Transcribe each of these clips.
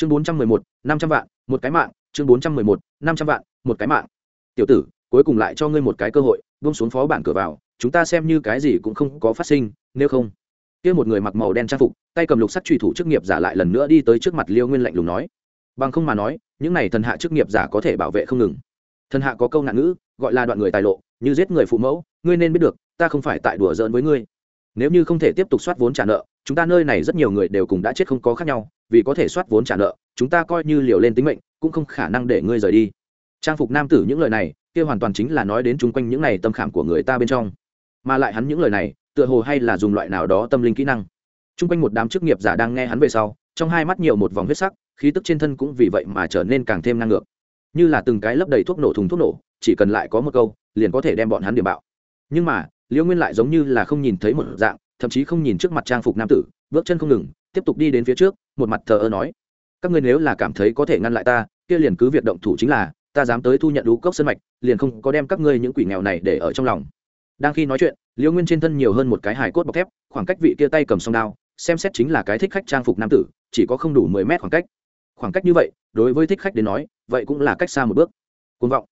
chương bốn trăm mười một, năm trăm vạn, một cái mạng. Chương bốn trăm mười một, năm trăm vạn, một cái mạng. Tiểu tử, cuối cùng lại cho ngươi một cái cơ hội bông xuống phó bản cửa vào. Chúng ta xem như cái gì cũng không có phát sinh, nếu không. Kia một người mặc màu đen trang phục, tay cầm lục sắt truy thủ chức nghiệp giả lại lần nữa đi tới trước mặt liêu nguyên lạnh lùng nói. Bằng không mà nói, những này thần hạ chức nghiệp giả có thể bảo vệ không ngừng. Thần hạ có câu nạn ngữ, gọi là đoạn người tài lộ, như giết người phụ mẫu, ngươi nên biết được, ta không phải tại đùa giỡn với ngươi. Nếu như không thể tiếp tục soát vốn trả nợ, chúng ta nơi này rất nhiều người đều cùng đã chết không có khác nhau vì có thể soát vốn trả nợ, chúng ta coi như liều lên tính mệnh, cũng không khả năng để ngươi rời đi. Trang phục nam tử những lời này, kia hoàn toàn chính là nói đến chung quanh những này tâm khảm của người ta bên trong. Mà lại hắn những lời này, tựa hồ hay là dùng loại nào đó tâm linh kỹ năng. Chung quanh một đám chức nghiệp giả đang nghe hắn về sau, trong hai mắt nhiều một vòng huyết sắc, khí tức trên thân cũng vì vậy mà trở nên càng thêm năng ngược. Như là từng cái lấp đầy thuốc nổ thùng thuốc nổ, chỉ cần lại có một câu, liền có thể đem bọn hắn điểm bạo. Nhưng mà liễu nguyên lại giống như là không nhìn thấy một dạng, thậm chí không nhìn trước mặt trang phục nam tử, bước chân không ngừng tiếp tục đi đến phía trước, một mặt thờ ơ nói, các ngươi nếu là cảm thấy có thể ngăn lại ta, kia liền cứ việc động thủ chính là, ta dám tới thu nhận lũ cốc sân mạch, liền không có đem các ngươi những quỷ nghèo này để ở trong lòng. Đang khi nói chuyện, liễu nguyên trên thân nhiều hơn một cái hài cốt bọc thép, khoảng cách vị kia tay cầm song đao, xem xét chính là cái thích khách trang phục nam tử, chỉ có không đủ mười mét khoảng cách. Khoảng cách như vậy, đối với thích khách đến nói, vậy cũng là cách xa một bước. Côn vọng.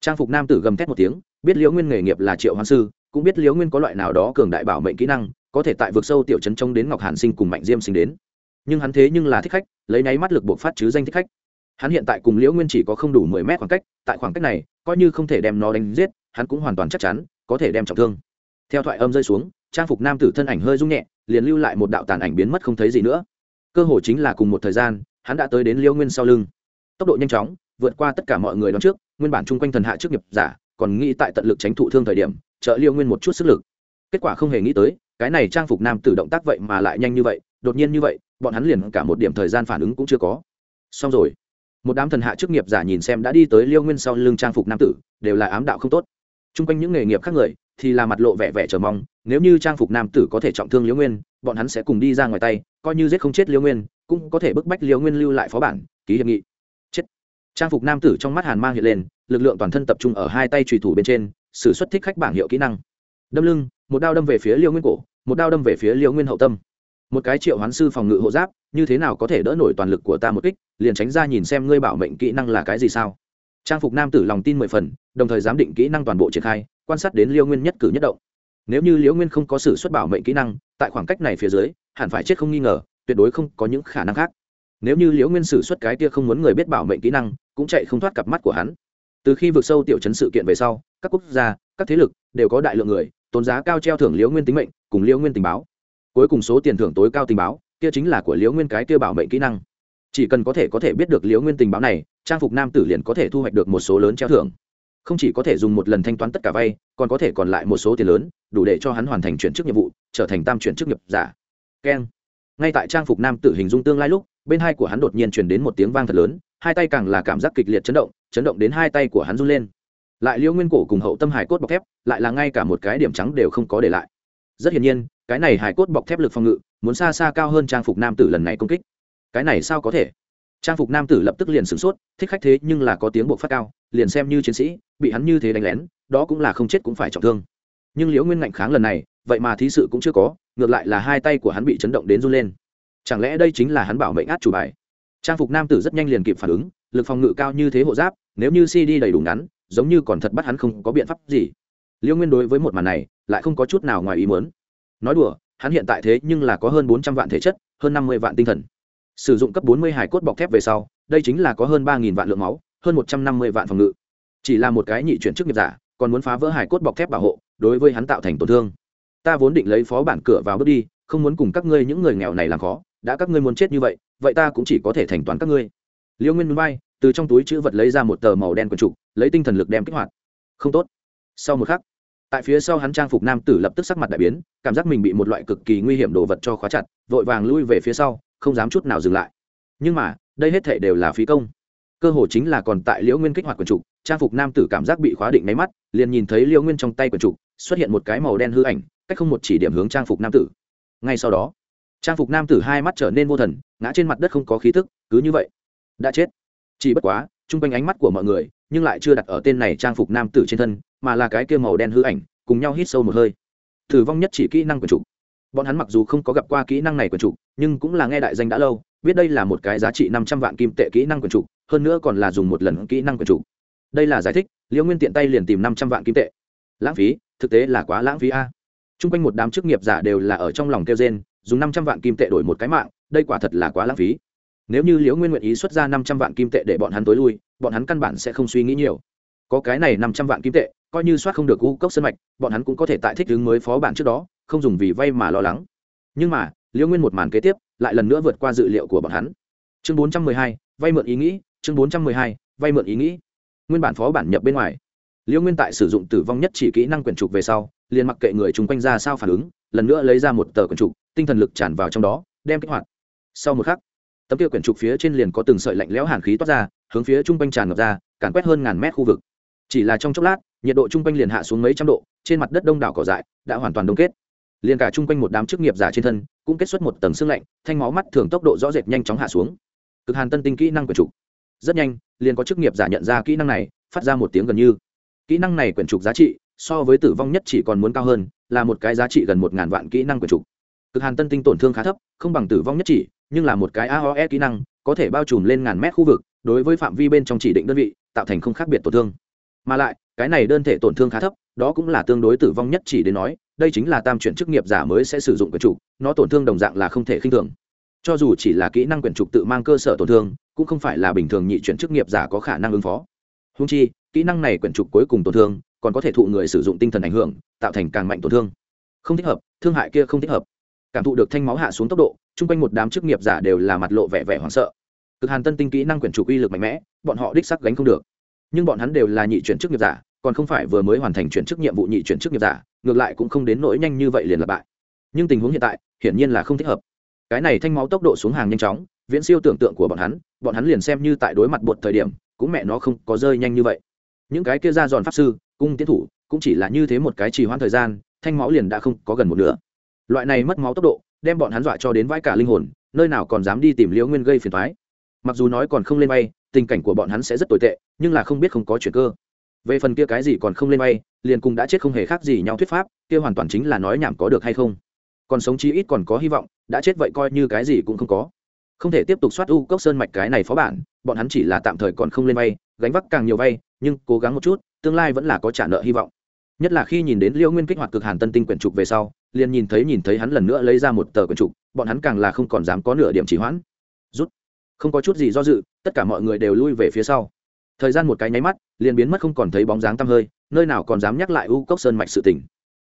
Trang phục nam tử gầm thét một tiếng, biết liễu nguyên nghề nghiệp là triệu hoàng sư, cũng biết liễu nguyên có loại nào đó cường đại bảo mệnh kỹ năng có thể tại vực sâu tiểu trấn trông đến ngọc hàn sinh cùng mạnh diêm sinh đến. Nhưng hắn thế nhưng là thích khách, lấy nháy mắt lực buộc phát chứ danh thích khách. Hắn hiện tại cùng liễu nguyên chỉ có không đủ mười mét khoảng cách, tại khoảng cách này, coi như không thể đem nó đánh giết, hắn cũng hoàn toàn chắc chắn, có thể đem trọng thương. Theo thoại âm rơi xuống, trang phục nam tử thân ảnh hơi rung nhẹ, liền lưu lại một đạo tàn ảnh biến mất không thấy gì nữa. Cơ hội chính là cùng một thời gian, hắn đã tới đến liễu nguyên sau lưng. Tốc độ nhanh chóng, vượt qua tất cả mọi người đón trước, nguyên bản chung quanh thần hạ trước nghiệp giả, còn nghĩ tại tận lực tránh thụ thương thời điểm, trợ liễu nguyên một chút sức lực. Kết quả không hề nghĩ tới cái này trang phục nam tử động tác vậy mà lại nhanh như vậy, đột nhiên như vậy, bọn hắn liền cả một điểm thời gian phản ứng cũng chưa có. Xong rồi, một đám thần hạ chức nghiệp giả nhìn xem đã đi tới liêu nguyên sau lưng trang phục nam tử, đều là ám đạo không tốt. T r u n g quanh những nghề nghiệp khác người thì là mặt lộ vẻ vẻ chờ mong, nếu như trang phục nam tử có thể trọng thương liêu nguyên, bọn hắn sẽ cùng đi ra ngoài tay, coi như giết không chết liêu nguyên, cũng có thể bức bách liêu nguyên lưu lại phó bản, ký hiệp nghị. Chết. Trang phục nam tử trong mắt hàn mang hiện lên, lực lượng toàn thân tập trung ở hai tay trùy thủ bên trên s ử suất thích khách bảng hiệu kỹ năng. Đâm lưng, một đao đâm về phía liêu nguyên cổ một đao đâm về phía liễu nguyên hậu tâm. Một cái triệu hoán sư phòng ngự hộ giáp, như thế nào có thể đỡ nổi toàn lực của ta một kích, liền tránh ra nhìn xem ngươi bảo mệnh kỹ năng là cái gì sao? Trang phục nam tử lòng tin mười phần, đồng thời giám định kỹ năng toàn bộ triển khai, quan sát đến liêu nguyên nhất cử nhất động. Nếu như liễu nguyên không có sự xuất bảo mệnh kỹ năng, tại khoảng cách này phía dưới, hẳn phải chết không nghi ngờ, tuyệt đối không có những khả năng khác. Nếu như liễu nguyên sử xuất cái kia không muốn người biết bảo mệnh kỹ năng, cũng chạy không thoát cặp mắt của hắn. Từ khi vượt sâu tiểu chấn sự kiện về sau, các quốc gia, các thế lực đều có đại lượng người tốn giá cao treo thưởng liễu nguyên tính mệnh, cùng liễu nguyên tình báo. Cuối cùng số tiền thưởng tối cao tình báo, kia chính là của liễu nguyên cái kia bảo mệnh kỹ năng. Chỉ cần có thể có thể biết được liễu nguyên tình báo này, trang phục nam tử liền có thể thu hoạch được một số lớn treo thưởng. Không chỉ có thể dùng một lần thanh toán tất cả vay, còn có thể còn lại một số tiền lớn, đủ để cho hắn hoàn thành chuyển chức nhiệm vụ, trở thành tam chuyển chức nghiệp giả. Keng. Ngay tại trang phục nam tử hình dung tương lai lúc, bên hai của hắn đột nhiên truyền đến một tiếng vang thật lớn, hai tay càng là cảm giác kịch liệt chấn động chấn động đến hai tay của hắn run lên lại liễu nguyên cổ cùng hậu tâm hải cốt bọc thép, lại là ngay cả một cái điểm trắng đều không có để lại. Rất hiển nhiên, cái này hải cốt bọc thép lực phòng ngự, muốn xa xa cao hơn trang phục nam tử lần này công kích. Cái này sao có thể? Trang phục nam tử lập tức liền sửng sốt, thích khách thế nhưng là có tiếng buộc phát cao, liền xem như chiến sĩ, bị hắn như thế đánh lén, đó cũng là không chết cũng phải trọng thương. Nhưng liễu nguyên ngạnh kháng lần này, vậy mà thí sự cũng chưa có, ngược lại là hai tay của hắn bị chấn động đến run lên. Chẳng lẽ đây chính là hắn bảo mệnh át chủ bài? Trang phục nam tử rất nhanh liền kịp phản ứng, lực phòng ngự cao như thế hộ giáp, nếu như si đi đầy đủ ngắn giống như còn thật bắt hắn không có biện pháp gì. Liêu nguyên đối với một màn này lại không có chút nào ngoài ý muốn. Nói đùa, hắn hiện tại thế nhưng là có hơn bốn trăm vạn thể chất, hơn năm mươi vạn tinh thần. Sử dụng cấp bốn mươi hải cốt bọc thép về sau, đây chính là có hơn ba vạn lượng máu, hơn một trăm năm mươi vạn phòng ngự. Chỉ là một cái nhị chuyển chức nghiệp giả, còn muốn phá vỡ hải cốt bọc thép bảo hộ, đối với hắn tạo thành tổn thương. Ta vốn định lấy phó bản cửa vào bước đi, không muốn cùng các ngươi những người nghèo này làm khó, đã các ngươi muốn chết như vậy vậy ta cũng chỉ có thể thành toán các ngươi. Liêu nguyên núi bay từ trong túi chữ vật lấy ra một tờ màu đen quần trục, lấy tinh thần lực đem kích hoạt. Không tốt. Sau một khắc, tại phía sau hắn trang phục nam tử lập tức sắc mặt đại biến, cảm giác mình bị một loại cực kỳ nguy hiểm đồ vật cho khóa chặt, vội vàng lui về phía sau, không dám chút nào dừng lại. Nhưng mà, đây hết thể đều là phí công. Cơ hồ chính là còn tại liễu nguyên kích hoạt quần trục, trang phục nam tử cảm giác bị khóa định máy mắt, liền nhìn thấy liễu nguyên trong tay quần trục, xuất hiện một cái màu đen hư ảnh, cách không một chỉ điểm hướng trang phục nam tử. Ngay sau đó, trang phục nam tử hai mắt trở nên vô thần, ngã trên mặt đất không có khí thức, cứ như vậy, đã chết chỉ bất quá, chung quanh ánh mắt của mọi người, nhưng lại chưa đặt ở tên này trang phục nam tử trên thân, mà là cái kia màu đen hư ảnh, cùng nhau hít sâu một hơi. Thử vong nhất chỉ kỹ năng quần trục. Bọn hắn mặc dù không có gặp qua kỹ năng này quần trục, nhưng cũng là nghe đại danh đã lâu, biết đây là một cái giá trị năm trăm vạn kim tệ kỹ năng quyền trục, hơn nữa còn là dùng một lần kỹ năng quyền trục. Đây là giải thích, liễu nguyên tiện tay liền tìm năm trăm vạn kim tệ. Lãng phí, thực tế là quá lãng phí a. T r u n g quanh một đám chức nghiệp giả đều là ở trong lòng kêu gen dùng năm trăm vạn kim tệ đổi một cái mạng, đây quả thật là quá lãng phí nếu như liễu nguyên nguyện ý xuất ra năm trăm vạn kim tệ để bọn hắn tối lui, bọn hắn căn bản sẽ không suy nghĩ nhiều. Có cái này năm trăm vạn kim tệ, coi như soát không được u cốc sân mạch, bọn hắn cũng có thể tại thích hướng mới phó bản trước đó, không dùng vì vay mà lo lắng. Nhưng mà, liễu nguyên một màn kế tiếp, lại lần nữa vượt qua dự liệu của bọn hắn. Chương bốn trăm mười hai, vay mượn ý nghĩ, chương bốn trăm mười hai, vay mượn ý nghĩ. Nguyên bản phó bản nhập bên ngoài, liễu nguyên tại sử dụng tử vong nhất chỉ kỹ năng quyển trục về sau, liền mặc kệ người chung quanh ra sao phản ứng, lần nữa lấy ra một tờ quyển trục, tinh thần lực tràn vào trong đó, đem kích hoạt. Sau một khắc tấm kia quyển trục phía trên liền có từng sợi lạnh lẽo hàn khí toát ra, hướng phía chung quanh tràn ngập ra, càn quét hơn ngàn mét khu vực. Chỉ là trong chốc lát, nhiệt độ chung quanh liền hạ xuống mấy trăm độ, trên mặt đất đông đảo cỏ dại đã hoàn toàn đông kết. Liền cả chung quanh một đám chức nghiệp giả trên thân cũng kết xuất một tầng xương lạnh, thanh máu mắt thường tốc độ rõ rệt nhanh chóng hạ xuống. Cực hàn tân tinh kỹ năng quyển trục. Rất nhanh, liền có chức nghiệp giả nhận ra kỹ năng này, phát ra một tiếng gần như. Kỹ năng này quyển trục giá trị, so với tử vong nhất chỉ còn muốn cao hơn, là một cái giá trị gần một ngàn vạn kỹ năng quyển trục. Cực hàn tân tinh tổn thương khá thấp, không bằng tử vong nhất chỉ nhưng là một cái aoe kỹ năng, có thể bao trùm lên ngàn mét khu vực, đối với phạm vi bên trong chỉ định đơn vị, tạo thành không khác biệt tổn thương. Mà lại, cái này đơn thể tổn thương khá thấp, đó cũng là tương đối tử vong nhất chỉ đến nói, đây chính là tam chuyển chức nghiệp giả mới sẽ sử dụng quyển trục, nó tổn thương đồng dạng là không thể khinh thường. Cho dù chỉ là kỹ năng quyển trục tự mang cơ sở tổn thương, cũng không phải là bình thường nhị chuyển chức nghiệp giả có khả năng ứng phó. Húng chi, kỹ năng này quyển trục cuối cùng tổn thương, còn có thể thụ người sử dụng tinh thần ảnh hưởng, tạo thành càng mạnh tổn thương. Không thích hợp, thương hại kia không thích hợp cảm thụ được thanh máu hạ xuống tốc độ, chung quanh một đám chức nghiệp giả đều là mặt lộ vẻ vẻ hoảng sợ. Cực hàn tân tinh kỹ năng quyển trục uy lực mạnh mẽ, bọn họ đích sắc gánh không được. Nhưng bọn hắn đều là nhị chuyển chức nghiệp giả, còn không phải vừa mới hoàn thành chuyển chức nhiệm vụ nhị chuyển chức nghiệp giả, ngược lại cũng không đến nỗi nhanh như vậy liền lặp bại. Nhưng tình huống hiện tại, hiển nhiên là không thích hợp. Cái này thanh máu tốc độ xuống hàng nhanh chóng, viễn siêu tưởng tượng của bọn hắn bọn hắn liền xem như tại đối mặt bột thời điểm, cũng mẹ nó không có rơi nhanh như vậy. Những cái kia ra giòn pháp sư, cung tiến thủ, cũng chỉ là như thế một cái trì hoãn thời gian, thanh máu liền đã không có gần một nửa loại này mất máu tốc độ, đem bọn hắn dọa cho đến vãi cả linh hồn, nơi nào còn dám đi tìm liễu nguyên gây phiền thoái mặc dù nói còn không lên bay, tình cảnh của bọn hắn sẽ rất tồi tệ, nhưng là không biết không có chuyện cơ. Về phần kia cái gì còn không lên bay, liền cùng đã chết không hề khác gì nhau thuyết pháp, kia hoàn toàn chính là nói nhảm có được hay không. Còn sống chí ít còn có hy vọng, đã chết vậy coi như cái gì cũng không có. Không thể tiếp tục soát u cốc sơn mạch cái này phó bản, bọn hắn chỉ là tạm thời còn không lên vay gánh vác càng nhiều vay, nhưng cố gắng một chút, tương lai vẫn là có trả nợ hy vọng. Nhất là khi nhìn đến liêu nguyên kích hoạt cực hàn tân tinh quyển trục về sau liền nhìn thấy nhìn thấy hắn lần nữa lấy ra một tờ quyển trục, bọn hắn càng là không còn dám có nửa điểm chỉ hoãn. Rút. Không có chút gì do dự, tất cả mọi người đều lui về phía sau. Thời gian một cái nháy mắt, liền biến mất không còn thấy bóng dáng tăm hơi, nơi nào còn dám nhắc lại u cốc sơn mạch sự tình.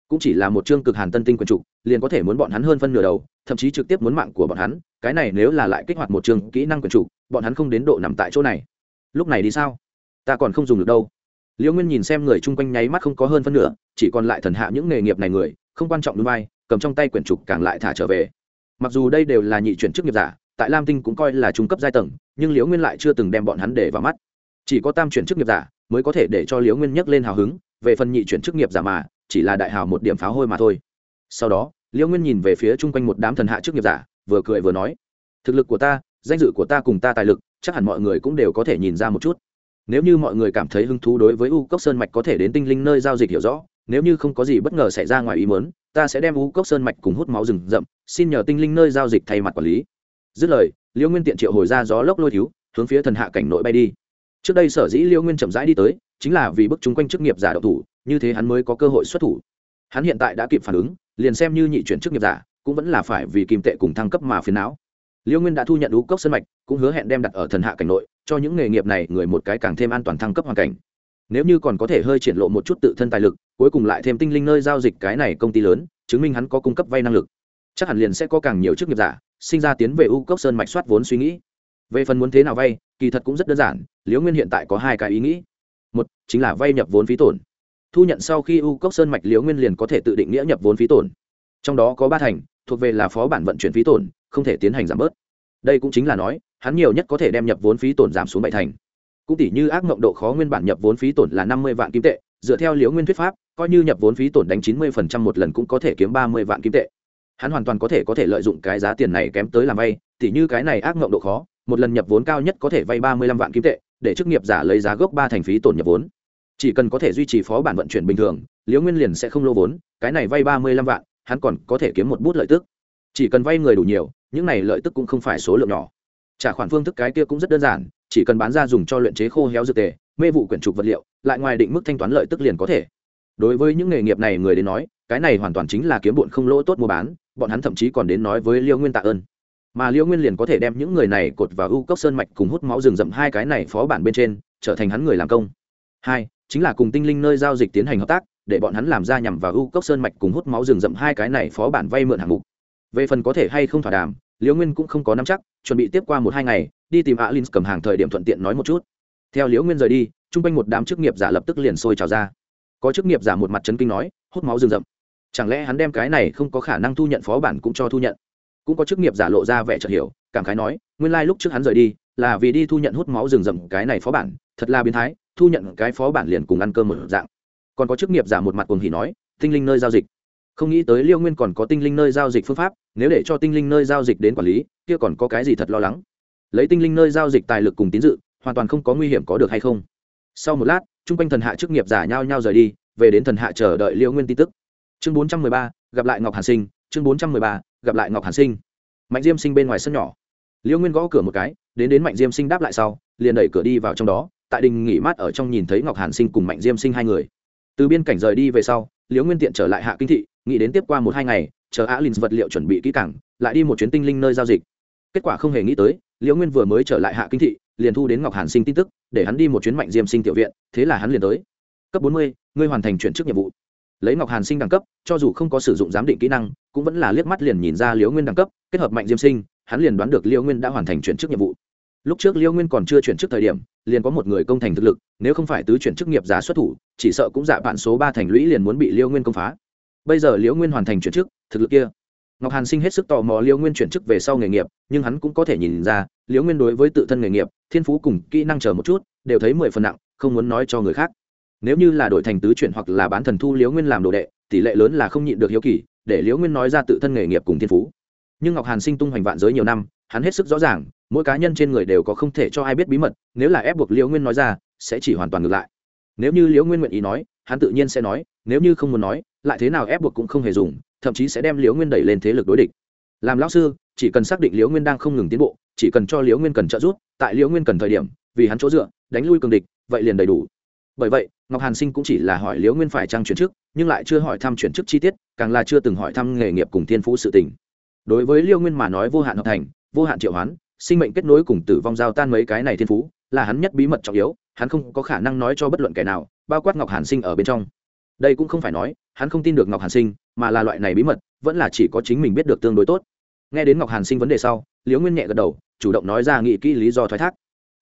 Cũng chỉ là một chương cực hàn tân tinh quyển trục, liền có thể muốn bọn hắn hơn phân nửa đầu, thậm chí trực tiếp muốn mạng của bọn hắn, cái này nếu là lại kích hoạt một chương kỹ năng quyển trục, bọn hắn không đến độ nằm tại chỗ này. Lúc này đi sao? Ta còn không dùng được đâu. Liễu nguyên nhìn xem người chung quanh nháy mắt không có hơn phân nửa, chỉ còn lại thần hạ những nghề nghiệp này người không quan trọng núi vai, cầm trong tay quyển trục càng lại thả trở về. Mặc dù đây đều là nhị chuyển chức nghiệp giả, tại lam tinh cũng coi là trung cấp giai tầng, nhưng liễu nguyên lại chưa từng đem bọn hắn để vào mắt. Chỉ có tam chuyển chức nghiệp giả mới có thể để cho liễu nguyên nhấc lên hào hứng, về phần nhị chuyển chức nghiệp giả mà, chỉ là đại hào một điểm pháo hôi mà thôi. Sau đó, liễu nguyên nhìn về phía chung quanh một đám thần hạ chức nghiệp giả, vừa cười vừa nói, thực lực của ta, danh dự của ta cùng ta tài lực, chắc hẳn mọi người cũng đều có thể nhìn ra một chút. Nếu như mọi người cảm thấy hứng thú đối với u cốc sơn mạch có thể đến tinh linh nơi giao dịch hiểu rõ nếu như không có gì bất ngờ xảy ra ngoài ý muốn, ta sẽ đem u cốc sơn mạch cùng hút máu rừng rậm, xin nhờ tinh linh nơi giao dịch thay mặt quản lý. Dứt lời, liễu nguyên tiện triệu hồi ra gió lốc lôi thiếu, hướng phía thần hạ cảnh nội bay đi. Trước đây sở dĩ liễu nguyên chậm rãi đi tới, chính là vì bức chúng quanh chức nghiệp giả đậu thủ, như thế hắn mới có cơ hội xuất thủ. Hắn hiện tại đã kịp phản ứng, liền xem như nhị chuyển chức nghiệp giả, cũng vẫn là phải vì kim tệ cùng thăng cấp mà phiền não. Liễu nguyên đã thu nhận u cốc sơn mạch, cũng hứa hẹn đem đặt ở thần hạ cảnh nội, cho những nghề nghiệp này người một cái càng thêm an toàn thăng cấp hoàn cảnh nếu như còn có thể hơi triển lộ một chút tự thân tài lực, cuối cùng lại thêm tinh linh nơi giao dịch cái này công ty lớn, chứng minh hắn có cung cấp vay năng lực. Chắc hẳn liền sẽ có càng nhiều chức nghiệp giả, sinh ra tiến về u cốc sơn mạch soát vốn suy nghĩ. Về phần muốn thế nào vay, kỳ thật cũng rất đơn giản, liễu nguyên hiện tại có hai cái ý nghĩ. Một, chính là vay nhập vốn phí tổn. Thu nhận sau khi u cốc sơn mạch liễu nguyên liền có thể tự định nghĩa nhập vốn phí tổn. Trong đó có ba thành, thuộc về là phó bản vận chuyển phí tổn, không thể tiến hành giảm bớt. Đây cũng chính là nói, hắn nhiều nhất có thể đem nhập vốn phí tổn giảm xuống bảy thành cũng tỷ như ác mộng độ khó nguyên bản nhập vốn phí tổn là năm mươi vạn kim tệ, dựa theo liễu nguyên thuyết pháp, coi như nhập vốn phí tổn đánh chín mươi phần trăm một lần cũng có thể kiếm ba mươi vạn kim tệ. Hắn hoàn toàn có thể có thể lợi dụng cái giá tiền này kém tới làm vay tỷ như cái này ác mộng độ khó, một lần nhập vốn cao nhất có thể vay ba mươi lăm vạn kim tệ, để chức nghiệp giả lấy giá gốc ba thành phí tổn nhập vốn. Chỉ cần có thể duy trì phó bản vận chuyển bình thường, liễu nguyên liền sẽ không lô vốn, cái này vay ba mươi lăm vạn, hắn còn có thể kiếm một bút lợi tức. Chỉ cần vay người đủ nhiều, những này lợi tức cũng không phải số lượng nhỏ. Trả khoản phương thức cái kia cũng rất đơn giản chỉ cần bán ra dùng cho luyện chế khô héo dược tề, mê vụ quyển trục vật liệu, lại ngoài định mức thanh toán lợi tức liền có thể. Đối với những nghề nghiệp này người đến nói, cái này hoàn toàn chính là kiếm bụn không lỗ tốt mua bán, bọn hắn thậm chí còn đến nói với liêu nguyên tạ ơn. Mà liêu nguyên liền có thể đem những người này cột vào ưu cốc sơn mạch cùng hút máu rừng rậm hai cái này phó bản bên trên, trở thành hắn người làm công. Hai, chính là cùng tinh linh nơi giao dịch tiến hành hợp tác, để bọn hắn làm ra nhằm vào ưu cốc sơn mạch cùng hút máu rừng rậm hai cái này phó bản vay mượn hạng mục. Về phần có thể hay không thỏa đàm liễu nguyên cũng không có nắm chắc, chuẩn bị tiếp qua một hai ngày, đi tìm alin cầm hàng thời điểm thuận tiện nói một chút. Theo liễu nguyên rời đi, chung quanh một đám chức nghiệp giả lập tức liền sôi trào ra. Có chức nghiệp giả một mặt chấn kinh nói, hút máu rừng rậm. Chẳng lẽ hắn đem cái này không có khả năng thu nhận phó bản cũng cho thu nhận? Cũng có chức nghiệp giả lộ ra vẻ chợt hiểu, cảm khái nói, nguyên lai、like、lúc trước hắn rời đi, là vì đi thu nhận hút máu rừng rậm cái này phó bản, thật là biến thái, thu nhận cái phó bản liền cùng ăn cơm một dạng. Còn có chức nghiệp giả một mặt cùng hỉ nói, tinh linh nơi giao dịch không nghĩ tới liêu nguyên còn có tinh linh nơi giao dịch phương pháp, nếu để cho tinh linh nơi giao dịch đến quản lý, kia còn có cái gì thật lo lắng? Lấy tinh linh nơi giao dịch tài lực cùng tín dự, hoàn toàn không có nguy hiểm có được hay không? Sau một lát, chung quanh thần hạ chức nghiệp giả nhau nhau rời đi, về đến thần hạ chờ đợi liêu nguyên tin tức. Chương bốn trăm mười ba, gặp lại ngọc hàn sinh, chương bốn trăm mười ba, gặp lại ngọc hàn sinh. Mạnh diêm sinh bên ngoài sân nhỏ. Liêu nguyên gõ cửa một cái, đến đến mạnh diêm sinh đáp lại sau, liền đẩy cửa đi vào trong đó, tại đình nghỉ mát ở trong nhìn thấy ngọc hàn sinh cùng mạnh diêm sinh hai người. Từ biên cảnh rời đi về sau, liêu nguyên tiện trở lại hạ kinh thị nghĩ đến tiếp qua một hai ngày, chờ Á Linh vật liệu chuẩn bị kỹ càng, lại đi một chuyến tinh linh nơi giao dịch. Kết quả không hề nghĩ tới, liễu nguyên vừa mới trở lại hạ kinh thị, liền thu đến ngọc hàn sinh tin tức, để hắn đi một chuyến mạnh diêm sinh tiểu viện, thế là hắn liền tới. Cấp bốn mươi, ngươi hoàn thành chuyển chức nhiệm vụ. Lấy ngọc hàn sinh đẳng cấp, cho dù không có sử dụng giám định kỹ năng, cũng vẫn là liếc mắt liền nhìn ra liễu nguyên đẳng cấp, kết hợp mạnh diêm sinh, hắn liền đoán được liễu nguyên đã hoàn thành chuyển chức nhiệm vụ. Lúc trước liễu nguyên còn chưa chuyển chức thời điểm, liền có một người công thành thực lực, nếu không phải tứ chuyển chức nghiệp giá xuất thủ, chỉ sợ cũng giả bạn số ba thành lũy liền muốn bị liễu nguyên công phá bây giờ liễu nguyên hoàn thành chuyển chức, thực lực kia. Ngọc hàn sinh hết sức tò mò liễu nguyên chuyển chức về sau nghề nghiệp, nhưng hắn cũng có thể nhìn ra, liễu nguyên đối với tự thân nghề nghiệp, thiên phú cùng kỹ năng chờ một chút, đều thấy mười phần nặng, không muốn nói cho người khác. Nếu như là đổi thành tứ chuyển hoặc là bán thần thu liễu nguyên làm đồ đệ, tỷ lệ lớn là không nhịn được hiếu kỳ, để liễu nguyên nói ra tự thân nghề nghiệp cùng thiên phú. Nhưng ngọc hàn sinh tung hoành vạn giới nhiều năm, hắn hết sức rõ ràng, mỗi cá nhân trên người đều có không thể cho ai biết bí mật, nếu là ép buộc liễu nguyên nói ra, sẽ chỉ hoàn toàn ngược lại. Nếu như liễu nguyên nguyện ý nói, hắn tự nhiên sẽ nói nếu như không muốn nói, lại thế nào ép buộc cũng không hề dùng, thậm chí sẽ đem liễu nguyên đẩy lên thế lực đối địch. Làm lão sư, chỉ cần xác định liễu nguyên đang không ngừng tiến bộ, chỉ cần cho liễu nguyên cần trợ giúp, tại liễu nguyên cần thời điểm, vì hắn chỗ dựa, đánh lui cường địch, vậy liền đầy đủ. Bởi vậy, ngọc hàn sinh cũng chỉ là hỏi liễu nguyên phải trăng chuyển chức, nhưng lại chưa hỏi thăm chuyển chức chi tiết, càng là chưa từng hỏi thăm nghề nghiệp cùng thiên phú sự tình. Đối với liễu nguyên mà nói vô hạn hợp thành, vô hạn triệu hoán, sinh mệnh kết nối cùng tử vong giao tan mấy cái này thiên phú, là hắn nhất bí mật trọng yếu, hắn không có khả năng nói cho bất luận kẻ nào, bao quát ngọc hàn sinh ở bên trong đây cũng không phải nói, hắn không tin được ngọc hàn sinh, mà là loại này bí mật, vẫn là chỉ có chính mình biết được tương đối tốt. Nghe đến ngọc hàn sinh vấn đề sau, liễu nguyên nhẹ gật đầu, chủ động nói ra nghị kỹ lý do thoái thác.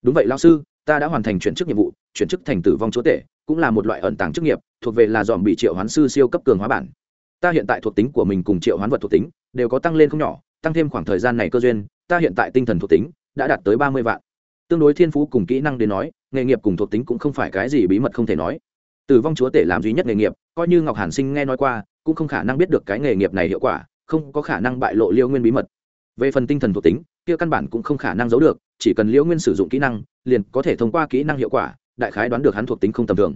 Đúng vậy lao sư, ta đã hoàn thành chuyển chức nhiệm vụ, chuyển chức thành tử vong chúa tể, cũng là một loại ẩn tàng chức nghiệp, thuộc về là dòm bị triệu hoán sư siêu cấp cường hóa bản. Ta hiện tại thuộc tính của mình cùng triệu hoán vật thuộc tính đều có tăng lên không nhỏ, tăng thêm khoảng thời gian này cơ duyên, ta hiện tại tinh thần thuộc tính đã đạt tới ba mươi vạn. Tương đối thiên phú cùng kỹ năng đến nói, nghề nghiệp cùng thuộc tính cũng không phải cái gì bí mật không thể nói tử vong chúa tể làm duy nhất nghề nghiệp, coi như ngọc hàn sinh nghe nói qua, cũng không khả năng biết được cái nghề nghiệp này hiệu quả, không có khả năng bại lộ liêu nguyên bí mật. Về phần tinh thần thuộc tính, kia căn bản cũng không khả năng giấu được, chỉ cần liễu nguyên sử dụng kỹ năng, liền có thể thông qua kỹ năng hiệu quả, đại khái đoán được hắn thuộc tính không tầm thường.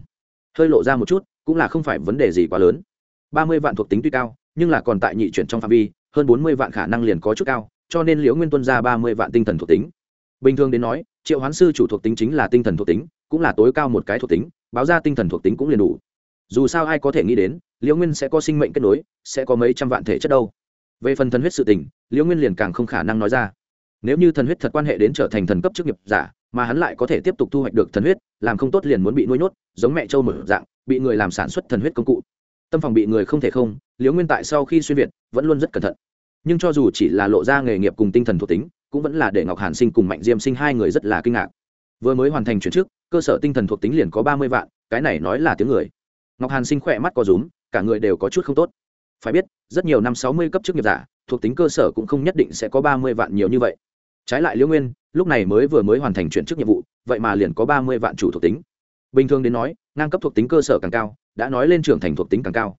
Hơi lộ ra một chút, cũng là không phải vấn đề gì quá lớn. Ba mươi vạn thuộc tính tuy cao, nhưng là còn tại nhị chuyển trong phạm vi, hơn bốn mươi vạn khả năng liền có chút cao, cho nên liễu nguyên tuân ra ba mươi vạn tinh thần thuộc tính. Bình thường đến nói, triệu hoán sư chủ thuộc tính chính là tinh thần thuộc tính, cũng là tối cao một cái thuộc tính báo ra tinh thần thuộc tính cũng liền đủ. Dù sao ai có thể nghĩ đến, liễu nguyên sẽ có sinh mệnh kết nối, sẽ có mấy trăm vạn thể chất đâu. Về phần thần huyết sự tình, liễu nguyên liền càng không khả năng nói ra. Nếu như thần huyết thật quan hệ đến trở thành thần cấp chức nghiệp giả, mà hắn lại có thể tiếp tục thu hoạch được thần huyết, làm không tốt liền muốn bị nuôi nhốt, giống mẹ châu mở dạng, bị người làm sản xuất thần huyết công cụ. Tâm phòng bị người không thể không, liễu nguyên tại sau khi xuyên việt, vẫn luôn rất cẩn thận. Nhưng cho dù chỉ là lộ ra nghề nghiệp cùng tinh thần thuộc tính, cũng vẫn là để ngọc hàn sinh cùng mạnh diêm sinh hai người rất là kinh ngạc. Vừa mới hoàn thành chuyển trước cơ sở tinh thần thuộc tính liền có ba mươi vạn, cái này nói là tiếng người. Ngọc hàn sinh khỏe mắt có rúm, cả người đều có chút không tốt. Phải biết, rất nhiều năm sáu mươi cấp chức nghiệp giả, thuộc tính cơ sở cũng không nhất định sẽ có ba mươi vạn nhiều như vậy. Trái lại liễu nguyên, lúc này mới vừa mới hoàn thành chuyển chức nhiệm vụ, vậy mà liền có ba mươi vạn chủ thuộc tính. Bình thường đến nói, ngang cấp thuộc tính cơ sở càng cao, đã nói lên trưởng thành thuộc tính càng cao.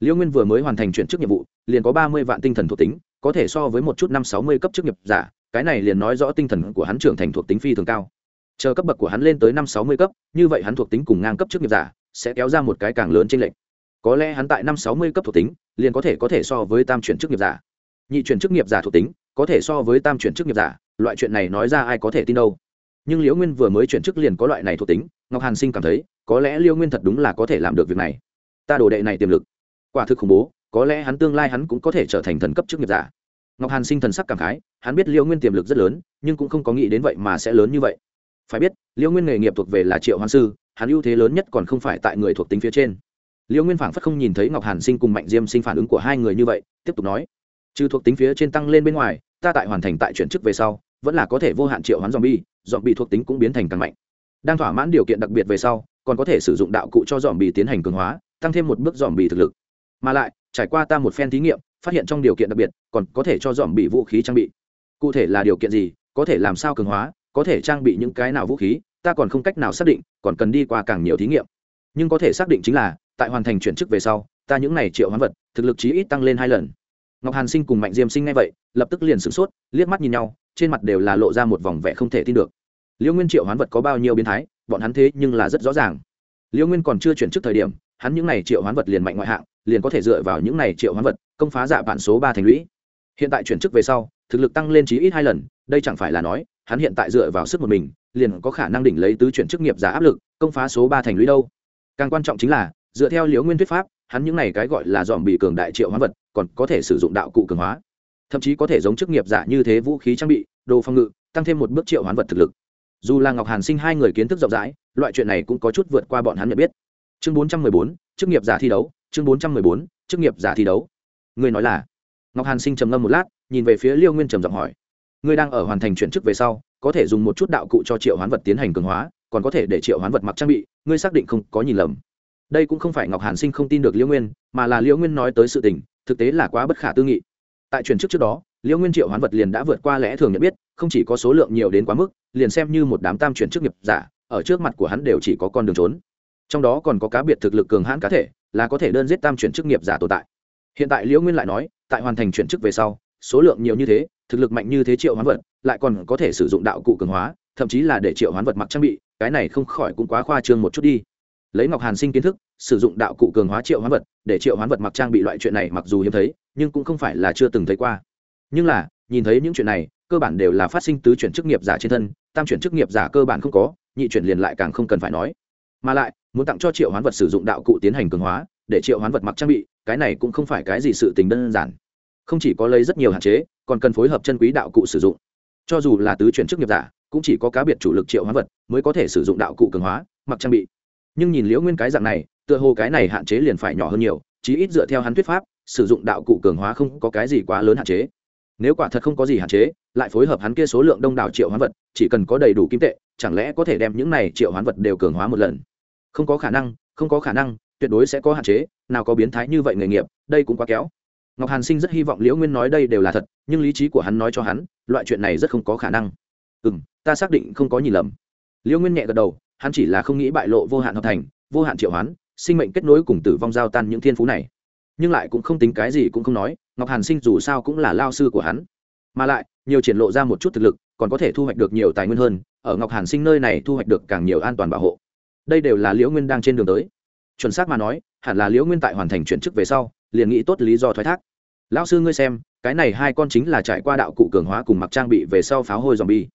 Liễu nguyên vừa mới hoàn thành chuyển chức nhiệm vụ, liền có ba mươi vạn tinh thần thuộc tính, có thể so với một chút năm sáu mươi cấp chức nghiệp giả, cái này liền nói rõ tinh thần của hắn trưởng thành thuộc tính phi thường cao chờ cấp bậc của hắn lên tới năm sáu mươi cấp, như vậy hắn thuộc tính cùng ngang cấp chức nghiệp giả sẽ kéo ra một cái càng lớn trên lệnh có lẽ hắn tại năm sáu mươi cấp thuộc tính, liền có thể có thể so với tam chuyển chức nghiệp giả. Nhị chuyển chức nghiệp giả thuộc tính, có thể so với tam chuyển chức nghiệp giả, loại chuyện này nói ra ai có thể tin đâu. Nhưng liễu nguyên vừa mới chuyển chức liền có loại này thuộc tính, ngọc hàn sinh cảm thấy, có lẽ liễu nguyên thật đúng là có thể làm được việc này. Ta đồ đệ này tiềm lực, quả thực khủng bố, có lẽ hắn tương lai hắn cũng có thể trở thành thần cấp chức nghiệp giả. Ngọc hàn sinh thần sắc cảm khái, hắn biết liễu nguyên tiềm lực rất lớn, nhưng cũng không có nghĩ đến vậy mà sẽ lớn như vậy phải biết liễu nguyên nghề nghiệp thuộc về là triệu hoan sư, hắn ưu thế lớn nhất còn không phải tại người thuộc tính phía trên. Liễu nguyên phảng phất không nhìn thấy ngọc hàn sinh cùng mạnh diêm sinh phản ứng của hai người như vậy, tiếp tục nói, trừ thuộc tính phía trên tăng lên bên ngoài, ta tại hoàn thành tại chuyển chức về sau, vẫn là có thể vô hạn triệu hoán dòm bi dòm bi thuộc tính cũng biến thành càng mạnh. Đang thỏa mãn điều kiện đặc biệt về sau, còn có thể sử dụng đạo cụ cho dòm bi tiến hành cường hóa, tăng thêm một bước dòm bi thực lực. Mà lại, trải qua ta một phen thí nghiệm, phát hiện trong điều kiện đặc biệt, còn có thể cho dòm bị vũ khí trang bị. Cụ thể là điều kiện gì, có thể làm sao cường hóa có thể trang bị những cái nào vũ khí, ta còn không cách nào xác định, còn cần đi qua càng nhiều thí nghiệm. Nhưng có thể xác định chính là, tại hoàn thành chuyển chức về sau, ta những này triệu hoán vật, thực lực chí ít tăng lên hai lần. Ngọc hàn sinh cùng mạnh diêm sinh ngay vậy, lập tức liền sửng sốt, liếc mắt nhìn nhau, trên mặt đều là lộ ra một vòng vẻ không thể tin được. Liễu nguyên triệu hoán vật có bao nhiêu biến thái, bọn hắn thế nhưng là rất rõ ràng. Liễu nguyên còn chưa chuyển chức thời điểm, hắn những này triệu hoán vật liền mạnh ngoại hạng, liền có thể dựa vào những này triệu hoán vật công phá dạ bản số ba thành lũy. Hiện tại chuyển chức về sau, thực lực tăng lên chí ít hai lần, đây chẳng phải là nói hắn hiện tại dựa vào sức một mình, liền có khả năng đỉnh lấy tứ chuyển chức nghiệp giả áp lực, công phá số ba thành lũy đâu. Càng quan trọng chính là, dựa theo liễu nguyên thuyết pháp, hắn những này cái gọi là dòm bị cường đại triệu hóa vật, còn có thể sử dụng đạo cụ cường hóa. Thậm chí có thể giống chức nghiệp giả như thế vũ khí trang bị, đồ phòng ngự, tăng thêm một bước triệu hoán vật thực lực. Dù là ngọc hàn sinh hai người kiến thức rộng rãi, loại chuyện này cũng có chút vượt qua bọn hắn nhận biết. Chương bốn trăm mười bốn, chức nghiệp giả thi đấu, chương bốn trăm mười bốn, chức nghiệp giả thi đấu. Người nói là, ngọc hàn sinh trầm ngâm một lát, nhìn về phía liêu nguyên trầm giọng hỏi ngươi đang ở hoàn thành chuyển chức về sau, có thể dùng một chút đạo cụ cho triệu hoán vật tiến hành cường hóa, còn có thể để triệu hoán vật mặc trang bị, ngươi xác định không có nhìn lầm. Đây cũng không phải ngọc hàn sinh không tin được liễu nguyên, mà là liễu nguyên nói tới sự tình, thực tế là quá bất khả tư nghị. Tại chuyển chức trước đó, liễu nguyên triệu hoán vật liền đã vượt qua lẽ thường nhận biết, không chỉ có số lượng nhiều đến quá mức, liền xem như một đám tam chuyển chức nghiệp giả, ở trước mặt của hắn đều chỉ có con đường trốn. Trong đó còn có cá biệt thực lực cường hãn cá thể, là có thể đơn giết tam chuyển chức nghiệp giả tồn tại. Hiện tại liễu nguyên lại nói, tại hoàn thành chuyển chức về sau số lượng nhiều như thế, thực lực mạnh như thế triệu hoán vật, lại còn có thể sử dụng đạo cụ cường hóa, thậm chí là để triệu hoán vật mặc trang bị, cái này không khỏi cũng quá khoa trương một chút đi. Lấy ngọc hàn sinh kiến thức, sử dụng đạo cụ cường hóa triệu hoán vật, để triệu hoán vật mặc trang bị loại chuyện này mặc dù hiếm thấy, nhưng cũng không phải là chưa từng thấy qua. Nhưng là, nhìn thấy những chuyện này, cơ bản đều là phát sinh tứ chuyển chức nghiệp giả trên thân, tam chuyển chức nghiệp giả cơ bản không có, nhị chuyển liền lại càng không cần phải nói. Mà lại, muốn tặng cho triệu hoán vật sử dụng đạo cụ tiến hành cường hóa, để triệu hoán vật mặc trang bị, cái này cũng không phải cái gì sự tình đơn giản không chỉ có lấy rất nhiều hạn chế, còn cần phối hợp chân quý đạo cụ sử dụng. Cho dù là tứ chuyển chức nghiệp giả, cũng chỉ có cá biệt chủ lực triệu hóa vật mới có thể sử dụng đạo cụ cường hóa, mặc trang bị. Nhưng nhìn liễu nguyên cái dạng này, tựa hồ cái này hạn chế liền phải nhỏ hơn nhiều, chí ít dựa theo hắn thuyết pháp, sử dụng đạo cụ cường hóa không có cái gì quá lớn hạn chế. Nếu quả thật không có gì hạn chế, lại phối hợp hắn kia số lượng đông đảo triệu hoán vật, chỉ cần có đầy đủ kim tệ, chẳng lẽ có thể đem những này triệu hoán vật đều cường hóa một lần? Không có khả năng, không có khả năng, tuyệt đối sẽ có hạn chế, nào có biến thái như vậy nghề nghiệp, đây cũng quá kéo ngọc hàn sinh rất hy vọng liễu nguyên nói đây đều là thật, nhưng lý trí của hắn nói cho hắn, loại chuyện này rất không có khả năng. Ừ m ta xác định không có nhìn lầm. Liễu nguyên nhẹ gật đầu, hắn chỉ là không nghĩ bại lộ vô hạn hợp thành, vô hạn triệu hoán, sinh mệnh kết nối cùng tử vong giao tan những thiên phú này. Nhưng lại cũng không tính cái gì cũng không nói, ngọc hàn sinh dù sao cũng là lao sư của hắn. Mà lại, nhiều triển lộ ra một chút thực lực, còn có thể thu hoạch được nhiều tài nguyên hơn, ở ngọc hàn sinh nơi này thu hoạch được càng nhiều an toàn bảo hộ. Đây đều là liễu nguyên đang trên đường tới chuẩn xác mà nói, hẳn là liễu nguyên tại hoàn thành chuyển chức về sau, liền nghĩ tốt lý do thoái thác. Lão sư ngươi xem, cái này hai con chính là trải qua đạo cụ cường hóa cùng mặc trang bị về sau pháo hôi dòm bi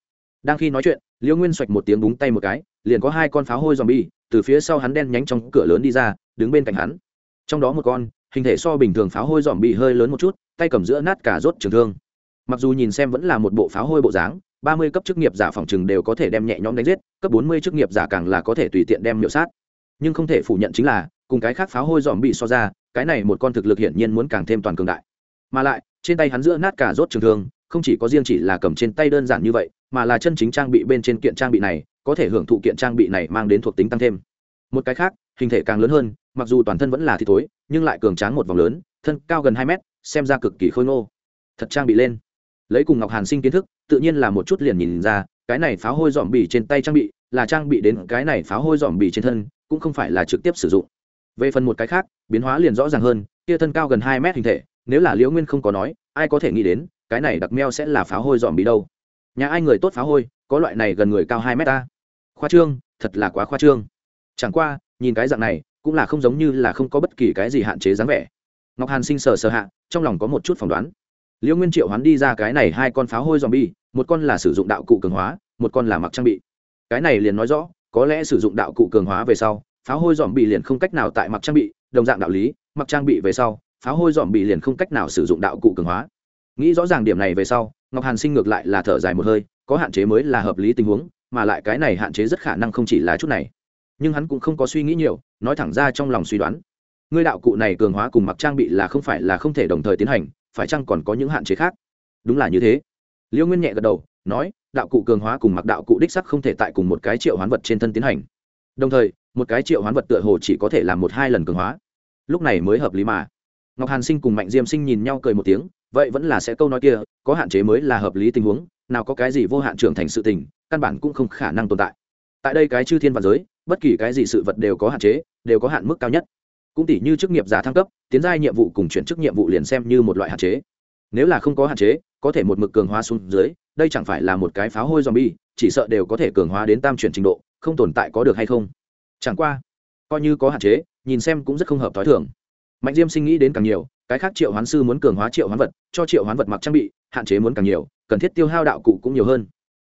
đang khi nói chuyện, liễu nguyên xoạch một tiếng búng tay một cái, liền có hai con pháo hôi dòm bi từ phía sau hắn đen nhánh trong cửa lớn đi ra, đứng bên cạnh hắn. Trong đó một con, hình thể so bình thường pháo hôi dòm bi hơi lớn một chút, tay cầm giữa nát cả rốt trường thương. Mặc dù nhìn xem vẫn là một bộ pháo hôi bộ dáng, ba mươi cấp chức nghiệp giả phòng chừng đều có thể đem nhẹ nhõm đánh giết, cấp bốn mươi chức nghiệp giả càng là có thể tùy tiện đem miểu sát nhưng không thể phủ nhận chính là, cùng cái khác pháo hôi dòm bị so ra, cái này một con thực lực hiển nhiên muốn càng thêm toàn cường đại. Mà lại, trên tay hắn giữa nát cả rốt trường thương, không chỉ có riêng chỉ là cầm trên tay đơn giản như vậy, mà là chân chính trang bị bên trên kiện trang bị này, có thể hưởng thụ kiện trang bị này mang đến thuộc tính tăng thêm. Một cái khác, hình thể càng lớn hơn, mặc dù toàn thân vẫn là thi thối, nhưng lại cường tráng một vòng lớn, thân cao gần hai mét, xem ra cực kỳ khôi ngô. Thật trang bị lên. Lấy cùng ngọc hàn sinh kiến thức, tự nhiên là một chút liền nhìn ra, cái này pháo hôi dòm bì trên tay trang bị, là trang bị đến cái này pháo hôi dòm bì trên thân cũng không phải là trực tiếp sử dụng. Về phần một cái khác, biến hóa liền rõ ràng hơn, kia thân cao gần hai mét hình thể, nếu là liễu nguyên không có nói, ai có thể nghĩ đến, cái này đặc meo sẽ là pháo hôi dòm bị đâu. Nhà ai người tốt pháo hôi, có loại này gần người cao hai mét ta. Khoa trương, thật là quá khoa trương. Chẳng qua, nhìn cái dạng này, cũng là không giống như là không có bất kỳ cái gì hạn chế dáng vẻ. Ngọc hàn sinh sờ sờ hạ, trong lòng có một chút phỏng đoán. Liễu nguyên triệu hắn đi ra cái này hai con pháo hôi dòm bi một con là sử dụng đạo cụ cường hóa, một con là mặc trang bị. Cái này liền nói rõ có lẽ sử dụng đạo cụ cường hóa về sau, pháo hôi dòm bị liền không cách nào tại mặc trang bị, đồng dạng đạo lý, mặc trang bị về sau, pháo hôi dòm bị liền không cách nào sử dụng đạo cụ cường hóa. Nghĩ rõ ràng điểm này về sau, ngọc hàn sinh ngược lại là thở dài một hơi, có hạn chế mới là hợp lý tình huống, mà lại cái này hạn chế rất khả năng không chỉ là chút này. Nhưng hắn cũng không có suy nghĩ nhiều, nói thẳng ra trong lòng suy đoán. Ngươi đạo cụ này cường hóa cùng mặc trang bị là không phải là không thể đồng thời tiến hành, phải chăng còn có những hạn chế khác? Đúng là như thế. Liêu nguyên nhẹ gật đầu, nói đạo cụ cường hóa cùng mặc đạo cụ đích sắc không thể tại cùng một cái triệu hoán vật trên thân tiến hành. Đồng thời, một cái triệu hoán vật tựa hồ chỉ có thể làm một hai lần cường hóa. Lúc này mới hợp lý mà. Ngọc hàn sinh cùng mạnh diêm sinh nhìn nhau cười một tiếng, vậy vẫn là sẽ câu nói kia, có hạn chế mới là hợp lý tình huống, nào có cái gì vô hạn trưởng thành sự tình, căn bản cũng không khả năng tồn tại. Tại đây cái chư thiên và giới, bất kỳ cái gì sự vật đều có hạn chế, đều có hạn mức cao nhất. Cũng tỷ như chức nghiệp giả thăng cấp, tiến giai nhiệm vụ cùng chuyển chức nhiệm vụ liền xem như một loại hạn chế. Nếu là không có hạn chế, có thể một mực cường hóa xuống dưới đây chẳng phải là một cái pháo hôi zombie, chỉ sợ đều có thể cường hóa đến tam chuyển trình độ, không tồn tại có được hay không? Chẳng qua, coi như có hạn chế, nhìn xem cũng rất không hợp tối thường. Mạnh diêm sinh nghĩ đến càng nhiều, cái khác triệu hoán sư muốn cường hóa triệu hoán vật, cho triệu hoán vật mặc trang bị, hạn chế muốn càng nhiều, cần thiết tiêu hao đạo cụ cũng nhiều hơn.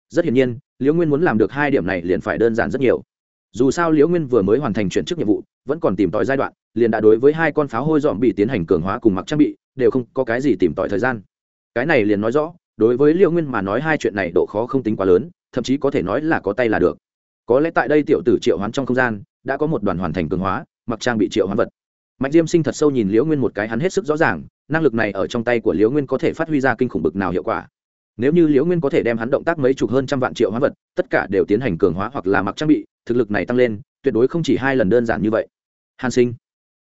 Rất hiển nhiên, liễu nguyên muốn làm được hai điểm này liền phải đơn giản rất nhiều. Dù sao liễu nguyên vừa mới hoàn thành chuyển chức nhiệm vụ, vẫn còn tìm tòi giai đoạn, liền đã đối với hai con pháo hôi dọn bị tiến hành cường hóa cùng mặc trang bị, đều không có cái gì tìm tòi thời gian. Cái này liền nói rõ đối với liễu nguyên mà nói hai chuyện này độ khó không tính quá lớn, thậm chí có thể nói là có tay là được. Có lẽ tại đây tiểu tử triệu hoán trong không gian, đã có một đoàn hoàn thành cường hóa, mặc trang bị triệu hoán vật. Mạnh diêm sinh thật sâu nhìn liễu nguyên một cái, hắn hết sức rõ ràng, năng lực này ở trong tay của liễu nguyên có thể phát huy ra kinh khủng bực nào hiệu quả. Nếu như liễu nguyên có thể đem hắn động tác mấy chục hơn trăm vạn triệu hóa vật, tất cả đều tiến hành cường hóa hoặc là mặc trang bị, thực lực này tăng lên, tuyệt đối không chỉ hai lần đơn giản như vậy. Hàn sinh.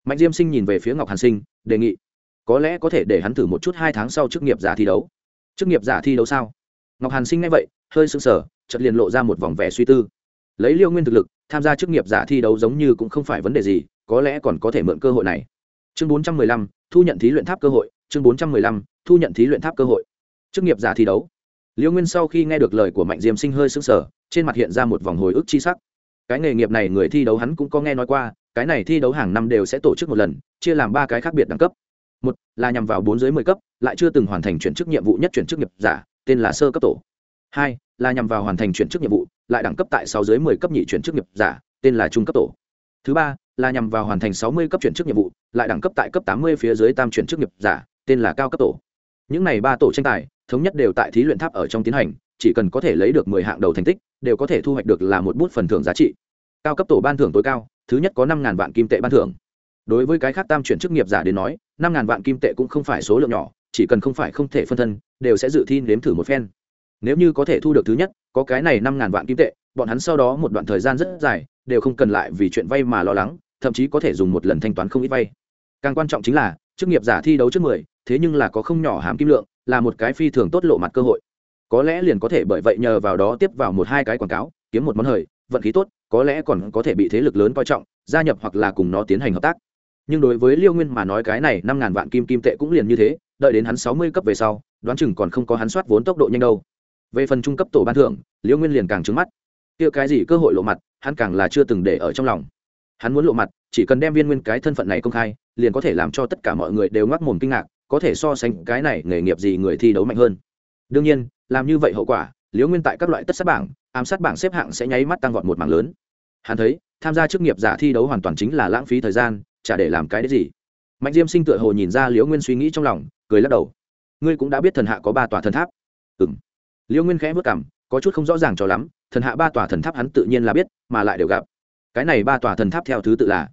Mạnh diêm sinh nhìn về phía ngọc hàn sinh, đề nghị, có lẽ có thể để hắn thử một chút hai tháng sau chức nghiệp giả thi đấu chức nghiệp giả thi đấu sao? Ngọc hàn sinh nghe vậy, hơi sững sờ, chợt liền lộ ra một vòng vẻ suy tư. Lấy liêu nguyên thực lực, tham gia chức nghiệp giả thi đấu giống như cũng không phải vấn đề gì, có lẽ còn có thể mượn cơ hội này. Chương bốn trăm mười lăm, thu nhận thí luyện tháp cơ hội, chương bốn trăm mười lăm, thu nhận thí luyện tháp cơ hội. Chức nghiệp giả thi đấu. Liêu nguyên sau khi nghe được lời của mạnh diêm sinh hơi sững sờ, trên mặt hiện ra một vòng hồi ức chi sắc. Cái nghề nghiệp này người thi đấu hắn cũng có nghe nói qua, cái này thi đấu hàng năm đều sẽ tổ chức một lần, chia làm ba cái khác biệt đẳng cấp một là nhằm vào bốn dưới mười cấp, lại chưa từng hoàn thành chuyển chức nhiệm vụ nhất chuyển chức nghiệp giả, tên là sơ cấp tổ. Hai là nhằm vào hoàn thành chuyển chức nhiệm vụ, lại đẳng cấp tại sáu dưới mười cấp nhị chuyển chức nghiệp giả, tên là trung cấp tổ. Thứ ba là nhằm vào hoàn thành sáu mươi cấp chuyển chức nhiệm vụ, lại đẳng cấp tại cấp tám mươi phía dưới tam chuyển chức nghiệp giả, tên là cao cấp tổ. Những này ba tổ tranh tài, thống nhất đều tại thí luyện tháp ở trong tiến hành, chỉ cần có thể lấy được mười hạng đầu thành tích, đều có thể thu hoạch được là một bút phần thưởng giá trị. Cao cấp tổ ban thưởng tối cao, thứ nhất có năm ngàn vạn kim tệ ban thưởng. Đối với cái khác tam chuyển chức nghiệp giả đến nói năm ngàn vạn kim tệ cũng không phải số lượng nhỏ, chỉ cần không phải không thể phân thân, đều sẽ dự thi nếm thử một phen. Nếu như có thể thu được thứ nhất, có cái này năm ngàn vạn kim tệ, bọn hắn sau đó một đoạn thời gian rất dài, đều không cần lại vì chuyện vay mà lo lắng, thậm chí có thể dùng một lần thanh toán không ít vay. Càng quan trọng chính là, chức nghiệp giả thi đấu trước mười, thế nhưng là có không nhỏ hàm kim lượng, là một cái phi thường tốt lộ mặt cơ hội. Có lẽ liền có thể bởi vậy nhờ vào đó tiếp vào một hai cái quảng cáo, kiếm một món hời, vận khí tốt, có lẽ còn có thể bị thế lực lớn coi trọng, gia nhập hoặc là cùng nó tiến hành hợp tác nhưng đối với liêu nguyên mà nói cái này năm ngàn vạn kim kim tệ cũng liền như thế, đợi đến hắn sáu mươi cấp về sau, đoán chừng còn không có hắn soát vốn tốc độ nhanh đâu. Về phần trung cấp tổ ban thưởng, liêu nguyên liền càng trứng mắt. Kia cái gì cơ hội lộ mặt, hắn càng là chưa từng để ở trong lòng. Hắn muốn lộ mặt, chỉ cần đem viên nguyên cái thân phận này công khai, liền có thể làm cho tất cả mọi người đều ngoác mồm kinh ngạc, có thể so sánh cái này nghề nghiệp gì người thi đấu mạnh hơn. Đương nhiên, làm như vậy hậu quả liễu nguyên tại các loại tất sát bảng, ám sát bảng xếp hạng sẽ nháy mắt tăng vọt một mảng lớn. Hắn thấy, tham gia chức nghiệp giả thi đấu hoàn toàn chính là lãng phí thời gian chả để làm cái đấy gì. Mạnh diêm sinh tựa hồ nhìn ra liễu nguyên suy nghĩ trong lòng, cười lắc đầu. Ngươi cũng đã biết thần hạ có ba tòa thần tháp. Ừ m liễu nguyên khẽ vất cảm có chút không rõ ràng cho lắm, thần hạ ba tòa thần tháp hắn tự nhiên là biết, mà lại đều gặp. Cái này ba tòa thần tháp theo thứ tự là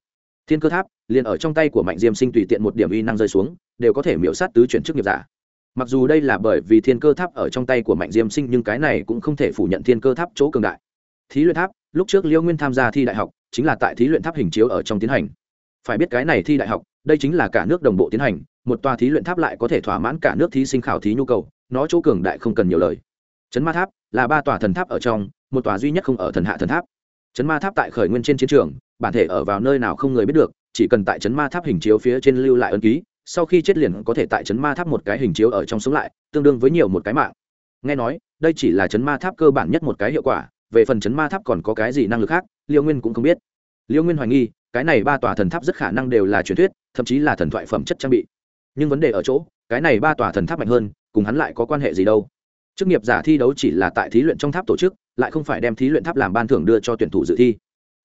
thiên cơ tháp, liền ở trong tay của mạnh diêm sinh tùy tiện một điểm uy năng rơi xuống, đều có thể miễu sát tứ chuyển chức nghiệp giả. Mặc dù đây là bởi vì thiên cơ tháp ở trong tay của mạnh diêm sinh, nhưng cái này cũng không thể phủ nhận thiên cơ tháp chỗ cường đại. Thí luyện tháp, lúc trước liêu nguyên tham gia thi đại học, chính là tại thí luyện tháp hình chiếu ở trong tiến hành phải biết cái này thi đại học, đây chính là cả nước đồng bộ tiến hành, một tòa thí luyện tháp lại có thể thỏa mãn cả nước thí sinh khảo thí nhu cầu, nó chỗ cường đại không cần nhiều lời. Chấn ma tháp là ba tòa thần tháp ở trong, một tòa duy nhất không ở thần hạ thần tháp. Chấn ma tháp tại khởi nguyên trên chiến trường, bản thể ở vào nơi nào không người biết được, chỉ cần tại chấn ma tháp hình chiếu phía trên lưu lại ấn ký, sau khi chết liền có thể tại chấn ma tháp một cái hình chiếu ở trong sống lại, tương đương với nhiều một cái mạng. Nghe nói, đây chỉ là chấn ma tháp cơ bản nhất một cái hiệu quả, về phần chấn ma tháp còn có cái gì năng lực khác, liêu nguyên cũng không biết liêu nguyên hoài nghi, cái này ba tòa thần tháp rất khả năng đều là truyền thuyết, thậm chí là thần thoại phẩm chất trang bị. Nhưng vấn đề ở chỗ, cái này ba tòa thần tháp mạnh hơn, cùng hắn lại có quan hệ gì đâu? Chức nghiệp giả thi đấu chỉ là tại thí luyện trong tháp tổ chức, lại không phải đem thí luyện tháp làm ban thưởng đưa cho tuyển thủ dự thi.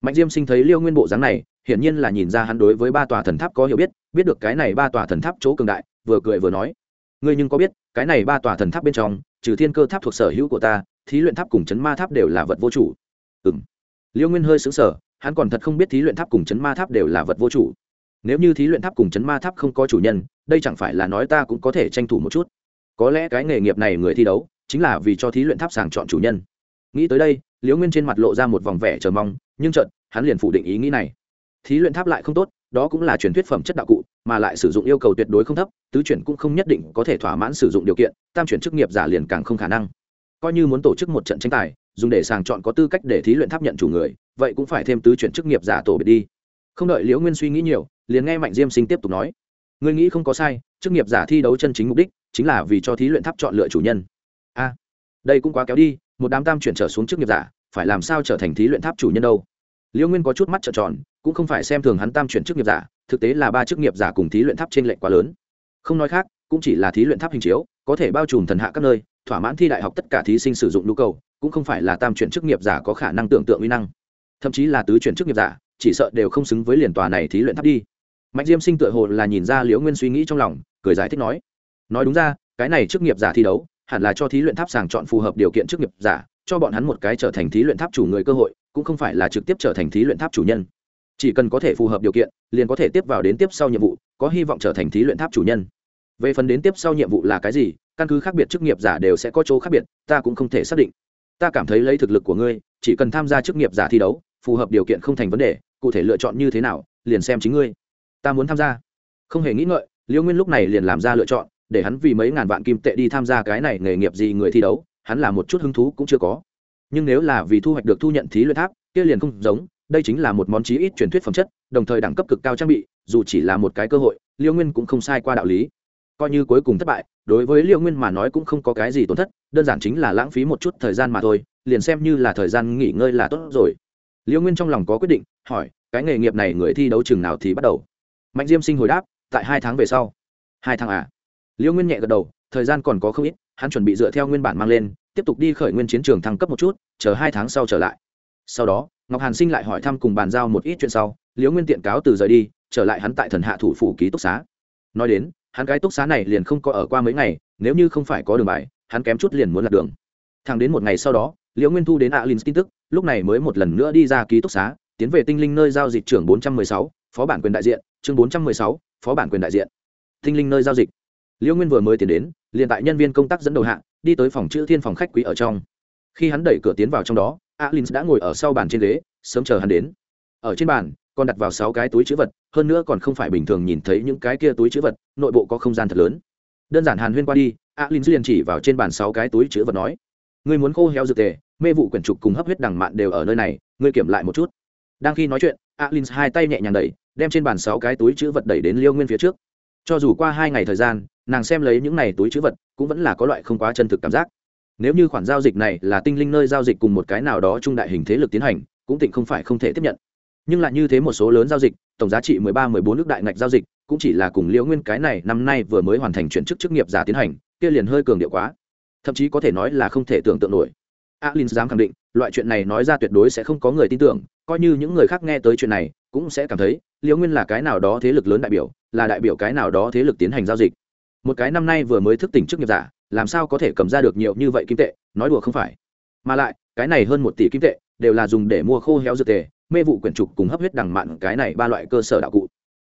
Mạnh diêm sinh thấy liêu nguyên bộ dáng này, hiển nhiên là nhìn ra hắn đối với ba tòa thần tháp có hiểu biết biết được cái này ba tòa thần tháp chỗ cường đại, vừa cười vừa nói. Ngươi nhưng có biết, cái này ba tòa thần tháp bên trong, trừ thiên cơ tháp thuộc sở hữu của ta, thí luyện tháp cùng chấn ma tháp đều là vật vô chủ. Ừ m liêu nguyên hơi xứng sở hắn còn thật không biết thí luyện tháp cùng chấn ma tháp đều là vật vô chủ. Nếu như thí luyện tháp cùng chấn ma tháp không có chủ nhân, đây chẳng phải là nói ta cũng có thể tranh thủ một chút. Có lẽ cái nghề nghiệp này người thi đấu, chính là vì cho thí luyện tháp sàng chọn chủ nhân. Nghĩ tới đây, liễu nguyên trên mặt lộ ra một vòng vẻ chờ mong, nhưng chợt, hắn liền phủ định ý nghĩ này. Thí luyện tháp lại không tốt, đó cũng là truyền thuyết phẩm chất đạo cụ, mà lại sử dụng yêu cầu tuyệt đối không thấp, tứ chuyển cũng không nhất định có thể thỏa mãn sử dụng điều kiện, tam chuyển chức nghiệp giả liền càng không khả năng. Coi như muốn tổ chức một trận tranh tài dùng để sàng chọn có tư cách để thí luyện tháp nhận chủ người, vậy cũng phải thêm tứ chuyển chức nghiệp giả tổ biệt đi. Không đợi liễu nguyên suy nghĩ nhiều, liền nghe mạnh diêm sinh tiếp tục nói. Người nghĩ không có sai, chức nghiệp giả thi đấu chân chính mục đích chính là vì cho thí luyện tháp chọn lựa chủ nhân. A, đây cũng quá kéo đi, một đám tam chuyển trở xuống chức nghiệp giả, phải làm sao trở thành thí luyện tháp chủ nhân đâu? Liễu nguyên có chút mắt trợn tròn, cũng không phải xem thường hắn tam chuyển chức nghiệp giả, thực tế là ba chức nghiệp giả cùng thí luyện tháp trên lệnh quá lớn. Không nói khác, cũng chỉ là thí luyện tháp hình chiếu, có thể bao trùm thần hạ các nơi thỏa mãn thi đại học tất cả thí sinh sử dụng nhu cầu, cũng không phải là tam chuyển chức nghiệp giả có khả năng tưởng tượng uy năng. Thậm chí là tứ chuyển chức nghiệp giả, chỉ sợ đều không xứng với liền tòa này thí luyện tháp đi. Mạnh diêm sinh tựa hồ là nhìn ra liễu nguyên suy nghĩ trong lòng, cười giải thích nói nói đúng ra, cái này chức nghiệp giả thi đấu, hẳn là cho thí luyện tháp sàng chọn phù hợp điều kiện chức nghiệp giả, cho bọn hắn một cái trở thành thí luyện tháp chủ người cơ hội, cũng không phải là trực tiếp trở thành thí luyện tháp chủ nhân. Chỉ cần có thể phù hợp điều kiện, liền có thể tiếp vào đến tiếp sau nhiệm vụ, có hy vọng trở thành thí luyện tháp chủ nhân về phần đến tiếp sau nhiệm vụ là cái gì, căn cứ khác biệt chức nghiệp giả đều sẽ có chỗ khác biệt, ta cũng không thể xác định. Ta cảm thấy lấy thực lực của ngươi, chỉ cần tham gia chức nghiệp giả thi đấu, phù hợp điều kiện không thành vấn đề, cụ thể lựa chọn như thế nào, liền xem chính ngươi. Ta muốn tham gia. Không hề nghĩ ngợi liễu nguyên lúc này liền làm ra lựa chọn, để hắn vì mấy ngàn vạn kim tệ đi tham gia cái này nghề nghiệp gì người thi đấu, hắn là một chút hứng thú cũng chưa có. Nhưng nếu là vì thu hoạch được thu nhận thí luyện tháp, kia liền không giống, đây chính là một món chí ít truyền thuyết phẩm chất, đồng thời đẳng cấp cực cao trang bị, dù chỉ là một cái cơ hội liễu nguyên cũng không sai qua đạo lý coi như cuối cùng thất bại, đối với liệu nguyên mà nói cũng không có cái gì tổn thất, đơn giản chính là lãng phí một chút thời gian mà thôi, liền xem như là thời gian nghỉ ngơi là tốt rồi. Liệu nguyên trong lòng có quyết định, hỏi, cái nghề nghiệp này người thi đấu chừng nào thì bắt đầu? Mạnh diêm sinh hồi đáp, tại hai tháng về sau. Hai tháng à? Liệu nguyên nhẹ gật đầu, thời gian còn có không ít, hắn chuẩn bị dựa theo nguyên bản mang lên, tiếp tục đi khởi nguyên chiến trường thăng cấp một chút, chờ hai tháng sau trở lại. Sau đó, ngọc hàn sinh lại hỏi thăm cùng bàn giao một ít chuyện sau, liễu nguyên tiện cáo từ rời đi, trở lại hắn tại thần hạ thủ phủ ký túc xá. Nói đến hắn cái túc xá này liền không có ở qua mấy ngày, nếu như không phải có đường bài, hắn kém chút liền muốn lạc đường. Thẳng đến một ngày sau đó, liễu nguyên thu đến alin tin tức, lúc này mới một lần nữa đi ra ký túc xá, tiến về tinh linh nơi giao dịch trưởng bốn trăm mười sáu, phó bản quyền đại diện, chương bốn trăm mười sáu, phó bản quyền đại diện. Tinh linh nơi giao dịch. Liễu nguyên vừa mới tiến đến, liền tại nhân viên công tác dẫn đầu hạng đi tới phòng chữ thiên phòng khách quý ở trong. Khi hắn đẩy cửa tiến vào trong đó alin đã ngồi ở sau bàn trên ghế, sớm chờ hắn đến. Ở trên bàn còn đặt vào sáu cái túi chữ vật, hơn nữa còn không phải bình thường nhìn thấy những cái kia túi chữ vật, nội bộ có không gian thật lớn. Đơn giản hàn huyên qua đi alin liền chỉ vào trên bàn sáu cái túi chữ vật nói, ngươi muốn khô heo dược tề, mê vụ quyển trục cùng hấp huyết đằng mạn đều ở nơi này, ngươi kiểm lại một chút. Đang khi nói chuyện alin hai tay nhẹ nhàng đẩy, đem trên bàn sáu cái túi chữ vật đẩy đến liêu nguyên phía trước. Cho dù qua hai ngày thời gian, nàng xem lấy những này túi chữ vật, cũng vẫn là có loại không quá chân thực cảm giác. Nếu như khoản giao dịch này là tinh linh nơi giao dịch cùng một cái nào đó trung đại hình thế lực tiến hành, cũng tịnh không phải không thể tiếp nhận nhưng lại như thế một số lớn giao dịch, tổng giá trị mười ba, mười bốn nước đại ngạch giao dịch, cũng chỉ là cùng liễu nguyên cái này năm nay vừa mới hoàn thành chuyển chức chức nghiệp giả tiến hành, kia liền hơi cường điệu quá. Thậm chí có thể nói là không thể tưởng tượng nổi. Alin dám khẳng định, loại chuyện này nói ra tuyệt đối sẽ không có người tin tưởng, coi như những người khác nghe tới chuyện này, cũng sẽ cảm thấy, liễu nguyên là cái nào đó thế lực lớn đại biểu, là đại biểu cái nào đó thế lực tiến hành giao dịch. Một cái năm nay vừa mới thức tỉnh chức nghiệp giả, làm sao có thể cầm ra được nhiều như vậy kim tệ, nói đùa không phải. Mà lại, cái này hơn một tỷ kim tệ, đều là dùng để mua khô héo dược tề mê vụ quyển trục cùng hấp huyết đằng mặn cái này ba loại cơ sở đạo cụ.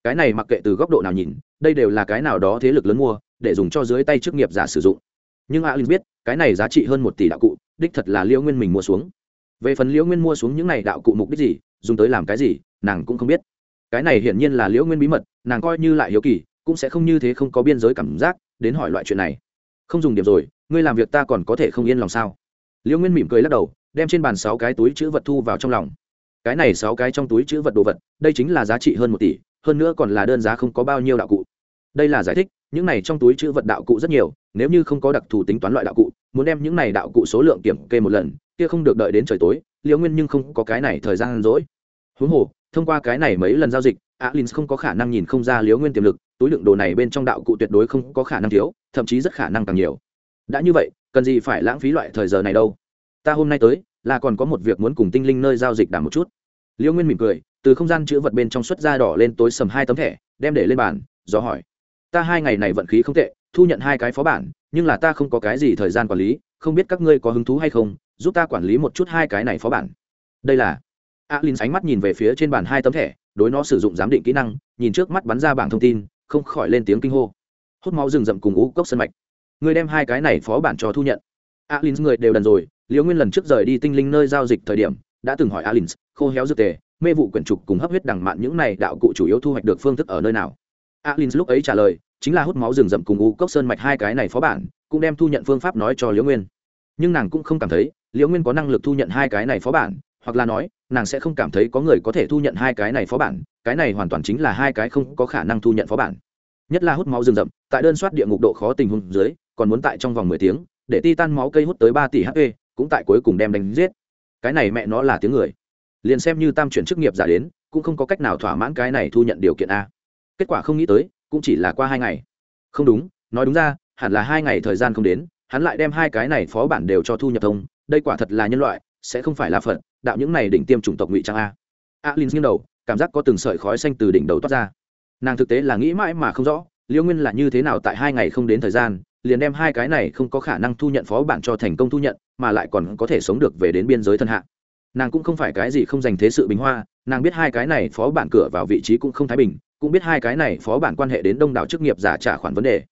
Cái này mặc kệ từ góc độ nào nhìn, đây đều là cái nào đó thế lực lớn mua, để dùng cho dưới tay chức nghiệp giả sử dụng. Nhưng alin biết, cái này giá trị hơn một tỷ đạo cụ, đích thật là liễu nguyên mình mua xuống. Về phần liễu nguyên mua xuống những này đạo cụ mục đích gì, dùng tới làm cái gì, nàng cũng không biết. Cái này hiển nhiên là liễu nguyên bí mật, nàng coi như lại hiếu kỳ, cũng sẽ không như thế không có biên giới cảm giác đến hỏi loại chuyện này. Không dùng điểm rồi, ngươi làm việc ta còn có thể không yên lòng sao? Liễu nguyên mỉm cười lắc đầu, đem trên bàn sáu cái túi chữ vật thu vào trong lòng cái này sáu cái trong túi chữ vật đồ vật, đây chính là giá trị hơn một tỷ, hơn nữa còn là đơn giá không có bao nhiêu đạo cụ. Đây là giải thích, những này trong túi chữ vật đạo cụ rất nhiều, nếu như không có đặc thù tính toán loại đạo cụ, muốn đem những này đạo cụ số lượng kiểm kê một lần, kia không được đợi đến trời tối, liễu nguyên nhưng không có cái này thời gian rỗi. Huống hồ, thông qua cái này mấy lần giao dịch alin không có khả năng nhìn không ra liễu nguyên tiềm lực, túi lượng đồ này bên trong đạo cụ tuyệt đối không có khả năng thiếu, thậm chí rất khả năng càng nhiều. Đã như vậy, cần gì phải lãng phí loại thời giờ này đâu? Ta hôm nay tới, là còn có một việc muốn cùng tinh linh nơi giao dịch đảm một chút. Liễu nguyên mỉm cười, từ không gian chữ vật bên trong xuất ra đỏ lên tối sầm hai tấm thẻ, đem để lên bàn do hỏi. Ta hai ngày này vận khí không tệ, thu nhận hai cái phó bản, nhưng là ta không có cái gì thời gian quản lý, không biết các ngươi có hứng thú hay không, giúp ta quản lý một chút hai cái này phó bản. Đây là alin ánh mắt nhìn về phía trên bàn hai tấm thẻ, đối nó sử dụng giám định kỹ năng, nhìn trước mắt bắn ra bảng thông tin, không khỏi lên tiếng kinh hô. Hút máu rừng rậm cùng ú cốc sân mạch. Người đem hai cái này phó bản cho thu nhận. Alin người đều đần rồi liễu nguyên lần trước rời đi tinh linh nơi giao dịch thời điểm, đã từng hỏi alin khô héo dược tề, mê vụ quyển trục cùng hấp huyết đằng mạn những này đạo cụ chủ yếu thu hoạch được phương thức ở nơi nào. Alin lúc ấy trả lời, chính là hút máu rừng rậm cùng u cốc sơn mạch hai cái này phó bản, cũng đem thu nhận phương pháp nói cho liễu nguyên. Nhưng nàng cũng không cảm thấy liễu nguyên có năng lực thu nhận hai cái này phó bản, hoặc là nói, nàng sẽ không cảm thấy có người có thể thu nhận hai cái này phó bản, cái này hoàn toàn chính là hai cái không có khả năng thu nhận phó bản. Nhất là hút máu rừng rậm, tại đơn soát địa ngục độ khó tình huống dưới, còn muốn tại trong vòng mười tiếng, để ti tan máu cây hút tới ba tỷ hp cũng tại cuối cùng đem đánh giết. Cái này mẹ nó là tiếng người. Liền xem như tam chuyển chức nghiệp giả đến cũng không có cách nào thỏa mãn cái này thu nhận điều kiện a. Kết quả không nghĩ tới cũng chỉ là qua hai ngày. Không đúng nói đúng ra hẳn là hai ngày thời gian không đến hắn lại đem hai cái này phó bản đều cho thu nhập thông. Đây quả thật là nhân loại sẽ không phải là phận, đạo những này đỉnh tiêm chủng tộc ngụy trang a. Alin nghiêng đầu cảm giác có từng sợi khói xanh từ đỉnh đầu toát ra. Nàng thực tế là nghĩ mãi mà không rõ liễu nguyên là như thế nào tại hai ngày không đến thời gian liền đem hai cái này không có khả năng thu nhận phó bản cho thành công thu nhận mà lại còn có thể sống được về đến biên giới thân hạ. Nàng cũng không phải cái gì không dành thế sự bình hoa, nàng biết hai cái này phó bản cửa vào vị trí cũng không thái bình, cũng biết hai cái này phó bản quan hệ đến đông đảo chức nghiệp giả trả khoản vấn đề.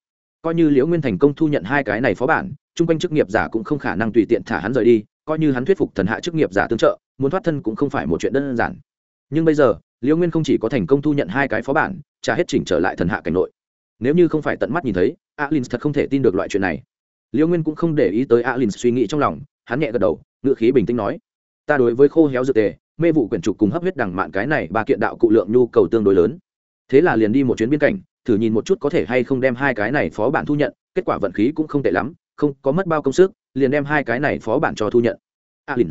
Coi như liễu nguyên thành công thu nhận hai cái này phó bản, chung quanh chức nghiệp giả cũng không khả năng tùy tiện thả hắn rời đi, coi như hắn thuyết phục thần hạ chức nghiệp giả tương trợ, muốn thoát thân cũng không phải một chuyện đơn giản. Nhưng bây giờ, liễu nguyên không chỉ có thành công thu nhận hai cái phó bản, trả hết chỉnh trở lại thần hạ cảnh nội. Nếu như không phải tận mắt nhìn thấy alin thật không thể tin được loại chuyện này liễu nguyên cũng không để ý tới alin suy nghĩ trong lòng, hắn nhẹ gật đầu ngự khí bình tĩnh nói, ta đối với khô héo dược tề, mê vụ quyển trục cùng hấp huyết đằng mạn cái này ba kiện đạo cụ lượng nhu cầu tương đối lớn. Thế là liền đi một chuyến biên cảnh, thử nhìn một chút có thể hay không đem hai cái này phó bản thu nhận, kết quả vận khí cũng không tệ lắm, không có mất bao công sức, liền đem hai cái này phó bản cho thu nhận. Alin,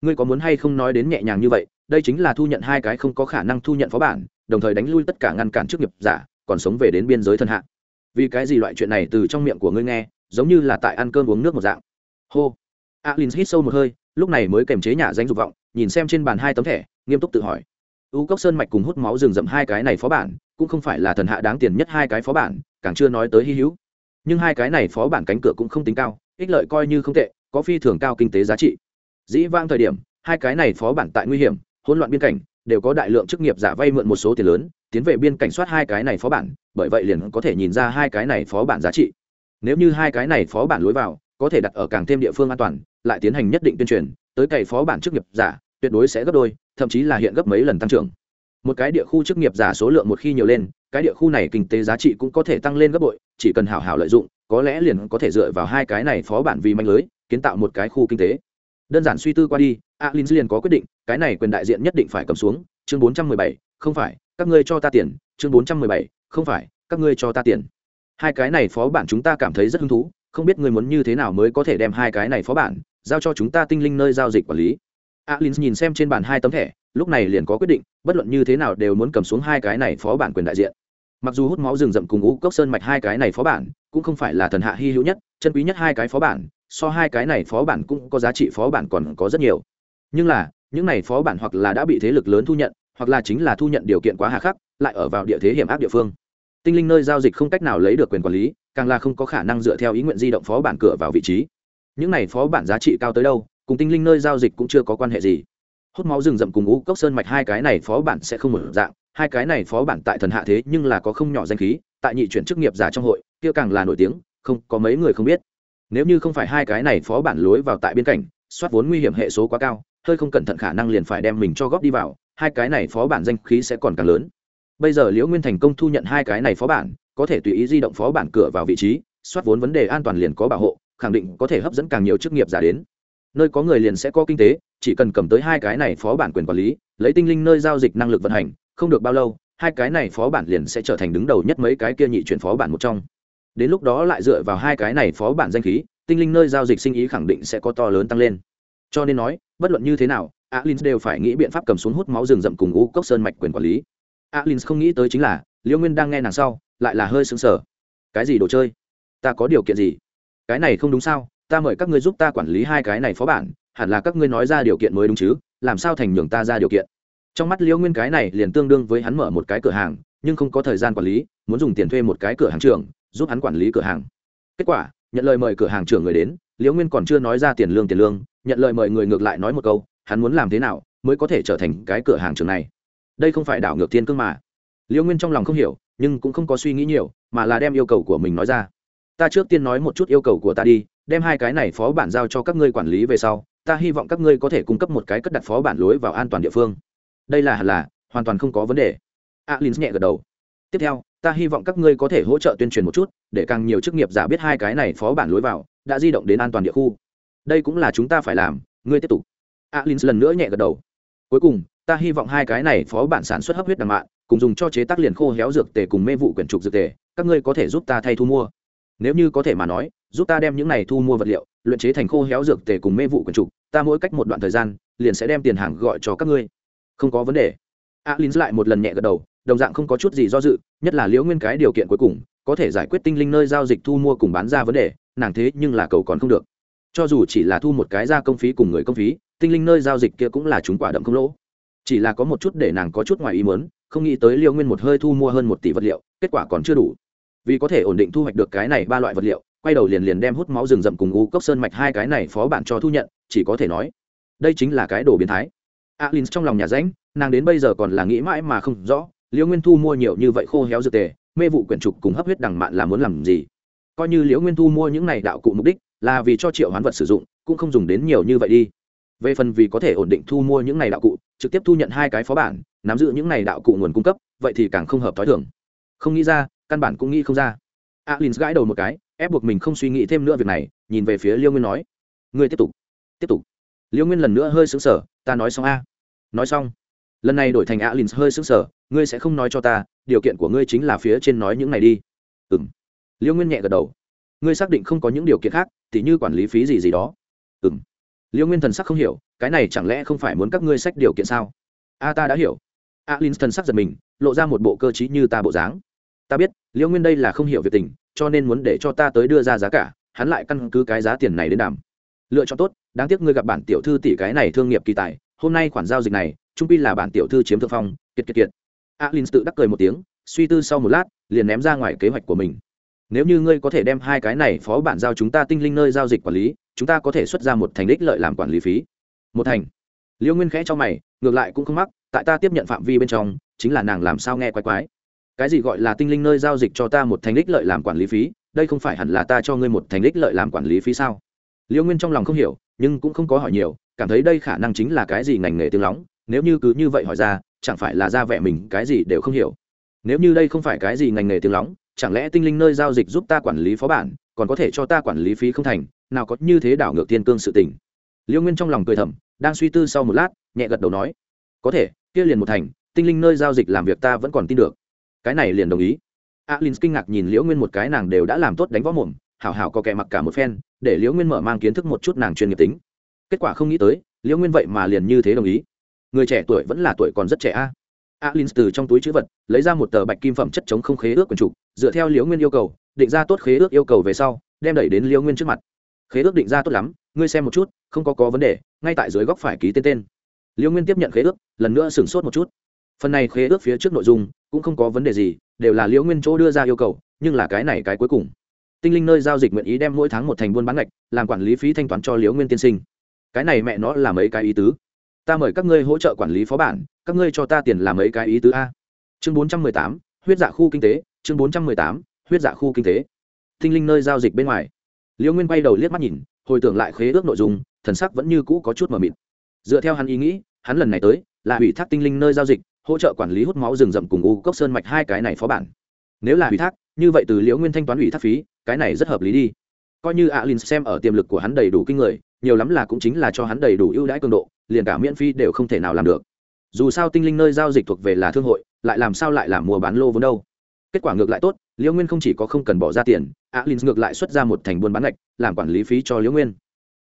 ngươi có muốn hay không nói đến nhẹ nhàng như vậy, đây chính là thu nhận hai cái không có khả năng thu nhận phó bản, đồng thời đánh lui tất cả ngăn cản chức nghiệp giả, còn sống về đến biên giới thân hạ. Vì cái gì loại chuyện này từ trong miệng của ngươi nghe giống như là tại ăn cơm uống nước một dạng. Hô. Alin hít sâu một hơi, lúc này mới kềm chế nhà danh dục vọng, nhìn xem trên bàn hai tấm thẻ, nghiêm túc tự hỏi. U cốc sơn mạch cùng hút máu rừng rậm hai cái này phó bản, cũng không phải là thần hạ đáng tiền nhất hai cái phó bản, càng chưa nói tới hy hữu. Nhưng hai cái này phó bản cánh cửa cũng không tính cao, ích lợi coi như không tệ, có phi thường cao kinh tế giá trị. Dĩ vang thời điểm, hai cái này phó bản tại nguy hiểm, hỗn loạn biên cảnh, đều có đại lượng chức nghiệp giả vay mượn một số tiền lớn, tiến về biên cảnh soát hai cái này phó bản, bởi vậy liền có thể nhìn ra hai cái này phó bản giá trị nếu như hai cái này phó bản lối vào có thể đặt ở càng thêm địa phương an toàn, lại tiến hành nhất định tuyên truyền, tới cày phó bản chức nghiệp giả, tuyệt đối sẽ gấp đôi, thậm chí là hiện gấp mấy lần tăng trưởng. Một cái địa khu chức nghiệp giả số lượng một khi nhiều lên, cái địa khu này kinh tế giá trị cũng có thể tăng lên gấp bội, chỉ cần hảo hảo lợi dụng, có lẽ liền có thể dựa vào hai cái này phó bản vì manh lưới, kiến tạo một cái khu kinh tế. Đơn giản suy tư qua đi alin liền có quyết định, cái này quyền đại diện nhất định phải cầm xuống, chương bốn trăm mười bảy, không phải, các ngươi cho ta tiền, chương bốn trăm mười bảy, không phải, các ngươi cho ta tiền hai cái này phó bản chúng ta cảm thấy rất hứng thú, không biết người muốn như thế nào mới có thể đem hai cái này phó bản giao cho chúng ta tinh linh nơi giao dịch quản lý. Alin nhìn xem trên bàn hai tấm thẻ, lúc này liền có quyết định, bất luận như thế nào đều muốn cầm xuống hai cái này phó bản quyền đại diện. Mặc dù hút máu rừng rậm cùng ngũ cốc sơn mạch hai cái này phó bản cũng không phải là thần hạ hy hữu nhất, chân quý nhất hai cái phó bản, so hai cái này phó bản cũng có giá trị phó bản còn có rất nhiều. Nhưng là, những này phó bản hoặc là đã bị thế lực lớn thu nhận, hoặc là chính là thu nhận điều kiện quá hà khắc, lại ở vào địa thế hiểm ác địa phương tinh linh nơi giao dịch không cách nào lấy được quyền quản lý, càng là không có khả năng dựa theo ý nguyện di động phó bản cửa vào vị trí. Những này phó bản giá trị cao tới đâu, cùng tinh linh nơi giao dịch cũng chưa có quan hệ gì. Hút máu rừng rậm cùng ngũ cốc sơn mạch hai cái này phó bản sẽ không mở dạng, hai cái này phó bản tại thần hạ thế nhưng là có không nhỏ danh khí, tại nhị chuyển chức nghiệp giả trong hội, kia càng là nổi tiếng, không, có mấy người không biết. Nếu như không phải hai cái này phó bản lối vào tại biên cảnh soát vốn nguy hiểm hệ số quá cao, hơi không cẩn thận khả năng liền phải đem mình cho góp đi vào, hai cái này phó bản danh khí sẽ còn càng lớn bây giờ liễu nguyên thành công thu nhận hai cái này phó bản, có thể tùy ý di động phó bản cửa vào vị trí, soát vốn vấn đề an toàn liền có bảo hộ, khẳng định có thể hấp dẫn càng nhiều chức nghiệp giả đến. Nơi có người liền sẽ có kinh tế, chỉ cần cầm tới hai cái này phó bản quyền quản lý, lấy tinh linh nơi giao dịch năng lực vận hành, không được bao lâu, hai cái này phó bản liền sẽ trở thành đứng đầu nhất mấy cái kia nhị chuyển phó bản một trong. Đến lúc đó lại dựa vào hai cái này phó bản danh khí, tinh linh nơi giao dịch sinh ý khẳng định sẽ có to lớn tăng lên. Cho nên nói, bất luận như thế nào, alin đều phải nghĩ biện pháp cầm xuống hút máu rừng rậm cùng u cốc sơn mạch quyền quản lý alin không nghĩ tới chính là, liễu nguyên đang nghe nàng sau, lại là hơi sững sờ. Cái gì đồ chơi? Ta có điều kiện gì? Cái này không đúng sao, ta mời các ngươi giúp ta quản lý hai cái này phó bản, hẳn là các ngươi nói ra điều kiện mới đúng chứ, làm sao thành nhường ta ra điều kiện? Trong mắt liễu nguyên cái này liền tương đương với hắn mở một cái cửa hàng, nhưng không có thời gian quản lý, muốn dùng tiền thuê một cái cửa hàng trưởng, giúp hắn quản lý cửa hàng. Kết quả, nhận lời mời cửa hàng trưởng người đến, liễu nguyên còn chưa nói ra tiền lương tiền lương, nhận lời mời người ngược lại nói một câu, hắn muốn làm thế nào mới có thể trở thành cái cửa hàng trưởng này? Đây không phải đảo ngược thiên cương mà. Liễu nguyên trong lòng không hiểu, nhưng cũng không có suy nghĩ nhiều, mà là đem yêu cầu của mình nói ra. Ta trước tiên nói một chút yêu cầu của ta đi, đem hai cái này phó bản giao cho các ngươi quản lý về sau, ta hy vọng các ngươi có thể cung cấp một cái cất đặt phó bản lối vào an toàn địa phương. Đây là hẳn là, hoàn toàn không có vấn đề. Alin nhẹ gật đầu. Tiếp theo, ta hy vọng các ngươi có thể hỗ trợ tuyên truyền một chút, để càng nhiều chức nghiệp giả biết hai cái này phó bản lối vào, đã di động đến an toàn địa khu. Đây cũng là chúng ta phải làm, ngươi tiếp tục. Alin lần nữa nhẹ gật đầu. Cuối cùng ta hy vọng hai cái này phó bản sản xuất hấp huyết đằng mạn cùng dùng cho chế tác liền khô héo dược tề cùng mê vụ quyển trục dược tề, các ngươi có thể giúp ta thay thu mua. Nếu như có thể mà nói, giúp ta đem những này thu mua vật liệu, luyện chế thành khô héo dược tề cùng mê vụ quyển trục, ta mỗi cách một đoạn thời gian, liền sẽ đem tiền hàng gọi cho các ngươi. Không có vấn đề. A Linh lại một lần nhẹ gật đầu, đồng dạng không có chút gì do dự, nhất là liễu nguyên cái điều kiện cuối cùng, có thể giải quyết tinh linh nơi giao dịch thu mua cùng bán ra vấn đề, nàng thế nhưng là cầu còn không được. Cho dù chỉ là thu một cái ra công phí cùng người công phí, tinh linh nơi giao dịch kia cũng là chúng quả đậm không lỗ chỉ là có một chút để nàng có chút ngoài ý mớn không nghĩ tới liễu nguyên một hơi thu mua hơn một tỷ vật liệu, kết quả còn chưa đủ. Vì có thể ổn định thu hoạch được cái này ba loại vật liệu, quay đầu liền liền đem hút máu rừng rậm cùng u cốc sơn mạch hai cái này phó bản cho thu nhận, chỉ có thể nói, đây chính là cái đồ biến thái. Alin trong lòng nhà ránh nàng đến bây giờ còn là nghĩ mãi mà không rõ liễu nguyên thu mua nhiều như vậy khô héo dược tề, mê vụ quyển trục cùng hấp huyết đằng mạn là muốn làm gì? Coi như liễu nguyên thu mua những này đạo cụ mục đích, là vì cho triệu hoán vật sử dụng, cũng không dùng đến nhiều như vậy đi về phần vì có thể ổn định thu mua những này đạo cụ, trực tiếp thu nhận hai cái phó bản, nắm giữ những này đạo cụ nguồn cung cấp, vậy thì càng không hợp t h ó i thưởng không nghĩ ra, căn bản cũng nghĩ không ra. Alin gãi đầu một cái, ép buộc mình không suy nghĩ thêm nữa việc này, nhìn về phía liêu nguyên nói, ngươi tiếp tục tiếp tục. Liêu nguyên lần nữa hơi xứng sở ta nói xong a, nói xong. Lần này đổi thành alin hơi xứng sở ngươi sẽ không nói cho ta, điều kiện của ngươi chính là phía trên nói những này đi. Ừ m liêu nguyên nhẹ gật đầu. Ngươi xác định không có những điều kiện khác t h như quản lý phí gì gì đó. Ừ m liêu nguyên thần sắc không hiểu, cái này chẳng lẽ không phải muốn các ngươi sách điều kiện sao? A, ta đã hiểu. A alin thần sắc giật mình, lộ ra một bộ cơ t như ta bộ dáng. Ta biết, liêu nguyên đây là không hiểu việc tình, cho nên muốn để cho ta tới đưa ra giá cả, hắn lại căn cứ cái giá tiền này đến đàm. Lựa chọn tốt, đáng tiếc ngươi gặp bản tiểu thư tỷ cái này thương nghiệp kỳ tài, hôm nay khoản giao dịch này, trung pi là bản tiểu thư chiếm thượng phong, kiệt kiệt kiệt. A alin tự đắc cười một tiếng, suy tư sau một lát, liền ném ra ngoài kế hoạch của mình. Nếu như ngươi có thể đem hai cái này phó bản giao chúng ta tinh linh nơi giao dịch quản lý chúng ta có thể xuất ra một thành đích lợi làm quản lý phí. Một thành. Liêu nguyên khẽ cho mày, ngược lại cũng không mắc, tại ta tiếp nhận phạm vi bên trong, chính là nàng làm sao nghe quái quái. Cái gì gọi là tinh linh nơi giao dịch cho ta một thành đích lợi làm quản lý phí, đây không phải hẳn là ta cho ngươi một thành đích lợi làm quản lý phí sao? Liêu nguyên trong lòng không hiểu, nhưng cũng không có hỏi nhiều, cảm thấy đây khả năng chính là cái gì ngành nghề tiếng lóng, nếu như cứ như vậy hỏi ra, chẳng phải là ra vẻ mình cái gì đều không hiểu. Nếu như đây không phải cái gì ngành nghề tiếng lóng, chẳng lẽ tinh linh nơi giao dịch giúp ta quản lý phó bản, còn có thể cho ta quản lý phí không thành nào có như thế đảo ngược thiên cương sự tình. Liêu nguyên trong lòng cười thầm, đang suy tư sau một lát, nhẹ gật đầu nói, có thể, kia liền một thành, tinh linh nơi giao dịch làm việc ta vẫn còn tin được. Cái này liền đồng ý. Alin kinh ngạc nhìn liễu nguyên một cái nàng đều đã làm tốt đánh võ mồm, hảo hảo có kẻ mặc cả một phen, để liễu nguyên mở mang kiến thức một chút nàng chuyên nghiệp tính. Kết quả không nghĩ tới, liễu nguyên vậy mà liền như thế đồng ý. Người trẻ tuổi vẫn là tuổi còn rất trẻ a. Alin từ trong túi chữ vật, lấy ra một tờ bạch kim phẩm chất chống không khế ước quần trục, dựa theo liễu nguyên yêu cầu, định ra tốt khế ước yêu cầu về sau, đem đẩy đến liễu nguyên trước mặt khế ước định ra tốt lắm, ngươi xem một chút, không có có vấn đề, ngay tại dưới góc phải ký tên tên. Liễu nguyên tiếp nhận khế ước, lần nữa sửng sốt một chút. Phần này khế ước phía trước nội dung, cũng không có vấn đề gì, đều là liễu nguyên chỗ đưa ra yêu cầu, nhưng là cái này cái cuối cùng. Tinh linh nơi giao dịch nguyện ý đem mỗi tháng một thành buôn bán ngạch, làm quản lý phí thanh toán cho liễu nguyên tiên sinh. Cái này mẹ nó là mấy cái ý tứ? Ta mời các ngươi hỗ trợ quản lý phó bản, các ngươi cho ta tiền làm mấy cái ý tứ a? Chương bốn trăm mười tám, huyết dạ khu kinh tế, chương bốn trăm mười tám, huyết dạ khu kinh tế. Tinh linh nơi giao dịch bên ngoài liễu nguyên bay đầu liếc mắt nhìn, hồi tưởng lại khế ước nội dung, thần sắc vẫn như cũ có chút mờ mịt. Dựa theo hắn ý nghĩ, hắn lần này tới là ủy thác tinh linh nơi giao dịch, hỗ trợ quản lý hút máu rừng rậm cùng u cốc sơn mạch hai cái này phó bản. Nếu là ủy thác, như vậy từ liễu nguyên thanh toán ủy thác phí, cái này rất hợp lý đi. Coi như alin xem ở tiềm lực của hắn đầy đủ kinh người, nhiều lắm là cũng chính là cho hắn đầy đủ ưu đãi cường độ, liền cả miễn phí đều không thể nào làm được. Dù sao tinh linh nơi giao dịch thuộc về là thương hội, lại làm sao lại làm mua bán lô vốn đâu? Kết quả ngược lại tốt liễu nguyên không chỉ có không cần bỏ ra tiền alin ngược lại xuất ra một thành buôn bán ngạch, làm quản lý phí cho liễu nguyên.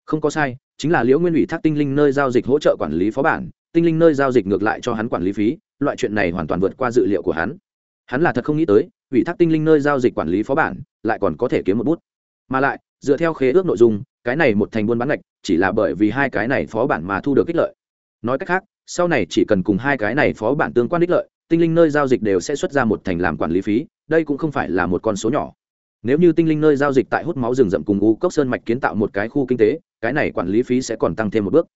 Không có sai, chính là liễu nguyên ủy thác tinh linh nơi giao dịch hỗ trợ quản lý phó bản, tinh linh nơi giao dịch ngược lại cho hắn quản lý phí, loại chuyện này hoàn toàn vượt qua dự liệu của hắn. Hắn là thật không nghĩ tới, ủy thác tinh linh nơi giao dịch quản lý phó bản lại còn có thể kiếm một bút. Mà lại, dựa theo khế ước nội dung, cái này một thành buôn bán ngạch chỉ là bởi vì hai cái này phó bản mà thu được ích lợi. Nói cách khác, sau này chỉ cần cùng hai cái này phó bản tương quan ích lợi, tinh linh nơi giao dịch đều sẽ xuất ra một thành làm quản lý phí đây cũng không phải là một con số nhỏ. Nếu như tinh linh nơi giao dịch tại hút máu rừng rậm cùng u cốc sơn mạch kiến tạo một cái khu kinh tế, cái này quản lý phí sẽ còn tăng thêm một bước.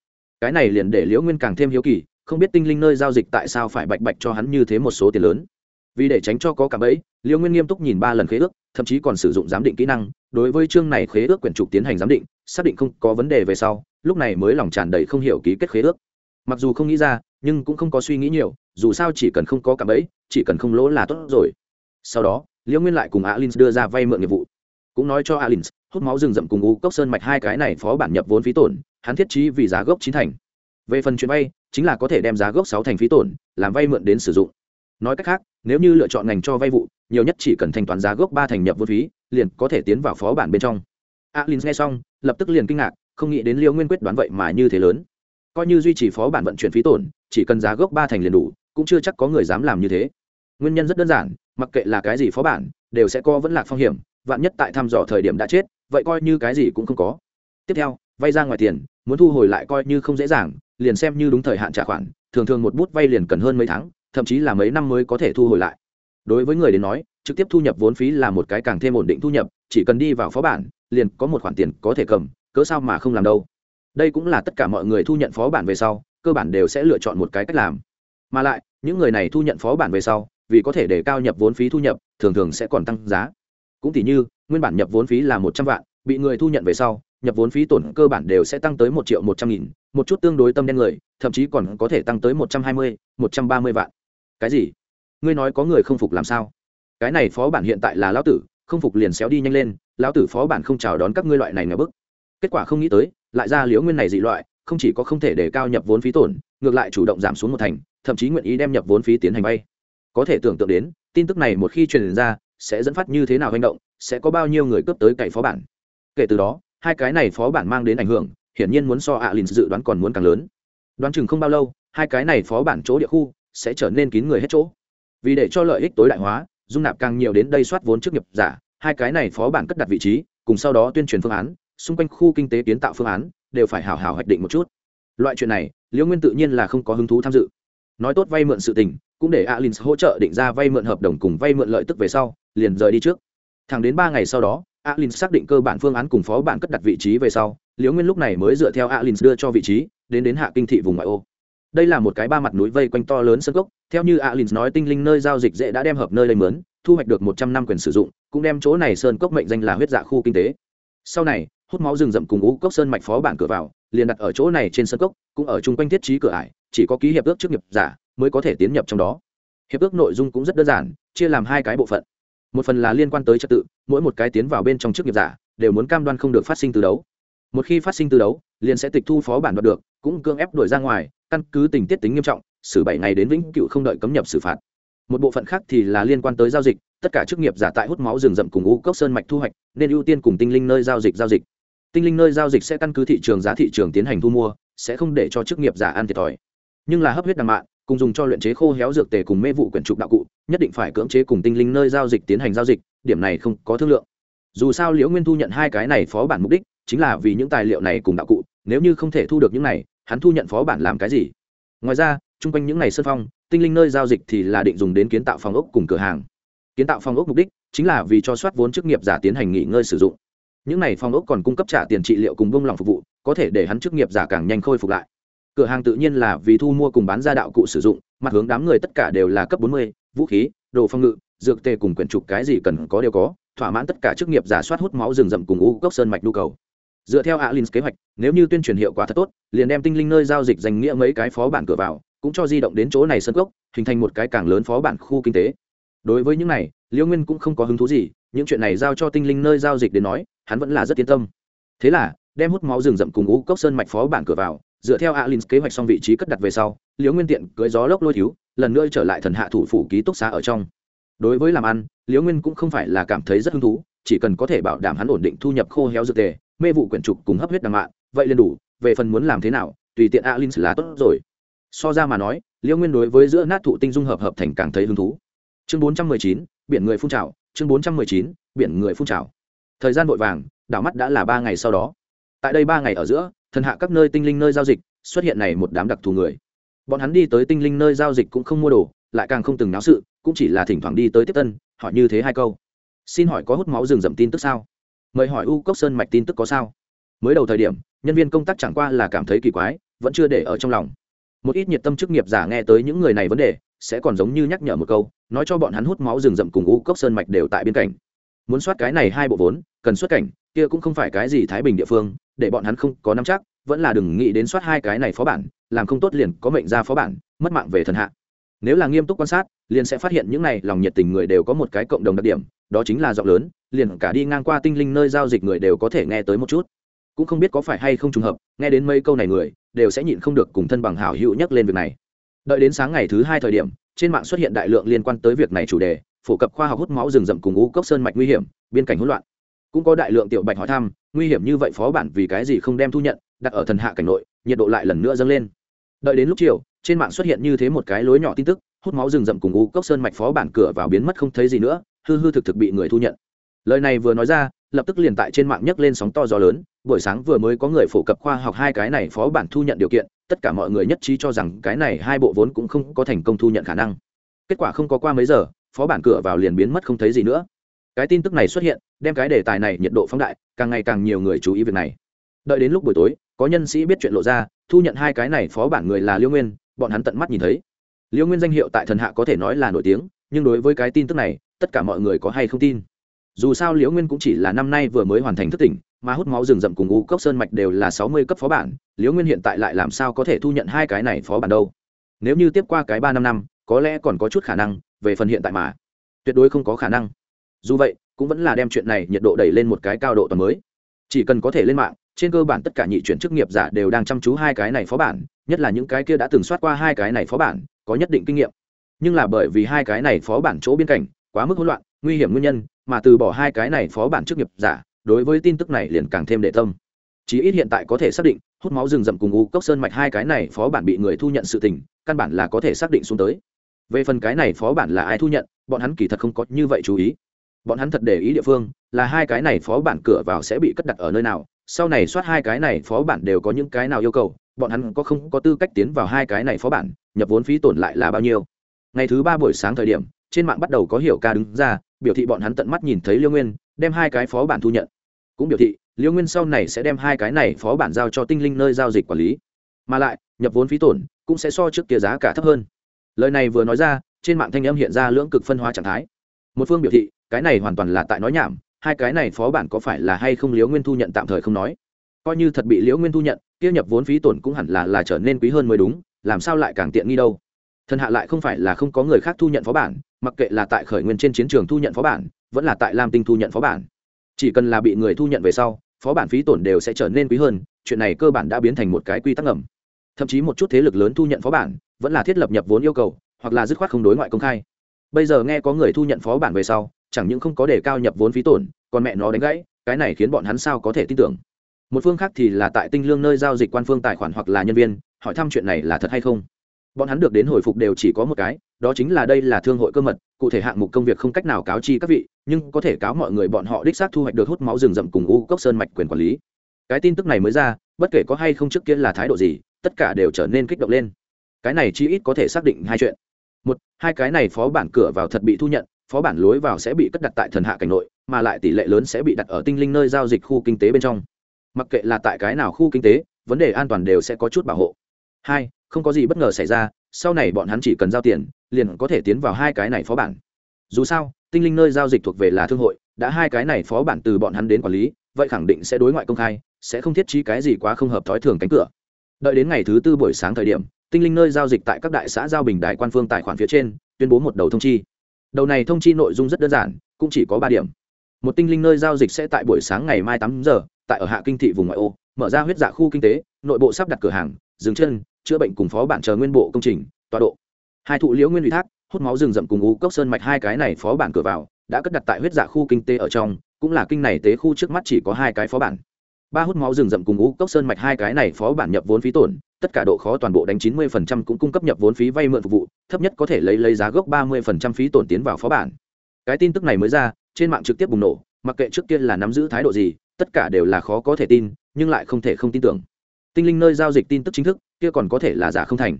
Cái này liền để liễu nguyên càng thêm hiếu kỳ, không biết tinh linh nơi giao dịch tại sao phải bạch bạch cho hắn như thế một số tiền lớn. Vì để tránh cho có cảm ấy liễu nguyên nghiêm túc nhìn ba lần khế ước, thậm chí còn sử dụng giám định kỹ năng, đối với chương này khế ước quyển trục tiến hành giám định, xác định không có vấn đề về sau, lúc này mới lòng tràn đầy không hiểu ký kết khế ước. Mặc dù không nghĩ ra, nhưng cũng không có suy nghĩ nhiều, dù sao chỉ cần không có cảm ấy chỉ cần không lỗ là tốt rồi sau đó liễu nguyên lại cùng alin đưa ra vay mượn nghiệp vụ. Cũng nói cho alin hút máu rừng rậm cùng u cốc sơn mạch hai cái này phó bản nhập vốn phí tổn, hắn thiết trí vì giá gốc chín thành. Về phần chuyến vay, chính là có thể đem giá gốc sáu thành phí tổn, làm vay mượn đến sử dụng. Nói cách khác, nếu như lựa chọn ngành cho vay vụ, nhiều nhất chỉ cần thanh toán giá gốc ba thành nhập vốn phí, liền có thể tiến vào phó bản bên trong. Alin nghe xong, lập tức liền kinh ngạc, không nghĩ đến liêu nguyên quyết đoán vậy mà như thế lớn. Coi như duy trì phó bản vận chuyển phí tổn, chỉ cần giá gốc ba thành liền đủ, cũng chưa chắc có người dám làm như thế nguyên nhân rất đơn giản, mặc kệ là cái gì phó bản, đều sẽ có vẫn lạc phong hiểm, vạn nhất tại thăm dò thời điểm đã chết, vậy coi như cái gì cũng không có. Tiếp theo, vay ra ngoài tiền, muốn thu hồi lại coi như không dễ dàng, liền xem như đúng thời hạn trả khoản, thường thường một bút vay liền cần hơn mấy tháng, thậm chí là mấy năm mới có thể thu hồi lại. Đối với người đến nói, trực tiếp thu nhập vốn phí là một cái càng thêm ổn định thu nhập, chỉ cần đi vào phó bản, liền có một khoản tiền có thể cầm, cớ sao mà không làm đâu. Đây cũng là tất cả mọi người thu nhận phó bản về sau, cơ bản đều sẽ lựa chọn một cái cách làm. Mà lại, những người này thu nhận phó bản về sau vì có thể để cao nhập vốn phí thu nhập, thường thường sẽ còn tăng giá. Cũng tỷ như, nguyên bản nhập vốn phí là một trăm vạn, bị người thu nhận về sau, nhập vốn phí tổn cơ bản đều sẽ tăng tới một triệu một trăm nghìn, một chút tương đối tâm đen người, thậm chí còn có thể tăng tới một trăm hai mươi, một trăm ba mươi vạn. Cái gì? Ngươi nói có người không phục làm sao? Cái này phó bản hiện tại là lão tử, không phục liền xéo đi nhanh lên, lão tử phó bản không chào đón các ngươi loại này ngờ bức. Kết quả không nghĩ tới, lại ra liễu nguyên này dị loại, không chỉ có không thể để cao nhập vốn phí tổn, ngược lại chủ động giảm xuống một thành, thậm chí nguyện ý đem nhập vốn phí tiến hành bay có thể tưởng tượng đến, tin tức này một khi truyền ra, sẽ dẫn phát như thế nào hành động, sẽ có bao nhiêu người cướp tới cậy phó bản. Kể từ đó, hai cái này phó bản mang đến ảnh hưởng, hiển nhiên muốn so ạ lìn dự đoán còn muốn càng lớn. Đoán chừng không bao lâu, hai cái này phó bản chỗ địa khu sẽ trở nên kín người hết chỗ. Vì để cho lợi ích tối đại hóa, dung nạp càng nhiều đến đây soát vốn trước nghiệp giả, hai cái này phó bản cất đặt vị trí, cùng sau đó tuyên truyền phương án, xung quanh khu kinh tế kiến tạo phương án, đều phải hào hào hoạch định một chút. Loại chuyện này, liễu nguyên tự nhiên là không có hứng thú tham dự. Nói tốt vay mượn sự tình cũng để alins hỗ trợ định ra vay mượn hợp đồng cùng vay mượn lợi tức về sau, liền rời đi trước. Thẳng đến ba ngày sau đó, alins xác định cơ bản phương án cùng phó bản cất đặt vị trí về sau, liễu nguyên lúc này mới dựa theo alins đưa cho vị trí, đến đến hạ kinh thị vùng ngoại ô. Đây là một cái ba mặt núi vây quanh to lớn sân gốc theo như alins nói tinh linh nơi giao dịch dễ đã đem hợp nơi lấy mướn, thu hoạch được một trăm năm quyền sử dụng, cũng đem chỗ này sơn cốc mệnh danh là huyết dạ khu kinh tế. Sau này, hút máu rừng rậm cùng ngũ cốc sơn mạch phó bản cửa vào, liền đặt ở chỗ này trên sân cốc, cũng ở chung quanh thiết trí cửa ải, chỉ có ký hiệp ước trước nghiệp giả mới có thể tiến nhập trong đó. Hiệp ước nội dung cũng rất đơn giản, chia làm hai cái bộ phận. Một phần là liên quan tới trật tự, mỗi một cái tiến vào bên trong chức nghiệp giả đều muốn cam đoan không được phát sinh từ đấu. Một khi phát sinh từ đấu, liền sẽ tịch thu phó bản đoạt được, cũng cưỡng ép đuổi ra ngoài, căn cứ tình tiết tính nghiêm trọng, xử bảy ngày đến vĩnh cựu không đợi cấm nhập xử phạt. Một bộ phận khác thì là liên quan tới giao dịch, tất cả chức nghiệp giả tại hút máu rừng rậm cùng u cốc sơn mạch thu hoạch, nên ưu tiên cùng tinh linh nơi giao dịch giao dịch. Tinh linh nơi giao dịch sẽ căn cứ thị trường giá thị trường tiến hành thu mua, sẽ không để cho chức nghiệp giả ăn thiệt thòi. Nhưng là hấp huyết đằng mạng cùng dùng cho luyện chế khô héo dược tề cùng mê vụ quyển trục đạo cụ, nhất định phải cưỡng chế cùng tinh linh nơi giao dịch tiến hành giao dịch, điểm này không có thương lượng. Dù sao liễu nguyên thu nhận hai cái này phó bản mục đích, chính là vì những tài liệu này cùng đạo cụ, nếu như không thể thu được những này, hắn thu nhận phó bản làm cái gì? Ngoài ra, chung quanh những ngày sân phong, tinh linh nơi giao dịch thì là định dùng đến kiến tạo phòng ốc cùng cửa hàng. Kiến tạo phòng ốc mục đích chính là vì cho soát vốn chức nghiệp giả tiến hành nghỉ ngơi sử dụng. Những này phòng ốc còn cung cấp trả tiền trị liệu cùng bông lòng phục vụ, có thể để hắn chức nghiệp giả càng nhanh khôi phục lại cửa hàng tự nhiên là vì thu mua cùng bán ra đạo cụ sử dụng, mặt hướng đám người tất cả đều là cấp bốn mươi, vũ khí, đồ phong ngự, dược tề cùng quyển trục cái gì cần có đều có, thỏa mãn tất cả chức nghiệp giả soát hút máu rừng rậm cùng u cốc sơn mạch nhu cầu. Dựa theo alin kế hoạch, nếu như tuyên truyền hiệu quả thật tốt, liền đem tinh linh nơi giao dịch dành nghĩa mấy cái phó bản cửa vào, cũng cho di động đến chỗ này sân gốc hình thành một cái càng lớn phó bản khu kinh tế. Đối với những này, liễu nguyên cũng không có hứng thú gì, những chuyện này giao cho tinh linh nơi giao dịch đến nói, hắn vẫn là rất yên tâm. Thế là, đem hút máu rừng rậm cùng u cốc sơn mạch phó bản cửa vào dựa theo alin kế hoạch xong vị trí cất đặt về sau, liễu nguyên tiện cưới gió lốc lôi thiếu lần nữa trở lại thần hạ thủ phủ ký túc xá ở trong. Đối với làm ăn, liễu nguyên cũng không phải là cảm thấy rất hứng thú, chỉ cần có thể bảo đảm hắn ổn định thu nhập khô héo dược tề, mê vụ quyển trục cùng hấp huyết đằng mạn vậy liền đủ, về phần muốn làm thế nào, tùy tiện alin là tốt rồi. So ra mà nói, liễu nguyên đối với giữa nát thụ tinh dung hợp hợp thành càng thấy hứng thú. Chương bốn trăm mười chín, biển người phun trào, chương bốn trăm mười chín, biển người phun trào. Thời gian vội vàng, đảo mắt đã là ba ngày sau đó. Tại đây ba ngày ở giữa thần hạ các nơi tinh linh nơi giao dịch, xuất hiện này một đám đặc thù người. Bọn hắn đi tới tinh linh nơi giao dịch cũng không mua đồ, lại càng không từng náo sự, cũng chỉ là thỉnh thoảng đi tới tiếp tân, hỏi như thế hai câu. Xin hỏi có hút máu rừng rậm tin tức sao? Mời hỏi u cốc sơn mạch tin tức có sao? Mới đầu thời điểm, nhân viên công tác chẳng qua là cảm thấy kỳ quái, vẫn chưa để ở trong lòng. Một ít nhiệt tâm chức nghiệp giả nghe tới những người này vấn đề, sẽ còn giống như nhắc nhở một câu, nói cho bọn hắn hút máu rừng rậm cùng u cốc sơn mạch đều tại bên cảnh muốn soát cái này hai bộ vốn, cần xuất cảnh, kia cũng không phải cái gì thái bình địa phương, để bọn hắn không có nắm chắc, vẫn là đừng nghĩ đến soát hai cái này phó bản, làm không tốt liền có mệnh ra phó bản, mất mạng về thần hạ. Nếu là nghiêm túc quan sát, liền sẽ phát hiện những này lòng nhiệt tình người đều có một cái cộng đồng đặc điểm, đó chính là giọng lớn, liền cả đi ngang qua tinh linh nơi giao dịch người đều có thể nghe tới một chút. Cũng không biết có phải hay không trùng hợp, nghe đến mấy câu này người, đều sẽ nhịn không được cùng thân bằng hảo hữu nhắc lên việc này. Đợi đến sáng ngày thứ hai thời điểm, trên mạng xuất hiện đại lượng liên quan tới việc này chủ đề phổ cập khoa học hút máu rừng rậm cùng u cốc sơn mạch nguy hiểm, biên cảnh hỗn loạn. Cũng có đại lượng tiểu bạch hỏi thăm, nguy hiểm như vậy phó bản vì cái gì không đem thu nhận, đặt ở thần hạ cảnh nội, nhiệt độ lại lần nữa dâng lên. Đợi đến lúc chiều, trên mạng xuất hiện như thế một cái lối nhỏ tin tức, hút máu rừng rậm cùng u cốc sơn mạch phó bản cửa vào biến mất không thấy gì nữa, hư hư thực thực bị người thu nhận. Lời này vừa nói ra, lập tức liền tại trên mạng nhấc lên sóng to gió lớn, buổi sáng vừa mới có người phổ cập khoa học hai cái này phó bản thu nhận điều kiện, tất cả mọi người nhất trí cho rằng cái này hai bộ vốn cũng không có thành công thu nhận khả năng. Kết quả không có qua mấy giờ phó bản cửa vào liền biến mất không thấy gì nữa. Cái tin tức này xuất hiện, đem cái đề tài này nhiệt độ phóng đại, càng ngày càng nhiều người chú ý việc này. Đợi đến lúc buổi tối, có nhân sĩ biết chuyện lộ ra, thu nhận hai cái này phó bản người là liêu nguyên, bọn hắn tận mắt nhìn thấy. Liêu nguyên danh hiệu tại thần hạ có thể nói là nổi tiếng, nhưng đối với cái tin tức này, tất cả mọi người có hay không tin. Dù sao liễu nguyên cũng chỉ là năm nay vừa mới hoàn thành thức tỉnh, mà hút máu rừng rậm cùng u cốc sơn mạch đều là sáu mươi cấp phó bản liễu nguyên hiện tại lại làm sao có thể thu nhận hai cái này phó bản đâu? Nếu như tiếp qua cái ba năm năm, có lẽ còn có chút khả năng về phần hiện tại mà. Tuyệt đối không có khả năng. Dù vậy, cũng vẫn là đem chuyện này nhiệt độ đẩy lên một cái cao độ toàn mới. Chỉ cần có thể lên mạng, trên cơ bản tất cả nhị chuyển chức nghiệp giả đều đang chăm chú hai cái này phó bản, nhất là những cái kia đã từng soát qua hai cái này phó bản, có nhất định kinh nghiệm. Nhưng là bởi vì hai cái này phó bản chỗ biên cảnh quá mức hỗn loạn, nguy hiểm nguyên nhân, mà từ bỏ hai cái này phó bản chức nghiệp giả, đối với tin tức này liền càng thêm đệ tâm. Chí ít hiện tại có thể xác định, hút máu rừng rậm cùng u cốc sơn mạch hai cái này phó bản bị người thu nhận sự tình, căn bản là có thể xác định xuống tới về phần cái này phó bản là ai thu nhận, bọn hắn kỳ thật không có như vậy chú ý. Bọn hắn thật để ý địa phương, là hai cái này phó bản cửa vào sẽ bị cất đặt ở nơi nào, sau này soát hai cái này phó bản đều có những cái nào yêu cầu, bọn hắn có không có tư cách tiến vào hai cái này phó bản, nhập vốn phí tổn lại là bao nhiêu. Ngày thứ ba buổi sáng thời điểm, trên mạng bắt đầu có hiểu ca đứng ra, biểu thị bọn hắn tận mắt nhìn thấy liêu nguyên, đem hai cái phó bản thu nhận. Cũng biểu thị, liêu nguyên sau này sẽ đem hai cái này phó bản giao cho tinh linh nơi giao dịch quản lý. Mà lại, nhập vốn phí tổn cũng sẽ so trước kia giá cả thấp hơn lời này vừa nói ra, trên mạng thanh âm hiện ra lưỡng cực phân hóa trạng thái. Một phương biểu thị, cái này hoàn toàn là tại nói nhảm, hai cái này phó bản có phải là hay không liễu nguyên thu nhận tạm thời không nói. Coi như thật bị liễu nguyên thu nhận, kia nhập vốn phí tổn cũng hẳn là là trở nên quý hơn mới đúng, làm sao lại càng tiện nghi đâu. Thần hạ lại không phải là không có người khác thu nhận phó bản, mặc kệ là tại khởi nguyên trên chiến trường thu nhận phó bản, vẫn là tại lam tinh thu nhận phó bản. Chỉ cần là bị người thu nhận về sau, phó bản phí tổn đều sẽ trở nên quý hơn, chuyện này cơ bản đã biến thành một cái quy tắc ngầm thậm chí một chút thế lực lớn thu nhận phó bản, vẫn là thiết lập nhập vốn yêu cầu, hoặc là dứt khoát không đối ngoại công khai. Bây giờ nghe có người thu nhận phó bản về sau, chẳng những không có đề cao nhập vốn phí tổn, còn mẹ nó đánh gãy, cái này khiến bọn hắn sao có thể tin tưởng? Một phương khác thì là tại tinh lương nơi giao dịch quan phương tài khoản hoặc là nhân viên, hỏi thăm chuyện này là thật hay không. Bọn hắn được đến hồi phục đều chỉ có một cái, đó chính là đây là thương hội cơ mật, cụ thể hạng mục công việc không cách nào cáo chi các vị, nhưng có thể cáo mọi người bọn họ đích xác thu hoạch được hút máu rừng rậm cùng u cốc sơn mạch quyền quản lý. Cái tin tức này mới ra, bất kể có hay không trước kia là thái độ gì tất cả đều trở nên kích động lên. Cái này chi ít có thể xác định hai chuyện. Một, hai cái này phó bản cửa vào thật bị thu nhận, phó bản lối vào sẽ bị cất đặt tại thần hạ cảnh nội, mà lại tỷ lệ lớn sẽ bị đặt ở tinh linh nơi giao dịch khu kinh tế bên trong. Mặc kệ là tại cái nào khu kinh tế, vấn đề an toàn đều sẽ có chút bảo hộ. Hai, không có gì bất ngờ xảy ra, sau này bọn hắn chỉ cần giao tiền, liền có thể tiến vào hai cái này phó bản. Dù sao, tinh linh nơi giao dịch thuộc về là thương hội, đã hai cái này phó bản từ bọn hắn đến quản lý, vậy khẳng định sẽ đối ngoại công khai, sẽ không thiết trí cái gì quá không hợp thói thường cánh cửa đợi đến ngày thứ tư buổi sáng thời điểm, tinh linh nơi giao dịch tại các đại xã giao bình đại quan phương tài khoản phía trên, tuyên bố một đầu thông chi. Đầu này thông chi nội dung rất đơn giản, cũng chỉ có ba điểm. Một tinh linh nơi giao dịch sẽ tại buổi sáng ngày mai tám giờ, tại ở hạ kinh thị vùng ngoại ô, mở ra huyết dạ khu kinh tế, nội bộ sắp đặt cửa hàng, dừng chân, chữa bệnh cùng phó bản chờ nguyên bộ công trình, tọa độ. Hai thụ liễu nguyên ủy thác, hút máu rừng rậm cùng u cốc sơn mạch hai cái này phó bản cửa vào, đã cất đặt tại huyết dạ khu kinh tế ở trong, cũng là kinh này tế khu trước mắt chỉ có hai cái phó bản ba hút máu rừng rậm cùng ngũ cốc sơn mạch hai cái này phó bản nhập vốn phí tổn, tất cả độ khó toàn bộ đánh chín mươi phần trăm cũng cung cấp nhập vốn phí vay mượn phục vụ, thấp nhất có thể lấy lấy giá gốc ba mươi phần trăm phí tổn tiến vào phó bản. Cái tin tức này mới ra, trên mạng trực tiếp bùng nổ, mặc kệ trước kia là nắm giữ thái độ gì, tất cả đều là khó có thể tin, nhưng lại không thể không tin tưởng. Tinh linh nơi giao dịch tin tức chính thức, kia còn có thể là giả không thành.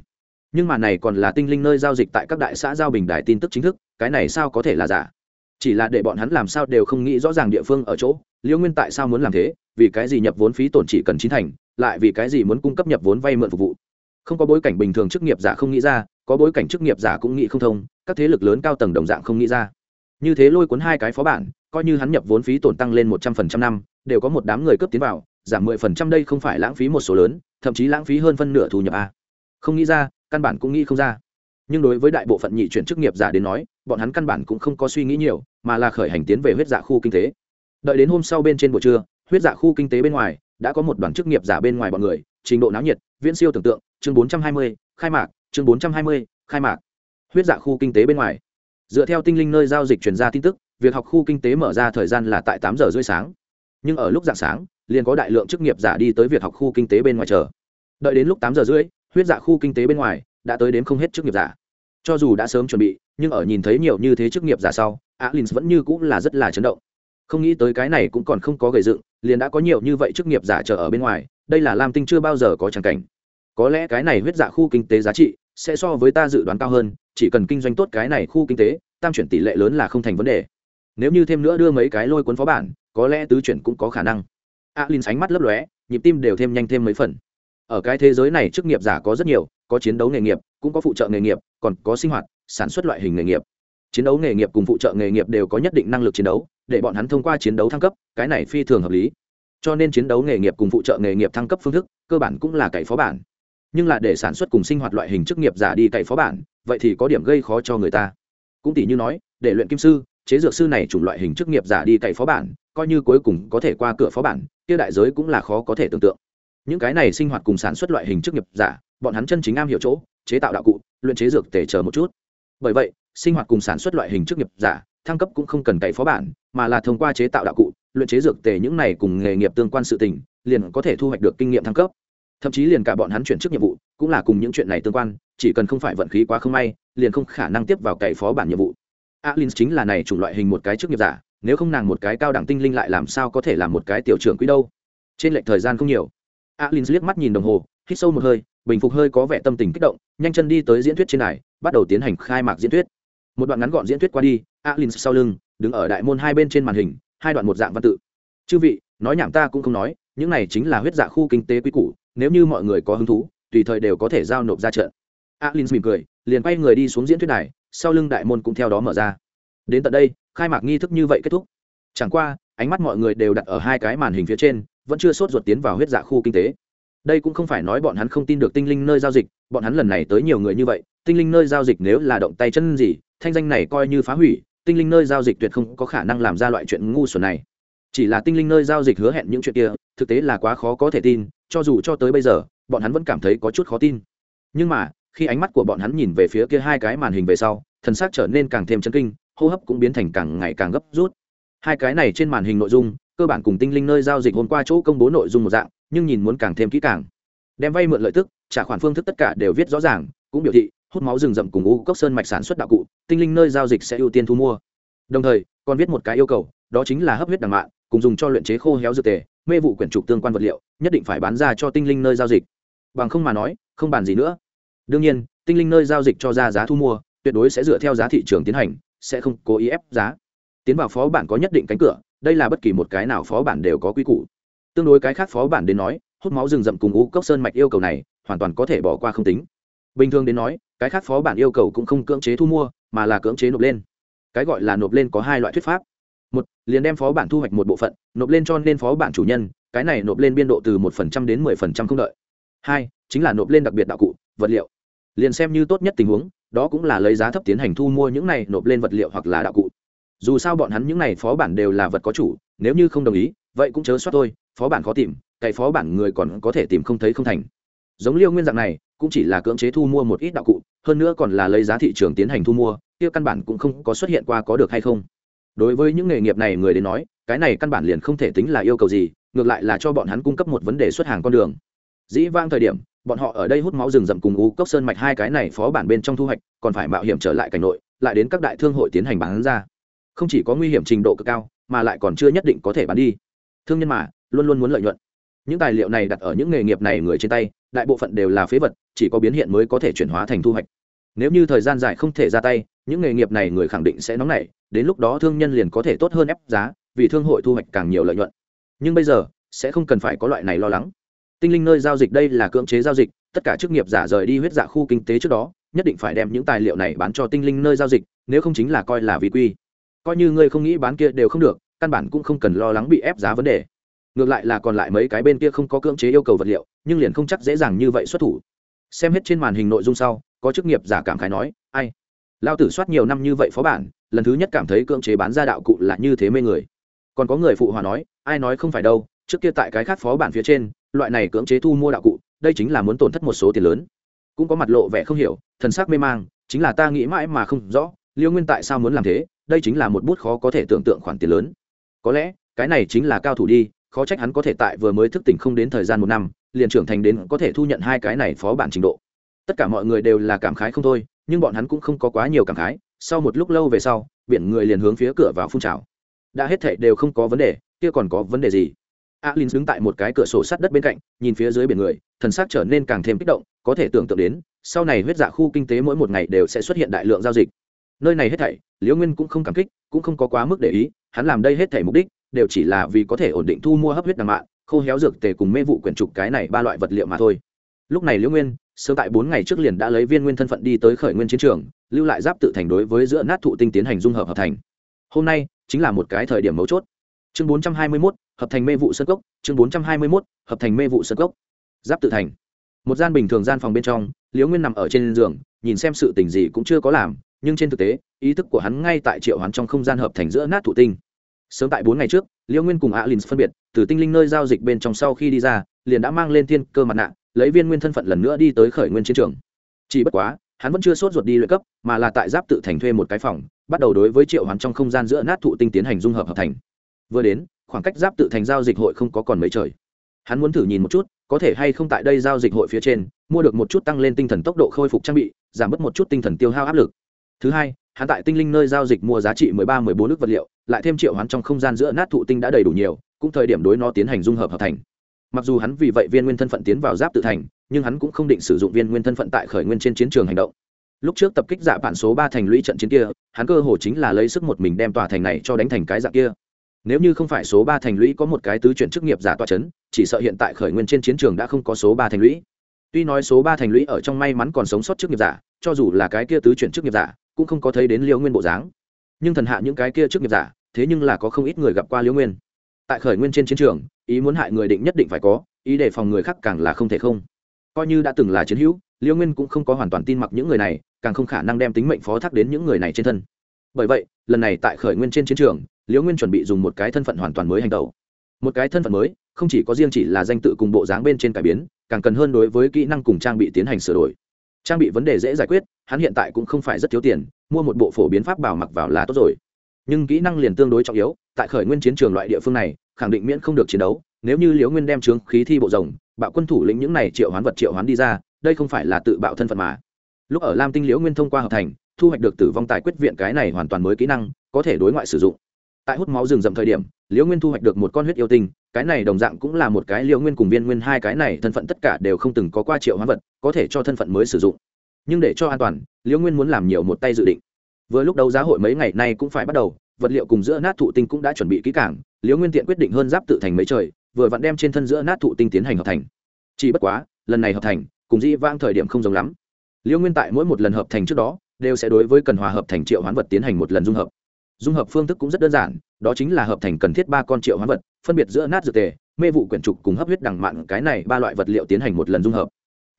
Nhưng mà này còn là tinh linh nơi giao dịch tại các đại xã giao bình đại tin tức chính thức, cái này sao có thể là giả? Chỉ là để bọn hắn làm sao đều không nghĩ rõ ràng địa phương ở chỗ liễu nguyên tại sao muốn làm thế? Vì cái gì nhập vốn phí tổn chỉ cần chín thành, lại vì cái gì muốn cung cấp nhập vốn vay mượn phục vụ? Không có bối cảnh bình thường chức nghiệp giả không nghĩ ra, có bối cảnh chức nghiệp giả cũng nghĩ không thông, các thế lực lớn cao tầng đồng dạng không nghĩ ra. Như thế lôi cuốn hai cái phó bản, coi như hắn nhập vốn phí tổn tăng lên một trăm phần trăm năm, đều có một đám người cướp tiến vào, giảm mười phần trăm đây không phải lãng phí một số lớn, thậm chí lãng phí hơn phân nửa thu nhập a. Không nghĩ ra, căn bản cũng nghĩ không ra. Nhưng đối với đại bộ phận nhị chuyển chức nghiệp giả đến nói, bọn hắn căn bản cũng không có suy nghĩ nhiều, mà là khởi hành tiến về huyết dạ khu kinh tế đợi đến hôm sau bên trên buổi trưa, huyết giả khu kinh tế bên ngoài, đã có một đoàn chức nghiệp giả bên ngoài bọn người, trình độ náo nhiệt, viễn siêu tưởng tượng, chương bốn trăm hai mươi, khai mạc, chương bốn trăm hai mươi, khai mạc. Huyết giả khu kinh tế bên ngoài. Dựa theo tinh linh nơi giao dịch truyền ra tin tức, việc học khu kinh tế mở ra thời gian là tại tám giờ rưỡi sáng. Nhưng ở lúc dạng sáng, liền có đại lượng chức nghiệp giả đi tới việc học khu kinh tế bên ngoài chờ. Đợi đến lúc tám giờ rưỡi, huyết dạ khu kinh tế bên ngoài, đã tới đến không hết chức nghiệp giả. Cho dù đã sớm chuẩn bị, nhưng ở nhìn thấy nhiều như thế chức nghiệp giả sau alin vẫn như cũng là rất là chấn động không nghĩ tới cái này cũng còn không có gầy dựng, liền đã có nhiều như vậy chức nghiệp giả chờ ở bên ngoài, đây là lam tinh chưa bao giờ có tràng cảnh. Có lẽ cái này huyết dạ khu kinh tế giá trị sẽ so với ta dự đoán cao hơn, chỉ cần kinh doanh tốt cái này khu kinh tế, tam chuyển tỷ lệ lớn là không thành vấn đề. Nếu như thêm nữa đưa mấy cái lôi cuốn phó bản, có lẽ tứ chuyển cũng có khả năng. A alin sánh mắt lấp lóe, nhịp tim đều thêm nhanh thêm mấy phần. Ở cái thế giới này chức nghiệp giả có rất nhiều, có chiến đấu nghề nghiệp, cũng có phụ trợ nghề nghiệp, còn có sinh hoạt, sản xuất loại hình nghề nghiệp. Chiến đấu nghề nghiệp cùng phụ trợ nghề nghiệp đều có nhất định năng lực chiến đấu để bọn hắn thông qua chiến đấu thăng cấp, cái này phi thường hợp lý. Cho nên chiến đấu nghề nghiệp cùng phụ trợ nghề nghiệp thăng cấp phương thức, cơ bản cũng là cày phó bản. Nhưng là để sản xuất cùng sinh hoạt loại hình chức nghiệp giả đi cày phó bản, vậy thì có điểm gây khó cho người ta. Cũng tỷ như nói, để luyện kim sư, chế dược sư này chủng loại hình chức nghiệp giả đi cày phó bản, coi như cuối cùng có thể qua cửa phó bản, kia đại giới cũng là khó có thể tưởng tượng. Những cái này sinh hoạt cùng sản xuất loại hình chức nghiệp giả, bọn hắn chân chính am hiểu chỗ, chế tạo đạo cụ, luyện chế dược tể chờ một chút. Bởi vậy, sinh hoạt cùng sản xuất loại hình chức nghiệp giả thăng cấp cũng không cần cậy phó bản, mà là thông qua chế tạo đạo cụ, luyện chế dược tề những này cùng nghề nghiệp tương quan sự tình, liền có thể thu hoạch được kinh nghiệm thăng cấp. Thậm chí liền cả bọn hắn chuyển chức nhiệm vụ, cũng là cùng những chuyện này tương quan, chỉ cần không phải vận khí quá không may, liền không khả năng tiếp vào cậy phó bản nhiệm vụ. Alin chính là này chủng loại hình một cái chức nghiệp giả, nếu không nàng một cái cao đẳng tinh linh lại làm sao có thể làm một cái tiểu trưởng quỹ đâu? Trên lệch thời gian không nhiều. Alin liếc mắt nhìn đồng hồ, hít sâu một hơi, bình phục hơi có vẻ tâm tình kích động, nhanh chân đi tới diễn thuyết trên này bắt đầu tiến hành khai mạc diễn thuyết. Một đoạn ngắn gọn diễn thuyết qua đi alin sau lưng, đứng ở đại môn hai bên trên màn hình, hai đoạn một dạng văn tự. Chư vị, nói nhảm ta cũng không nói, những này chính là huyết dạ khu kinh tế quy củ, nếu như mọi người có hứng thú, tùy thời đều có thể giao nộp ra trận. Alin mỉm cười, liền quay người đi xuống diễn thuyết này sau lưng đại môn cũng theo đó mở ra. Đến tận đây, khai mạc nghi thức như vậy kết thúc. Chẳng qua, ánh mắt mọi người đều đặt ở hai cái màn hình phía trên, vẫn chưa sốt ruột tiến vào huyết dạ khu kinh tế. Đây cũng không phải nói bọn hắn không tin được tinh linh nơi giao dịch, bọn hắn lần này tới nhiều người như vậy, tinh linh nơi giao dịch nếu là động tay chân gì, thanh danh này coi như phá hủy tinh linh nơi giao dịch tuyệt không có khả năng làm ra loại chuyện ngu xuẩn này. Chỉ là tinh linh nơi giao dịch hứa hẹn những chuyện kia, thực tế là quá khó có thể tin, cho dù cho tới bây giờ, bọn hắn vẫn cảm thấy có chút khó tin. Nhưng mà, khi ánh mắt của bọn hắn nhìn về phía kia hai cái màn hình về sau, thần xác trở nên càng thêm chấn kinh, hô hấp cũng biến thành càng ngày càng gấp rút. Hai cái này trên màn hình nội dung, cơ bản cùng tinh linh nơi giao dịch hôm qua chỗ công bố nội dung một dạng, nhưng nhìn muốn càng thêm kỹ càng. Đem vay mượn lợi tức, trả khoản phương thức tất cả đều viết rõ ràng, cũng biểu thị hút máu rừng rậm cùng u cốc sơn mạch sản xuất đạo cụ tinh linh nơi giao dịch sẽ ưu tiên thu mua. Đồng thời còn viết một cái yêu cầu đó chính là hấp huyết đằng mạ, cùng dùng cho luyện chế khô héo dược tề mê vụ quyển trục tương quan vật liệu nhất định phải bán ra cho tinh linh nơi giao dịch. Bằng không mà nói không bàn gì nữa. Đương nhiên tinh linh nơi giao dịch cho ra giá thu mua tuyệt đối sẽ dựa theo giá thị trường tiến hành sẽ không cố ý ép giá. Tiến vào phó bản có nhất định cánh cửa đây là bất kỳ một cái nào phó bản đều có quy củ. Tương đối cái khác phó bản đến nói hút máu rừng rậm cùng u cốc sơn mạch yêu cầu này hoàn toàn có thể bỏ qua không tính bình thường đến nói, cái khác phó bản yêu cầu cũng không cưỡng chế thu mua, mà là cưỡng chế nộp lên. Cái gọi là nộp lên có hai loại thuyết pháp. Một, liền đem phó bản thu hoạch một bộ phận, nộp lên cho nên phó bản chủ nhân, cái này nộp lên biên độ từ một phần trăm đến mười phần trăm không đợi. Hai, chính là nộp lên đặc biệt đạo cụ, vật liệu. Liền xem như tốt nhất tình huống, đó cũng là lấy giá thấp tiến hành thu mua những này nộp lên vật liệu hoặc là đạo cụ. Dù sao bọn hắn những này phó bản đều là vật có chủ, nếu như không đồng ý, vậy cũng chớ soát thôi, phó bản khó tìm cày phó bản người còn có thể tìm không thấy không thành. Giống liêu nguyên dạng này cũng chỉ là cưỡng chế thu mua một ít đạo cụ, hơn nữa còn là lấy giá thị trường tiến hành thu mua, kia căn bản cũng không có xuất hiện qua có được hay không. Đối với những nghề nghiệp này người đến nói, cái này căn bản liền không thể tính là yêu cầu gì, ngược lại là cho bọn hắn cung cấp một vấn đề xuất hàng con đường. Dĩ vang thời điểm, bọn họ ở đây hút máu rừng rậm cùng u cốc sơn mạch hai cái này phó bản bên trong thu hoạch, còn phải mạo hiểm trở lại cảnh nội, lại đến các đại thương hội tiến hành bán ra. Không chỉ có nguy hiểm trình độ cực cao, mà lại còn chưa nhất định có thể bán đi. Thương nhân mà, luôn luôn muốn lợi nhuận những tài liệu này đặt ở những nghề nghiệp này người trên tay, đại bộ phận đều là phế vật, chỉ có biến hiện mới có thể chuyển hóa thành thu hoạch. Nếu như thời gian dài không thể ra tay, những nghề nghiệp này người khẳng định sẽ nóng nảy, đến lúc đó thương nhân liền có thể tốt hơn ép giá, vì thương hội thu hoạch càng nhiều lợi nhuận. Nhưng bây giờ, sẽ không cần phải có loại này lo lắng. Tinh linh nơi giao dịch đây là cưỡng chế giao dịch, tất cả chức nghiệp giả rời đi huyết dạ khu kinh tế trước đó, nhất định phải đem những tài liệu này bán cho tinh linh nơi giao dịch, nếu không chính là coi là vi quy. Coi như ngươi không nghĩ bán kia đều không được, căn bản cũng không cần lo lắng bị ép giá vấn đề ngược lại là còn lại mấy cái bên kia không có cưỡng chế yêu cầu vật liệu, nhưng liền không chắc dễ dàng như vậy xuất thủ. Xem hết trên màn hình nội dung sau, có chức nghiệp giả cảm khái nói, ai? Lao tử soát nhiều năm như vậy phó bản, lần thứ nhất cảm thấy cưỡng chế bán ra đạo cụ là như thế mê người. Còn có người phụ hòa nói, ai nói không phải đâu, trước kia tại cái khác phó bản phía trên, loại này cưỡng chế thu mua đạo cụ, đây chính là muốn tổn thất một số tiền lớn. Cũng có mặt lộ vẻ không hiểu, thần sắc mê mang, chính là ta nghĩ mãi mà không rõ, liêu nguyên tại sao muốn làm thế, đây chính là một bút khó có thể tưởng tượng khoản tiền lớn. Có lẽ, cái này chính là cao thủ đi khó trách hắn có thể tại vừa mới thức tỉnh không đến thời gian một năm, liền trưởng thành đến có thể thu nhận hai cái này phó bản trình độ. Tất cả mọi người đều là cảm khái không thôi, nhưng bọn hắn cũng không có quá nhiều cảm khái, sau một lúc lâu về sau, biển người liền hướng phía cửa vào phun trào. Đã hết thảy đều không có vấn đề, kia còn có vấn đề gì? Alin đứng tại một cái cửa sổ sắt đất bên cạnh, nhìn phía dưới biển người, thần sắc trở nên càng thêm kích động, có thể tưởng tượng đến, sau này huyết dạ khu kinh tế mỗi một ngày đều sẽ xuất hiện đại lượng giao dịch. Nơi này hết thảy, liễu nguyên cũng không cảm kích, cũng không có quá mức để ý, hắn làm đây hết thảy mục đích đều chỉ là vì có thể ổn định thu mua hấp huyết đằng mạng, khô héo dược tề cùng mê vụ quyển trục cái này ba loại vật liệu mà thôi. Lúc này liễu nguyên sớm tại bốn ngày trước liền đã lấy viên nguyên thân phận đi tới khởi nguyên chiến trường lưu lại giáp tự thành đối với giữa nát thụ tinh tiến hành dung hợp hợp thành. Hôm nay chính là một cái thời điểm mấu chốt. Chương bốn trăm hai mươi mốt hợp thành mê vụ sân cốc chương bốn trăm hai mươi mốt hợp thành mê vụ sân cốc. Giáp tự thành. Một gian bình thường gian phòng bên trong liễu nguyên nằm ở trên giường nhìn xem sự tình gì cũng chưa có làm nhưng trên thực tế ý thức của hắn ngay tại triệu hắn trong không gian hợp thành giữa nát thụ tinh sớm tại bốn ngày trước, liễu nguyên cùng alin phân biệt, từ tinh linh nơi giao dịch bên trong sau khi đi ra, liền đã mang lên thiên cơ mặt nạ, lấy viên nguyên thân phận lần nữa đi tới khởi nguyên chiến trường. Chỉ bất quá, hắn vẫn chưa sốt ruột đi luyện cấp, mà là tại giáp tự thành thuê một cái phòng, bắt đầu đối với triệu hắn trong không gian giữa nát thụ tinh tiến hành dung hợp hợp thành. Vừa đến, khoảng cách giáp tự thành giao dịch hội không có còn mấy trời. Hắn muốn thử nhìn một chút, có thể hay không tại đây giao dịch hội phía trên, mua được một chút tăng lên tinh thần tốc độ khôi phục trang bị, giảm bớt một chút tinh thần tiêu hao áp lực. Thứ hai hắn tại tinh linh nơi giao dịch mua giá trị mười ba, mười bốn nước vật liệu, lại thêm triệu hắn trong không gian giữa nát thụ tinh đã đầy đủ nhiều, cũng thời điểm đối nó tiến hành dung hợp hợp thành. Mặc dù hắn vì vậy viên nguyên thân phận tiến vào giáp tự thành, nhưng hắn cũng không định sử dụng viên nguyên thân phận tại khởi nguyên trên chiến trường hành động. Lúc trước tập kích dạ bản số ba thành lũy trận chiến kia, hắn cơ hồ chính là lấy sức một mình đem tòa thành này cho đánh thành cái dạng kia. Nếu như không phải số ba thành lũy có một cái tứ chuyển chức nghiệp giả tọa c chỉ sợ hiện tại khởi nguyên trên chiến trường đã không có số ba thành lũy. Tuy nói số ba thành lũy ở trong may mắn còn sống sót chức nghiệp giả, cho dù là cái kia tứ chuyển chức nghiệp giả cũng không có thấy đến liễu nguyên bộ dáng. Nhưng thần hạ những cái kia trước nghiệp giả, thế nhưng là có không ít người gặp qua liễu nguyên. Tại khởi nguyên trên chiến trường, ý muốn hại người định nhất định phải có, ý đề phòng người khác càng là không thể không. Coi như đã từng là chiến hữu, liễu nguyên cũng không có hoàn toàn tin mặc những người này, càng không khả năng đem tính mệnh phó thác đến những người này trên thân. Bởi vậy, lần này tại khởi nguyên trên chiến trường, liễu nguyên chuẩn bị dùng một cái thân phận hoàn toàn mới hành tẩu. Một cái thân phận mới, không chỉ có riêng chỉ là danh tự cùng bộ dáng bên trên cải biến, càng cần hơn đối với kỹ năng cùng trang bị tiến hành sửa đổi trang bị vấn đề dễ giải quyết, hắn hiện tại cũng không phải rất thiếu tiền, mua một bộ phổ biến pháp bảo mặc vào là tốt rồi. Nhưng kỹ năng liền tương đối trọng yếu, tại khởi nguyên chiến trường loại địa phương này, khẳng định miễn không được chiến đấu, nếu như liễu nguyên đem trướng khí thi bộ rồng, bạo quân thủ lĩnh những này triệu hoán vật triệu hoán đi ra, đây không phải là tự bạo thân phận mà. Lúc ở lam tinh liễu nguyên thông qua hợp thành, thu hoạch được tử vong tài quyết viện cái này hoàn toàn mới kỹ năng, có thể đối ngoại sử dụng. Tại hút máu rừng rậm thời điểm, liễu nguyên thu hoạch được một con huyết yêu tinh cái này đồng dạng cũng là một cái liễu nguyên cùng viên nguyên hai cái này thân phận tất cả đều không từng có qua triệu hóa vật, có thể cho thân phận mới sử dụng. Nhưng để cho an toàn liễu nguyên muốn làm nhiều một tay dự định. Vừa lúc đấu giá hội mấy ngày nay cũng phải bắt đầu, vật liệu cùng giữa nát thụ tinh cũng đã chuẩn bị kỹ cảng liễu nguyên tiện quyết định hơn giáp tự thành mấy trời, vừa vặn đem trên thân giữa nát thụ tinh tiến hành hợp thành. Chỉ bất quá, lần này hợp thành, cùng dĩ vang thời điểm không giống lắm. Liễu nguyên tại mỗi một lần hợp thành trước đó, đều sẽ đối với cần hòa hợp thành triệu hoán vật tiến hành một lần dung hợp dung hợp phương thức cũng rất đơn giản, đó chính là hợp thành cần thiết ba con triệu hóa vật, phân biệt giữa nát dược tề, mê vụ quyển trục cùng hấp huyết đằng mạn, cái này ba loại vật liệu tiến hành một lần dung hợp.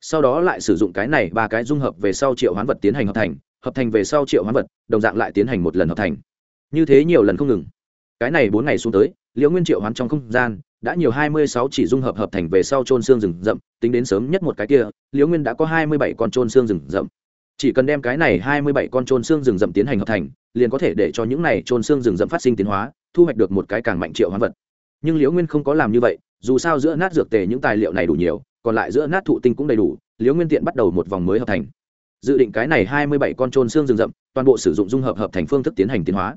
Sau đó lại sử dụng cái này ba cái dung hợp về sau triệu hoán vật tiến hành hợp thành hợp thành về sau triệu hoán vật, đồng dạng lại tiến hành một lần hợp thành. Như thế nhiều lần không ngừng. Cái này bốn ngày xuống tới, liễu nguyên triệu hoán trong không gian, đã nhiều hai mươi sáu chỉ dung hợp hợp thành về sau trôn xương rừng rậm, tính đến sớm nhất một cái kia, liễu nguyên đã có hai mươi bảy con trôn xương rừng rậm. Chỉ cần đem cái này hai mươi bảy con trôn xương rừng rậm tiến hành hợp thành liền có thể để cho những này trôn xương rừng rậm phát sinh tiến hóa, thu hoạch được một cái càng mạnh triệu hoán vật. Nhưng liễu nguyên không có làm như vậy, dù sao giữa nát dược tề những tài liệu này đủ nhiều, còn lại giữa nát thụ tinh cũng đầy đủ, liễu nguyên tiện bắt đầu một vòng mới hợp thành. Dự định cái này hai mươi bảy con trôn xương rừng rậm, toàn bộ sử dụng dung hợp hợp thành phương thức tiến hành tiến hóa.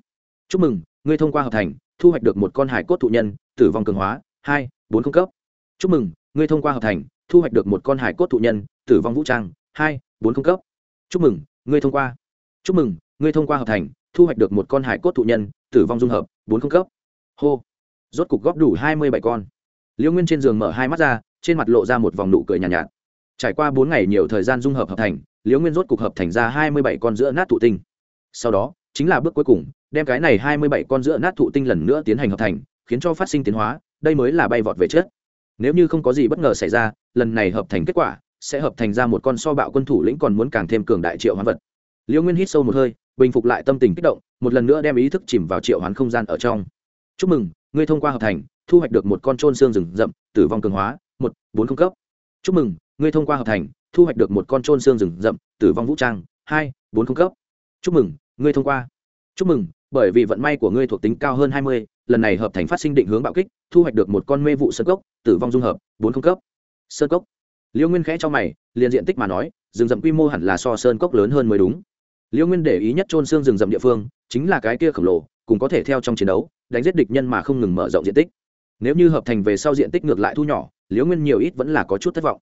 Chúc mừng, ngươi thông qua hợp thành, thu hoạch được một con hải cốt thụ nhân, tử vong cường hóa, hai, bốn không cấp. Chúc mừng, ngươi thông qua hợp thành, thu hoạch được một con hải cốt thụ nhân, tử vong vũ trang, hai, bốn không cấp. Chúc mừng, ngươi thông qua. Chúc mừng, ngươi thông qua hợp thành thu hoạch được một con hải cốt thụ nhân tử vong dung hợp bốn không cấp. Hô. Rốt cục góp đủ hai mươi bảy con. Liễu nguyên trên giường mở hai mắt ra trên mặt lộ ra một vòng nụ cười nhàn nhạt, nhạt. Trải qua bốn ngày nhiều thời gian dung hợp hợp thành liễu nguyên rốt cục hợp thành ra hai mươi bảy con giữa nát thụ tinh. Sau đó chính là bước cuối cùng đem cái này hai mươi bảy con giữa nát thụ tinh lần nữa tiến hành hợp thành khiến cho phát sinh tiến hóa đây mới là bay vọt về chết nếu như không có gì bất ngờ xảy ra lần này hợp thành kết quả sẽ hợp thành ra một con so bạo quân thủ lĩnh còn muốn càng thêm cường đại triệu hoán vật liễu nguyên hít sâu một hơi, bình phục lại tâm tình kích động, một lần nữa đem ý thức chìm vào triệu hoán không gian ở trong. Chúc mừng, ngươi thông qua hợp thành, thu hoạch được một con trôn xương rừng rậm, tử vong cường hóa, một, bốn không cấp. Chúc mừng, ngươi thông qua hợp thành, thu hoạch được một con trôn xương rừng rậm, tử vong vũ trang, hai, bốn không cấp. Chúc mừng, ngươi thông qua. Chúc mừng, bởi vì vận may của ngươi thuộc tính cao hơn hai mươi, lần này hợp thành phát sinh định hướng bạo kích, thu hoạch được một con mê vụ sơn cốc, tử vong dung hợp, bốn không cấp. Sơn cốc. Liêu nguyên khẽ cho mày, liền diện tích mà nói, rừng rậm quy mô hẳn là so sơn cốc lớn hơn mới đúng liêu nguyên để ý nhất trôn xương rừng rậm địa phương, chính là cái kia khổng lồ, cùng có thể theo trong chiến đấu, đánh giết địch nhân mà không ngừng mở rộng diện tích. Nếu như hợp thành về sau diện tích ngược lại thu nhỏ liễu nguyên nhiều ít vẫn là có chút thất vọng.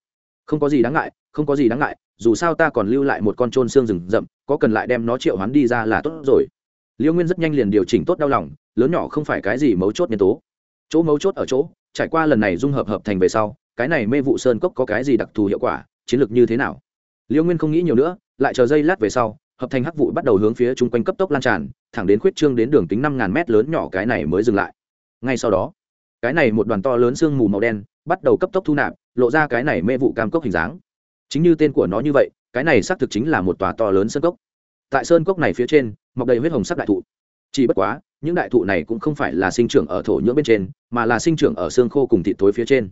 Không có gì đáng ngại, không có gì đáng ngại, dù sao ta còn lưu lại một con trôn xương rừng rậm, có cần lại đem nó triệu hoán đi ra là tốt rồi. Liễu nguyên rất nhanh liền điều chỉnh tốt đau lòng, lớn nhỏ không phải cái gì mấu chốt nhân tố. Chỗ mấu chốt ở chỗ, trải qua lần này dung hợp hợp thành về sau, cái này mê vụ sơn cốc có cái gì đặc thù hiệu quả, chiến lược như thế nào? Liễu nguyên không nghĩ nhiều nữa, lại chờ giây lát về sau hợp thành hắc vụ bắt đầu hướng phía chung quanh cấp tốc lan tràn, thẳng đến khuyết trương đến đường kính năm ngàn mét lớn nhỏ cái này mới dừng lại. Ngay sau đó, cái này một đoàn to lớn sương mù màu đen bắt đầu cấp tốc thu nạp, lộ ra cái này mê vụ cam cốc hình dáng. Chính như tên của nó như vậy, cái này xác thực chính là một tòa to lớn sơn cốc. Tại sơn cốc này phía trên, mọc đầy huyết hồng sắc đại thụ. Chỉ bất quá, những đại thụ này cũng không phải là sinh trưởng ở thổ nhưỡng bên trên, mà là sinh trưởng ở xương khô cùng thịt tối phía trên.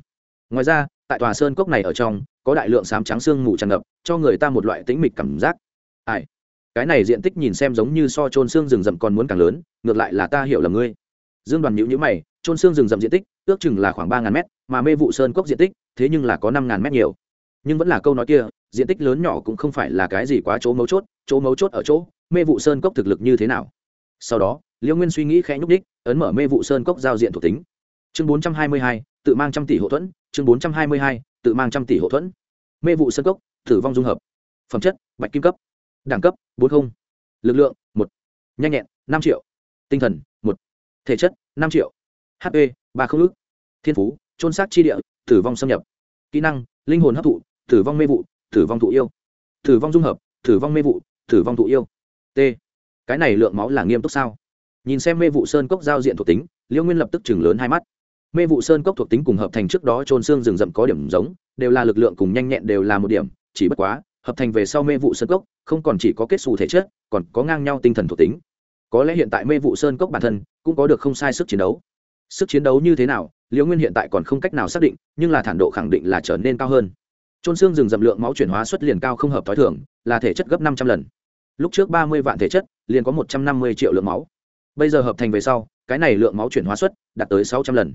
Ngoài ra, tại tòa sơn cốc này ở trong, có đại lượng sám trắng xương mù tràn ngập, cho người ta một loại tĩnh mịch cảm giác. Ai? Cái này diện tích nhìn xem giống như so trôn xương rừng rậm còn muốn càng lớn, ngược lại là ta hiểu là ngươi. Dương đoàn nhữ nhữ mày trôn xương rừng rậm diện tích, ước chừng là khoảng ba ngàn mét, mà mê vụ sơn cốc diện tích, thế nhưng là có năm ngàn mét nhiều. Nhưng vẫn là câu nói kia, diện tích lớn nhỏ cũng không phải là cái gì quá chỗ mấu chốt, chỗ mấu chốt ở chỗ, mê vụ sơn cốc thực lực như thế nào? Sau đó liễu nguyên suy nghĩ khẽ nhúc đích ấn mở mê vụ sơn cốc giao diện thuộc tính. Chương bốn trăm hai mươi hai, tự mang trăm tỷ hậu thuẫn, chương bốn trăm hai mươi hai, tự mang trăm tỷ hậu thuẫn. Mê vụ sơn cốc, tử vong dung hợp. Phẩm chất, bạch kim cấp đẳng cấp, bốn không. Lực lượng, một. Nhanh nhẹn, năm triệu. Tinh thần, một. Thể chất, năm triệu. Hp ba không ước thiên phú trôn xác chi địa, tử vong xâm nhập. Kỹ năng, linh hồn hấp thụ, tử vong mê vụ, tử vong thụ yêu. Tử vong dung hợp, tử vong mê vụ, tử vong thụ yêu. T. Cái này lượng máu là nghiêm túc sao? Nhìn xem mê vụ sơn cốc giao diện thuộc tính, liêu nguyên lập tức chừng lớn hai mắt. Mê vụ sơn cốc thuộc tính cùng hợp thành trước đó trôn xương rừng rậm có điểm giống, đều là lực lượng cùng nhanh nhẹn đều là một điểm, chỉ bất quá hợp thành về sau mê vụ sơn cốc, không còn chỉ có kết xù thể chất, còn có ngang nhau tinh thần thuộc tính. Có lẽ hiện tại mê vụ sơn cốc bản thân cũng có được không sai sức chiến đấu. Sức chiến đấu như thế nào, liễu nguyên hiện tại còn không cách nào xác định, nhưng là thản độ khẳng định là trở nên cao hơn. Trôn xương rừng dầm lượng máu chuyển hóa xuất liền cao không hợp t h o i thưởng là thể chất gấp năm trăm lần. Lúc trước ba mươi vạn thể chất, liền có một trăm năm mươi triệu lượng máu. Bây giờ hợp thành về sau, cái này lượng máu chuyển hóa xuất đạt tới sáu trăm lần.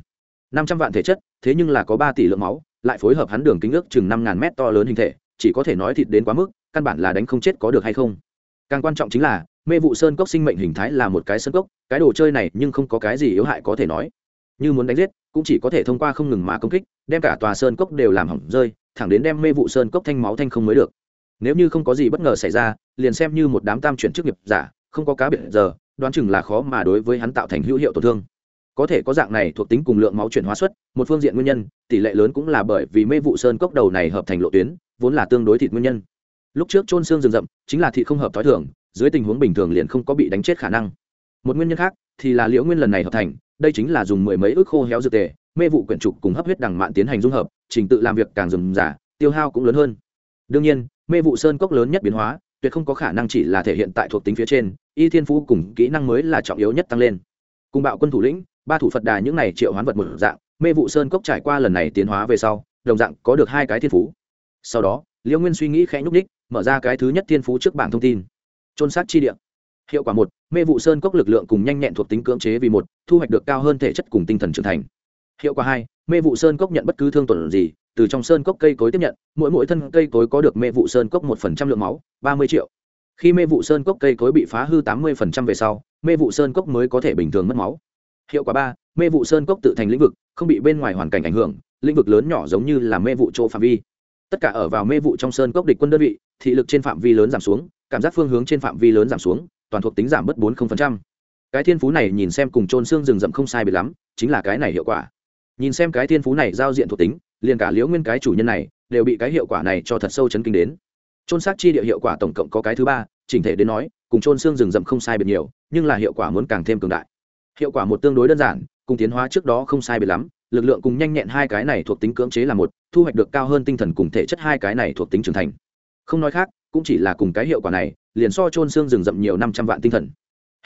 năm trăm vạn thể chất, thế nhưng là có ba tỷ lượng máu, lại phối hợp hắn đường kính ước chừng năm ngàn mét to lớn hình thể chỉ có thể nói thịt đến quá mức, căn bản là đánh không chết có được hay không. Càng quan trọng chính là, mê vụ sơn cốc sinh mệnh hình thái là một cái sơn cốc, cái đồ chơi này nhưng không có cái gì yếu hại có thể nói. Như muốn đánh giết, cũng chỉ có thể thông qua không ngừng mà công kích, đem cả tòa sơn cốc đều làm hỏng rơi, thẳng đến đem mê vụ sơn cốc thanh máu thanh không mới được. Nếu như không có gì bất ngờ xảy ra, liền xem như một đám tam chuyển chức nghiệp giả, không có cá biệt giờ, đoán chừng là khó mà đối với hắn tạo thành hữu hiệu tổn thương có thể có dạng này thuộc tính cùng lượng máu chuyển hóa suất một phương diện nguyên nhân, tỷ lệ lớn cũng là bởi vì mê vụ sơn cốc đầu này hợp thành lộ tuyến, vốn là tương đối thịt nguyên nhân. Lúc trước trôn xương rừng rậm, chính là thịt không hợp t h o i thường, dưới tình huống bình thường liền không có bị đánh chết khả năng. Một nguyên nhân khác thì là liễu nguyên lần này hợp thành, đây chính là dùng mười mấy ước khô héo dược tề, mê vụ quyển trục cùng hấp huyết đằng mạn tiến hành dung hợp, trình tự làm việc càng dườm giả tiêu hao cũng lớn hơn. Đương nhiên, mê vụ sơn cốc lớn nhất biến hóa, tuyệt không có khả năng chỉ là thể hiện tại thuộc tính phía trên, y thiên phú cùng kỹ năng mới là trọng yếu nhất tăng lên. Cùng bạo quân thủ lĩnh ba thủ phật đà những này triệu hoán vật một dạng, mê vụ sơn cốc trải qua lần này tiến hóa về sau, đồng dạng có được hai cái thiên phú. Sau đó liễu nguyên suy nghĩ khẽ nhúc ních mở ra cái thứ nhất thiên phú trước bảng thông tin. Trôn sát chi địa. Hiệu quả một, mê vụ sơn cốc lực lượng cùng nhanh nhẹn thuộc tính cưỡng chế vì một, thu hoạch được cao hơn thể chất cùng tinh thần trưởng thành. Hiệu quả hai, mê vụ sơn cốc nhận bất cứ thương tổn gì, từ trong sơn cốc cây cối tiếp nhận, mỗi mỗi thân cây cối có được mê vụ sơn cốc một phần trăm lượng máu, ba mươi triệu. Khi mê vụ sơn cốc cây cối bị phá hư tám mươi phần trăm về sau, mê vụ sơn cốc mới có thể bình thường mất máu hiệu quả ba, mê vụ sơn cốc tự thành lĩnh vực, không bị bên ngoài hoàn cảnh ảnh hưởng, lĩnh vực lớn nhỏ giống như là mê vụ chỗ phạm vi. Tất cả ở vào mê vụ trong sơn cốc địch quân đơn vị, thị lực trên phạm vi lớn giảm xuống, cảm giác phương hướng trên phạm vi lớn giảm xuống, toàn thuộc tính giảm mất bốn cái thiên phú này nhìn xem cùng trôn xương rừng rậm không sai biệt lắm, chính là cái này hiệu quả. Nhìn xem cái thiên phú này giao diện thuộc tính, liền cả liễu nguyên cái chủ nhân này, đều bị cái hiệu quả này cho thật sâu chấn kinh đến. Trôn xác chi địa hiệu quả tổng cộng có cái thứ ba, chỉnh thể đến nói, cùng trôn xương rừng rậm không sai biệt nhiều, nhưng là hiệu quả muốn càng thêm cường đại hiệu quả một tương đối đơn giản, cùng tiến hóa trước đó không sai biệt lắm, lực lượng cùng nhanh nhẹn hai cái này thuộc tính cưỡng chế là một, thu hoạch được cao hơn tinh thần cùng thể chất hai cái này thuộc tính trưởng thành. Không nói khác, cũng chỉ là cùng cái hiệu quả này, liền so trôn xương rừng rậm nhiều năm trăm vạn tinh thần.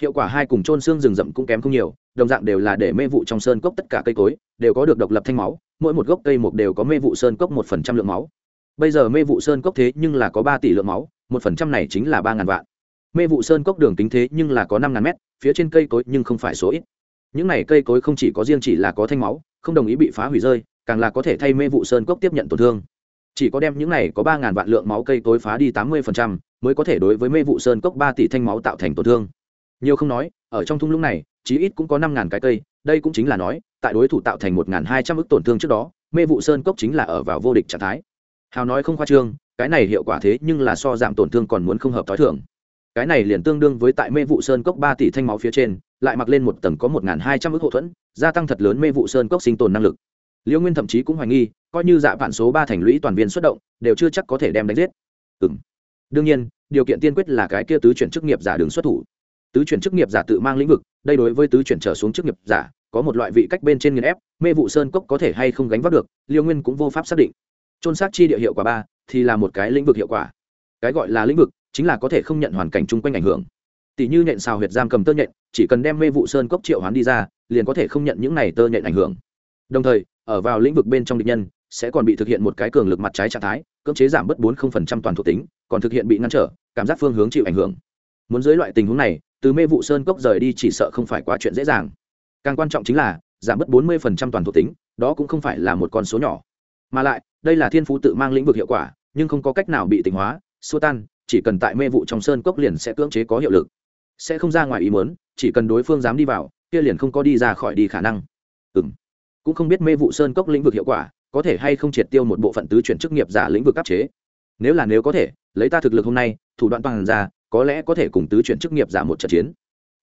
Hiệu quả hai cùng trôn xương rừng rậm cũng kém không nhiều, đồng dạng đều là để mê vụ trong sơn cốc tất cả cây cối, đều có được độc lập thanh máu, mỗi một gốc cây mục đều có mê vụ sơn cốc một phần trăm lượng máu. Bây giờ mê vụ sơn cốc thế nhưng là có ba tỷ lượng máu, một phần trăm này chính là ba ngàn vạn mê vụ sơn cốc đường tính thế nhưng là có năm ngàn mét, phía trên cây cối nhưng không phải số ít. Những này cây cối không chỉ có riêng chỉ là có thanh máu, không đồng ý bị phá hủy rơi, càng là có thể thay mê vụ sơn cốc tiếp nhận tổn thương. Chỉ có đem những này có ba ngàn vạn lượng máu cây cối phá đi tám mươi phần trăm, mới có thể đối với mê vụ sơn cốc ba tỷ thanh máu tạo thành tổn thương. Nhiều không nói, ở trong thung lũng này, chí ít cũng có năm ngàn cái cây, đây cũng chính là nói, tại đối thủ tạo thành một ngàn hai trăm ức tổn thương trước đó, mê vụ sơn cốc chính là ở vào vô địch trạng thái. Hào nói không khoa trương, cái này hiệu quả thế nhưng là so giảm tổn thương còn muốn không hợp t h ó i thưởng cái này liền tương đương với tại mê vụ sơn cốc ba tỷ thanh máu phía trên, lại mặc lên một tầng có một hai trăm ước hậu thuẫn, gia tăng thật lớn mê vụ sơn cốc sinh tồn năng lực. Liễu nguyên thậm chí cũng hoài nghi, coi như dạ vạn số ba thành lũy toàn viên xuất động, đều chưa chắc có thể đem đánh giết. Ừ m đương nhiên, điều kiện tiên quyết là cái kia tứ chuyển chức nghiệp giả đường xuất thủ. Tứ chuyển chức nghiệp giả tự mang lĩnh vực, đây đối với tứ chuyển trở xuống chức nghiệp giả, có một loại vị cách bên trên nghiền ép, mê vụ sơn cốc có thể hay không gánh vác được, liêu nguyên cũng vô pháp xác định. Trôn xác chi địa hiệu quả ba thì là một cái lĩnh vực hiệu quả. Cái gọi là lĩnh vực chính là có thể không nhận hoàn cảnh chung quanh ảnh hưởng. Tỷ như nhện xào huyệt giam cầm tơ nhện, chỉ cần đem mê vụ sơn cốc triệu hoán đi ra, liền có thể không nhận những này tơ nhện ảnh hưởng. Đồng thời, ở vào lĩnh vực bên trong địch nhân, sẽ còn bị thực hiện một cái cường lực mặt trái trạng thái, cưỡng chế giảm bớt bốn toàn thuộc tính, còn thực hiện bị ngăn trở, cảm giác phương hướng chịu ảnh hưởng. Muốn dưới loại tình huống này, từ mê vụ sơn cốc rời đi chỉ sợ không phải quá chuyện dễ dàng. Càng quan trọng chính là, giảm bớt bốn mươi toàn thuộc tính, đó cũng không phải là một con số nhỏ. Mà lại, đây là thiên phú tự mang lĩnh vực hiệu quả, nhưng không có cách nào bị tỉnh hóa, xua tan chỉ cần tại mê vụ trong sơn cốc liền sẽ cưỡng chế có hiệu lực. Sẽ không ra ngoài ý muốn, chỉ cần đối phương dám đi vào, kia liền không có đi ra khỏi đi khả năng. Ừ m cũng không biết mê vụ sơn cốc lĩnh vực hiệu quả, có thể hay không triệt tiêu một bộ phận tứ chuyển chức nghiệp giả lĩnh vực áp chế. Nếu là nếu có thể, lấy ta thực lực hôm nay, thủ đoạn bằng ra, có lẽ có thể cùng tứ chuyển chức nghiệp giả một trận chiến.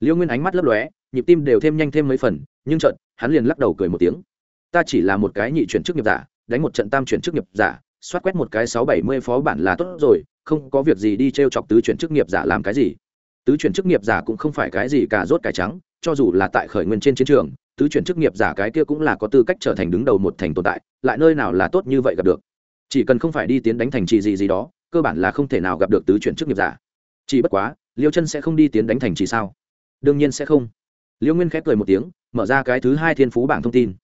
Liêu nguyên ánh mắt lấp lóe, nhịp tim đều thêm nhanh thêm mấy phần, nhưng trận hắn liền lắc đầu cười một tiếng. Ta chỉ là một cái nhị chuyển chức nghiệp giả, đánh một trận tam chuyển chức nghiệp giả xoát quét một cái sáu bảy mươi phó bản là tốt rồi không có việc gì đi t r e o chọc tứ chuyển chức nghiệp giả làm cái gì. Tứ chuyển chức nghiệp giả cũng không phải cái gì cả rốt cải trắng, cho dù là tại khởi nguyên trên chiến trường, tứ chuyển chức nghiệp giả cái kia cũng là có tư cách trở thành đứng đầu một thành tồn tại, lại nơi nào là tốt như vậy gặp được. Chỉ cần không phải đi tiến đánh thành trì gì gì đó, cơ bản là không thể nào gặp được tứ chuyển chức nghiệp giả. Chỉ bất quá, liêu chân sẽ không đi tiến đánh thành trì sao? Đương nhiên sẽ không. Liêu nguyên khép cười một tiếng, mở ra cái thứ hai thiên phú bảng thông tin.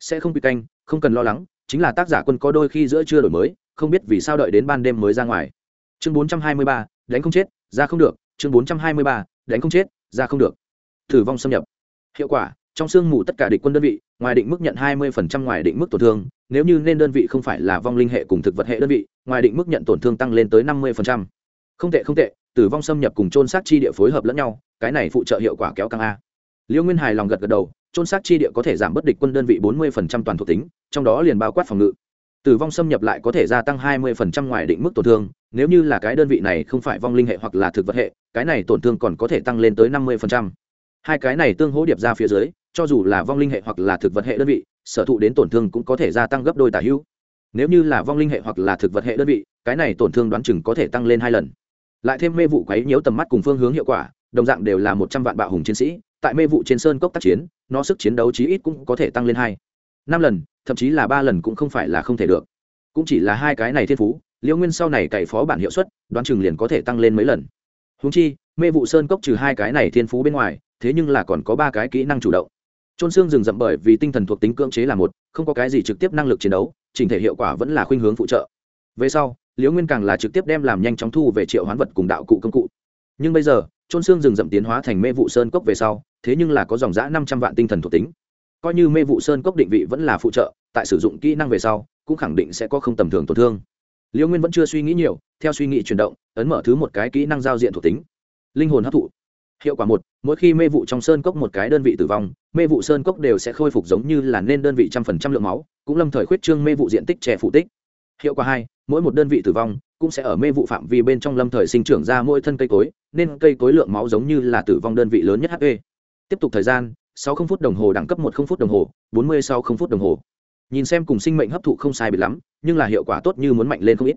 Sẽ không bị canh, không cần lo lắng, chính là tác giả quân có đôi khi giữa chưa đổi mới, không biết vì sao đợi đến ban đêm mới ra ngoài chương bốn trăm hai mươi ba, đánh không chết, ra không được. Chương bốn trăm hai mươi ba, đánh không chết, ra không được. Thử vong xâm nhập. Hiệu quả, trong sương mù tất cả địch quân đơn vị, ngoài định mức nhận hai mươi phần trăm, ngoài định mức tổn thương, nếu như nên đơn vị không phải là vong linh hệ cùng thực vật hệ đơn vị, ngoài định mức nhận tổn thương tăng lên tới năm mươi phần trăm. Không tệ không tệ, tử vong xâm nhập cùng trôn xác chi địa phối hợp lẫn nhau, cái này phụ trợ hiệu quả kéo căng a. Liêu nguyên hài lòng gật gật đầu trôn xác chi địa có thể giảm bất địch quân đơn vị bốn mươi toàn thuộc tính, trong đó liền bao quát phòng ngự tử vong xâm nhập lại có thể gia tăng hai mươi ngoài định mức tổn thương, nếu như là cái đơn vị này không phải vong linh hệ hoặc là thực vật hệ, cái này tổn thương còn có thể tăng lên tới năm mươi hai cái này tương hỗ điệp ra phía dưới, cho dù là vong linh hệ hoặc là thực vật hệ đơn vị, sở thụ đến tổn thương cũng có thể gia tăng gấp đôi tả hữu. Nếu như là vong linh hệ hoặc là thực vật hệ đơn vị, cái này tổn thương đoán chừng có thể tăng lên hai lần. Lại thêm mê vụ quấy nhiễu tầm mắt cùng phương hướng hiệu quả, đồng dạng đều là một trăm vạn bạo hùng chiến sĩ, tại mê vụ trên sơn cốc tác chiến, nó sức chiến đấu chí ít cũng có thể tăng lên hai năm lần, thậm chí là ba lần cũng không phải là không thể được. Cũng chỉ là hai cái này thiên phú, liễu nguyên sau này cày phó bản hiệu suất, đoán chừng liền có thể tăng lên mấy lần. Húng chi, mê vụ sơn cốc trừ hai cái này thiên phú bên ngoài, thế nhưng là còn có ba cái kỹ năng chủ động. Trôn xương rừng rậm bởi vì tinh thần thuộc tính cưỡng chế là một, không có cái gì trực tiếp năng lực chiến đấu, chỉnh thể hiệu quả vẫn là khuynh hướng phụ trợ. Về sau, liễu nguyên càng là trực tiếp đem làm nhanh chóng thu về triệu hoán vật cùng đạo cụ công cụ. Nhưng bây giờ trôn xương rừng rậm tiến hóa thành mê vụ sơn cốc về sau, thế nhưng là có dòng giã năm trăm vạn tinh thần thuộc tính coi như mê vụ sơn cốc định vị vẫn là phụ trợ, tại sử dụng kỹ năng về sau, cũng khẳng định sẽ có không tầm thường tổn thương. Liễu nguyên vẫn chưa suy nghĩ nhiều, theo suy nghĩ chuyển động, ấn mở thứ một cái kỹ năng giao diện thuộc tính. Linh hồn hấp thụ. Hiệu quả một, mỗi khi mê vụ trong sơn cốc một cái đơn vị tử vong, mê vụ sơn cốc đều sẽ khôi phục giống như là nên đơn vị trăm phần trăm lượng máu, cũng lâm thời khuyết trương mê vụ diện tích trẻ phụ tích. Hiệu quả hai, mỗi một đơn vị tử vong, cũng sẽ ở mê vụ phạm vi bên trong lâm thời sinh trưởng ra mỗi thân cây cối, nên cây cối lượng máu giống như là tử vong đơn vị lớn nhất hp tiếp tục thời gian sáu không phút đồng hồ đẳng cấp một không phút đồng hồ, bốn mươi sau không phút đồng hồ. Nhìn xem cùng sinh mệnh hấp thụ không sai biệt lắm, nhưng là hiệu quả tốt như muốn mạnh lên không ít.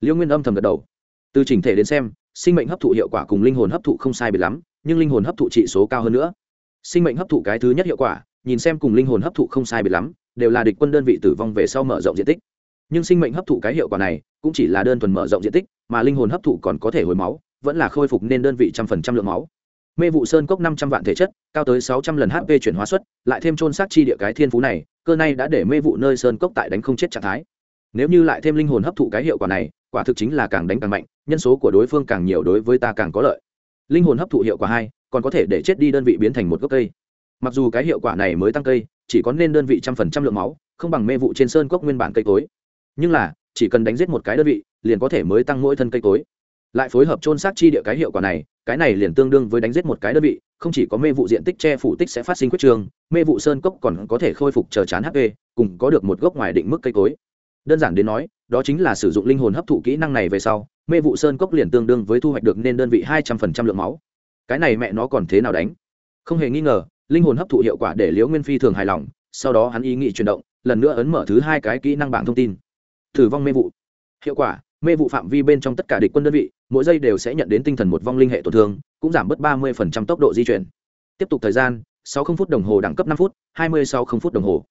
Liêu nguyên âm thầm gật đầu. Từ chỉnh thể đến xem, sinh mệnh hấp thụ hiệu quả cùng linh hồn hấp thụ không sai biệt lắm, nhưng linh hồn hấp thụ trị số cao hơn nữa. Sinh mệnh hấp thụ cái thứ nhất hiệu quả, nhìn xem cùng linh hồn hấp thụ không sai biệt lắm, đều là địch quân đơn vị tử vong về sau mở rộng diện tích. Nhưng sinh mệnh hấp thụ cái hiệu quả này, cũng chỉ là đơn thuần mở rộng diện tích, mà linh hồn hấp thụ còn có thể hồi máu, vẫn là khôi phục nên đơn vị trăm phần trăm lượng máu mê vụ sơn cốc năm trăm vạn thể chất, cao tới sáu trăm lần hp chuyển hóa suất, lại thêm trôn xác chi địa cái thiên phú này, cơ này đã để mê vụ nơi sơn cốc tại đánh không chết trạng thái. Nếu như lại thêm linh hồn hấp thụ cái hiệu quả này, quả thực chính là càng đánh càng mạnh, nhân số của đối phương càng nhiều đối với ta càng có lợi. Linh hồn hấp thụ hiệu quả hai, còn có thể để chết đi đơn vị biến thành một gốc cây. Mặc dù cái hiệu quả này mới tăng cây, chỉ có nên đơn vị trăm phần trăm lượng máu, không bằng mê vụ trên sơn cốc nguyên bản cây cối. Nhưng là, chỉ cần đánh giết một cái đơn vị, liền có thể mới tăng mỗi thân cây cối. Lại phối hợp trôn xác chi địa cái hiệu quả này cái này liền tương đương với đánh giết một cái đơn vị, không chỉ có mê vụ diện tích che phủ tích sẽ phát sinh quyết trường mê vụ sơn cốc còn có thể khôi phục chờ chán hp cùng có được một gốc ngoài định mức cây cối. Đơn giản đến nói, đó chính là sử dụng linh hồn hấp thụ kỹ năng này về sau, mê vụ sơn cốc liền tương đương với thu hoạch được nên đơn vị hai trăm phần trăm lượng máu. Cái này mẹ nó còn thế nào đánh? Không hề nghi ngờ, linh hồn hấp thụ hiệu quả để liễu nguyên phi thường hài lòng, sau đó hắn ý nghĩ chuyển động, lần nữa ấn mở thứ hai cái kỹ năng bảng thông tin. Thử vong mê vụ. Hiệu quả, mê vụ phạm vi bên trong tất cả địch quân đơn vị mỗi giây đều sẽ nhận đến tinh thần một vong linh hệ tổn thương, cũng giảm bớt ba mươi tốc độ di chuyển. Tiếp tục thời gian, sáu phút đồng hồ đẳng cấp năm phút, hai mươi sau phút đồng hồ.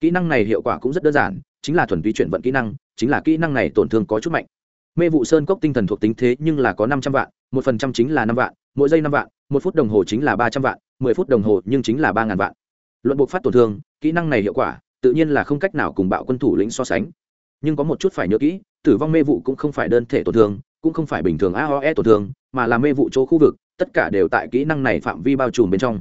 Kỹ năng này hiệu quả cũng rất đơn giản, chính là thuần túy chuyển vận kỹ năng, chính là kỹ năng này tổn thương có chút mạnh. Mê vụ sơn cốc tinh thần thuộc tính thế nhưng là có năm trăm vạn, một phần trăm chính là năm vạn, mỗi giây năm vạn, một phút đồng hồ chính là ba trăm vạn, mười phút đồng hồ nhưng chính là ba ngàn vạn. Luận buộc phát tổn thương, kỹ năng này hiệu quả, tự nhiên là không cách nào cùng bạo quân thủ lĩnh so sánh. Nhưng có một chút phải nhớ kỹ, tử vong mê vụ cũng không phải đơn thể tổn thương cũng không phải bình thường aoe tổn thương, mà là mê vụ chỗ khu vực, tất cả đều tại kỹ năng này phạm vi bao trùm bên trong.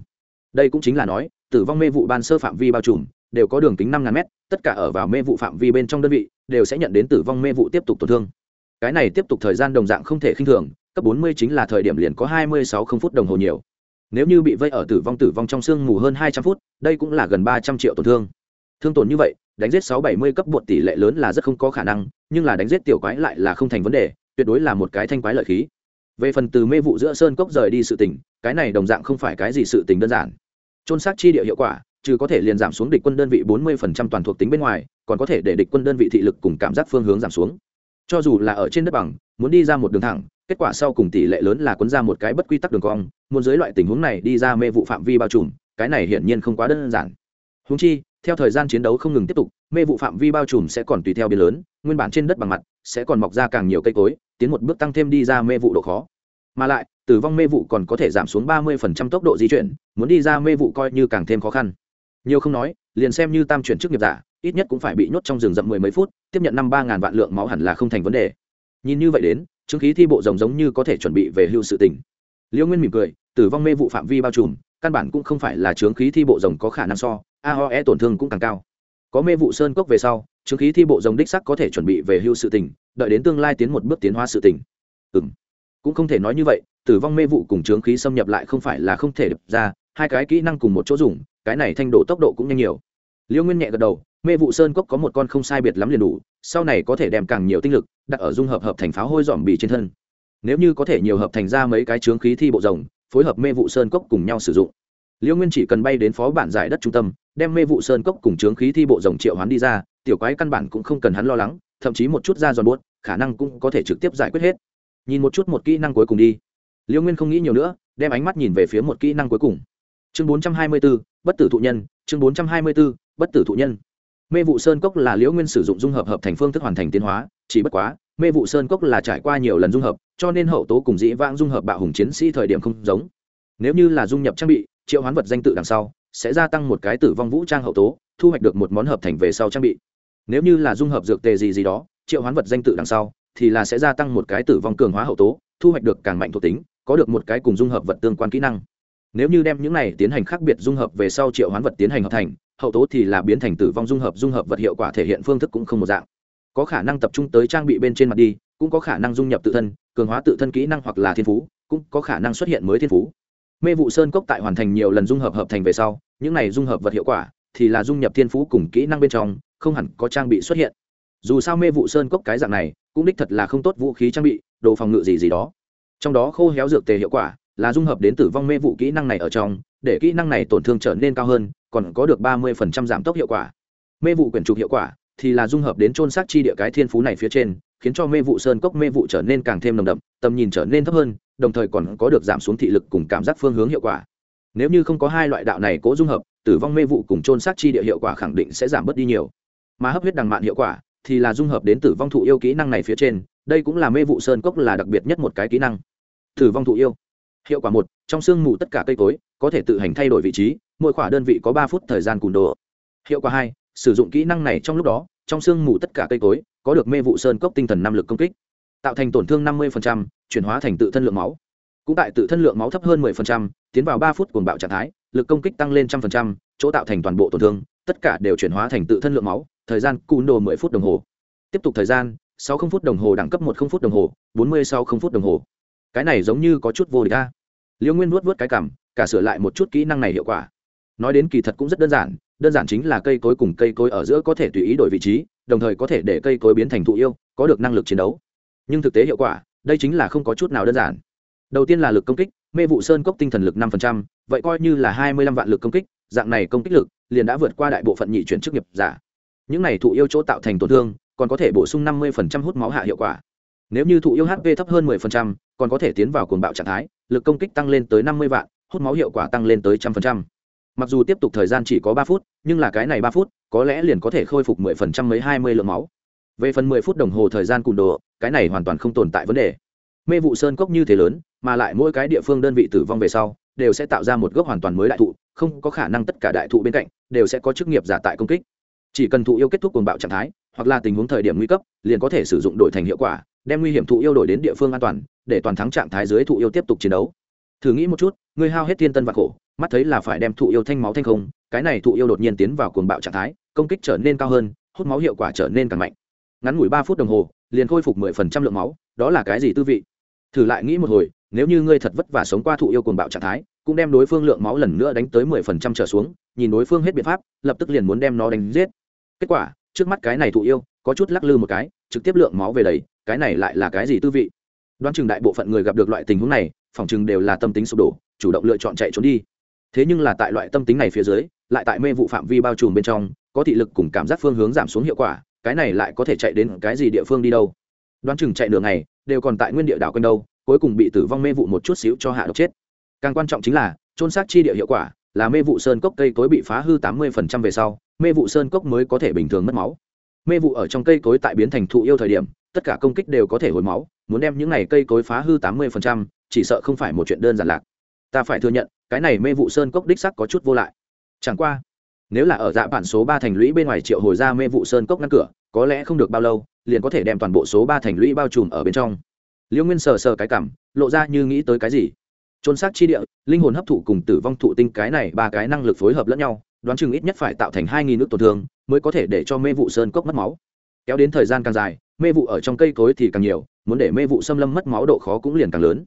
Đây cũng chính là nói, tử vong mê vụ ban sơ phạm vi bao trùm, đều có đường kính năm ngàn m tất cả ở vào mê vụ phạm vi bên trong đơn vị, đều sẽ nhận đến tử vong mê vụ tiếp tục tổn thương. Cái này tiếp tục thời gian đồng dạng không thể khinh thường, cấp bốn mươi chính là thời điểm liền có hai mươi sáu không phút đồng hồ nhiều. Nếu như bị vây ở tử vong tử vong trong sương mù hơn hai trăm phút, đây cũng là gần ba trăm triệu tổn thương. Thương tổn như vậy, đánh giết sáu bảy mươi cấp bột tỷ lệ lớn là rất không có khả năng, nhưng là đánh giết tiểu quái lại là không thành vấn đề tuyệt đối là một cái thanh quái lợi khí. Về phần từ mê vụ giữa sơn cốc rời đi sự tình, cái này đồng dạng không phải cái gì sự tình đơn giản. Trôn xác chi địa hiệu quả, trừ có thể liền giảm xuống địch quân đơn vị bốn mươi phần trăm toàn thuộc tính bên ngoài, còn có thể để địch quân đơn vị thị lực cùng cảm giác phương hướng giảm xuống. Cho dù là ở trên đất bằng, muốn đi ra một đường thẳng, kết quả sau cùng tỷ lệ lớn là cuốn ra một cái bất quy tắc đường cong, muốn dưới loại tình huống này đi ra mê vụ phạm vi bao trùm, cái này hiển nhiên không quá đơn giản. Húng chi, theo thời gian chiến đấu không ngừng tiếp tục, mê vụ phạm vi bao trùm sẽ còn tùy theo biến lớn, nguyên bản trên đất bằng mặt sẽ còn mọc ra càng nhiều cây cối, tiến một bước tăng thêm đi ra mê vụ độ khó. Mà lại, tử vong mê vụ còn có thể giảm xuống ba mươi tốc độ di chuyển, muốn đi ra mê vụ coi như càng thêm khó khăn. Nhiều không nói, liền xem như tam chuyển chức nghiệp giả, ít nhất cũng phải bị nhốt trong rừng rậm mười mấy phút, tiếp nhận năm ba ngàn vạn lượng máu hẳn là không thành vấn đề. Nhìn như vậy đến, chứng khí thi bộ rồng giống như có thể chuẩn bị về hưu sự tình. Liễu nguyên mỉm cười, tử vong mê vụ phạm vi bao trùm, căn bản cũng không phải là chứng khí thi bộ rồng có khả năng so aoe tổn thương cũng càng cao. Có mê vụ sơn cốc về sau chứng khí thi bộ rồng đích sắc có thể chuẩn bị về hưu sự tình, đợi đến tương lai tiến một bước tiến hóa sự tình. Ừ m cũng không thể nói như vậy, tử vong mê vụ cùng chứng khí xâm nhập lại không phải là không thể đập ra, hai cái kỹ năng cùng một chỗ dùng, cái này thanh độ tốc độ cũng nhanh nhiều. Liễu nguyên nhẹ gật đầu, mê vụ sơn cốc có một con không sai biệt lắm liền đủ, sau này có thể đem càng nhiều tinh lực đặt ở dung hợp hợp thành pháo hôi dòm bì trên thân. Nếu như có thể nhiều hợp thành ra mấy cái trướng khí thi bộ rồng, phối hợp mê vụ sơn cốc cùng nhau sử dụng. Liễu nguyên chỉ cần bay đến phó bản giải đất trung tâm, đem mê vụ sơn cốc cùng trướng khí thi bộ rồng triệu hoán đi ra tiểu quái căn bản cũng không cần hắn lo lắng, thậm chí một chút ra giòn buốt, khả năng cũng có thể trực tiếp giải quyết hết. Nhìn một chút một kỹ năng cuối cùng đi. Liễu nguyên không nghĩ nhiều nữa, đem ánh mắt nhìn về phía một kỹ năng cuối cùng. Chương bốn trăm hai mươi b ố bất tử thụ nhân, chương bốn trăm hai mươi b ố bất tử thụ nhân. Mê vụ sơn cốc là liễu nguyên sử dụng dung hợp hợp thành phương thức hoàn thành tiến hóa, chỉ bất quá, mê vụ sơn cốc là trải qua nhiều lần dung hợp, cho nên hậu tố cùng dĩ vãng dung hợp bạo hùng chiến sĩ thời điểm không giống. Nếu như là dung nhập trang bị, triệu hoán vật danh tự đằng sau, sẽ gia tăng một cái tử vong vũ trang hậu tố, thu hoạch được một món hợp thành về sau trang bị nếu như là dung hợp dược tề gì gì đó, triệu hoán vật danh tự đằng sau, thì là sẽ gia tăng một cái tử vong cường hóa hậu tố, thu hoạch được càng mạnh thuộc tính, có được một cái cùng dung hợp vật tương quan kỹ năng. Nếu như đem những này tiến hành khác biệt dung hợp về sau triệu hoán vật tiến hành hợp thành, hậu tố thì là biến thành tử vong dung hợp dung hợp vật hiệu quả thể hiện phương thức cũng không một dạng. Có khả năng tập trung tới trang bị bên trên mặt đi, cũng có khả năng dung nhập tự thân, cường hóa tự thân kỹ năng hoặc là thiên phú, cũng có khả năng xuất hiện mới thiên phú. Mê vụ sơn cốc tại hoàn thành nhiều lần dung hợp hợp thành về sau, những này dung hợp vật hiệu quả thì là dung nhập thiên phú cùng kỹ năng bên trong không hẳn có trang bị xuất hiện. Dù sao mê vụ sơn cốc cái dạng này, cũng đích thật là không tốt vũ khí trang bị, đồ phòng ngự gì gì đó. Trong đó khô héo dược tề hiệu quả, là dung hợp đến tử vong mê vụ kỹ năng này ở trong, để kỹ năng này tổn thương trở nên cao hơn, còn có được ba mươi giảm tốc hiệu quả. Mê vụ quyển trục hiệu quả, thì là dung hợp đến trôn xác chi địa cái thiên phú này phía trên, khiến cho mê vụ sơn cốc mê vụ trở nên càng thêm nồng đậm, tầm nhìn trở nên thấp hơn, đồng thời còn có được giảm xuống thị lực cùng cảm giác phương hướng hiệu quả. Nếu như không có hai loại đạo này cố dung hợp, tử vong mê vụ cùng trôn xác chi địa hiệu quả khẳng định sẽ giảm bớt đi nhiều mà hấp huyết đằng mạn hiệu quả thì là dung hợp đến tử vong thụ yêu kỹ năng này phía trên đây cũng là mê vụ sơn cốc là đặc biệt nhất một cái kỹ năng. Tử vong thụ yêu. Hiệu quả một trong sương mù tất cả cây cối có thể tự hành thay đổi vị trí mỗi khoả đơn vị có ba phút thời gian cùn đồ. Hiệu quả hai sử dụng kỹ năng này trong lúc đó trong sương mù tất cả cây cối có được mê vụ sơn cốc tinh thần năng lực công kích tạo thành tổn thương năm mươi chuyển hóa thành tự thân lượng máu. Cũng tại tự thân lượng máu thấp hơn 10%, tiến vào ba phút cuồng bạo trạng thái lực công kích tăng lên trăm phần trăm chỗ tạo thành toàn bộ tổn thương tất cả đều chuyển hóa thành tự thân lượng máu thời gian cùn đồ mười phút đồng hồ. Tiếp tục thời gian, sáu không phút đồng hồ đẳng cấp một không phút đồng hồ, bốn mươi sau không phút đồng hồ. Cái này giống như có chút vô địch ta liễu nguyên vuốt vuốt cái cảm cả sửa lại một chút kỹ năng này hiệu quả. Nói đến kỳ thật cũng rất đơn giản đơn giản chính là cây cối cùng cây cối ở giữa có thể tùy ý đổi vị trí, đồng thời có thể để cây cối biến thành thụ yêu, có được năng lực chiến đấu. Nhưng thực tế hiệu quả, đây chính là không có chút nào đơn giản. Đầu tiên là lực công kích, mê vụ sơn cốc tinh thần lực năm vậy coi như là hai mươi lăm vạn lực công kích, dạng này công kích lực liền đã vượt qua đại bộ phận nhị chuyển chức nghiệp giả những này thụ yêu chỗ tạo thành tổn thương còn có thể bổ sung năm mươi hút máu hạ hiệu quả. Nếu như thụ yêu hp thấp hơn 10%, còn có thể tiến vào cuồng bạo trạng thái lực công kích tăng lên tới năm mươi vạn hút máu hiệu quả tăng lên tới trăm phần trăm. Mặc dù tiếp tục thời gian chỉ có ba phút nhưng là cái này ba phút có lẽ liền có thể khôi phục mười phần trăm mấy hai mươi lượng máu. Về phần mười phút đồng hồ thời gian cùn đồ cái này hoàn toàn không tồn tại vấn đề. Mê vụ sơn cốc như thế lớn mà lại mỗi cái địa phương đơn vị tử vong về sau đều sẽ tạo ra một gốc hoàn toàn mới đại thụ không có khả năng tất cả đại thụ bên cạnh đều sẽ có chức nghiệp giả tại công kích chỉ cần thụ yêu kết thúc cuồng bạo trạng thái, hoặc là tình huống thời điểm nguy cấp, liền có thể sử dụng đổi thành hiệu quả, đem nguy hiểm thụ yêu đổi đến địa phương an toàn, để toàn thắng trạng thái dưới thụ yêu tiếp tục chiến đấu. Thử nghĩ một chút, ngươi hao hết thiên tân và khổ, mắt thấy là phải đem thụ yêu thanh máu thanh không, cái này thụ yêu đột nhiên tiến vào cuồng bạo trạng thái, công kích trở nên cao hơn, hút máu hiệu quả trở nên càng mạnh. Ngắn ngủi ba phút đồng hồ, liền khôi phục mười phần trăm lượng máu, đó là cái gì tư vị? Thử lại nghĩ một hồi, nếu như ngươi thật vất vả sống qua thụ yêu cuồng bạo trạng thái, cũng đem đối phương lượng máu lần nữa đánh tới mười phần trăm trở xuống, nhìn đối phương hết biện pháp, lập tức liền muốn đem nó đánh giết kết quả, trước mắt cái này thụ yêu, có chút lắc lư một cái, trực tiếp lượng máu về đầy, cái này lại là cái gì tư vị? Đoán chừng đại bộ phận người gặp được loại tình huống này, phòng chừng đều là tâm tính sụp đổ, chủ động lựa chọn chạy trốn đi. Thế nhưng là tại loại tâm tính này phía dưới, lại tại mê vụ phạm vi bao trùm bên trong, có thị lực cùng cảm giác phương hướng giảm xuống hiệu quả, cái này lại có thể chạy đến cái gì địa phương đi đâu? Đoán chừng chạy nửa ngày, đều còn tại nguyên địa đảo quanh đâu, cuối cùng bị tử vong mê vụ một chút xíu cho hạ độc chết. Càng quan trọng chính là trôn xác chi địa hiệu quả, là mê vụ sơn cốc cây cối bị phá hư tám mươi về sau mê vụ sơn cốc mới có thể bình thường mất máu. Mê vụ ở trong cây cối tại biến thành thụ yêu thời điểm, tất cả công kích đều có thể hồi máu, muốn đem những này cây cối phá hư tám mươi chỉ sợ không phải một chuyện đơn giản lạc. Ta phải thừa nhận, cái này mê vụ sơn cốc đích sắc có chút vô lại. Chẳng qua, nếu là ở dạ bản số ba thành lũy bên ngoài triệu hồi ra mê vụ sơn cốc ngăn cửa, có lẽ không được bao lâu, liền có thể đem toàn bộ số ba thành lũy bao trùm ở bên trong. Liễu nguyên sờ sờ cái cảm, lộ ra như nghĩ tới cái gì? Trôn xác chi địa, linh hồn hấp thụ cùng tử vong thụ tinh cái này ba cái năng lực phối hợp lẫn nhau đoán chừng ít nhất phải tạo thành hai nghìn nước tổn thương mới có thể để cho mê vụ sơn cốc mất máu. Kéo đến thời gian càng dài, mê vụ ở trong cây cối thì càng nhiều, muốn để mê vụ xâm lâm mất máu độ khó cũng liền càng lớn.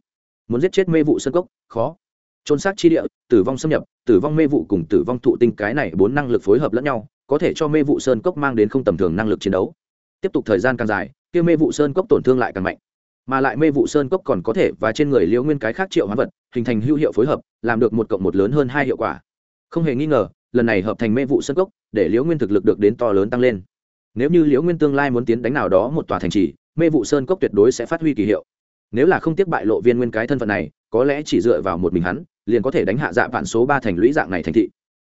Muốn giết chết mê vụ sơn cốc, khó. Trôn xác chi địa, tử vong xâm nhập, tử vong mê vụ cùng tử vong thụ tinh cái này bốn năng lực phối hợp lẫn nhau, có thể cho mê vụ sơn cốc mang đến không tầm thường năng lực chiến đấu. Tiếp tục thời gian càng dài, kia mê vụ sơn cốc tổn thương lại càng mạnh. Mà lại mê vụ sơn cốc còn có thể và trên người liễu nguyên cái khác triệu hóa vật, hình thành hữu hiệu phối hợp, làm được một cộng một lớn hơn hai hiệu quả. Không hề nghi ngờ lần này hợp thành mê vụ sơn cốc, để liễu nguyên thực lực được đến to lớn tăng lên. Nếu như liễu nguyên tương lai muốn tiến đánh nào đó một tòa thành trì, mê vụ sơn cốc tuyệt đối sẽ phát huy kỳ hiệu. Nếu là không tiếc bại lộ viên nguyên cái thân phận này, có lẽ chỉ dựa vào một mình hắn, liền có thể đánh hạ dạ vạn số ba thành lũy dạng này thành thị.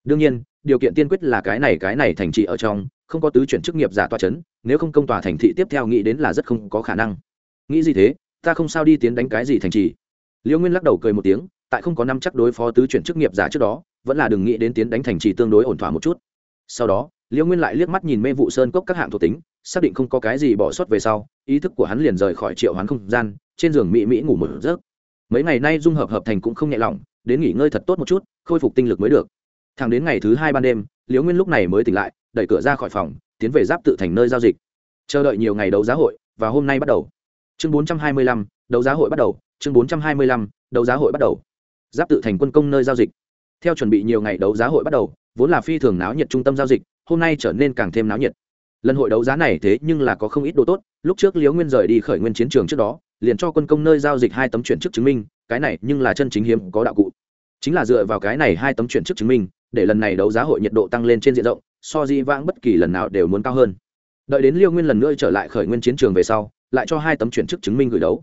Đương nhiên, điều kiện tiên quyết là cái này cái này thành trì ở trong, không có tứ chuyển chức nghiệp giả tòa c h ấ n nếu không công tòa thành thị tiếp theo nghĩ đến là rất không có khả năng. Nghĩ gì thế? Ta không sao đi tiến đánh cái gì thành trì. Liễu nguyên lắc đầu cười một tiếng, tại không có năm chắc đối phó tứ chuyển chức nghiệp giả trước đó vẫn là đừng nghĩ đến tiến đánh thành trì tương đối ổn thỏa một chút. Sau đó liễu nguyên lại liếc mắt nhìn mê vụ sơn cốc các hạng thuộc tính, xác định không có cái gì bỏ sót về sau, ý thức của hắn liền rời khỏi triệu hoán không gian, trên giường mỹ mỹ ngủ một giấc. Mấy ngày nay dung hợp hợp thành cũng không nhẹ lòng, đến nghỉ ngơi thật tốt một chút, khôi phục tinh lực mới được. Thẳng đến ngày thứ hai ban đêm liễu nguyên lúc này mới tỉnh lại, đẩy cửa ra khỏi phòng, tiến về giáp tự thành nơi giao dịch. Chờ đợi nhiều ngày đấu giá hội, và hôm nay bắt đầu. Chương bốn trăm hai mươi lăm, đấu giá hội bắt đầu. Chương bốn trăm hai mươi lăm, đấu giá hội bắt đầu. Giáp tự thành quân công nơi giao dịch theo chuẩn bị nhiều ngày đấu giá hội bắt đầu, vốn là phi thường náo nhiệt trung tâm giao dịch, hôm nay trở nên càng thêm náo nhiệt. Lần hội đấu giá này thế nhưng là có không ít đồ tốt, lúc trước liễu nguyên rời đi khởi nguyên chiến trường trước đó, liền cho quân công nơi giao dịch hai tấm chuyển chức chứng minh, cái này nhưng là chân chính hiếm có đạo cụ. Chính là dựa vào cái này hai tấm chuyển chức chứng minh, để lần này đấu giá hội nhiệt độ tăng lên trên diện rộng, so di vãng bất kỳ lần nào đều muốn cao hơn. Đợi đến liêu nguyên lần nữa trở lại khởi nguyên chiến trường về sau, lại cho hai tấm chuyển chức chứng minh gửi đấu.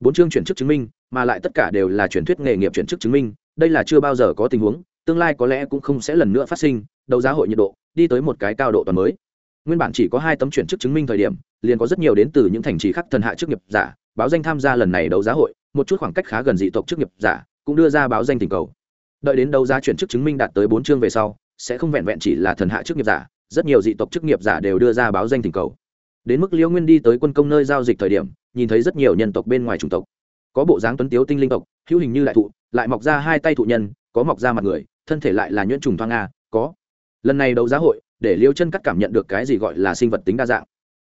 Bốn chương chuyển chức chứng minh, mà lại tất cả đều là truyền thuyết nghề nghiệp chuyển chức chứng minh đây là chưa bao giờ có tình huống, tương lai có lẽ cũng không sẽ lần nữa phát sinh, đấu giá hội nhiệt độ, đi tới một cái cao độ toàn mới. Nguyên bản chỉ có hai tấm chuyển chức chứng minh thời điểm, liền có rất nhiều đến từ những thành trì khác thần hạ chức nghiệp giả, báo danh tham gia lần này đấu giá hội, một chút khoảng cách khá gần dị tộc chức nghiệp giả, cũng đưa ra báo danh tình cầu. Đợi đến đấu giá chuyển chức chứng minh đạt tới bốn chương về sau, sẽ không vẹn vẹn chỉ là thần hạ chức nghiệp giả, rất nhiều dị tộc chức nghiệp giả đều đưa ra báo danh tình cầu. Đến mức liễu nguyên đi tới quân công nơi giao dịch thời điểm, nhìn thấy rất nhiều nhân tộc bên ngoài chủng tộc. Có bộ dáng tuấn tiếu tinh linh tộc, hữu hình như đại thụ lại mọc ra hai tay thụ nhân, có mọc ra mặt người, thân thể lại là nhuyễn trùng thoang nga, có. Lần này đấu giá hội, để liêu chân cắt cảm nhận được cái gì gọi là sinh vật tính đa dạng.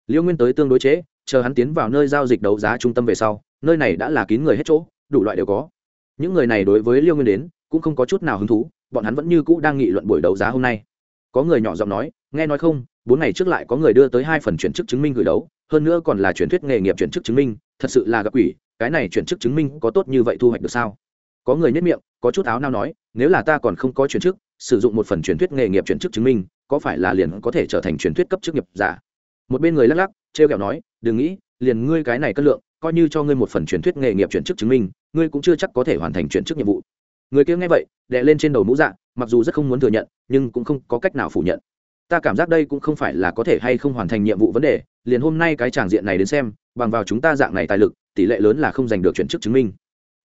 Liêu nguyên tới tương đối chế, chờ hắn tiến vào nơi giao dịch đấu giá trung tâm về sau, nơi này đã là kín người hết chỗ, đủ loại đều có. Những người này đối với liêu nguyên đến, cũng không có chút nào hứng thú, bọn hắn vẫn như cũ đang nghị luận buổi đấu giá hôm nay. Có người nhỏ giọng nói, nghe nói không, bốn ngày trước lại có người đưa tới hai phần chuyển chức chứng minh gửi đấu, hơn nữa còn là truyền thuyết nghề nghiệp chuyển chức chứng minh, thật sự là gặp quỷ, cái này chuyển chức chứng minh có tốt như vậy thu hoạch được sao? Có người nhất miệng, có chút áo nào nói, nếu là ta còn không có chuyển chức, sử dụng một phần truyền thuyết nghề nghiệp chuyển chức chứng minh, có phải là liền có thể trở thành truyền thuyết cấp chức nghiệp giả? Một bên người lắc lắc, trêu kẹo nói, đừng nghĩ, liền ngươi cái này cân lượng, coi như cho ngươi một phần truyền thuyết nghề nghiệp chuyển chức chứng minh, ngươi cũng chưa chắc có thể hoàn thành chuyển chức nhiệm vụ. Người kia nghe vậy, đè lên trên đầu mũ dạ mặc dù rất không muốn thừa nhận, nhưng cũng không có cách nào phủ nhận. Ta cảm giác đây cũng không phải là có thể hay không hoàn thành nhiệm vụ vấn đề, liền hôm nay cái tràng diện này đến xem, bằng vào chúng ta dạng này tài lực, tỷ lệ lớn là không giành được chuyển chức chứng minh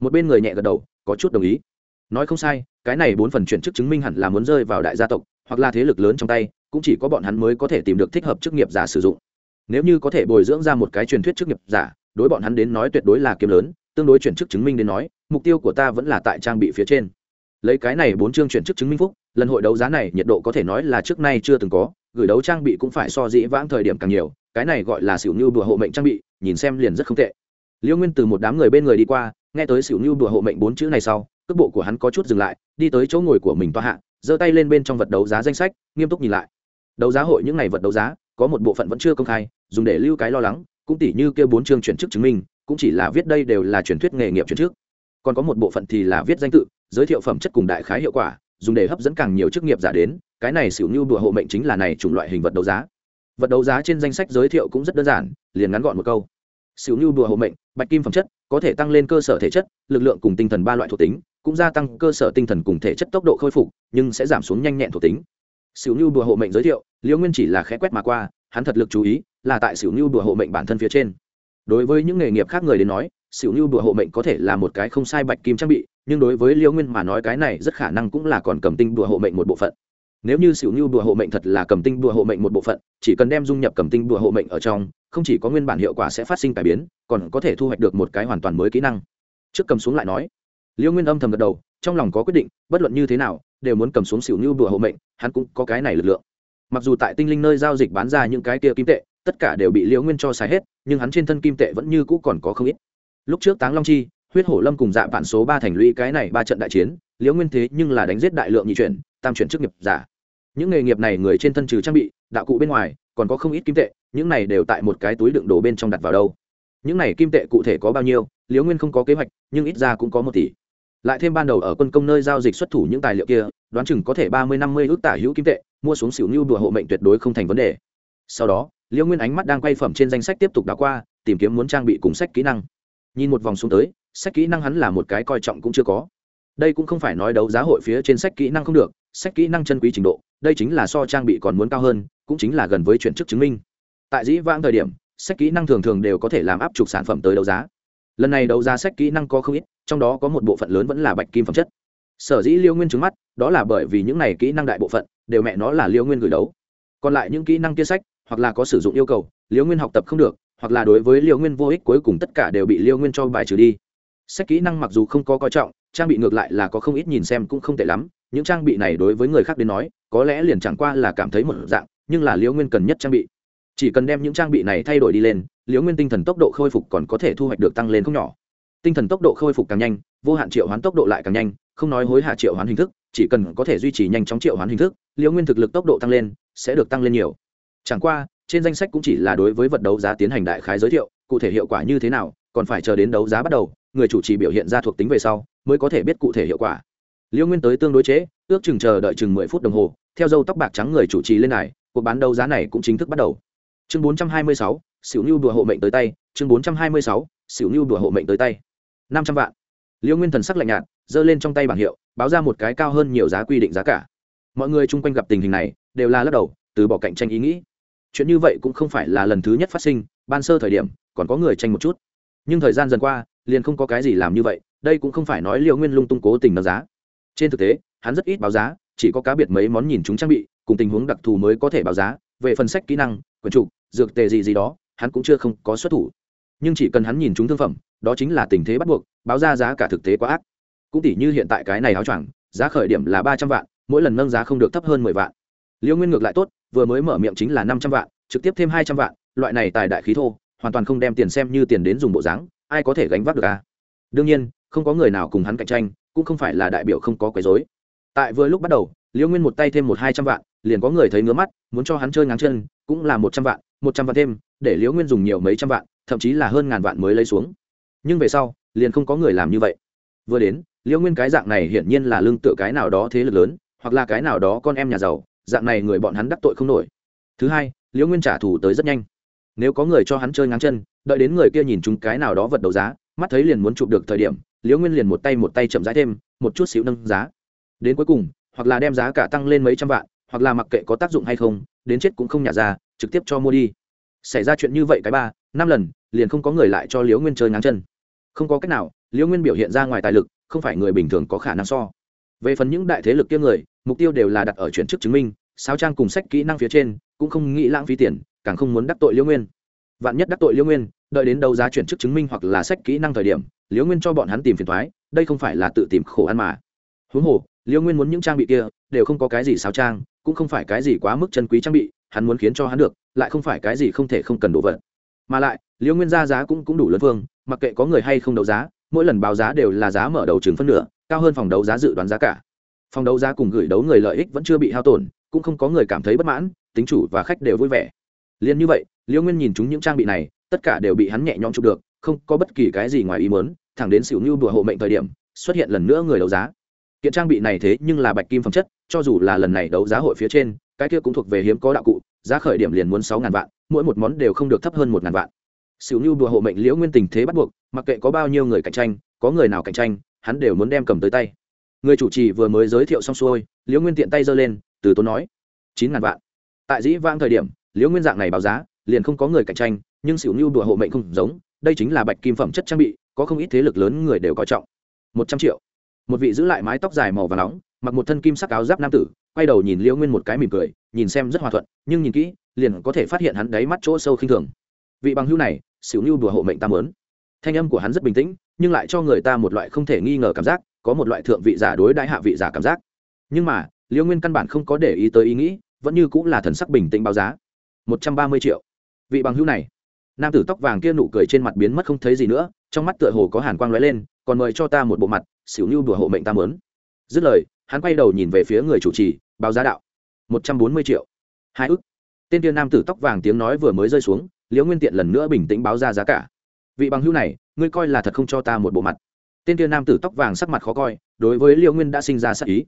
một bên người nhẹ gật đầu, có chút đồng ý. Nói không sai, cái này bốn phần chuyển chức chứng minh hẳn là muốn rơi vào đại gia tộc, hoặc là thế lực lớn trong tay, cũng chỉ có bọn hắn mới có thể tìm được thích hợp chức nghiệp giả sử dụng. Nếu như có thể bồi dưỡng ra một cái truyền thuyết chức nghiệp giả, đối bọn hắn đến nói tuyệt đối là kiếm lớn, tương đối chuyển chức chứng minh đến nói, mục tiêu của ta vẫn là tại trang bị phía trên. Lấy cái này bốn chương chuyển chức chứng minh phúc, lần hội đấu giá này nhiệt độ có thể nói là trước nay chưa từng có, gửi đấu trang bị cũng phải so dĩ vãng thời điểm càng nhiều, cái này gọi là xỉu như đùa hộ mệnh trang bị, nhìn xem liền rất không tệ liêu nguyên từ một đám người bên người đi qua, nghe tới xỉu như đùa hộ mệnh bốn chữ này sau, cước bộ của hắn có chút dừng lại, đi tới chỗ ngồi của mình toa hạ, giơ tay lên bên trong vật đấu giá danh sách, nghiêm túc nhìn lại. Đấu giá hội những ngày vật đấu giá, có một bộ phận vẫn chưa công khai, dùng để lưu cái lo lắng, cũng tỉ như kêu bốn chương chuyển chức chứng minh, cũng chỉ là viết đây đều là truyền thuyết nghề nghiệp chuyển trước còn có một bộ phận thì là viết danh tự, giới thiệu phẩm chất cùng đại khái hiệu quả, dùng để hấp dẫn càng nhiều chức nghiệp giả đến, cái này xỉu như đùa hộ mệnh chính là này chủng loại hình vật đấu giá. Vật đấu giá trên danh sách giới thiệu cũng rất đơn giản, liền ngắn gọn một câu xỉu như đùa hộ mệnh, bạch kim phẩm chất, có thể tăng lên cơ sở thể chất, lực lượng cùng tinh thần ba loại thuộc tính, cũng gia tăng cơ sở tinh thần cùng thể chất tốc độ khôi phục, nhưng sẽ giảm xuống nhanh nhẹn thuộc tính. Xỉu như đùa hộ mệnh giới thiệu, liễu nguyên chỉ là khẽ quét mà qua, hắn thật lực chú ý, là tại xỉu như đùa hộ mệnh bản thân phía trên. Đối với những nghề nghiệp khác người đến nói xỉu như đùa hộ mệnh có thể là một cái không sai bạch kim trang bị, nhưng đối với liễu nguyên mà nói cái này rất khả năng cũng là còn cầm tinh đùa hộ mệnh một bộ phận nếu như xỉu như đùa hộ mệnh thật là cầm tinh đùa hộ mệnh một bộ phận, chỉ cần đem dung nhập cầm tinh đùa hộ mệnh ở trong, không chỉ có nguyên bản hiệu quả sẽ phát sinh cải biến, còn có thể thu hoạch được một cái hoàn toàn mới kỹ năng. Trước cầm xuống lại nói. Liễu nguyên âm thầm gật đầu, trong lòng có quyết định, bất luận như thế nào, đều muốn cầm xuống xỉu như đùa hộ mệnh, hắn cũng có cái này lực lượng. Mặc dù tại tinh linh nơi giao dịch bán ra những cái kia kim tệ, tất cả đều bị liễu nguyên cho xài hết, nhưng hắn trên thân kim tệ vẫn như cũ còn có không ít. Lúc trước táng long chi, huyết hổ lâm cùng dạ bản số ba thành lũy cái này ba trận đại chiến liễu nguyên thế nhưng là đánh giết đại lượng nhị chuyển, tam chuyển chức nghiệp giả những nghề nghiệp này người trên thân trừ trang bị, đạo cụ bên ngoài, còn có không ít kim tệ, những này đều tại một cái túi đựng đồ bên trong đặt vào đâu. Những này kim tệ cụ thể có bao nhiêu, liễu nguyên không có kế hoạch, nhưng ít ra cũng có một tỷ. Lại thêm ban đầu ở quân công nơi giao dịch xuất thủ những tài liệu kia, đoán chừng có thể ba mươi năm mươi ước tả hữu kim tệ, mua xuống xỉu như đùa hộ mệnh tuyệt đối không thành vấn đề. Sau đó, liễu nguyên ánh mắt đang quay phẩm trên danh sách tiếp tục đảo qua, tìm kiếm muốn trang bị cùng sách kỹ năng. Nhìn một vòng xuống tới, sách kỹ năng hắn là một cái coi trọng cũng chưa có. Đây cũng không phải nói đấu giá hội phía trên sách kỹ năng không được sách kỹ năng chân quý trình độ, đây chính là so trang bị còn muốn cao hơn, cũng chính là gần với chuyển chức chứng minh. Tại dĩ vãng thời điểm, sách kỹ năng thường thường đều có thể làm áp trục sản phẩm tới đấu giá. Lần này đấu giá sách kỹ năng có không ít, trong đó có một bộ phận lớn vẫn là bạch kim phẩm chất. Sở dĩ liêu nguyên trứng mắt, đó là bởi vì những này kỹ năng đại bộ phận đều mẹ nó là liêu nguyên gửi đấu. Còn lại những kỹ năng kia sách, hoặc là có sử dụng yêu cầu, liêu nguyên học tập không được, hoặc là đối với liêu nguyên vô ích cuối cùng tất cả đều bị liêu nguyên cho bài trừ đi. Sách kỹ năng mặc dù không có coi trọng, trang bị ngược lại là có không ít nhìn xem cũng không tệ lắm những trang bị này đối với người khác đến nói, có lẽ liền chẳng qua là cảm thấy một dạng, nhưng là Liễu nguyên cần nhất trang bị. Chỉ cần đem những trang bị này thay đổi đi lên, Liễu nguyên tinh thần tốc độ khôi phục còn có thể thu hoạch được tăng lên không nhỏ. Tinh thần tốc độ khôi phục càng nhanh, vô hạn triệu hoán tốc độ lại càng nhanh, không nói hối hạ triệu hoán hình thức, chỉ cần có thể duy trì nhanh chóng triệu hoán hình thức, liễu nguyên thực lực tốc độ tăng lên, sẽ được tăng lên nhiều. Chẳng qua, trên danh sách cũng chỉ là đối với vật đấu giá tiến hành đại khái giới thiệu, cụ thể hiệu quả như thế nào, còn phải chờ đến đấu giá bắt đầu, người chủ trì biểu hiện ra thuộc tính về sau, mới có thể biết cụ thể hiệu quả liễu nguyên tới tương đối chế ước chừng chờ đợi chừng mười phút đồng hồ, theo dâu tóc bạc trắng người chủ trì lên này cuộc bán đấu giá này cũng chính thức bắt đầu. Chương bốn trăm hai mươi sáu xỉu nhu đùa hộ mệnh tới tay, chương bốn trăm hai mươi sáu xỉu nhu đùa hộ mệnh tới tay. năm trăm vạn. Liễu nguyên thần sắc lạnh nhạt, giơ lên trong tay bảng hiệu, báo ra một cái cao hơn nhiều giá quy định giá cả. Mọi người chung quanh gặp tình hình này, đều là lắc đầu, từ bỏ cạnh tranh ý nghĩ. Chuyện như vậy cũng không phải là lần thứ nhất phát sinh, ban sơ thời điểm, còn có người tranh một chút. Nhưng thời gian dần qua, liền không có cái gì làm như vậy, đây cũng không phải nói liệu nguyên lung tung cố tình nâng giá trên thực tế, hắn rất ít báo giá, chỉ có cá biệt mấy món nhìn chúng trang bị, cùng tình huống đặc thù mới có thể báo giá, về phần sách kỹ năng quyền trục, dược tề gì gì đó, hắn cũng chưa không có xuất thủ. Nhưng chỉ cần hắn nhìn chúng thương phẩm, đó chính là tình thế bắt buộc, báo ra giá cả thực tế quá ác. Cũng tỷ như hiện tại cái này áo choàng, giá khởi điểm là ba trăm vạn, mỗi lần nâng giá không được thấp hơn mười vạn. Liêu nguyên ngược lại tốt, vừa mới mở miệng chính là năm trăm vạn, trực tiếp thêm hai trăm vạn, loại này tài đại khí thô, hoàn toàn không đem tiền xem như tiền đến dùng bộ dáng, ai có thể gánh vác được à? đương nhiên, không có người nào cùng hắn cạnh tranh cũng không phải là đại biểu không có quấy rối. Tại vừa lúc bắt đầu, liễu nguyên một tay thêm một hai trăm vạn, liền có người thấy ngứa mắt, muốn cho hắn chơi ngáng chân, cũng là một trăm vạn, một trăm vạn thêm, để liễu nguyên dùng nhiều mấy trăm vạn, thậm chí là hơn ngàn vạn mới lấy xuống. Nhưng về sau, liền không có người làm như vậy. Vừa đến, liễu nguyên cái dạng này hiển nhiên là lương tựa cái nào đó thế lực lớn, hoặc là cái nào đó con em nhà giàu, dạng này người bọn hắn đắc tội không nổi. Thứ hai, liễu nguyên trả thù tới rất nhanh. Nếu có người cho hắn chơi ngáng chân, đợi đến người kia nhìn chúng cái nào đó vật đấu giá, mắt thấy liền muốn chụp được thời điểm liễu nguyên liền một tay một tay chậm rãi thêm, một chút xíu nâng giá. Đến cuối cùng, hoặc là đem giá cả tăng lên mấy trăm vạn, hoặc là mặc kệ có tác dụng hay không, đến chết cũng không nhả ra, trực tiếp cho mua đi. Xảy ra chuyện như vậy cái ba, năm lần, liền không có người lại cho liễu nguyên chơi ngáng chân. Không có cách nào, liễu nguyên biểu hiện ra ngoài tài lực, không phải người bình thường có khả năng so. Về phần những đại thế lực kia người, mục tiêu đều là đặt ở chuyển chức chứng minh, sao trang cùng sách kỹ năng phía trên, cũng không nghĩ lãng phí tiền, càng không muốn đắc tội liễu nguyên vạn nhất đắc tội liễu nguyên, đợi đến đấu giá chuyển chức chứng minh hoặc là sách kỹ năng thời điểm liễu nguyên cho bọn hắn tìm phiền thoái đây không phải là tự tìm khổ ăn mà. Huống hồ liễu nguyên muốn những trang bị kia, đều không có cái gì sao trang, cũng không phải cái gì quá mức chân quý trang bị, hắn muốn khiến cho hắn được, lại không phải cái gì không thể không cần đồ vật. Mà lại liễu nguyên ra giá cũng cũng đủ lớn phương mặc kệ có người hay không đấu giá, mỗi lần báo giá đều là giá mở đầu chừng phân nửa, cao hơn phòng đấu giá dự đoán giá cả. Phòng đấu giá cùng gửi đấu người lợi ích vẫn chưa bị hao tổn, cũng không có người cảm thấy bất mãn, tính chủ và khách đều vui vẻ liền như vậy liễu nguyên nhìn chúng những trang bị này, tất cả đều bị hắn nhẹ nhõm chụp được, không có bất kỳ cái gì ngoài ý mớn thẳng đến xỉu như đùa hộ mệnh thời điểm, xuất hiện lần nữa người đấu giá. Kiện trang bị này thế nhưng là bạch kim phẩm chất, cho dù là lần này đấu giá hội phía trên, cái kia cũng thuộc về hiếm có đạo cụ, giá khởi điểm liền muốn sáu ngàn vạn, mỗi một món đều không được thấp hơn một ngàn vạn. Xỉu như đùa hộ mệnh liễu nguyên tình thế bắt buộc, mặc kệ có bao nhiêu người cạnh tranh, có người nào cạnh tranh, hắn đều muốn đem cầm tới tay. Người chủ trì vừa mới giới thiệu xong xuôi liễu nguyên tiện tay giơ lên, từ tốn nói, chín ngàn vạn. Tại dĩ vãng thời điểm liễu nguyên dạng này báo giá, liền không có người cạnh tranh, nhưng xỉu nhu đùa hộ mệnh không giống, đây chính là bạch kim phẩm chất trang bị, có không ít thế lực lớn người đều coi trọng. Một trăm triệu. Một vị giữ lại mái tóc dài màu và nóng, mặc một thân kim sắc áo giáp nam tử, quay đầu nhìn liễu nguyên một cái mỉm cười, nhìn xem rất hòa thuận, nhưng nhìn kỹ, liền có thể phát hiện hắn đáy mắt chỗ sâu khinh thường. Vị bằng hưu này, xỉu nhu đùa hộ mệnh ta lớn thanh âm của hắn rất bình tĩnh, nhưng lại cho người ta một loại không thể nghi ngờ cảm giác, có một loại thượng vị giả đối đại hạ vị giả cảm giác. Nhưng mà, liễu nguyên căn bản không có để ý tới ý nghĩ, vẫn như cũng là thần sắc bình tĩnh báo giá một trăm ba mươi triệu. Vị bằng hữu này, nam tử tóc vàng kia nụ cười trên mặt biến mất không thấy gì nữa, trong mắt tựa hồ có hàn quang lóe lên, còn mời cho ta một bộ mặt, xỉu như đùa hộ mệnh ta mớn dứt lời, hắn quay đầu nhìn về phía người chủ trì, báo giá đạo, một trăm bốn mươi triệu. Hai ức. Tên kia nam tử tóc vàng tiếng nói vừa mới rơi xuống, liễu nguyên tiện lần nữa bình tĩnh báo ra giá cả. Vị bằng hữu này, ngươi coi là thật không cho ta một bộ mặt. Tên kia nam tử tóc vàng sắc mặt khó coi, đối với liễu nguyên đã sinh ra sắc ý.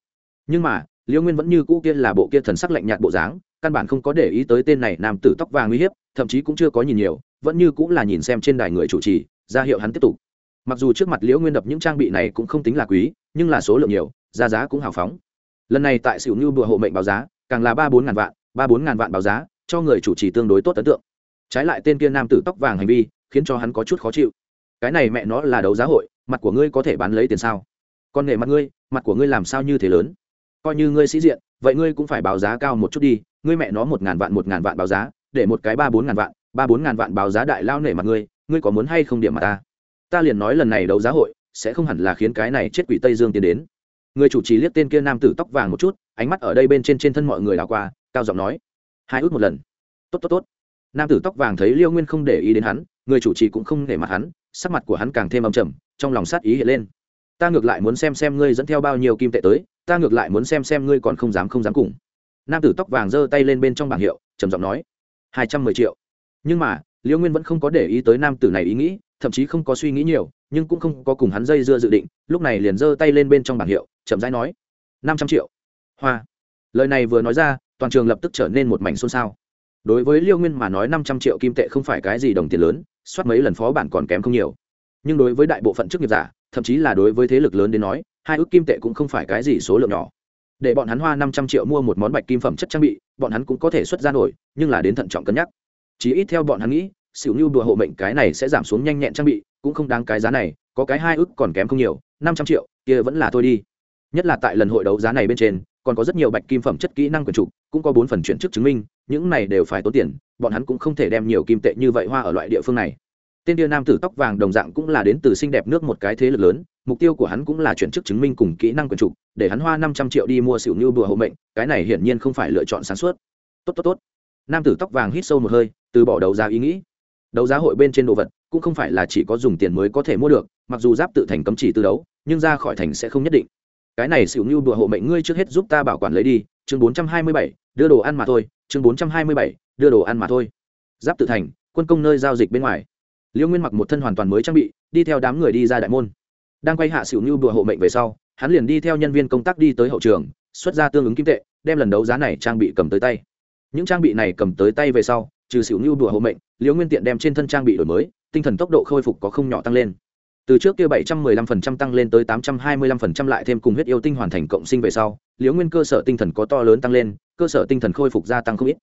Nhưng mà, liễu nguyên vẫn như cũ kia là bộ kia thần sắc lạnh nhạt bộ dáng căn bản không có để ý tới tên này nam tử tóc vàng uy hiếp, thậm chí cũng chưa có nhìn nhiều, vẫn như cũng là nhìn xem trên đài người chủ trì, ra hiệu hắn tiếp tục. Mặc dù trước mặt liễu nguyên đập những trang bị này cũng không tính là quý, nhưng là số lượng nhiều, giá giá cũng hào phóng. Lần này tại xỉu như bùa hộ mệnh báo giá, càng là ba bốn ngàn vạn, ba bốn ngàn vạn báo giá, cho người chủ trì tương đối tốt ấn tượng. Trái lại tên kia nam tử tóc vàng hành vi, khiến cho hắn có chút khó chịu. Cái này mẹ nó là đấu giá hội, mặt của ngươi có thể bán lấy tiền sao? Con nghề mặt ngươi, mặt của ngươi làm sao như thế lớn? Coi như ngươi sĩ diện, vậy ngươi cũng phải báo giá cao một chút đi ngươi mẹ nó một ngàn vạn, một ngàn vạn báo giá, để một cái ba bốn ngàn vạn, ba bốn ngàn vạn báo giá đại lao nể mặt ngươi ngươi có muốn hay không điểm mà ta? Ta liền nói lần này đấu giá hội, sẽ không hẳn là khiến cái này chết quỷ tây dương tiến đến. Người chủ trì liếc tên kia nam tử tóc vàng một chút, ánh mắt ở đây bên trên trên thân mọi người đào qua, cao giọng nói, hai ước một lần. Tốt tốt tốt. Nam tử tóc vàng thấy liêu nguyên không để ý đến hắn, người chủ trì cũng không để mặt hắn, sắc mặt của hắn càng thêm âm trầm, trong lòng sát ý hiện lên. Ta ngược lại muốn xem xem ngươi dẫn theo bao nhiêu kim tệ tới, ta ngược lại muốn xem xem ngươi còn không dám không dám cùng nam tử tóc vàng giơ tay lên bên trong bảng hiệu, trầm giọng nói, hai trăm mười triệu. Nhưng mà, liễu nguyên vẫn không có để ý tới nam tử này ý nghĩ, thậm chí không có suy nghĩ nhiều, nhưng cũng không có cùng hắn dây dưa dự định, lúc này liền giơ tay lên bên trong bảng hiệu, chậm rãi nói, năm trăm triệu. Hoa. Lời này vừa nói ra, toàn trường lập tức trở nên một mảnh xôn xao. Đối với liêu nguyên mà nói, năm trăm triệu kim tệ không phải cái gì đồng tiền lớn, soát mấy lần phó bản còn kém không nhiều. Nhưng đối với đại bộ phận chức nghiệp giả, thậm chí là đối với thế lực lớn đến nói, hai ước kim tệ cũng không phải cái gì số lượng nhỏ để bọn hắn hoa năm trăm triệu mua một món bạch kim phẩm chất trang bị, bọn hắn cũng có thể xuất ra nổi, nhưng là đến thận trọng cân nhắc. Chỉ ít theo bọn hắn nghĩ xỉu như đùa hộ mệnh cái này sẽ giảm xuống nhanh nhẹn trang bị, cũng không đáng cái giá này, có cái hai ước còn kém không nhiều, năm trăm triệu, kia vẫn là thôi đi. Nhất là tại lần hội đấu giá này bên trên, còn có rất nhiều bạch kim phẩm chất kỹ năng quyền trục, cũng có bốn phần chuyển chức chứng minh, những này đều phải tốn tiền, bọn hắn cũng không thể đem nhiều kim tệ như vậy hoa ở loại địa phương này tên địa nam tử tóc vàng đồng dạng cũng là đến từ xinh đẹp nước một cái thế lực lớn, mục tiêu của hắn cũng là chuyển chức chứng minh cùng kỹ năng quyền trục để hắn hoa năm trăm triệu đi mua xỉu như bùa hộ mệnh, cái này hiển nhiên không phải lựa chọn sáng suốt. Tốt tốt tốt. Nam tử tóc vàng hít sâu một hơi, từ bỏ đầu ra ý nghĩ. Đấu giá hội bên trên đồ vật, cũng không phải là chỉ có dùng tiền mới có thể mua được, mặc dù giáp tự thành cấm chỉ từ đấu, nhưng ra khỏi thành sẽ không nhất định. Cái này xỉu như đùa hộ mệnh ngươi trước hết giúp ta bảo quản lấy đi, chương bốn trăm hai mươi bảy, đưa đồ ăn mà thôi, chương bốn trăm hai mươi bảy, đưa đồ ăn mà thôi. Giáp tự thành, quân công nơi giao dịch bên ngoài. Liễu nguyên mặc một thân hoàn toàn mới trang bị, đi theo đám người đi ra đại môn. Đang quay hạ xỉu như bùa hộ mệnh về sau, hắn liền đi theo nhân viên công tác đi tới hậu trường, xuất ra tương ứng kim tệ, đem lần đấu giá này trang bị cầm tới tay. Những trang bị này cầm tới tay về sau, trừ xỉu như bùa hộ mệnh Liễu nguyên tiện đem trên thân trang bị đổi mới, tinh thần tốc độ khôi phục có không nhỏ tăng lên. Từ trước kia 715% tăng lên tới 825% lại thêm cùng huyết yêu tinh hoàn thành cộng sinh về sau liễu nguyên cơ sở tinh thần có to lớn tăng lên, cơ sở tinh thần khôi phục gia tăng không ít.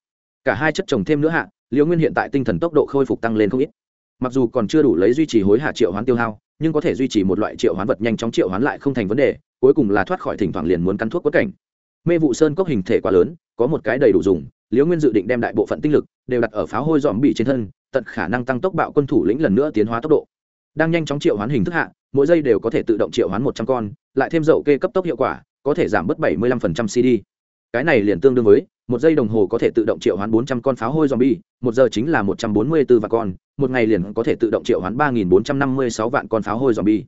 Cả hai chất trồng thêm nữa hạ liễu nguyên hiện tại tinh thần tốc độ khôi phục tăng lên không ít mặc dù còn chưa đủ lấy duy trì hối hạ triệu hoán tiêu hao, nhưng có thể duy trì một loại triệu hoán vật nhanh chóng triệu hoán lại không thành vấn đề, cuối cùng là thoát khỏi thỉnh thoảng liền muốn cắn thuốc quất cảnh. Mê vụ sơn cốc hình thể quá lớn, có một cái đầy đủ dùng, liễu nguyên dự định đem đại bộ phận tinh lực đều đặt ở pháo hôi dòm bị trên thân, tận khả năng tăng tốc bạo quân thủ lĩnh lần nữa tiến hóa tốc độ. Đang nhanh chóng triệu hoán hình thức hạ, mỗi giây đều có thể tự động triệu hoán một trăm con, lại thêm dậu kê cấp tốc hiệu quả, có thể giảm bớt bảy mươi lăm phần trăm cd cái này liền tương đương với, một giây đồng hồ có thể tự động triệu hoán bốn trăm con pháo hôi zombie, một giờ chính là một trăm bốn mươi bốn vạn con, một ngày liền có thể tự động triệu hoán ba nghìn bốn trăm năm mươi sáu vạn con pháo hôi zombie.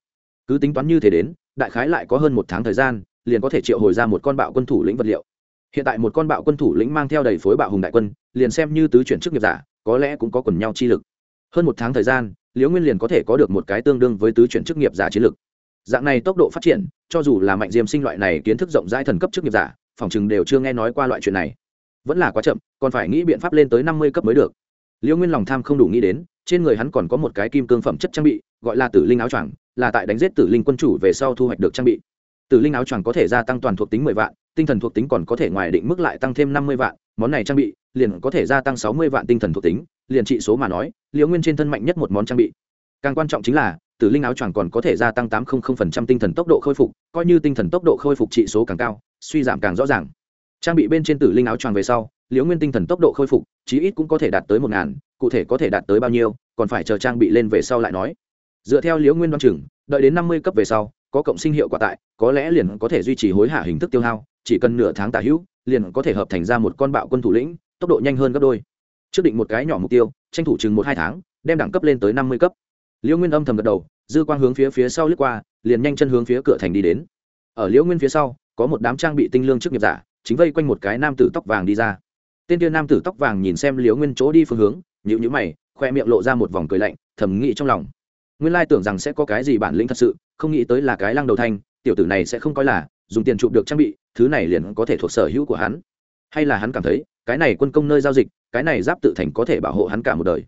Cứ tính toán như thế đến, đại khái lại có hơn một tháng thời gian, liền có thể triệu hồi ra một con bạo quân thủ lĩnh vật liệu. Hiện tại một con bạo quân thủ lĩnh mang theo đầy phối bạo hùng đại quân, liền xem như tứ chuyển chức nghiệp giả, có lẽ cũng có quần nhau chi lực. Hơn một tháng thời gian, liễu nguyên liền có thể có được một cái tương đương với tứ chuyển chức nghiệp giả chiến lực. Dạng này tốc độ phát triển, cho dù là mạnh diêm sinh loại này kiến thức rộng rãi thần cấp chức nghiệp giả phòng chừng đều chưa nghe nói qua loại chuyện này. Vẫn là quá chậm, còn phải nghĩ biện pháp lên tới năm mươi cấp mới được. Liễu nguyên lòng tham không đủ nghĩ đến, trên người hắn còn có một cái kim cương phẩm chất trang bị, gọi là tử linh áo choàng, là tại đánh giết tử linh quân chủ về sau thu hoạch được trang bị. Tử linh áo choàng có thể gia tăng toàn thuộc tính mười vạn, tinh thần thuộc tính còn có thể ngoài định mức lại tăng thêm năm mươi vạn. Món này trang bị, liền có thể gia tăng sáu mươi vạn tinh thần thuộc tính, liền trị số mà nói liễu nguyên trên thân mạnh nhất một món trang bị. Càng quan trọng chính là, tử linh áo choàng còn có thể gia tăng tám tinh thần tốc độ khôi phục, coi như tinh thần tốc độ khôi phục trị số càng cao suy giảm càng rõ ràng. Trang bị bên trên tử linh áo choàng về sau, liễu nguyên tinh thần tốc độ khôi phục, chí ít cũng có thể đạt tới một ngàn, cụ thể có thể đạt tới bao nhiêu, còn phải chờ trang bị lên về sau lại nói. Dựa theo liễu nguyên đoan chừng, đợi đến năm mươi cấp về sau, có cộng sinh hiệu quả tại, có lẽ liền có thể duy trì hối hả hình thức tiêu hao, chỉ cần nửa tháng tả hữu, liền có thể hợp thành ra một con bạo quân thủ lĩnh, tốc độ nhanh hơn gấp đôi. Trước định một cái nhỏ mục tiêu, tranh thủ chừng một hai tháng, đem đẳng cấp lên tới năm mươi cấp. Liễu nguyên âm thầm gật đầu, dư quang hướng phía phía sau lướt qua, liền nhanh chân hướng phía cửa thành đi đến. Ở liễu nguyên phía sau có một đám trang bị tinh lương trước nghiệp giả, chính vây quanh một cái nam tử tóc vàng đi ra. Tên kia nam tử tóc vàng nhìn xem liễu nguyên chỗ đi phương hướng nhịu nhữ mày, khoe miệng lộ ra một vòng cười lạnh, thầm nghĩ trong lòng. Nguyên lai tưởng rằng sẽ có cái gì bản lĩnh thật sự, không nghĩ tới là cái lăng đầu thanh, tiểu tử này sẽ không coi là dùng tiền chụp được trang bị, thứ này liền có thể thuộc sở hữu của hắn. Hay là hắn cảm thấy, cái này quân công nơi giao dịch, cái này giáp tự thành có thể bảo hộ hắn cả một đời.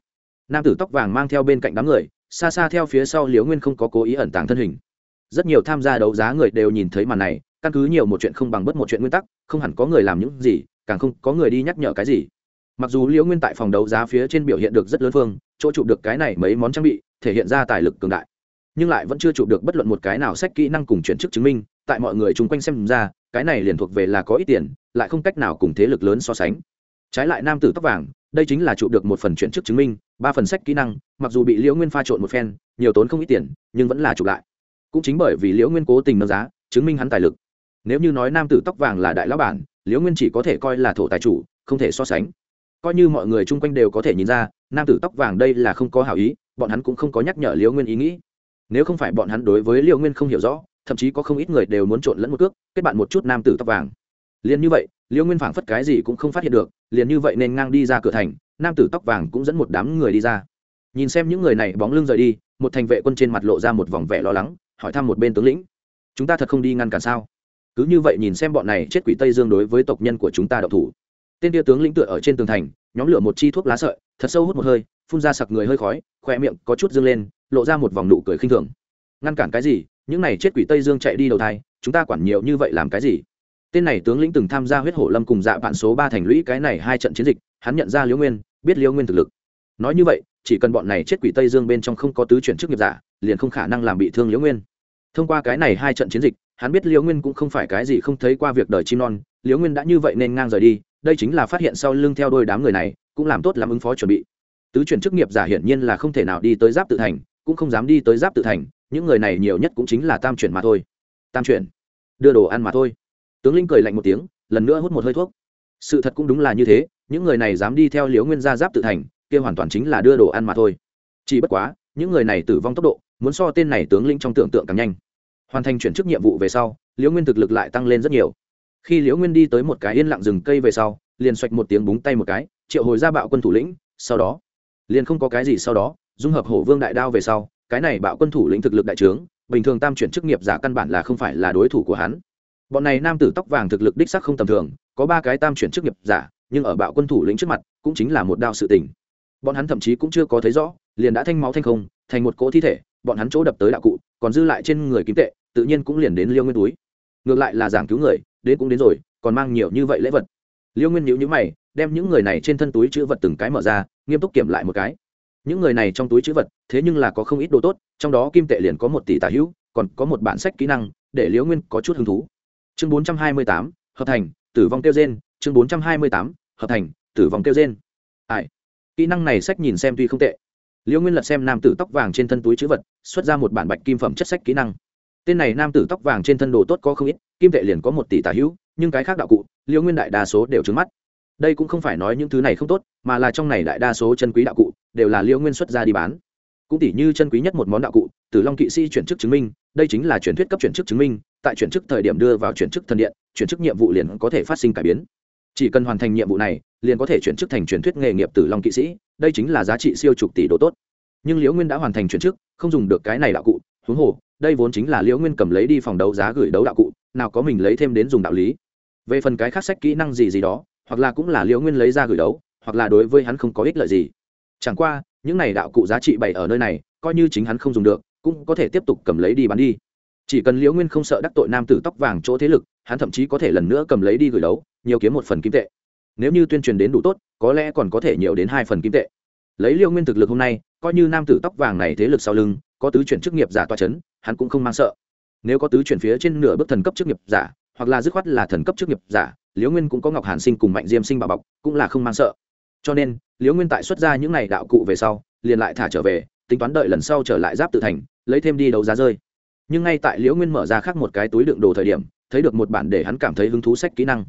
Nam tử tóc vàng mang theo bên cạnh đám người, xa xa theo phía sau liễu nguyên không có cố ý ẩn tàng thân hình. Rất nhiều tham gia đấu giá người đều nhìn thấy màn này căn cứ nhiều một chuyện không bằng bất một chuyện nguyên tắc, không hẳn có người làm những gì, càng không có người đi nhắc nhở cái gì. Mặc dù liễu nguyên tại phòng đấu giá phía trên biểu hiện được rất lớn phương, chỗ chụp được cái này mấy món trang bị, thể hiện ra tài lực cường đại. Nhưng lại vẫn chưa chụp được bất luận một cái nào sách kỹ năng cùng chuyển chức chứng minh, tại mọi người chung quanh xem ra, cái này liền thuộc về là có ít tiền, lại không cách nào cùng thế lực lớn so sánh. Trái lại nam tử tóc vàng, đây chính là chụp được một phần chuyển chức chứng minh, ba phần sách kỹ năng, mặc dù bị liễu nguyên pha trộn một phen, nhiều tốn không ít tiền, nhưng vẫn là chụp lại. Cũng chính bởi vì liễu nguyên cố tình nâng giá, chứng minh hắn tài lực nếu như nói nam tử tóc vàng là đại lão bản, liễu nguyên chỉ có thể coi là thổ tài chủ, không thể so sánh. Coi như mọi người chung quanh đều có thể nhìn ra, nam tử tóc vàng đây là không có hảo ý, bọn hắn cũng không có nhắc nhở liễu nguyên ý nghĩ. Nếu không phải bọn hắn đối với liễu nguyên không hiểu rõ, thậm chí có không ít người đều muốn trộn lẫn một cước, kết bạn một chút nam tử tóc vàng. Liền như vậy, liễu nguyên phảng phất cái gì cũng không phát hiện được, liền như vậy nên ngang đi ra cửa thành, nam tử tóc vàng cũng dẫn một đám người đi ra. Nhìn xem những người này bóng lưng rời đi, một thành vệ quân trên mặt lộ ra một vòng vẻ lo lắng, hỏi thăm một bên tướng lĩnh. Chúng ta thật không đi ngăn cản sao? Cứ như vậy nhìn xem bọn này chết quỷ tây dương đối với tộc nhân của chúng ta độc thủ. Tên tia tướng lĩnh tựa ở trên tường thành, nhóm lửa một chi thuốc lá sợi, thật sâu hút một hơi, phun ra sặc người hơi khói khoe miệng có chút dâng lên, lộ ra một vòng nụ cười khinh thường. Ngăn cản cái gì? Những này chết quỷ tây dương chạy đi đầu thai, chúng ta quản nhiều như vậy làm cái gì? Tên này tướng lĩnh từng tham gia huyết hổ lâm cùng dạ vạn số ba thành lũy cái này hai trận chiến dịch, hắn nhận ra liễu nguyên, biết liễu nguyên thực lực. Nói như vậy, chỉ cần bọn này chết quỷ tây dương bên trong không có tứ chuyển chức nghiệp giả, liền không khả năng làm bị thương liễu nguyên. Thông qua cái này hai trận chiến dịch hắn biết liễu nguyên cũng không phải cái gì không thấy qua việc đời chim non, liễu nguyên đã như vậy nên ngang rời đi, đây chính là phát hiện sau lưng theo đôi đám người này, cũng làm tốt làm ứng phó chuẩn bị. Tứ chuyển chức nghiệp giả hiển nhiên là không thể nào đi tới giáp tự thành, cũng không dám đi tới giáp tự thành, những người này nhiều nhất cũng chính là tam chuyển mà thôi. Tam chuyển? Đưa đồ ăn mà thôi. Tướng linh cười lạnh một tiếng, lần nữa hút một hơi thuốc. Sự thật cũng đúng là như thế, những người này dám đi theo liễu nguyên gia giáp tự thành, kia hoàn toàn chính là đưa đồ ăn mà thôi. Chỉ bất quá, những người này tử vong tốc độ, muốn so tên này tướng lĩnh trong tưởng tượng càng nhanh hoàn thành chuyển chức nhiệm vụ về sau, liễu nguyên thực lực lại tăng lên rất nhiều. Khi liễu nguyên đi tới một cái yên lặng rừng cây về sau, liền xoạch một tiếng búng tay một cái, triệu hồi ra bạo quân thủ lĩnh, sau đó, liền không có cái gì sau đó, dung hợp hổ vương đại đao về sau, cái này bạo quân thủ lĩnh thực lực đại trướng, bình thường tam chuyển chức nghiệp giả căn bản là không phải là đối thủ của hắn. Bọn này nam tử tóc vàng thực lực đích sắc không tầm thường, có ba cái tam chuyển chức nghiệp giả, nhưng ở bạo quân thủ lĩnh trước mặt, cũng chính là một đao sự tình. Bọn hắn thậm chí cũng chưa có thấy rõ, liền đã thanh máu thanh không, thành một cỗ thi thể, bọn hắn chỗ đập tới đạo cụ, còn dư lại trên người kiếm tệ tự nhiên cũng liền đến liêu nguyên túi. Ngược lại là giảng cứu người, đến cũng đến rồi, còn mang nhiều như vậy lễ vật. Liêu nguyên nhữ nhữ mày, đem những người này trên thân túi chữ vật từng cái mở ra, nghiêm túc kiểm lại một cái. Những người này trong túi chữ vật, thế nhưng là có không ít đồ tốt, trong đó kim tệ liền có một tỷ tả hữu, còn có một bản sách kỹ năng, để liễu nguyên có chút hứng thú. Chương bốn trăm hai mươi tám, hợp thành, tử vong kêu trên chương bốn trăm hai mươi tám, hợp thành, tử vong kêu trên ai? Kỹ năng này sách nhìn xem tuy không tệ. Liễu nguyên lật xem nam tử tóc vàng trên thân túi chữ vật, xuất ra một bản bạch kim phẩm chất sách kỹ năng tên này nam tử tóc vàng trên thân đồ tốt có không ít, kim tệ liền có một tỷ tả hữu, nhưng cái khác đạo cụ liễu nguyên đại đa số đều trứng mắt. Đây cũng không phải nói những thứ này không tốt, mà là trong này đại đa số chân quý đạo cụ, đều là liễu nguyên xuất ra đi bán. Cũng tỷ như chân quý nhất một món đạo cụ, tử long kỵ sĩ chuyển chức chứng minh, đây chính là truyền thuyết cấp chuyển chức chứng minh, tại chuyển chức thời điểm đưa vào chuyển chức thần điện, chuyển chức nhiệm vụ liền có thể phát sinh cải biến. Chỉ cần hoàn thành nhiệm vụ này, liền có thể chuyển chức thành truyền thuyết nghề nghiệp tử long kỵ sĩ, đây chính là giá trị siêu chục tỷ đô tốt. Nhưng liễu nguyên đã hoàn thành chuyển chức, không dùng được cái này đạo cụ, huống hồ đây vốn chính là liễu nguyên cầm lấy đi phòng đấu giá gửi đấu đạo cụ, nào có mình lấy thêm đến dùng đạo lý. Về phần cái khác sách kỹ năng gì gì đó, hoặc là cũng là liễu nguyên lấy ra gửi đấu, hoặc là đối với hắn không có ích lợi gì. Chẳng qua, những này đạo cụ giá trị bày ở nơi này, coi như chính hắn không dùng được, cũng có thể tiếp tục cầm lấy đi bán đi. Chỉ cần liễu nguyên không sợ đắc tội nam tử tóc vàng chỗ thế lực, hắn thậm chí có thể lần nữa cầm lấy đi gửi đấu, nhiều kiếm một phần kim tệ. Nếu như tuyên truyền đến đủ tốt, có lẽ còn có thể nhiều đến hai phần kim tệ. Lấy liễu nguyên thực lực hôm nay, coi như nam tử tóc vàng này thế lực sau lưng có tứ chuyển chức nghiệp giả toa c h ấ n hắn cũng không mang sợ. Nếu có tứ chuyển phía trên nửa bước thần cấp chức nghiệp giả, hoặc là dứt khoát là thần cấp chức nghiệp giả, liễu nguyên cũng có ngọc hàn sinh cùng mạnh diêm sinh bảo bọc, cũng là không mang sợ. Cho nên, liễu nguyên tại xuất ra những n à y đạo cụ về sau, liền lại thả trở về, tính toán đợi lần sau trở lại giáp tự thành, lấy thêm đi đấu giá rơi. Nhưng ngay tại liễu nguyên mở ra khác một cái túi đựng đồ thời điểm, thấy được một bản để hắn cảm thấy hứng thú sách kỹ năng.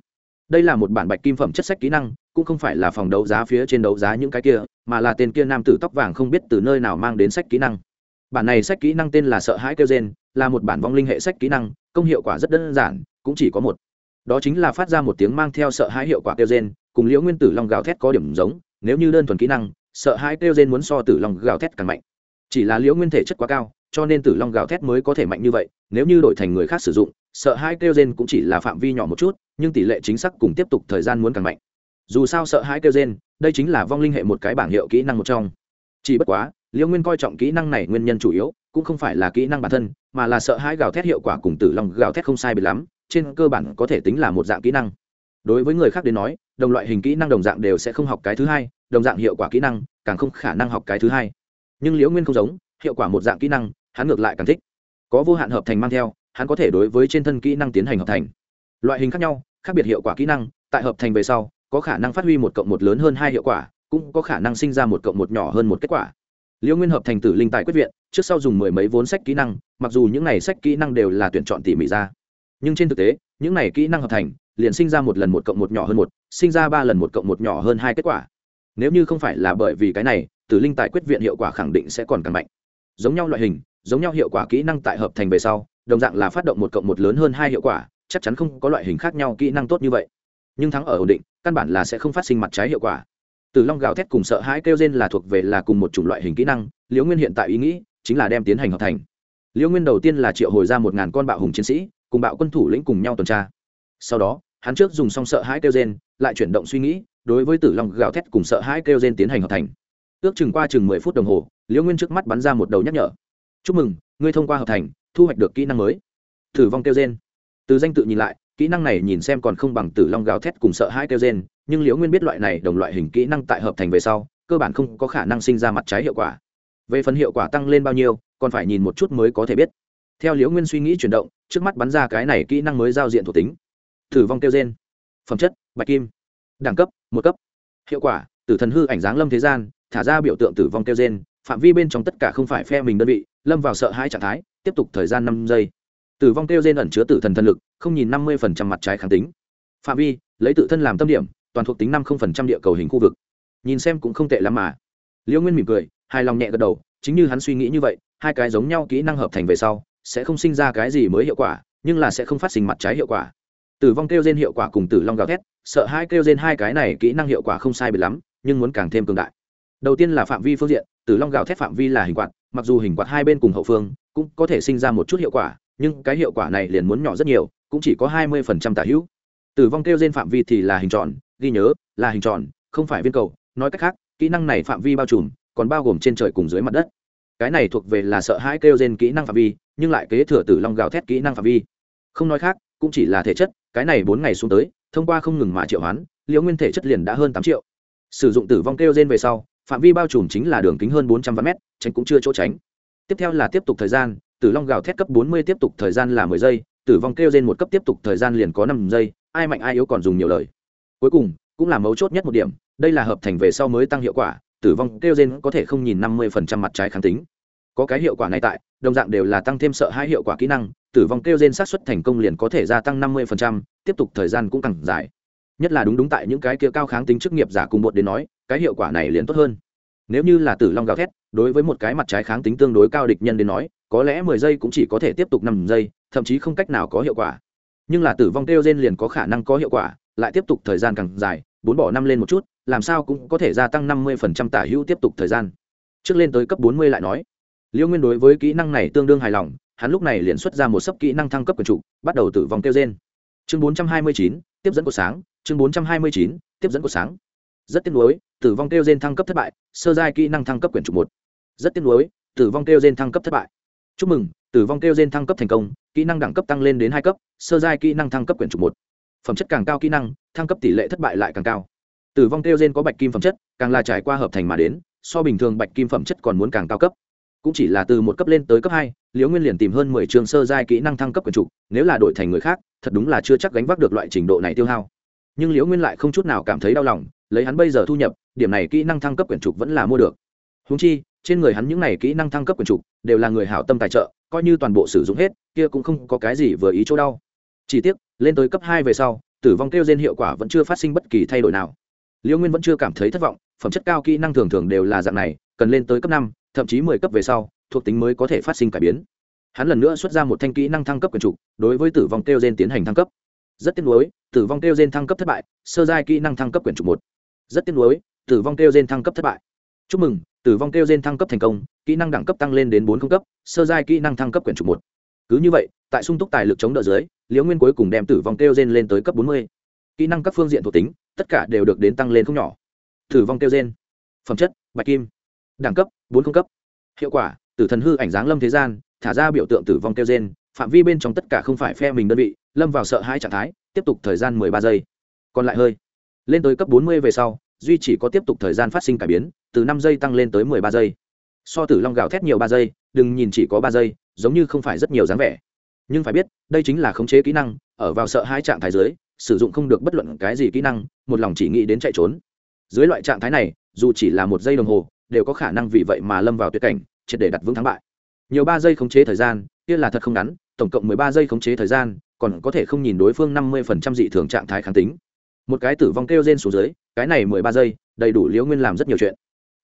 Đây là một bản bạch kim phẩm chất sách kỹ năng, cũng không phải là phòng đấu giá phía trên đấu giá những cái kia, mà là tên kia nam tử tóc vàng không biết từ nơi nào mang đến sách kỹ năng bản này sách kỹ năng tên là sợ hãi kêu gen là một bản vong linh hệ sách kỹ năng, công hiệu quả rất đơn giản, cũng chỉ có một. Đó chính là phát ra một tiếng mang theo sợ hãi hiệu quả kêu gen cùng liễu nguyên tử long gào thét có điểm giống, nếu như đơn thuần kỹ năng, sợ hãi kêu gen muốn so tử long gào thét càng mạnh. Chỉ là liễu nguyên thể chất quá cao, cho nên tử long gào thét mới có thể mạnh như vậy, nếu như đổi thành người khác sử dụng, sợ hãi kêu gen cũng chỉ là phạm vi nhỏ một chút, nhưng tỷ lệ chính xác cùng tiếp tục thời gian muốn càng mạnh. Dù sao sợ hãi kêu gen đây chính là vong linh hệ một cái bảng hiệu kỹ năng một trong. Chỉ bất quá liễu nguyên coi trọng kỹ năng này nguyên nhân chủ yếu, cũng không phải là kỹ năng bản thân, mà là sợ hai gào thét hiệu quả cùng tử long gào thét không sai biệt lắm, trên cơ bản có thể tính là một dạng kỹ năng. Đối với người khác đến nói, đồng loại hình kỹ năng đồng dạng đều sẽ không học cái thứ hai, đồng dạng hiệu quả kỹ năng, càng không khả năng học cái thứ hai. Nhưng liễu nguyên không giống, hiệu quả một dạng kỹ năng, hắn ngược lại càng thích. Có vô hạn hợp thành mang theo, hắn có thể đối với trên thân kỹ năng tiến hành hợp thành. Loại hình khác nhau, khác biệt hiệu quả kỹ năng, tại hợp thành về sau, có khả năng phát huy một cộng một lớn hơn hai hiệu quả, cũng có khả năng sinh ra một cộng một nhỏ hơn một kết quả liễu nguyên hợp thành tử linh tài quyết viện, trước sau dùng mười mấy vốn sách kỹ năng, mặc dù những này sách kỹ năng đều là tuyển chọn tỉ mỉ ra. Nhưng trên thực tế, những này kỹ năng hợp thành, liền sinh ra một lần một cộng một nhỏ hơn một, sinh ra ba lần một cộng một nhỏ hơn hai kết quả. Nếu như không phải là bởi vì cái này, tử linh tài quyết viện hiệu quả khẳng định sẽ còn càng mạnh. Giống nhau loại hình, giống nhau hiệu quả kỹ năng tại hợp thành về sau, đồng dạng là phát động một cộng một lớn hơn hai hiệu quả, chắc chắn không có loại hình khác nhau kỹ năng tốt như vậy. Nhưng thắng ở ổn định, căn bản là sẽ không phát sinh mặt trái hiệu quả. Tử long gào thét cùng sợ hãi kêu rên là thuộc về là cùng một chủng loại hình kỹ năng, liễu nguyên hiện tại ý nghĩ chính là đem tiến hành hợp thành. Liễu nguyên đầu tiên là triệu hồi ra một ngàn con bạo hùng chiến sĩ, cùng bạo quân thủ lĩnh cùng nhau tuần tra. Sau đó, hắn trước dùng xong sợ hãi kêu gen lại chuyển động suy nghĩ, đối với tử long gào thét cùng sợ hãi kêu gen tiến hành hợp thành. Ước chừng qua chừng mười phút đồng hồ, liễu nguyên trước mắt bắn ra một đầu nhắc nhở. Chúc mừng, ngươi thông qua hợp thành, thu hoạch được kỹ năng mới. Tử vong kêu gen từ danh tự nhìn lại kỹ năng này nhìn xem còn không bằng tử long gào thét cùng sợ hãi kêu gen nhưng liễu nguyên biết loại này đồng loại hình kỹ năng tại hợp thành về sau, cơ bản không có khả năng sinh ra mặt trái hiệu quả. Về phần hiệu quả tăng lên bao nhiêu, còn phải nhìn một chút mới có thể biết. Theo liễu nguyên suy nghĩ chuyển động, trước mắt bắn ra cái này kỹ năng mới giao diện thuộc tính. Thử vong kêu gen phẩm chất, bạch kim. Đẳng cấp, một cấp. Hiệu quả, tử thần hư ảnh dáng lâm thế gian, thả ra biểu tượng tử vong kêu gen phạm vi bên trong tất cả không phải phe mình đơn vị, lâm vào sợ hãi trạng thái, tiếp tục thời gian năm giây tử vong kêu gen ẩn chứa tử thần thần lực, không nhìn năm mươi mặt trái kháng tính. Phạm vi, lấy tự thân làm tâm điểm, toàn thuộc tính năm địa cầu hình khu vực. Nhìn xem cũng không tệ lắm mà. Liễu nguyên mỉm cười, hài lòng nhẹ gật đầu, chính như hắn suy nghĩ như vậy, hai cái giống nhau kỹ năng hợp thành về sau, sẽ không sinh ra cái gì mới hiệu quả, nhưng là sẽ không phát sinh mặt trái hiệu quả. Tử vong kêu gen hiệu quả cùng tử long gào thét, sợ hai kêu gen hai cái này kỹ năng hiệu quả không sai biệt lắm, nhưng muốn càng thêm cường đại. Đầu tiên là phạm vi phương diện, tử long gào thét phạm vi là hình quạt, mặc dù hình quạt hai bên cùng hậu phương, cũng có thể sinh ra một chút hiệu quả nhưng cái hiệu quả này liền muốn nhỏ rất nhiều, cũng chỉ có hai mươi phần trăm tả hữu. Tử vong kêu trên phạm vi thì là hình tròn, ghi nhớ là hình tròn, không phải viên cầu. Nói cách khác, kỹ năng này phạm vi bao trùm, còn bao gồm trên trời cùng dưới mặt đất. Cái này thuộc về là sợ hãi kêu trên kỹ năng phạm vi, nhưng lại kế thừa tử long gào thét kỹ năng phạm vi. Không nói khác, cũng chỉ là thể chất, cái này bốn ngày xuống tới, thông qua không ngừng mà triệu hoán, liễu nguyên thể chất liền đã hơn tám triệu. Sử dụng tử vong kêu trên về sau, phạm vi bao trùm chính là đường kính hơn bốn trăm vạn mét, tránh cũng chưa chỗ tránh. Tiếp theo là tiếp tục thời gian tử long gào thét cấp bốn mươi tiếp tục thời gian là mười giây, tử vong kêu Rên một cấp tiếp tục thời gian liền có 5 giây, ai mạnh ai yếu còn dùng nhiều lời. Cuối cùng, cũng là mấu chốt nhất một điểm, đây là hợp thành về sau mới tăng hiệu quả, tử vong kêu Rên có thể không nhìn năm mươi phần trăm mặt trái kháng tính. Có cái hiệu quả này tại, đồng dạng đều là tăng thêm sợ hai hiệu quả kỹ năng, tử vong kêu Rên sát suất thành công liền có thể gia tăng năm mươi phần trăm, tiếp tục thời gian cũng càng dài. Nhất là đúng đúng tại những cái kia cao kháng tính chức nghiệp giả cùng bột đến nói, cái hiệu quả này liền tốt hơn. Nếu như là tử long gào thét đối với một cái mặt trái kháng tính tương đối cao địch nhân đến nói, có lẽ mười giây cũng chỉ có thể tiếp tục năm giây, thậm chí không cách nào có hiệu quả. Nhưng là tử vong kêu gen liền có khả năng có hiệu quả, lại tiếp tục thời gian càng dài, bốn bỏ năm lên một chút, làm sao cũng có thể gia tăng năm mươi phần trăm tả hữu tiếp tục thời gian. Trước lên tới cấp bốn mươi lại nói, liêu nguyên đối với kỹ năng này tương đương hài lòng, hắn lúc này liền xuất ra một sấp kỹ năng thăng cấp quần trụ, bắt đầu tử vong kêu gen. chương bốn trăm hai mươi chín, tiếp dẫn của sáng, chương bốn trăm hai mươi chín, tiếp dẫn của sáng. Rất tiếc nuối, tử vong kêu gen thăng cấp thất bại, sơ giai kỹ năng thăng cấp quyển trục một rất tiếc nuối, tử vong kêu gen thăng cấp thất bại. Chúc mừng, tử vong kêu gen thăng cấp thành công, kỹ năng đẳng cấp tăng lên đến hai cấp, sơ giai kỹ năng thăng cấp quyển trục một. Phẩm chất càng cao kỹ năng, thăng cấp tỷ lệ thất bại lại càng cao. Tử vong kêu gen có bạch kim phẩm chất, càng là trải qua hợp thành mà đến, so bình thường bạch kim phẩm chất còn muốn càng cao cấp. Cũng chỉ là từ một cấp lên tới cấp hai, liễu nguyên liền tìm hơn mười trường sơ giai kỹ năng thăng cấp quyển trục, nếu là đổi thành người khác, thật đúng là chưa chắc gánh vác được loại trình độ này tiêu hao. Nhưng liễu nguyên lại không chút nào cảm thấy đau lòng, lấy hắn bây giờ thu nhập, điểm này kỹ năng thăng cấp quyển trục vẫn là mua được. Húng chi trên người hắn những này kỹ năng thăng cấp quyền trục đều là người hảo tâm tài trợ, coi như toàn bộ sử dụng hết, kia cũng không có cái gì vừa ý chỗ đau. Chỉ tiếc, lên tới cấp hai về sau, tử vong kêu trên hiệu quả vẫn chưa phát sinh bất kỳ thay đổi nào. Liễu nguyên vẫn chưa cảm thấy thất vọng, phẩm chất cao kỹ năng thường thường đều là dạng này, cần lên tới cấp năm, thậm chí mười cấp về sau, thuộc tính mới có thể phát sinh cải biến. Hắn lần nữa xuất ra một thanh kỹ năng thăng cấp quyền trục, đối với tử vong kêu gen tiến hành thăng cấp. Rất tiếc nuối, tử vong kêu gen thăng cấp thất bại, sơ giai kỹ năng thăng cấp quyền trục một. Rất tiếc nuối, tử vong kêu gen thăng cấp thất bại. Chúc mừng tử vong kêu gen thăng cấp thành công, kỹ năng đẳng cấp tăng lên đến bốn cấp, sơ giai kỹ năng thăng cấp quyển trục một. Cứ như vậy, tại sung túc tài lực chống đỡ dưới, liễu nguyên cuối cùng đem tử vong kêu gen lên tới cấp bốn mươi. Kỹ năng các phương diện thuộc tính, tất cả đều được đến tăng lên không nhỏ. Tử vong kêu gen, phẩm chất, bạch kim. Đẳng cấp, bốn không cấp. Hiệu quả, tử thần hư ảnh dáng lâm thế gian, thả ra biểu tượng tử vong kêu gen, phạm vi bên trong tất cả không phải phe mình đơn vị, lâm vào sợ hãi trạng thái, tiếp tục thời gian mười ba giây. Còn lại hơi, lên tới cấp bốn mươi về sau, duy chỉ có tiếp tục thời gian phát sinh cải biến từ năm giây tăng lên tới mười ba giây. So tử long gạo thét nhiều ba giây, đừng nhìn chỉ có ba giây, giống như không phải rất nhiều dáng vẻ. Nhưng phải biết, đây chính là khống chế kỹ năng, ở vào sợ hai trạng thái dưới, sử dụng không được bất luận cái gì kỹ năng, một lòng chỉ nghĩ đến chạy trốn. Dưới loại trạng thái này, dù chỉ là một giây đồng hồ, đều có khả năng vì vậy mà lâm vào tuyệt cảnh, triệt để đặt vững thắng bại. Nhiều ba giây khống chế thời gian, kia là thật không ngắn, tổng cộng mười ba giây khống chế thời gian, còn có thể không nhìn đối phương năm mươi phần trăm dị thường trạng thái kháng tính. Một cái tử vong kêu rên xuống dưới, cái này mười ba giây, đầy đủ liễu nguyên làm rất nhiều chuyện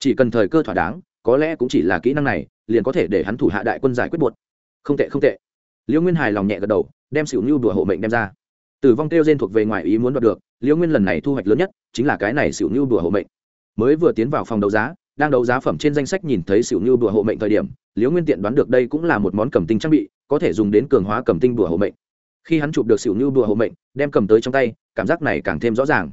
chỉ cần thời cơ thỏa đáng, có lẽ cũng chỉ là kỹ năng này, liền có thể để hắn thủ hạ đại quân giải quyết buột không tệ không tệ. Liễu nguyên hài lòng nhẹ gật đầu, đem xỉu nhu đùa hộ mệnh đem ra. Tử vong kêu gen thuộc về ngoài ý muốn đoạt được liễu nguyên lần này thu hoạch lớn nhất chính là cái này xỉu nhu đùa hộ mệnh. Mới vừa tiến vào phòng đấu giá, đang đấu giá phẩm trên danh sách nhìn thấy xỉu nhu đùa hộ mệnh thời điểm liễu nguyên tiện đoán được đây cũng là một món cầm tinh trang bị, có thể dùng đến cường hóa cầm tinh đùa hộ mệnh. Khi hắn chụp được xỉu nhu đùa hộ mệnh, đem cầm tới trong tay, cảm giác này càng thêm rõ ràng.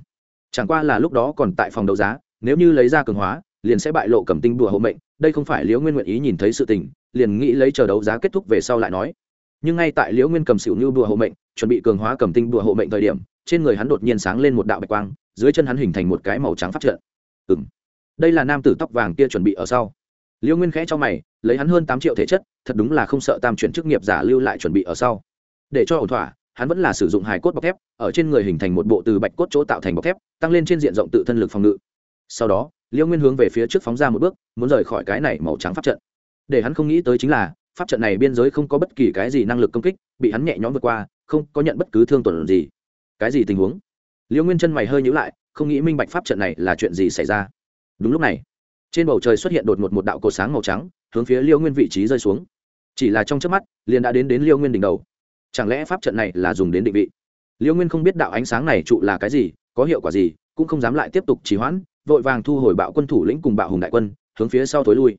Chẳng qua là lúc đó còn tại phòng đấu giá, nếu như lấy ra cường hóa liền sẽ bại lộ cầm tinh đùa hộ mệnh, đây không phải liễu nguyên nguyện ý nhìn thấy sự tình, liền nghĩ lấy chờ đấu giá kết thúc về sau lại nói. Nhưng ngay tại liễu nguyên cầm xỉu như đùa hộ mệnh, chuẩn bị cường hóa cầm tinh đùa hộ mệnh thời điểm, trên người hắn đột nhiên sáng lên một đạo bạch quang, dưới chân hắn hình thành một cái màu trắng phát trận. Ừ đây là nam tử tóc vàng kia chuẩn bị ở sau. Liễu nguyên khẽ cho mày, lấy hắn hơn tám triệu thể chất, thật đúng là không sợ tam chuyển chức nghiệp giả lưu lại chuẩn bị ở sau. Để cho ổn thỏa, hắn vẫn là sử dụng hài cốt bọc thép, ở trên người hình thành một bộ từ bạch cốt chỗ tạo thành bọc thép, tăng lên trên diện rộng tự thân lực phòng ngự. Sau đó liễu nguyên hướng về phía trước phóng ra một bước, muốn rời khỏi cái này màu trắng pháp trận. Để hắn không nghĩ tới chính là, pháp trận này biên giới không có bất kỳ cái gì năng lực công kích, bị hắn nhẹ nhõm vượt qua, không có nhận bất cứ thương tổn gì. Cái gì tình huống? Liễu nguyên chân mày hơi nhữ lại, không nghĩ minh bạch pháp trận này là chuyện gì xảy ra. Đúng lúc này, trên bầu trời xuất hiện đột ngột một đạo cột sáng màu trắng, hướng phía liễu nguyên vị trí rơi xuống. Chỉ là trong trước mắt, liền đã đến đến liễu nguyên đỉnh đầu. Chẳng lẽ pháp trận này là dùng đến định vị? Liễu nguyên không biết đạo ánh sáng này trụ là cái gì, có hiệu quả gì, cũng không dám lại tiếp tục trì hoãn vội vàng thu hồi bạo quân thủ lĩnh cùng bạo hùng đại quân, hướng phía sau thối lui.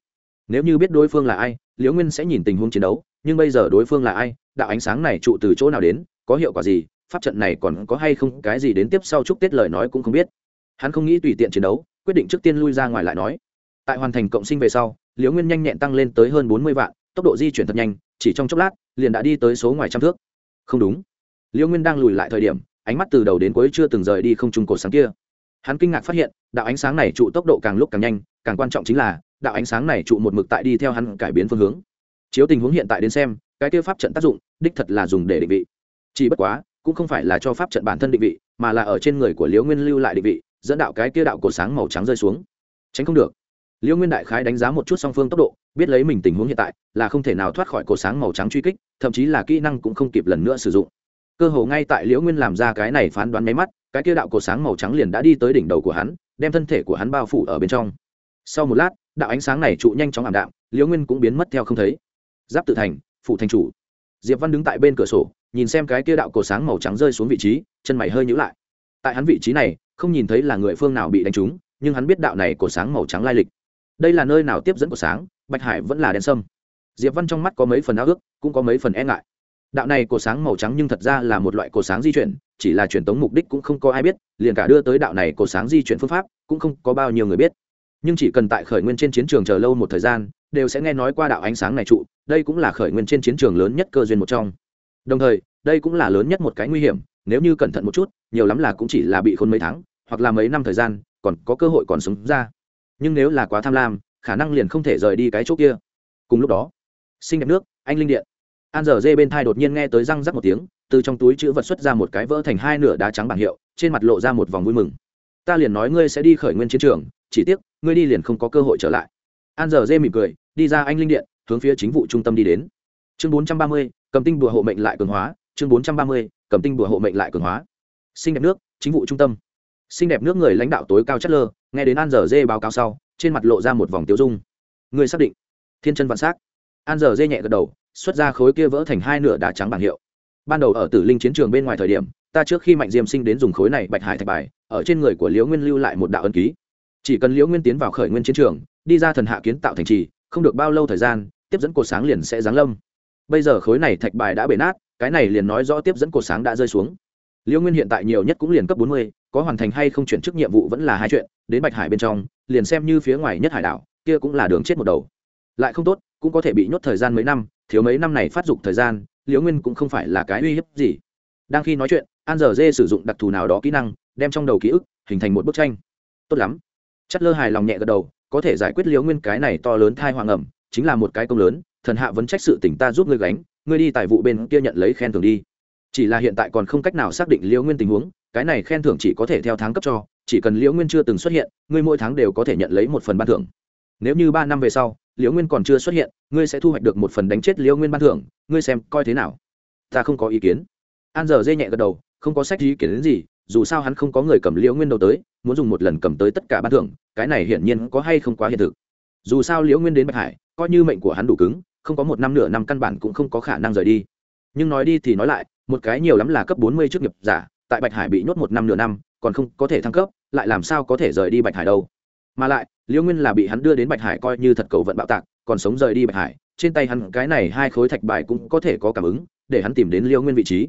Nếu như biết đối phương là ai, liễu nguyên sẽ nhìn tình huống chiến đấu, nhưng bây giờ đối phương là ai, đạo ánh sáng này trụ từ chỗ nào đến, có hiệu quả gì, pháp trận này còn có hay không, cái gì đến tiếp sau chúc tết lời nói cũng không biết. Hắn không nghĩ tùy tiện chiến đấu, quyết định trước tiên lui ra ngoài lại nói. Tại hoàn thành cộng sinh về sau, liễu nguyên nhanh nhẹn tăng lên tới hơn bốn mươi vạn, tốc độ di chuyển thật nhanh, chỉ trong chốc lát, liền đã đi tới số ngoài trăm thước. Không đúng. Liễu nguyên đang lùi lại thời điểm, ánh mắt từ đầu đến cuối chưa từng rời đi không trung cổ sáng kia hắn kinh ngạc phát hiện, đạo ánh sáng này trụ tốc độ càng lúc càng nhanh, càng quan trọng chính là, đạo ánh sáng này trụ một mực tại đi theo hắn cải biến phương hướng. Chiếu tình huống hiện tại đến xem, cái tiêu pháp trận tác dụng, đích thật là dùng để định vị. Chỉ bất quá, cũng không phải là cho pháp trận bản thân định vị, mà là ở trên người của liễu nguyên lưu lại định vị, dẫn đạo cái kia đạo cổ sáng màu trắng rơi xuống. Tránh không được. Liễu nguyên đại khái đánh giá một chút song phương tốc độ, biết lấy mình tình huống hiện tại, là không thể nào thoát khỏi cổ sáng màu trắng truy kích, thậm chí là kỹ năng cũng không kịp lần nữa sử dụng. Cơ hồ ngay tại liễu nguyên làm ra cái này phán đoán máy mắt cái kia đạo cổ sáng màu trắng liền đã đi tới đỉnh đầu của hắn, đem thân thể của hắn bao phủ ở bên trong. Sau một lát, đạo ánh sáng này trụ nhanh chóng ảm đạm, liễu nguyên cũng biến mất theo không thấy. Giáp tự thành phụ thành chủ. Diệp văn đứng tại bên cửa sổ, nhìn xem cái kia đạo cổ sáng màu trắng rơi xuống vị trí, chân mày hơi nhữ lại. Tại hắn vị trí này, không nhìn thấy là người phương nào bị đánh trúng, nhưng hắn biết đạo này cổ sáng màu trắng lai lịch. Đây là nơi nào tiếp dẫn của sáng, bạch hải vẫn là đen sâm. Diệp văn trong mắt có mấy phần ao ước, cũng có mấy phần e ngại đạo này cổ sáng màu trắng nhưng thật ra là một loại cổ sáng di chuyển, chỉ là truyền tống mục đích cũng không có ai biết, liền cả đưa tới đạo này cổ sáng di chuyển phương pháp cũng không có bao nhiêu người biết. Nhưng chỉ cần tại khởi nguyên trên chiến trường chờ lâu một thời gian, đều sẽ nghe nói qua đạo ánh sáng này trụ, đây cũng là khởi nguyên trên chiến trường lớn nhất cơ duyên một trong. Đồng thời, đây cũng là lớn nhất một cái nguy hiểm, nếu như cẩn thận một chút, nhiều lắm là cũng chỉ là bị khôn mấy tháng, hoặc là mấy năm thời gian, còn có cơ hội còn sống ra. Nhưng nếu là quá tham lam, khả năng liền không thể rời đi cái chỗ kia. Cùng lúc đó, sinh đẹp nước, anh linh điện an dở dê bên thai đột nhiên nghe tới răng rắc một tiếng, từ trong túi chữ vật xuất ra một cái vỡ thành hai nửa đá trắng bảng hiệu, trên mặt lộ ra một vòng vui mừng. Ta liền nói ngươi sẽ đi khởi nguyên chiến trường, chỉ tiếc, ngươi đi liền không có cơ hội trở lại. An dở dê mỉm cười, đi ra anh linh điện, hướng phía chính vụ trung tâm đi đến. Chương bốn trăm ba mươi, cầm tinh bùa hộ mệnh lại cường hóa. Chương bốn trăm ba mươi, cầm tinh bùa hộ mệnh lại cường hóa. Xinh đẹp nước, chính vụ trung tâm. Xinh đẹp nước người lãnh đạo tối cao chất lơ, nghe đến an dở dê báo cáo sau, trên mặt lộ ra một vòng tiêu dung. Người xác định. Thiên chân vạn s á c an dở dê nhẹ gật đầu xuất ra khối kia vỡ thành hai nửa đá trắng bảng hiệu. Ban đầu ở tử linh chiến trường bên ngoài thời điểm, ta trước khi mạnh diêm sinh đến dùng khối này bạch hải thạch bài, ở trên người của liễu nguyên lưu lại một đạo ân ký. Chỉ cần liễu nguyên tiến vào khởi nguyên chiến trường, đi ra thần hạ kiến tạo thành trì, không được bao lâu thời gian, tiếp dẫn cột sáng liền sẽ giáng lâm. Bây giờ khối này thạch bài đã bể nát, cái này liền nói rõ tiếp dẫn cột sáng đã rơi xuống. Liễu nguyên hiện tại nhiều nhất cũng liền cấp bốn mươi, có hoàn thành hay không chuyển chức nhiệm vụ vẫn là hai chuyện, đến bạch hải bên trong, liền xem như phía ngoài nhất hải đảo, kia cũng là đường chết một đầu. Lại không tốt cũng có thể bị nhốt thời gian mấy năm, thiếu mấy năm này phát dục thời gian, liễu nguyên cũng không phải là cái uy hiếp gì. Đang khi nói chuyện, an giờ dê sử dụng đặc thù nào đó kỹ năng, đem trong đầu ký ức hình thành một bức tranh. Tốt lắm. Chất lơ hài lòng nhẹ gật đầu, có thể giải quyết liễu nguyên cái này to lớn thai hoàng ẩm, chính là một cái công lớn, thần hạ vẫn trách sự tỉnh ta giúp ngươi gánh, ngươi đi tài vụ bên kia nhận lấy khen thưởng đi. Chỉ là hiện tại còn không cách nào xác định liễu nguyên tình huống, cái này khen thưởng chỉ có thể theo tháng cấp cho, chỉ cần liễu nguyên chưa từng xuất hiện, ngươi mỗi tháng đều có thể nhận lấy một phần ban thưởng nếu như ba năm về sau, liễu nguyên còn chưa xuất hiện, ngươi sẽ thu hoạch được một phần đánh chết liễu nguyên ban thưởng, ngươi xem coi thế nào? Ta không có ý kiến. An giờ dê nhẹ gật đầu, không có sách ý kiến đến gì, dù sao hắn không có người cầm liễu nguyên đầu tới, muốn dùng một lần cầm tới tất cả ban thưởng, cái này hiển nhiên có hay không quá hiện thực. Dù sao liễu nguyên đến bạch hải, coi như mệnh của hắn đủ cứng, không có một năm nửa năm căn bản cũng không có khả năng rời đi. Nhưng nói đi thì nói lại, một cái nhiều lắm là cấp bốn mươi chức nghiệp giả, tại bạch hải bị nhốt một năm nửa năm, còn không có thể thăng cấp, lại làm sao có thể rời đi bạch hải đâu? Mà lại liễu nguyên là bị hắn đưa đến bạch hải coi như thật cầu vận bạo tạc, còn sống rời đi bạch hải, trên tay hắn cái này hai khối thạch bài cũng có thể có cảm ứng, để hắn tìm đến liễu nguyên vị trí.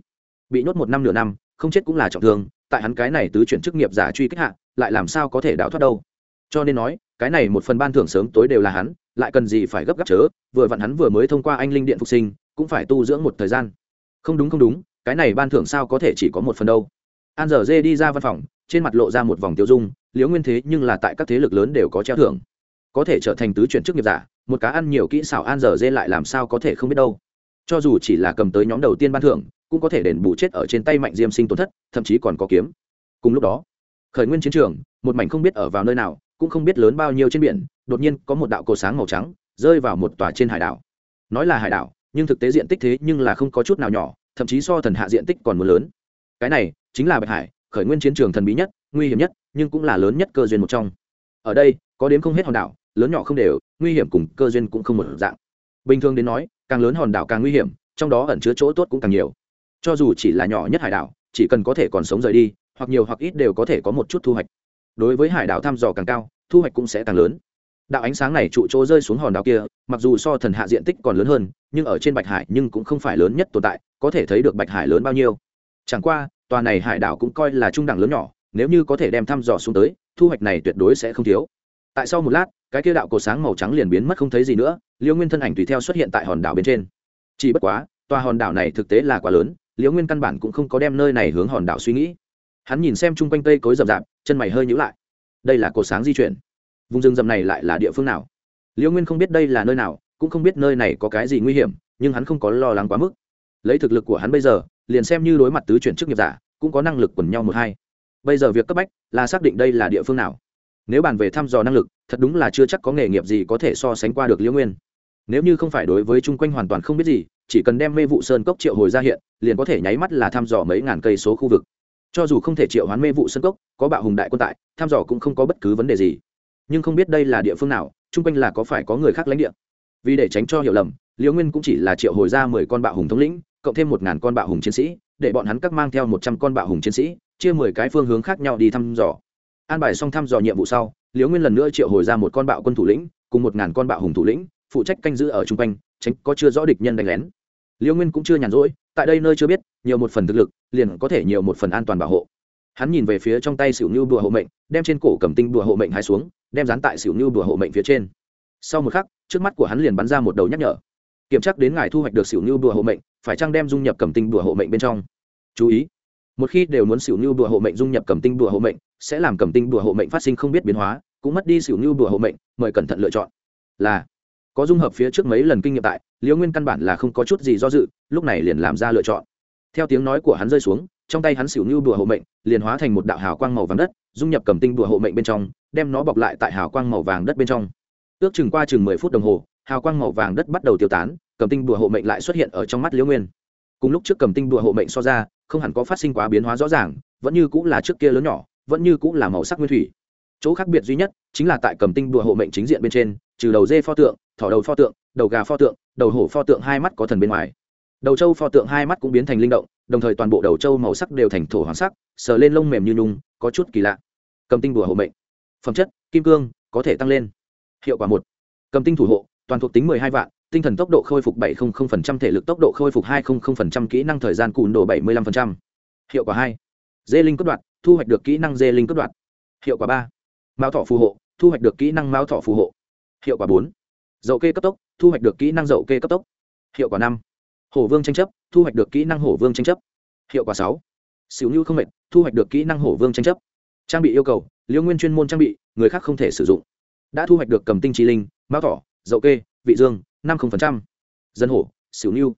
Bị nhốt một năm nửa năm, không chết cũng là trọng thương, tại hắn cái này tứ chuyển chức nghiệp giả truy kích hạ, lại làm sao có thể đào thoát đâu? Cho nên nói, cái này một phần ban thưởng sớm tối đều là hắn, lại cần gì phải gấp gáp chớ, vừa vặn hắn vừa mới thông qua anh linh điện phục sinh, cũng phải tu dưỡng một thời gian. Không đúng không đúng, cái này ban thưởng sao có thể chỉ có một phần đâu? An dở dê đi ra văn phòng, trên mặt lộ ra một vòng tiêu dung liễu nguyên thế nhưng là tại các thế lực lớn đều có treo thưởng. Có thể trở thành tứ chuyển chức nghiệp giả, một cá ăn nhiều kỹ xảo an giờ dê lại làm sao có thể không biết đâu. Cho dù chỉ là cầm tới nhóm đầu tiên ban thưởng, cũng có thể đền bù chết ở trên tay mạnh diêm sinh tổn thất, thậm chí còn có kiếm. Cùng lúc đó, khởi nguyên chiến trường, một mảnh không biết ở vào nơi nào, cũng không biết lớn bao nhiêu trên biển, đột nhiên có một đạo cột sáng màu trắng rơi vào một tòa trên hải đảo. Nói là hải đảo, nhưng thực tế diện tích thế nhưng là không có chút nào nhỏ, thậm chí so thần hạ diện tích còn muốn lớn. Cái này chính là bạch hải, khởi nguyên chiến trường thần bí nhất, nguy hiểm nhất nhưng cũng là lớn nhất cơ duyên một trong. Ở đây, có đến không hết hòn đảo, lớn nhỏ không đều, nguy hiểm cùng cơ duyên cũng không một dạng. Bình thường đến nói, càng lớn hòn đảo càng nguy hiểm, trong đó ẩn chứa chỗ tốt cũng càng nhiều. Cho dù chỉ là nhỏ nhất hải đảo, chỉ cần có thể còn sống rời đi, hoặc nhiều hoặc ít đều có thể có một chút thu hoạch. Đối với hải đảo thăm dò càng cao, thu hoạch cũng sẽ càng lớn. Đạo ánh sáng này trụ chỗ rơi xuống hòn đảo kia, mặc dù so thần hạ diện tích còn lớn hơn, nhưng ở trên bạch hải nhưng cũng không phải lớn nhất tồn tại, có thể thấy được bạch hải lớn bao nhiêu. Chẳng qua, tòa này hải đảo cũng coi là trung đẳng lớn nhỏ nếu như có thể đem thăm dò xuống tới, thu hoạch này tuyệt đối sẽ không thiếu. Tại sau một lát, cái kia đạo cổ sáng màu trắng liền biến mất không thấy gì nữa, liễu nguyên thân ảnh tùy theo xuất hiện tại hòn đảo bên trên. Chỉ bất quá, tòa hòn đảo này thực tế là quá lớn, liễu nguyên căn bản cũng không có đem nơi này hướng hòn đảo suy nghĩ. Hắn nhìn xem chung quanh cây cối rậm rạp, chân mày hơi nhữ lại. Đây là cổ sáng di chuyển. Vùng rừng rậm này lại là địa phương nào? Liễu nguyên không biết đây là nơi nào, cũng không biết nơi này có cái gì nguy hiểm, nhưng hắn không có lo lắng quá mức. Lấy thực lực của hắn bây giờ, liền xem như đối mặt tứ chuyển chức nghiệp giả, cũng có năng lực quần nhau một hai bây giờ việc cấp bách là xác định đây là địa phương nào. Nếu bàn về thăm dò năng lực, thật đúng là chưa chắc có nghề nghiệp gì có thể so sánh qua được liễu nguyên. Nếu như không phải đối với chung quanh hoàn toàn không biết gì, chỉ cần đem mê vụ sơn cốc triệu hồi ra hiện, liền có thể nháy mắt là thăm dò mấy ngàn cây số khu vực. Cho dù không thể triệu hoán mê vụ sơn cốc, có bạo hùng đại quân tại, thăm dò cũng không có bất cứ vấn đề gì. Nhưng không biết đây là địa phương nào, chung quanh là có phải có người khác lãnh địa. Vì để tránh cho hiểu lầm, liễu nguyên cũng chỉ là triệu hồi ra mười con bạo hùng thống lĩnh, cộng thêm một ngàn con bạo hùng chiến sĩ, để bọn hắn các mang theo một trăm con bạo hùng chiến sĩ chia mười cái phương hướng khác nhau đi thăm dò. An bài xong thăm dò nhiệm vụ sau, liễu nguyên lần nữa triệu hồi ra một con bạo quân thủ lĩnh, cùng một ngàn con bạo hùng thủ lĩnh, phụ trách canh giữ ở chung quanh, tránh có chưa rõ địch nhân đánh lén. Liễu nguyên cũng chưa nhàn rỗi, tại đây nơi chưa biết, nhiều một phần thực lực, liền có thể nhiều một phần an toàn bảo hộ. Hắn nhìn về phía trong tay xỉu như bùa hộ mệnh, đem trên cổ cầm tinh bùa hộ mệnh hai xuống, đem dán tại xỉu như bùa hộ mệnh phía trên. Sau một khắc, trước mắt của hắn liền bắn ra một đầu nhắc nhở. Kiểm tra đến ngài thu hoạch được xỉu như bùa hộ mệnh, phải chăng đem dung nhập cầm tinh bùa hộ mệnh bên trong? Chú ý một khi đều muốn xỉu như bùa hộ mệnh dung nhập cầm tinh bùa hộ mệnh, sẽ làm cầm tinh bùa hộ mệnh phát sinh không biết biến hóa, cũng mất đi xỉu như bùa hộ mệnh, mời cẩn thận lựa chọn. Là, có dung hợp phía trước mấy lần kinh nghiệm tại, liễu nguyên căn bản là không có chút gì do dự, lúc này liền làm ra lựa chọn. Theo tiếng nói của hắn rơi xuống, trong tay hắn xỉu như bùa hộ mệnh liền hóa thành một đạo hào quang màu vàng đất, dung nhập cầm tinh bùa hộ mệnh bên trong, đem nó bọc lại tại hào quang màu vàng đất bên trong. Ước chừng qua chừng mười phút đồng hồ, hào quang màu vàng đất bắt đầu tiêu tán cầm tinh bùa hộ mệnh lại xuất hiện ở trong mắt liễu nguyên. Cùng lúc trước cầm tinh bùa hộ mệnh so ra không hẳn có phát sinh quá biến hóa rõ ràng, vẫn như cũng là trước kia lớn nhỏ, vẫn như cũng là màu sắc nguyên thủy. Chỗ khác biệt duy nhất chính là tại cầm tinh đùa hộ mệnh chính diện bên trên, trừ đầu dê pho tượng, thỏ đầu pho tượng, đầu gà pho tượng, đầu hổ pho tượng hai mắt có thần bên ngoài. Đầu trâu pho tượng hai mắt cũng biến thành linh động, đồng thời toàn bộ đầu trâu màu sắc đều thành thổ hoàng sắc, sờ lên lông mềm như nhung, có chút kỳ lạ. Cầm tinh đùa hộ mệnh. Phẩm chất, kim cương, có thể tăng lên. Hiệu quả một. Cầm tinh thủ hộ, toàn thuộc tính mười hai vạn tinh thần tốc độ khôi phục bảy thể lực tốc độ khôi phục hai kỹ năng thời gian cùn độ bảy mươi 75%. hiệu quả hai. Dê linh cấp đoạn, thu hoạch được kỹ năng dê linh cấp đoạn. Hiệu quả ba. Mao thọ phù hộ, thu hoạch được kỹ năng mao thọ phù hộ. Hiệu quả bốn. Dậu kê cấp tốc, thu hoạch được kỹ năng dậu kê cấp tốc. Hiệu quả năm. Hổ vương tranh chấp, thu hoạch được kỹ năng hổ vương tranh chấp. Hiệu quả sáu. Xỉu như không mệt, thu hoạch được kỹ năng hổ vương tranh chấp. Trang bị yêu cầu, liêu nguyên chuyên môn trang bị, người khác không thể sử dụng. Đã thu hoạch được cầm tinh trí linh, mao thọ, dậu kê, vị dương năm dân hổ xỉu niu.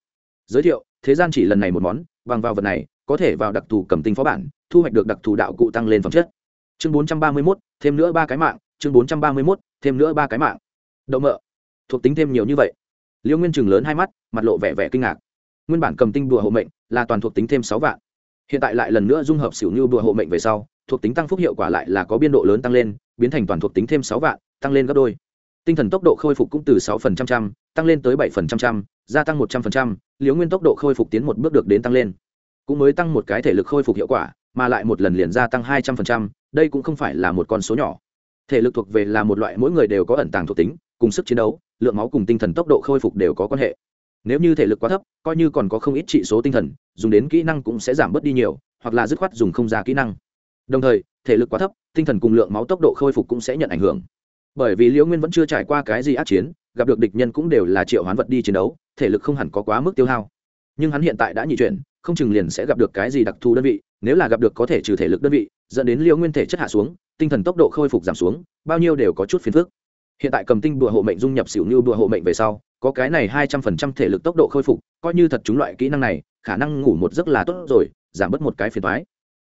Giới thiệu, thế gian chỉ lần này một món, bằng vào vật này, có thể vào đặc thù cầm tinh phó bản, thu hoạch được đặc thù đạo cụ tăng lên phẩm chất. Chương bốn trăm ba mươi mốt, thêm nữa ba cái mạng, chương bốn trăm ba mươi mốt, thêm nữa ba cái mạng. Đậu mợ thuộc tính thêm nhiều như vậy. Liêu nguyên chừng lớn hai mắt, mặt lộ vẻ vẻ kinh ngạc. Nguyên bản cầm tinh bùa hộ mệnh là toàn thuộc tính thêm sáu vạn. Hiện tại lại lần nữa dung hợp xỉu như bùa hộ mệnh về sau, thuộc tính tăng phúc hiệu quả lại là có biên độ lớn tăng lên, biến thành toàn thuộc tính thêm sáu vạn, tăng lên gấp đôi tinh thần tốc độ khôi phục cũng từ sáu phần trăm trăm, tăng lên tới bảy phần trăm trăm, gia tăng một trăm phần trăm liễu nguyên tốc độ khôi phục tiến một bước được đến tăng lên. Cũng mới tăng một cái thể lực khôi phục hiệu quả, mà lại một lần liền gia tăng hai trăm phần trăm, đây cũng không phải là một con số nhỏ. Thể lực thuộc về là một loại mỗi người đều có ẩn tàng thuộc tính, cùng sức chiến đấu, lượng máu cùng tinh thần tốc độ khôi phục đều có quan hệ. Nếu như thể lực quá thấp, coi như còn có không ít trị số tinh thần, dùng đến kỹ năng cũng sẽ giảm bớt đi nhiều, hoặc là dứt khoát dùng không ra kỹ năng. Đồng thời, thể lực quá thấp, tinh thần cùng lượng máu tốc độ khôi phục cũng sẽ nhận ảnh hưởng bởi vì liễu nguyên vẫn chưa trải qua cái gì ác chiến, gặp được địch nhân cũng đều là triệu hoán vật đi chiến đấu, thể lực không hẳn có quá mức tiêu hao. Nhưng hắn hiện tại đã nhị chuyển, không chừng liền sẽ gặp được cái gì đặc thù đơn vị, nếu là gặp được có thể trừ thể lực đơn vị, dẫn đến liễu nguyên thể chất hạ xuống, tinh thần tốc độ khôi phục giảm xuống, bao nhiêu đều có chút phiền phức. Hiện tại cầm tinh bùa hộ mệnh dung nhập xỉu như bùa hộ mệnh về sau, có cái này hai trăm phần trăm thể lực tốc độ khôi phục, coi như thật chúng loại kỹ năng này, khả năng ngủ một giấc là tốt rồi, giảm bớt một cái phiền thoái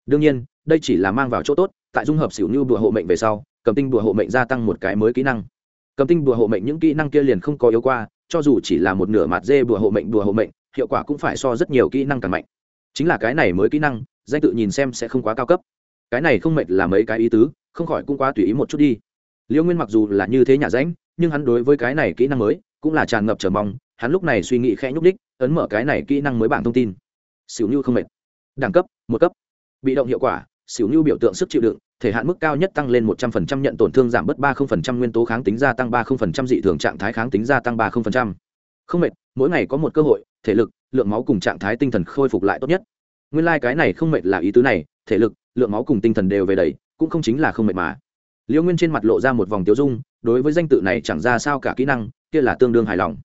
đương nhiên, đây chỉ là mang vào chỗ tốt, tại dung hợp xỉu như bùa hộ mệnh về sau cầm tinh bùa hộ mệnh gia tăng một cái mới kỹ năng. Cầm tinh bùa hộ mệnh những kỹ năng kia liền không có yếu qua, cho dù chỉ là một nửa mặt dê bùa hộ mệnh bùa hộ mệnh, hiệu quả cũng phải so rất nhiều kỹ năng càng mạnh. Chính là cái này mới kỹ năng, danh tự nhìn xem sẽ không quá cao cấp. Cái này không mệt là mấy cái ý tứ, không khỏi cũng quá tùy ý một chút đi. Liễu nguyên mặc dù là như thế nhà ránh, nhưng hắn đối với cái này kỹ năng mới cũng là tràn ngập chờ mong, hắn lúc này suy nghĩ khẽ nhúc đích ấn mở cái này kỹ năng mới bảng thông tin. Xỉu như không mệt. Đẳng cấp, một cấp. Bị động hiệu quả, xỉu như biểu tượng sức chịu đựng thể hạn mức cao nhất tăng lên một trăm phần trăm, nhận tổn thương giảm bớt ba không phần trăm, nguyên tố kháng tính gia tăng ba không phần trăm, dị thường trạng thái kháng tính gia tăng ba không phần trăm. Không mệt, mỗi ngày có một cơ hội, thể lực, lượng máu cùng trạng thái tinh thần khôi phục lại tốt nhất. Nguyên lai、like、cái này không mệt là ý tứ này, thể lực, lượng máu cùng tinh thần đều về đầy, cũng không chính là không mệt mà. Liễu nguyên trên mặt lộ ra một vòng tiêu dung, đối với danh tự này chẳng ra sao cả kỹ năng, kia là tương đương hài lòng.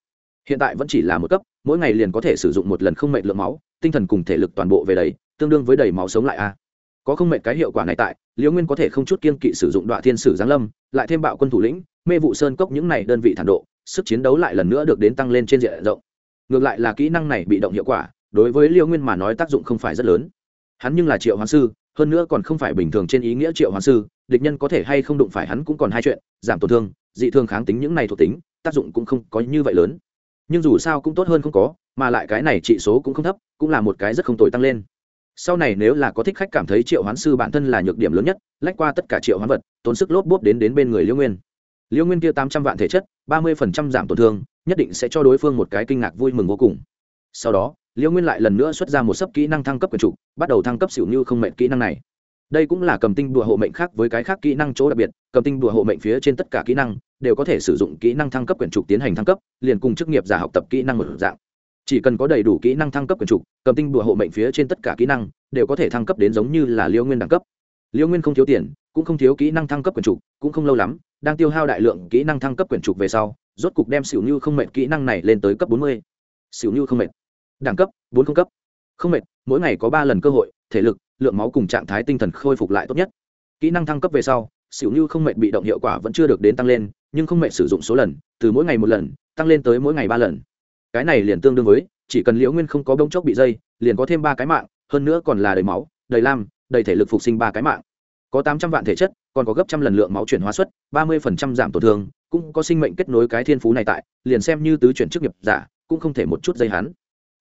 Hiện tại vẫn chỉ là một cấp, mỗi ngày liền có thể sử dụng một lần không mệt lượng máu, tinh thần cùng thể lực toàn bộ về đầy, tương đương với đầy máu sống lại a có không mệt cái hiệu quả này tại liễu nguyên có thể không chút kiên kỵ sử dụng đoạn thiên sử giáng lâm, lại thêm bạo quân thủ lĩnh, mê vụ sơn cốc những này đơn vị thản độ, sức chiến đấu lại lần nữa được đến tăng lên trên diện rộng. Ngược lại là kỹ năng này bị động hiệu quả, đối với liễu nguyên mà nói tác dụng không phải rất lớn. Hắn nhưng là triệu hoàng sư, hơn nữa còn không phải bình thường trên ý nghĩa triệu hoàng sư, địch nhân có thể hay không đụng phải hắn cũng còn hai chuyện, giảm tổn thương, dị thương kháng tính những này thuộc tính, tác dụng cũng không có như vậy lớn. Nhưng dù sao cũng tốt hơn không có, mà lại cái này trị số cũng không thấp, cũng là một cái rất không tồi tăng lên sau này nếu là có thích khách cảm thấy triệu hoán sư bản thân là nhược điểm lớn nhất, lách qua tất cả triệu hoán vật, tốn sức lốp bốp đến đến bên người liễu nguyên. Liễu nguyên kia tám trăm vạn thể chất, ba mươi phần trăm giảm tổn thương, nhất định sẽ cho đối phương một cái kinh ngạc vui mừng vô cùng. Sau đó liễu nguyên lại lần nữa xuất ra một sấp kỹ năng thăng cấp quyền trục, bắt đầu thăng cấp xỉu như không mệnh kỹ năng này. Đây cũng là cầm tinh đùa hộ mệnh khác với cái khác kỹ năng chỗ đặc biệt, cầm tinh đùa hộ mệnh phía trên tất cả kỹ năng, đều có thể sử dụng kỹ năng thăng cấp quyển trục tiến hành thăng cấp, liền cùng chức nghiệp giả học tập kỹ năng một dạng chỉ cần có đầy đủ kỹ năng thăng cấp quyền trục, cầm tinh đùa hộ mệnh phía trên tất cả kỹ năng, đều có thể thăng cấp đến giống như là liêu nguyên đẳng cấp. Liêu nguyên không thiếu tiền, cũng không thiếu kỹ năng thăng cấp quyền trục, cũng không lâu lắm, đang tiêu hao đại lượng kỹ năng thăng cấp quyền trục về sau, rốt cục đem xỉu như không mệnh kỹ năng này lên tới cấp bốn mươi. Xỉu như không mệnh đẳng cấp, bốn không cấp. Không mệt, mỗi ngày có ba lần cơ hội, thể lực, lượng máu cùng trạng thái tinh thần khôi phục lại tốt nhất. Kỹ năng thăng cấp về sau xỉu như không mệt bị động hiệu quả vẫn chưa được đến tăng lên, nhưng không mệt sử dụng số lần, từ mỗi ngày một lần, tăng lên tới mỗi ngày ba lần cái này liền tương đương với, chỉ cần liễu nguyên không có bông chốc bị dây, liền có thêm ba cái mạng, hơn nữa còn là đầy máu, đầy lam, đầy thể lực phục sinh ba cái mạng. Có tám trăm vạn thể chất, còn có gấp trăm lần lượng máu chuyển hóa suất, ba mươi phần trăm giảm tổn thương, cũng có sinh mệnh kết nối cái thiên phú này tại, liền xem như tứ chuyển chức nghiệp giả, cũng không thể một chút dây hắn.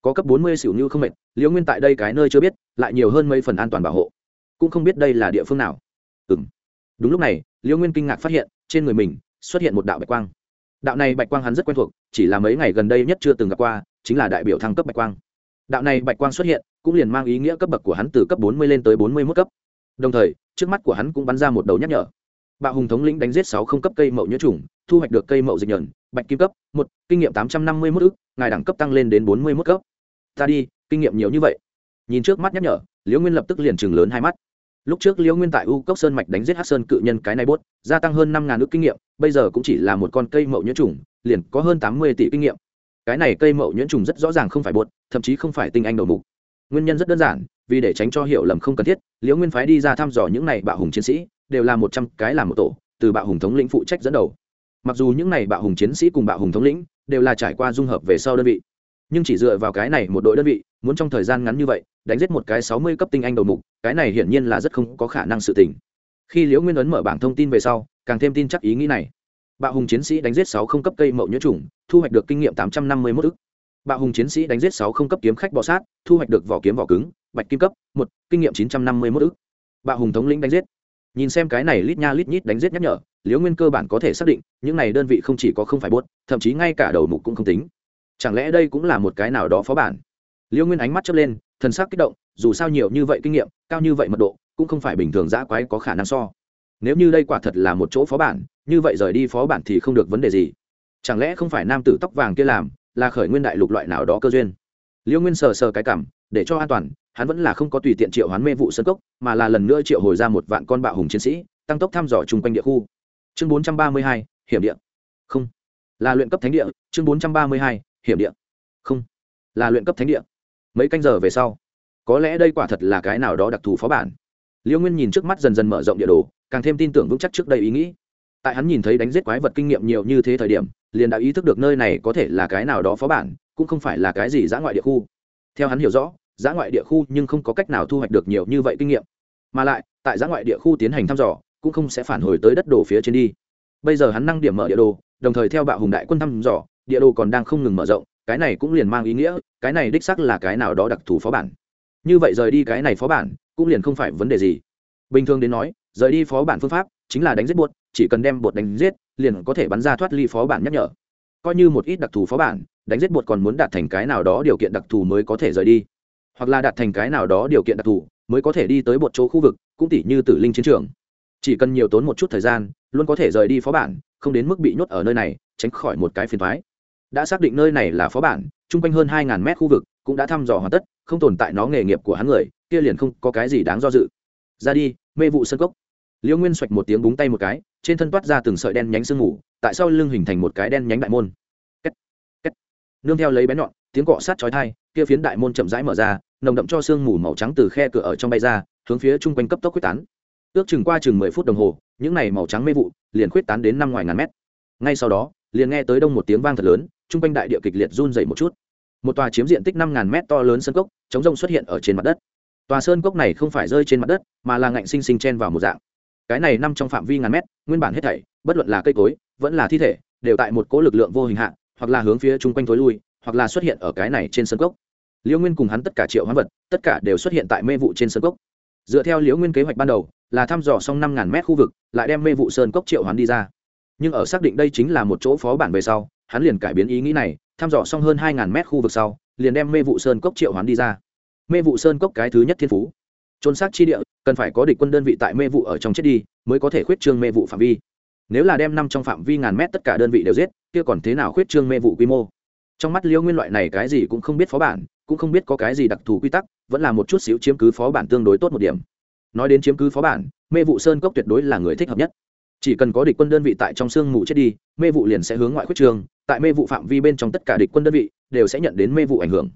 Có cấp bốn mươi xỉu như không mệt, liễu nguyên tại đây cái nơi chưa biết, lại nhiều hơn mấy phần an toàn bảo hộ. Cũng không biết đây là địa phương nào. Ừ đúng lúc này, liễu nguyên kinh ngạc phát hiện, trên người mình xuất hiện một đạo bạch quang đạo này bạch quang hắn rất quen thuộc, chỉ là mấy ngày gần đây nhất chưa từng gặp qua, chính là đại biểu thăng cấp bạch quang. Đạo này bạch quang xuất hiện, cũng liền mang ý nghĩa cấp bậc của hắn từ cấp bốn mươi lên tới bốn mươi mốt cấp. Đồng thời, trước mắt của hắn cũng bắn ra một đầu nhắc nhở. Bạo hùng thống lĩnh đánh giết sáu không cấp cây mậu nhuyễn trùng thu hoạch được cây mậu dịch nhờn bạch kim cấp, một, kinh nghiệm tám trăm năm mươi mốt ức, ngài đẳng cấp tăng lên đến bốn mươi mốt cấp. Ta đi, kinh nghiệm nhiều như vậy. Nhìn trước mắt nhắc nhở, liễu nguyên lập tức liền chừng lớn hai mắt lúc trước liễu nguyên tại u cốc sơn mạch đánh giết hát sơn cự nhân cái này bốt, gia tăng hơn năm ngàn ước kinh nghiệm, bây giờ cũng chỉ là một con cây mậu nhuyễn trùng, liền có hơn tám mươi tỷ kinh nghiệm. Cái này cây mậu nhuyễn trùng rất rõ ràng không phải bột thậm chí không phải tinh anh đầu mục. Nguyên nhân rất đơn giản, vì để tránh cho hiểu lầm không cần thiết, liễu nguyên phái đi ra thăm dò những này bạo hùng chiến sĩ, đều là một trăm cái làm một tổ, từ bạo hùng thống lĩnh phụ trách dẫn đầu. Mặc dù những này bạo hùng chiến sĩ cùng bạo hùng thống lĩnh, đều là trải qua dung hợp về sau đơn vị nhưng chỉ dựa vào cái này một đội đơn vị, muốn trong thời gian ngắn như vậy, đánh giết một cái sáu mươi cấp tinh anh đầu mục, cái này hiển nhiên là rất không có khả năng sự tình. Khi liễu nguyên ấn mở bảng thông tin về sau, càng thêm tin chắc ý nghĩ này. Bạo hùng chiến sĩ đánh giết sáu không cấp cây mậu nhuyễn trùng, thu hoạch được kinh nghiệm tám trăm năm mươi mốt ức. Bạo hùng chiến sĩ đánh giết sáu không cấp kiếm khách bọ sát, thu hoạch được vỏ kiếm vỏ cứng, bạch kim cấp, một, kinh nghiệm chín trăm năm mươi mốt ức. Bạo hùng thống lĩnh đánh giết. Nhìn xem cái này lít nha lít nhít đánh giết nhắc nhở, liễu nguyên cơ bản có thể xác định, những này đơn vị không chỉ có không phải buốt, thậm chí ngay cả đầu mục cũng không tính chẳng lẽ đây cũng là một cái nào đó phó bản? Liêu nguyên ánh mắt chớp lên, thần sắc kích động, dù sao nhiều như vậy kinh nghiệm, cao như vậy mật độ, cũng không phải bình thường dã quái có khả năng so. Nếu như đây quả thật là một chỗ phó bản, như vậy rời đi phó bản thì không được vấn đề gì. Chẳng lẽ không phải nam tử tóc vàng kia làm, là khởi nguyên đại lục loại nào đó cơ duyên? Liêu nguyên sờ sờ cái cảm, để cho an toàn, hắn vẫn là không có tùy tiện triệu hoán mê vụ sân cốc, mà là lần nữa triệu hồi ra một vạn con bạo hùng chiến sĩ, tăng tốc thăm dò chung quanh địa khu. Chương bốn trăm ba mươi hai, hiểm địa. Không. Là luyện cấp thánh địa, chương bốn trăm ba mươi hai hiểm địa. Không, là luyện cấp thánh địa. Mấy canh giờ về sau, có lẽ đây quả thật là cái nào đó đặc thù phó bản. Liêu nguyên nhìn trước mắt dần dần mở rộng địa đồ, càng thêm tin tưởng vững chắc trước đây ý nghĩ. Tại hắn nhìn thấy đánh giết quái vật kinh nghiệm nhiều như thế thời điểm, liền đã ý thức được nơi này có thể là cái nào đó phó bản, cũng không phải là cái gì giã ngoại địa khu. Theo hắn hiểu rõ, giã ngoại địa khu nhưng không có cách nào thu hoạch được nhiều như vậy kinh nghiệm. Mà lại, tại giã ngoại địa khu tiến hành thăm dò, cũng không sẽ phản hồi tới đất đồ phía trên đi. Bây giờ hắn năng điểm mở địa đồ, đồng thời theo bạo hùng đại quân thăm dò địa đồ còn đang không ngừng mở rộng, cái này cũng liền mang ý nghĩa, cái này đích sắc là cái nào đó đặc thù phó bản. Như vậy rời đi cái này phó bản, cũng liền không phải vấn đề gì. Bình thường đến nói, rời đi phó bản phương pháp chính là đánh giết bột, chỉ cần đem bột đánh giết, liền có thể bắn ra thoát ly phó bản nhắc nhở. Coi như một ít đặc thù phó bản, đánh giết bột còn muốn đạt thành cái nào đó điều kiện đặc thù mới có thể rời đi. Hoặc là đạt thành cái nào đó điều kiện đặc thù mới có thể đi tới một chỗ khu vực, cũng tỉ như tử linh chiến trường. Chỉ cần nhiều tốn một chút thời gian, luôn có thể rời đi phó bản, không đến mức bị nhốt ở nơi này, tránh khỏi một cái phiền thoái đã xác định nơi này là phó bản, chung quanh hơn hai ngàn mét khu vực cũng đã thăm dò hoàn tất, không tồn tại nó nghề nghiệp của hắn người, kia liền không có cái gì đáng do dự ra đi, mê vụ sân cốc liễu nguyên xoạch một tiếng búng tay một cái, trên thân toát ra từng sợi đen nhánh sương mù, tại sao lưng hình thành một cái đen nhánh đại môn Kết. Kết. nương theo lấy bén nhọn, tiếng cọ sát chói thai kia phiến đại môn chậm rãi mở ra, nồng đậm cho sương mù màu trắng từ khe cửa ở trong bay ra, hướng phía chung quanh cấp tốc quyết tán ước chừng qua chừng mười phút đồng hồ, những này màu trắng mê vụ liền quyết tán đến năm ngoài ngàn mét ngay sau đó liền nghe tới đông một tiếng vang thật lớn, chung quanh đại địa kịch liệt run dày một chút. Một tòa chiếm diện tích năm ngàn mét to lớn sân cốc, chống rông xuất hiện ở trên mặt đất. Tòa sơn cốc này không phải rơi trên mặt đất, mà là ngạnh sinh sinh chen vào một dạng. Cái này nằm trong phạm vi ngàn mét, nguyên bản hết thảy, bất luận là cây cối, vẫn là thi thể, đều tại một cỗ lực lượng vô hình hạ, hoặc là hướng phía chung quanh thối lui, hoặc là xuất hiện ở cái này trên sân cốc. Liễu nguyên cùng hắn tất cả triệu hoán vật, tất cả đều xuất hiện tại mê vụ trên sân cốc. Dựa theo liễu nguyên kế hoạch ban đầu, là thăm dò xong năm ngàn mét khu vực, lại đem mê vụ sơn cốc triệu hoán đi ra nhưng ở xác định đây chính là một chỗ phó bản về sau, hắn liền cải biến ý nghĩ này, thăm dò xong hơn hai ngàn mét khu vực sau, liền đem mê vụ sơn cốc triệu hoán đi ra. Mê vụ sơn cốc cái thứ nhất thiên phú. Trôn xác chi địa, cần phải có địch quân đơn vị tại mê vụ ở trong chết đi, mới có thể khuyết trương mê vụ phạm vi. Nếu là đem năm trong phạm vi ngàn mét tất cả đơn vị đều giết, kia còn thế nào khuyết trương mê vụ quy mô? Trong mắt liêu nguyên loại này cái gì cũng không biết phó bản, cũng không biết có cái gì đặc thù quy tắc, vẫn là một chút xíu chiếm cứ phó bản tương đối tốt một điểm. Nói đến chiếm cứ phó bản, mê vụ sơn cốc tuyệt đối là người thích hợp nhất chỉ cần có địch quân đơn vị tại trong sương mù chết đi, mê vụ liền sẽ hướng ngoại khuyết trường, tại mê vụ phạm vi bên trong tất cả địch quân đơn vị đều sẽ nhận đến mê vụ ảnh hưởng.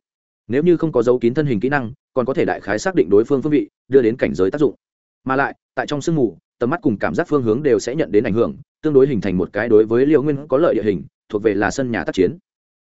Nếu như không có dấu kín thân hình kỹ năng, còn có thể đại khái xác định đối phương phương vị, đưa đến cảnh giới tác dụng. Mà lại, tại trong sương mù, tầm mắt cùng cảm giác phương hướng đều sẽ nhận đến ảnh hưởng, tương đối hình thành một cái đối với liều nguyên có lợi địa hình, thuộc về là sân nhà tác chiến.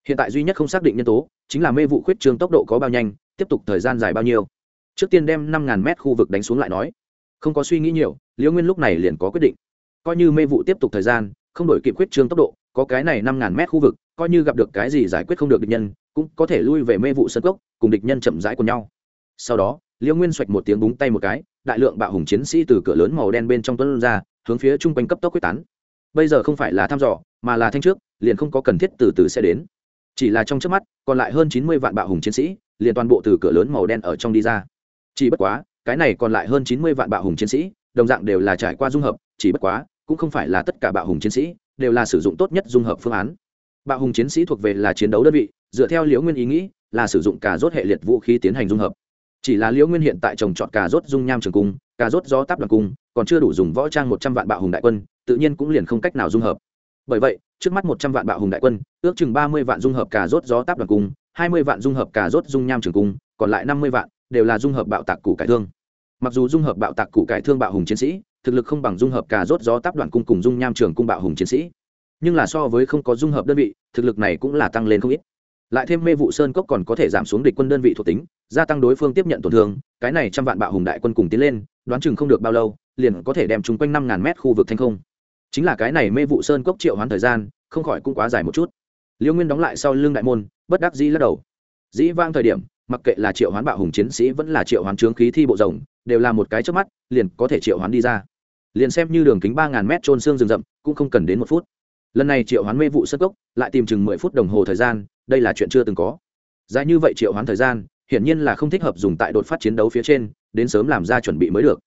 Hiện tại duy nhất không xác định nhân tố, chính là mê vụ khuyết trương tốc độ có bao nhanh, tiếp tục thời gian dài bao nhiêu. Trước tiên đem năm ngàn mét khu vực đánh xuống lại nói. Không có suy nghĩ nhiều, liễu nguyên lúc này liền có quyết định coi như mê vụ tiếp tục thời gian, không đổi kịp khuyết trương tốc độ, có cái này năm ngàn mét khu vực, coi như gặp được cái gì giải quyết không được địch nhân, cũng có thể lui về mê vụ sân cốc, cùng địch nhân chậm rãi cùng nhau. Sau đó liễu nguyên xoạch một tiếng búng tay một cái, đại lượng bạo hùng chiến sĩ từ cửa lớn màu đen bên trong tuấn ra, hướng phía chung quanh cấp tốc quyết tán. Bây giờ không phải là thăm dò, mà là thanh trước, liền không có cần thiết từ từ sẽ đến. Chỉ là trong trước mắt, còn lại hơn chín mươi vạn bạo hùng chiến sĩ, liền toàn bộ từ cửa lớn màu đen ở trong đi ra. Chỉ bất quá, cái này còn lại hơn chín mươi vạn bạo hùng chiến sĩ, đồng dạng đều là trải qua dung hợp, chỉ bất quá cũng không phải là tất cả bạo hùng chiến sĩ, đều là sử dụng tốt nhất dung hợp phương án. Bạo hùng chiến sĩ thuộc về là chiến đấu đơn vị, dựa theo liễu nguyên ý nghĩ, là sử dụng cả rốt hệ liệt vũ khí tiến hành dung hợp. Chỉ là liễu nguyên hiện tại trồng trọt cả rốt dung nham trường cung cả rốt gió táp đoàn cung, còn chưa đủ dùng võ trang một trăm vạn bạo hùng đại quân, tự nhiên cũng liền không cách nào dung hợp. Bởi vậy, trước mắt một trăm vạn bạo hùng đại quân, ước chừng ba mươi vạn dung hợp cả rốt gió táp đoàn cung, hai mươi vạn dung hợp cả rốt dung nham trường cung, còn lại năm mươi vạn đều là dung hợp bạo tạc củ cải thương. Mặc dù dung hợp bạo tạc củ cải thương bạo hùng chiến sĩ thực lực không bằng dung hợp cả rốt gió táp đoạn cung cùng dung nham trường cung bạo hùng chiến sĩ. Nhưng là so với không có dung hợp đơn vị, thực lực này cũng là tăng lên không ít. Lại thêm mê vụ sơn cốc còn có thể giảm xuống địch quân đơn vị thuộc tính, gia tăng đối phương tiếp nhận tổn thương, cái này trăm vạn bạo hùng đại quân cùng tiến lên, đoán chừng không được bao lâu, liền có thể đem chúng quanh năm ngàn mét khu vực thanh không. Chính là cái này mê vụ sơn cốc triệu hoán thời gian, không khỏi cũng quá dài một chút. Liêu nguyên đóng lại sau lưng đại môn, bất đắc dĩ lắc đầu. Dĩ vang thời điểm, mặc kệ là triệu hoán bạo hùng chiến sĩ vẫn là triệu hoán trướng khí thi bộ rồng, đều là một cái trước mắt, liền có thể triệu hoán đi ra liền xem như đường kính ba ngàn mét trôn xương rừng rậm, cũng không cần đến một phút. Lần này triệu hoán mê vụ sân cốc, lại tìm chừng mười phút đồng hồ thời gian, đây là chuyện chưa từng có. Dài như vậy triệu hoán thời gian, hiển nhiên là không thích hợp dùng tại đột phát chiến đấu phía trên, đến sớm làm ra chuẩn bị mới được.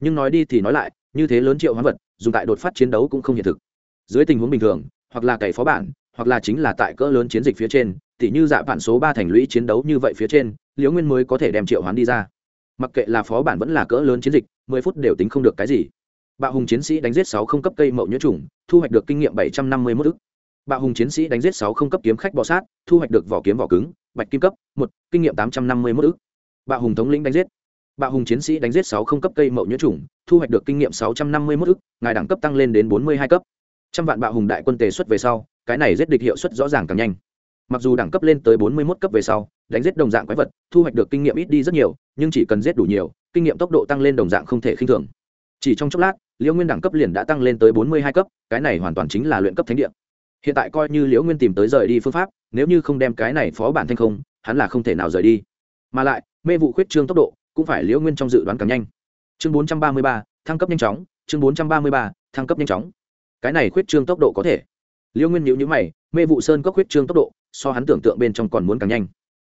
Nhưng nói đi thì nói lại, như thế lớn triệu hoán vật, dùng tại đột phát chiến đấu cũng không hiện thực. Dưới tình huống bình thường, hoặc là cày phó bản, hoặc là chính là tại cỡ lớn chiến dịch phía trên, tỉ như dạ bản số ba thành lũy chiến đấu như vậy phía trên, liễu nguyên mới có thể đem triệu hoán đi ra. Mặc kệ là phó bản vẫn là cỡ lớn chiến dịch, mười phút đều tính không được cái gì bạo hùng chiến sĩ đánh giết sáu không cấp cây mậu nhớ trùng, thu hoạch được kinh nghiệm bảy trăm năm mươi mốt ức. Bạo hùng chiến sĩ đánh giết sáu không cấp kiếm khách bọ sát, thu hoạch được vỏ kiếm vỏ cứng, bạch kim cấp, một, kinh nghiệm tám trăm năm mươi mốt ức. Bạo hùng thống lĩnh đánh giết. Bạo hùng chiến sĩ đánh giết sáu không cấp cây mậu nhớ trùng, thu hoạch được kinh nghiệm sáu trăm năm mươi mốt ức, ngài đẳng cấp tăng lên đến bốn mươi hai cấp. Trăm vạn bạo hùng đại quân tề xuất về sau, cái này giết địch hiệu suất rõ ràng càng nhanh. Mặc dù đẳng cấp lên tới bốn mươi mốt cấp về sau, đánh giết đồng dạng quái vật, thu hoạch được kinh nghiệm ít đi rất nhiều, nhưng chỉ cần giết đủ nhiều, kinh nghiệm tốc độ tăng lên đồng dạng không thể khinh thường. Chỉ trong chốc lát liễu nguyên đẳng cấp liền đã tăng lên tới bốn mươi hai cấp, cái này hoàn toàn chính là luyện cấp thánh địa. Hiện tại coi như liễu nguyên tìm tới rời đi phương pháp, nếu như không đem cái này phó bản thanh không, hắn là không thể nào rời đi. Mà lại, mê vụ khuyết trương tốc độ, cũng phải liễu nguyên trong dự đoán càng nhanh. Chương bốn trăm ba mươi ba, thăng cấp nhanh chóng, chương bốn trăm ba mươi ba, thăng cấp nhanh chóng. Cái này khuyết trương tốc độ có thể. Liễu nguyên nhữ nhữ mày, mê vụ sơn cốc khuyết trương tốc độ, so hắn tưởng tượng bên trong còn muốn càng nhanh.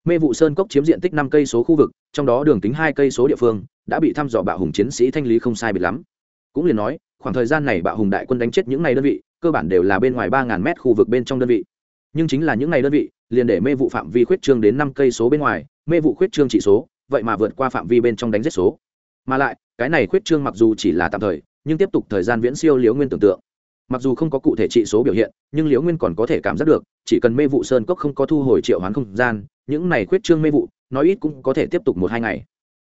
Mê vụ sơn cốc chiếm diện tích năm cây số khu vực, trong đó đường kính hai cây số địa phương, đã bị thăm dò bạo hùng chiến sĩ thanh lý không sai biệt lắm cũng liền nói, khoảng thời gian này bạo hùng đại quân đánh chết những n à y đơn vị, cơ bản đều là bên ngoài ba ngàn mét khu vực bên trong đơn vị. Nhưng chính là những n à y đơn vị, liền để mê vụ phạm vi khuyết trương đến năm cây số bên ngoài, mê vụ khuyết trương chỉ số, vậy mà vượt qua phạm vi bên trong đánh giết số. Mà lại, cái này khuyết trương mặc dù chỉ là tạm thời, nhưng tiếp tục thời gian viễn siêu liễu nguyên tưởng tượng. Mặc dù không có cụ thể trị số biểu hiện, nhưng liễu nguyên còn có thể cảm giác được, chỉ cần mê vụ sơn cốc không có thu hồi triệu hoán không gian, những này khuyết trương mê vụ, nói ít cũng có thể tiếp tục một hai ngày.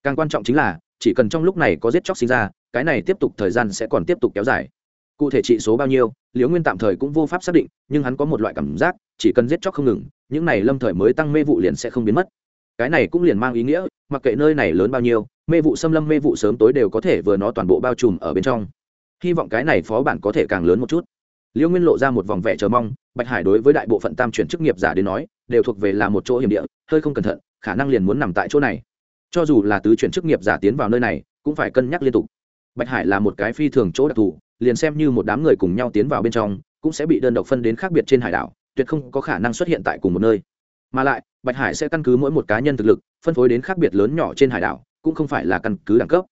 Càng quan trọng chính là, chỉ cần trong lúc này có giết chóc sinh ra cái này tiếp tục thời gian sẽ còn tiếp tục kéo dài. Cụ thể trị số bao nhiêu, liễu nguyên tạm thời cũng vô pháp xác định, nhưng hắn có một loại cảm giác, chỉ cần giết chóc không ngừng, những này lâm thời mới tăng mê vụ liền sẽ không biến mất. Cái này cũng liền mang ý nghĩa, mặc kệ nơi này lớn bao nhiêu, mê vụ xâm lâm mê vụ sớm tối đều có thể vừa nó toàn bộ bao trùm ở bên trong. Hy vọng cái này phó bản có thể càng lớn một chút. Liễu nguyên lộ ra một vòng vẻ chờ mong, bạch hải đối với đại bộ phận tam chuyển chức nghiệp giả đến nói, đều thuộc về là một chỗ hiểm địa, hơi không cẩn thận, khả năng liền muốn nằm tại chỗ này. Cho dù là tứ chuyển chức nghiệp giả tiến vào nơi này, cũng phải cân nhắc liên tục bạch hải là một cái phi thường chỗ đặc thù, liền xem như một đám người cùng nhau tiến vào bên trong, cũng sẽ bị đơn độc phân đến khác biệt trên hải đảo, tuyệt không có khả năng xuất hiện tại cùng một nơi. Mà lại, bạch hải sẽ căn cứ mỗi một cá nhân thực lực, phân phối đến khác biệt lớn nhỏ trên hải đảo, cũng không phải là căn cứ đẳng cấp.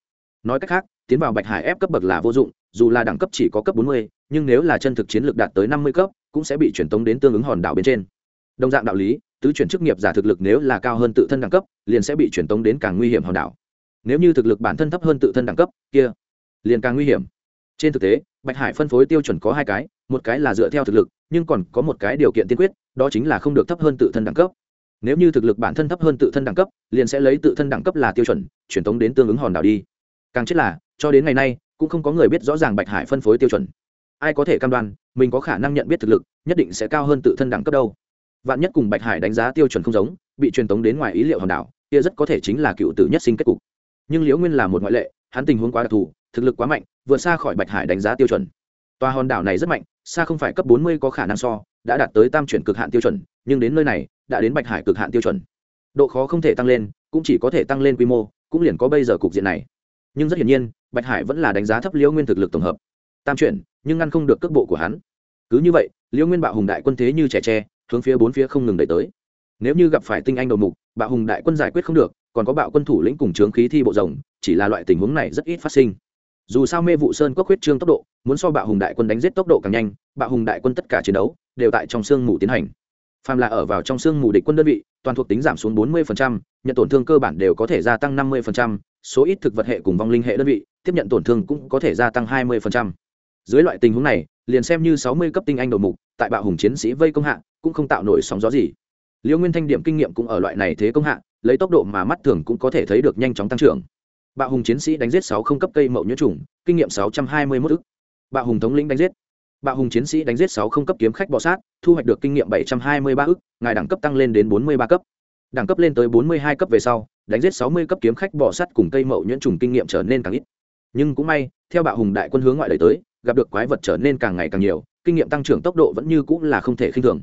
Nói cách khác, tiến vào bạch hải ép cấp bậc là vô dụng, dù là đẳng cấp chỉ có cấp bốn mươi, nhưng nếu là chân thực chiến lược đạt tới năm mươi cấp, cũng sẽ bị chuyển tống đến tương ứng hòn đảo bên trên. Đồng dạng đạo lý, tứ chuyển chức nghiệp giả thực lực nếu là cao hơn tự thân đẳng cấp, liền sẽ bị chuyển tống đến càng nguy hiểm hòn đảo. Nếu như thực lực bản thân thấp hơn tự thân đẳng cấp, kia liền càng nguy hiểm. Trên thực tế, bạch hải phân phối tiêu chuẩn có hai cái, một cái là dựa theo thực lực, nhưng còn có một cái điều kiện tiên quyết, đó chính là không được thấp hơn tự thân đẳng cấp. Nếu như thực lực bản thân thấp hơn tự thân đẳng cấp, liền sẽ lấy tự thân đẳng cấp là tiêu chuẩn, truyền tống đến tương ứng hòn đảo đi. Càng chết là, cho đến ngày nay, cũng không có người biết rõ ràng bạch hải phân phối tiêu chuẩn. Ai có thể cam đoan, mình có khả năng nhận biết thực lực, nhất định sẽ cao hơn tự thân đẳng cấp đâu. Vạn nhất cùng bạch hải đánh giá tiêu chuẩn không giống, bị truyền tống đến ngoài ý liệu hòn đảo, kia rất có thể chính là cựu tử nhất sinh kết cục. Nhưng liễu nguyên là một ngoại lệ, hắn tình huống quá đặc thù thực lực quá mạnh, vượt xa khỏi bạch hải đánh giá tiêu chuẩn. Tòa hòn đảo này rất mạnh, xa không phải cấp bốn mươi có khả năng so, đã đạt tới tam chuyển cực hạn tiêu chuẩn, nhưng đến nơi này, đã đến bạch hải cực hạn tiêu chuẩn. Độ khó không thể tăng lên, cũng chỉ có thể tăng lên quy mô, cũng liền có bây giờ cục diện này. Nhưng rất hiển nhiên, bạch hải vẫn là đánh giá thấp liễu nguyên thực lực tổng hợp. Tam chuyển, nhưng ngăn không được cước bộ của hắn. Cứ như vậy, liễu nguyên bạo hùng đại quân thế như trẻ tre, hướng phía bốn phía không ngừng đẩy tới. Nếu như gặp phải tinh anh đầu mục, bạo hùng đại quân giải quyết không được, còn có bạo quân thủ lĩnh cùng trướng khí thi bộ rồng, chỉ là loại tình huống này rất ít phát sinh dù sao mê vụ sơn quốc huyết trương tốc độ muốn so bạo hùng đại quân đánh giết tốc độ càng nhanh bạo hùng đại quân tất cả chiến đấu đều tại trong sương mù tiến hành. Phàm là ở vào trong sương mù địch quân đơn vị toàn thuộc tính giảm xuống 40%, nhận tổn thương cơ bản đều có thể gia tăng 50%, số ít thực vật hệ cùng vong linh hệ đơn vị tiếp nhận tổn thương cũng có thể gia tăng 20%. dưới loại tình huống này liền xem như 60 cấp tinh anh đầu mục tại bạo hùng chiến sĩ vây công hạ cũng không tạo nổi sóng gió gì. Liễu nguyên thanh điểm kinh nghiệm cũng ở loại này thế công hạ lấy tốc độ mà mắt thường cũng có thể thấy được nhanh chóng tăng trưởng bạo hùng chiến sĩ đánh giết sáu không cấp cây mậu nhuyễn trùng, kinh nghiệm sáu trăm hai mươi mốt ức. Bạo hùng thống lĩnh đánh giết. Bạo hùng chiến sĩ đánh giết sáu không cấp kiếm khách bọ sát, thu hoạch được kinh nghiệm bảy trăm hai mươi ba ức, ngài đẳng cấp tăng lên đến bốn mươi ba cấp. Đẳng cấp lên tới bốn mươi hai cấp về sau, đánh giết sáu mươi cấp kiếm khách bọ sát cùng cây mậu nhuyễn trùng kinh nghiệm trở nên càng ít. Nhưng cũng may, theo bạo hùng đại quân hướng ngoại đẩy tới, gặp được quái vật trở nên càng ngày càng nhiều, kinh nghiệm tăng trưởng tốc độ vẫn như cũng là không thể khinh thường.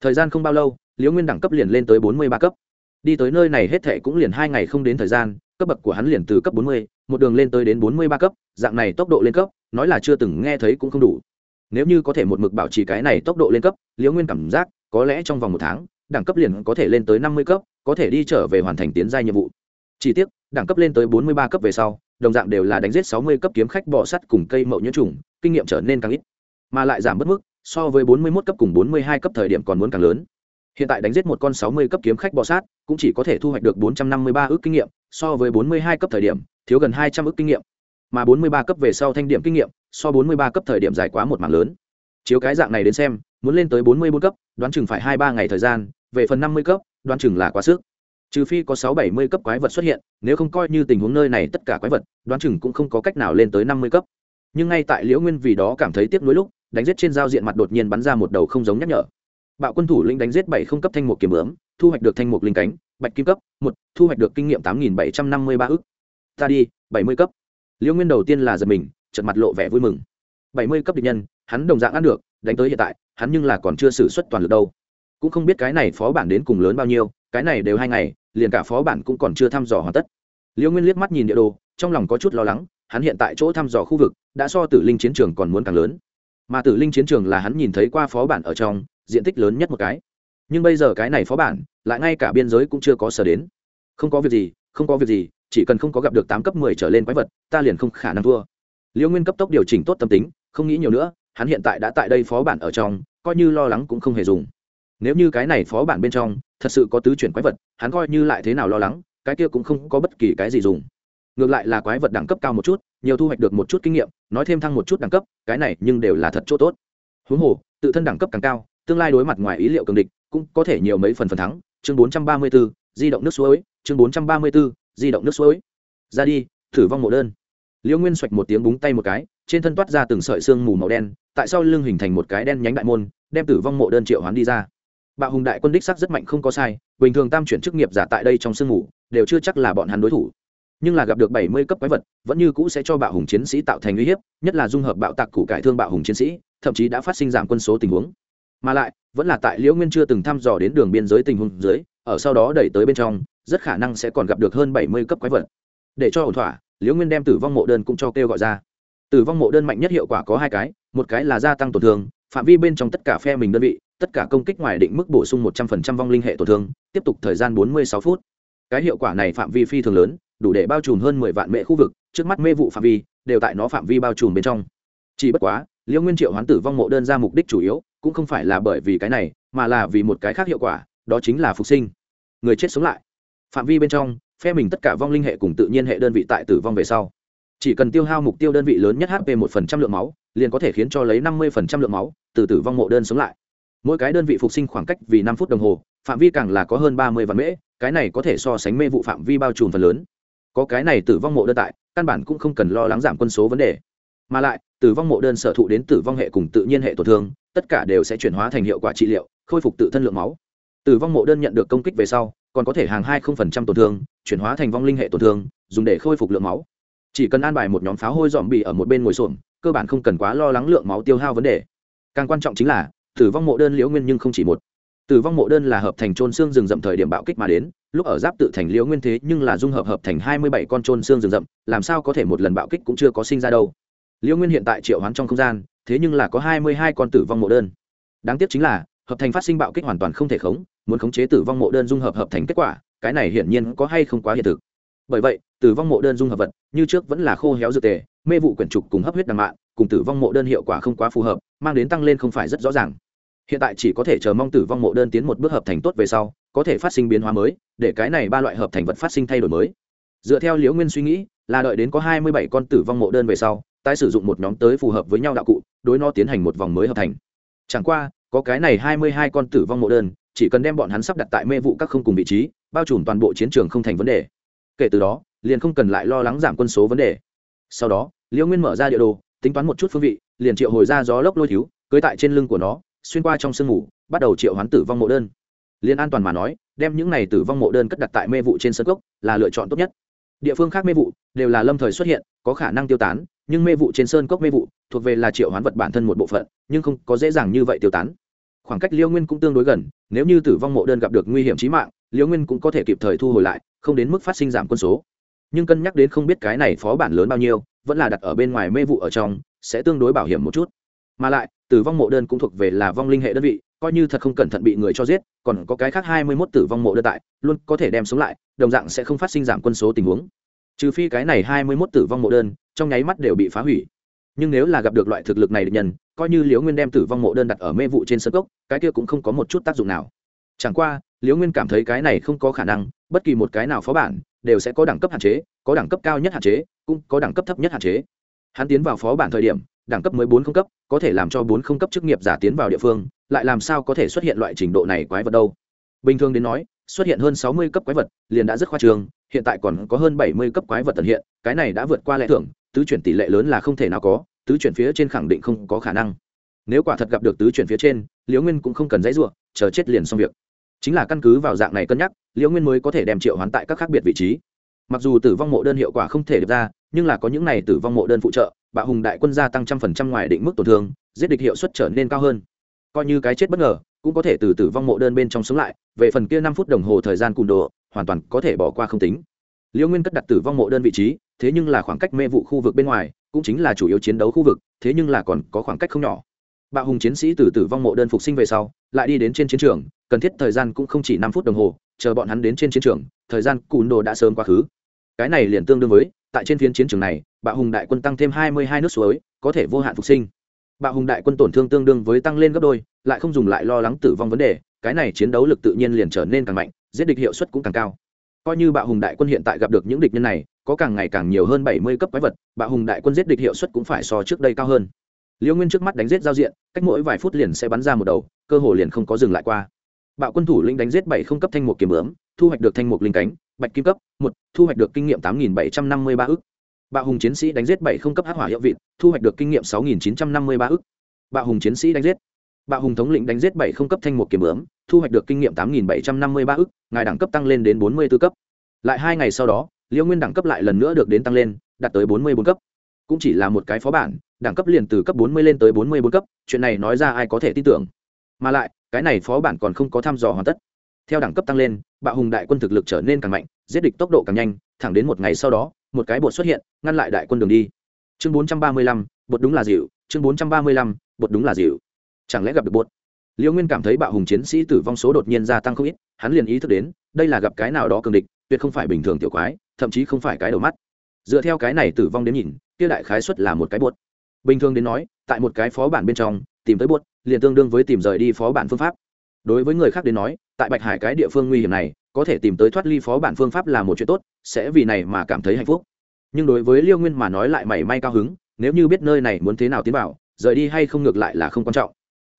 Thời gian không bao lâu, liễu nguyên đẳng cấp liền lên tới bốn mươi ba cấp đi tới nơi này hết thệ cũng liền hai ngày không đến thời gian, cấp bậc của hắn liền từ cấp bốn mươi, một đường lên tới đến bốn mươi ba cấp, dạng này tốc độ lên cấp, nói là chưa từng nghe thấy cũng không đủ. Nếu như có thể một mực bảo trì cái này tốc độ lên cấp, liễu nguyên cảm giác, có lẽ trong vòng một tháng, đẳng cấp liền có thể lên tới năm mươi cấp, có thể đi trở về hoàn thành tiến giai nhiệm vụ. Chỉ tiếc, đẳng cấp lên tới bốn mươi ba cấp về sau, đồng dạng đều là đánh giết sáu mươi cấp kiếm khách bọ sắt cùng cây mậu nhiễm trùng, kinh nghiệm trở nên càng ít. Mà lại giảm bất mức, so với bốn mươi 41 cấp cùng bốn mươi hai cấp thời điểm còn muốn càng lớn hiện tại đánh giết một con sáu mươi cấp kiếm khách bò sát, cũng chỉ có thể thu hoạch được bốn trăm năm mươi ba ước kinh nghiệm, so với bốn mươi hai cấp thời điểm, thiếu gần hai trăm ước kinh nghiệm. Mà bốn mươi ba cấp về sau thanh điểm kinh nghiệm, so bốn mươi ba cấp thời điểm dài quá một mảng lớn. Chiếu cái dạng này đến xem, muốn lên tới bốn mươi bốn cấp, đoán chừng phải hai ba ngày thời gian, về phần năm mươi cấp, đoán chừng là quá sức. Trừ phi có sáu bảy mươi cấp quái vật xuất hiện, nếu không coi như tình huống nơi này tất cả quái vật, đoán chừng cũng không có cách nào lên tới năm mươi cấp. Nhưng ngay tại liễu nguyên vì đó cảm thấy tiếc nuối lúc, đánh giết trên giao diện mặt đột nhiên bắn ra một đầu không giống nhắc nhở bạo quân thủ lĩnh đánh giết bảy không cấp thanh mục kiếm bướm, thu hoạch được thanh mục linh cánh, bạch kim cấp, một, thu hoạch được kinh nghiệm tám nghìn bảy trăm năm mươi ba ức. Ta đi, bảy mươi cấp. Liễu nguyên đầu tiên là giật mình trật mặt lộ vẻ vui mừng. Bảy mươi cấp địch nhân, hắn đồng dạng ăn được, đánh tới hiện tại, hắn nhưng là còn chưa xử suất toàn lực đâu. Cũng không biết cái này phó bản đến cùng lớn bao nhiêu, cái này đều hai ngày, liền cả phó bản cũng còn chưa thăm dò hoàn tất. Liễu nguyên liếc mắt nhìn địa đồ, trong lòng có chút lo lắng, hắn hiện tại chỗ thăm dò khu vực, đã so tử linh chiến trường còn muốn càng lớn. Mà tử linh chiến trường là hắn nhìn thấy qua phó bản ở trong diện tích lớn nhất một cái. Nhưng bây giờ cái này phó bản, lại ngay cả biên giới cũng chưa có sở đến. Không có việc gì, không có việc gì, chỉ cần không có gặp được tám cấp mười trở lên quái vật, ta liền không khả năng thua. Liễu nguyên cấp tốc điều chỉnh tốt tâm tính, không nghĩ nhiều nữa, hắn hiện tại đã tại đây phó bản ở trong, coi như lo lắng cũng không hề dùng. Nếu như cái này phó bản bên trong, thật sự có tứ chuyển quái vật, hắn coi như lại thế nào lo lắng, cái kia cũng không có bất kỳ cái gì dùng. Ngược lại là quái vật đẳng cấp cao một chút, nhiều thu hoạch được một chút kinh nghiệm, nói thêm thăng một chút đẳng cấp, cái này nhưng đều là thật chỗ tốt. Huống hồ, tự thân đẳng cấp càng cao tương lai đối mặt ngoài ý liệu cường địch cũng có thể nhiều mấy phần phần thắng. Chương 434, di động nước suối. Chương 434, di động nước suối. Ra đi thử vong mộ đơn. Liễu nguyên xoạch một tiếng búng tay một cái trên thân toát ra từng sợi xương mù màu đen tại sao lưng hình thành một cái đen nhánh đại môn đem tử vong mộ đơn triệu hoán đi ra. Bạo hùng đại quân đích sắc rất mạnh không có sai bình thường tam chuyển chức nghiệp giả tại đây trong sương mù đều chưa chắc là bọn hắn đối thủ. Nhưng là gặp được bảy mươi cấp quái vật vẫn như cũ sẽ cho bạo hùng chiến sĩ tạo thành uy hiếp nhất là dung hợp bạo tạc cụ cải thương bạo hùng chiến sĩ thậm chí đã phát sinh giảm quân số tình huống mà lại, vẫn là tại liễu nguyên chưa từng thăm dò đến đường biên giới tình huống dưới, ở sau đó đẩy tới bên trong, rất khả năng sẽ còn gặp được hơn bảy mươi cấp quái vật. Để cho ổn thỏa, liễu nguyên đem tử vong mộ đơn cũng cho kêu gọi ra. Tử vong mộ đơn mạnh nhất hiệu quả có hai cái, một cái là gia tăng tổn thương, phạm vi bên trong tất cả phe mình đơn vị, tất cả công kích ngoài định mức bổ sung một trăm phần trăm vong linh hệ tổn thương, tiếp tục thời gian bốn mươi sáu phút. Cái hiệu quả này phạm vi phi thường lớn, đủ để bao trùm hơn mười vạn mệ khu vực, trước mắt mê vụ phạm vi, đều tại nó phạm vi bao trùm bên trong. Chỉ bất quá, liễu nguyên triệu hoán tử vong mộ đơn ra mục đích chủ yếu cũng không phải là bởi vì cái này, mà là vì một cái khác hiệu quả, đó chính là phục sinh. Người chết sống lại. Phạm vi bên trong, phe mình tất cả vong linh hệ cùng tự nhiên hệ đơn vị tại tử vong về sau. Chỉ cần tiêu hao mục tiêu đơn vị lớn nhất hp một phần trăm lượng máu, liền có thể khiến cho lấy năm mươi phần trăm lượng máu, từ tử vong mộ đơn sống lại. Mỗi cái đơn vị phục sinh khoảng cách vì năm phút đồng hồ, phạm vi càng là có hơn ba mươi vạn mễ, cái này có thể so sánh mê vụ phạm vi bao trùm phần lớn. Có cái này tử vong mộ đơn tại, căn bản cũng không cần lo lắng giảm quân số vấn đề. Mà lại tử vong mộ đơn sở thụ đến tử vong hệ cùng tự nhiên hệ tổn thương, tất cả đều sẽ chuyển hóa thành hiệu quả trị liệu, khôi phục tự thân lượng máu. Tử vong mộ đơn nhận được công kích về sau, còn có thể hàng hai không phần trăm tổn thương, chuyển hóa thành vong linh hệ tổn thương, dùng để khôi phục lượng máu. Chỉ cần an bài một nhóm pháo hôi dòm bị ở một bên ngồi xổm, cơ bản không cần quá lo lắng lượng máu tiêu hao vấn đề. Càng quan trọng chính là, tử vong mộ đơn liễu nguyên nhưng không chỉ một. Tử vong mộ đơn là hợp thành trôn xương rừng rậm thời điểm bạo kích mà đến, lúc ở giáp tự thành liễu nguyên thế nhưng là dung hợp hợp thành hai mươi bảy con trôn xương rừng rậm, làm sao có thể một lần bạo kích cũng chưa có sinh ra đâu liễu nguyên hiện tại triệu hoán trong không gian, thế nhưng là có hai mươi hai con tử vong mộ đơn. Đáng tiếc chính là, hợp thành phát sinh bạo kích hoàn toàn không thể khống, muốn khống chế tử vong mộ đơn dung hợp hợp thành kết quả, cái này hiển nhiên có hay không quá hiện thực. Bởi vậy, tử vong mộ đơn dung hợp vật, như trước vẫn là khô héo dược tề, mê vụ quyển trục cùng hấp huyết đằng mạn, cùng tử vong mộ đơn hiệu quả không quá phù hợp, mang đến tăng lên không phải rất rõ ràng. Hiện tại chỉ có thể chờ mong tử vong mộ đơn tiến một bước hợp thành tốt về sau, có thể phát sinh biến hóa mới, để cái này ba loại hợp thành vật phát sinh thay đổi mới. Dựa theo liễu nguyên suy nghĩ, là đợi đến có hai mươi bảy con tử vong mộ đơn về sau tái sử dụng một nhóm tới phù hợp với nhau đạo cụ, đối nó tiến hành một vòng mới hợp thành. Chẳng qua, có cái này hai mươi hai con tử vong mộ đơn, chỉ cần đem bọn hắn sắp đặt tại mê vụ các không cùng vị trí, bao trùm toàn bộ chiến trường không thành vấn đề. Kể từ đó, liền không cần lại lo lắng giảm quân số vấn đề. Sau đó liễu nguyên mở ra địa đồ, tính toán một chút phương vị, liền triệu hồi ra gió lốc lôi thiếu, cưới tại trên lưng của nó, xuyên qua trong sương mù, bắt đầu triệu hoán tử vong mộ đơn. Liền an toàn mà nói, đem những này tử vong mộ đơn cất đặt tại mê vụ trên sân cốc là lựa chọn tốt nhất. Địa phương khác mê vụ đều là lâm thời xuất hiện, có khả năng tiêu tán nhưng mê vụ trên sơn cốc mê vụ thuộc về là triệu hoán vật bản thân một bộ phận, nhưng không có dễ dàng như vậy tiêu tán. Khoảng cách liêu nguyên cũng tương đối gần, nếu như tử vong mộ đơn gặp được nguy hiểm trí mạng, liêu nguyên cũng có thể kịp thời thu hồi lại, không đến mức phát sinh giảm quân số. Nhưng cân nhắc đến không biết cái này phó bản lớn bao nhiêu, vẫn là đặt ở bên ngoài mê vụ ở trong, sẽ tương đối bảo hiểm một chút. Mà lại, tử vong mộ đơn cũng thuộc về là vong linh hệ đơn vị, coi như thật không cẩn thận bị người cho giết, còn có cái khác hai mươi mốt tử vong mộ đơn tại, luôn có thể đem sống lại, đồng dạng sẽ không phát sinh giảm quân số tình huống. Trừ phi cái này hai mươi mốt tử vong mộ đơn trong nháy mắt đều bị phá hủy. Nhưng nếu là gặp được loại thực lực này địch nhân, coi như liễu nguyên đem tử vong mộ đơn đặt ở mê vụ trên sân cốc, cái kia cũng không có một chút tác dụng nào. Chẳng qua, liễu nguyên cảm thấy cái này không có khả năng, bất kỳ một cái nào phó bản đều sẽ có đẳng cấp hạn chế, có đẳng cấp cao nhất hạn chế, cũng có đẳng cấp thấp nhất hạn chế. Hắn tiến vào phó bản thời điểm, đẳng cấp mới bốn không cấp, có thể làm cho bốn không cấp chức nghiệp giả tiến vào địa phương, lại làm sao có thể xuất hiện loại trình độ này quái vật đâu. Bình thường đến nói, xuất hiện hơn sáu mươi cấp quái vật liền đã rất khoa trường hiện tại còn có hơn bảy mươi cấp quái vật tận hiện, cái này đã vượt qua lẽ thưởng tứ chuyển tỷ lệ lớn là không thể nào có, tứ chuyển phía trên khẳng định không có khả năng. Nếu quả thật gặp được tứ chuyển phía trên, liễu nguyên cũng không cần dãy ruộng, chờ chết liền xong việc. Chính là căn cứ vào dạng này cân nhắc, liễu nguyên mới có thể đem triệu hoán tại các khác biệt vị trí. Mặc dù tử vong mộ đơn hiệu quả không thể được ra, nhưng là có những này tử vong mộ đơn phụ trợ, bạo hùng đại quân gia tăng trăm phần trăm ngoài định mức tổn thương, giết địch hiệu suất trở nên cao hơn. Coi như cái chết bất ngờ, cũng có thể từ tử vong mộ đơn bên trong sống lại, về phần kia năm phút đồng hồ thời gian cùn đồ, hoàn toàn có thể bỏ qua không tính. Liễu nguyên cất đặt tử vong mộ đơn vị trí thế nhưng là khoảng cách mê vụ khu vực bên ngoài, cũng chính là chủ yếu chiến đấu khu vực, thế nhưng là còn có khoảng cách không nhỏ. Bạo hùng chiến sĩ từ tử vong mộ đơn phục sinh về sau, lại đi đến trên chiến trường, cần thiết thời gian cũng không chỉ năm phút đồng hồ, chờ bọn hắn đến trên chiến trường, thời gian cùn đồ đã sớm quá khứ. Cái này liền tương đương với, tại trên phiến chiến trường này, bạo hùng đại quân tăng thêm hai mươi hai nước suối, có thể vô hạn phục sinh. Bạo hùng đại quân tổn thương tương đương với tăng lên gấp đôi, lại không dùng lại lo lắng tử vong vấn đề, cái này chiến đấu lực tự nhiên liền trở nên càng mạnh, giết địch hiệu suất cũng càng cao. Coi như bạo hùng đại quân hiện tại gặp được những địch nhân này có càng ngày càng nhiều hơn bảy mươi cấp quái vật bạo hùng đại quân giết địch hiệu suất cũng phải so trước đây cao hơn. Liễu nguyên trước mắt đánh giết giao diện, cách mỗi vài phút liền sẽ bắn ra một đầu, cơ hồ liền không có dừng lại qua. Bạo quân thủ lĩnh đánh giết bảy không cấp thanh mục kiếm bướm, thu hoạch được thanh mục linh cánh, bạch kim cấp, một, thu hoạch được kinh nghiệm tám nghìn bảy trăm năm mươi ba ức. Bạo hùng chiến sĩ đánh giết bảy không cấp hắc hỏa hiệu vịt, thu hoạch được kinh nghiệm sáu nghìn chín trăm năm mươi ba ức. Bạo hùng chiến sĩ đánh giết. Bạo hùng thống lĩnh đánh giết bảy không cấp thanh mục kiếm bướm, thu hoạch được kinh nghiệm tám nghìn bảy trăm năm mươi ba ức, ngài đẳng cấp tăng lên đến bốn mươi b ố cấp lại hai ngày sau đó liễu nguyên đẳng cấp lại lần nữa được đến tăng lên, đạt tới bốn mươi bốn cấp. Cũng chỉ là một cái phó bản, đẳng cấp liền từ cấp bốn mươi lên tới bốn mươi bốn cấp, chuyện này nói ra ai có thể tin tưởng. Mà lại, cái này phó bản còn không có thăm dò hoàn tất. Theo đẳng cấp tăng lên, bạo hùng đại quân thực lực trở nên càng mạnh, giết địch tốc độ càng nhanh, thẳng đến một ngày sau đó, một cái bột xuất hiện, ngăn lại đại quân đường đi. Chương bốn trăm ba mươi lăm, bột đúng là dịu, chương bốn trăm ba mươi lăm, bột đúng là dịu. Chẳng lẽ gặp được bột? Liễu nguyên cảm thấy bạo hùng chiến sĩ tử vong số đột nhiên gia tăng không ít, hắn liền ý thức đến, đây là gặp cái nào đó cường địch tuyệt không phải bình thường tiểu quái thậm chí không phải cái đầu mắt. Dựa theo cái này tử vong đến nhìn kia đại khái suất là một cái buốt. bình thường đến nói tại một cái phó bản bên trong tìm tới buốt, liền tương đương với tìm rời đi phó bản phương pháp. Đối với người khác đến nói tại bạch hải cái địa phương nguy hiểm này có thể tìm tới thoát ly phó bản phương pháp là một chuyện tốt sẽ vì này mà cảm thấy hạnh phúc. Nhưng đối với liêu nguyên mà nói lại mảy may cao hứng nếu như biết nơi này muốn thế nào tiến vào rời đi hay không ngược lại là không quan trọng.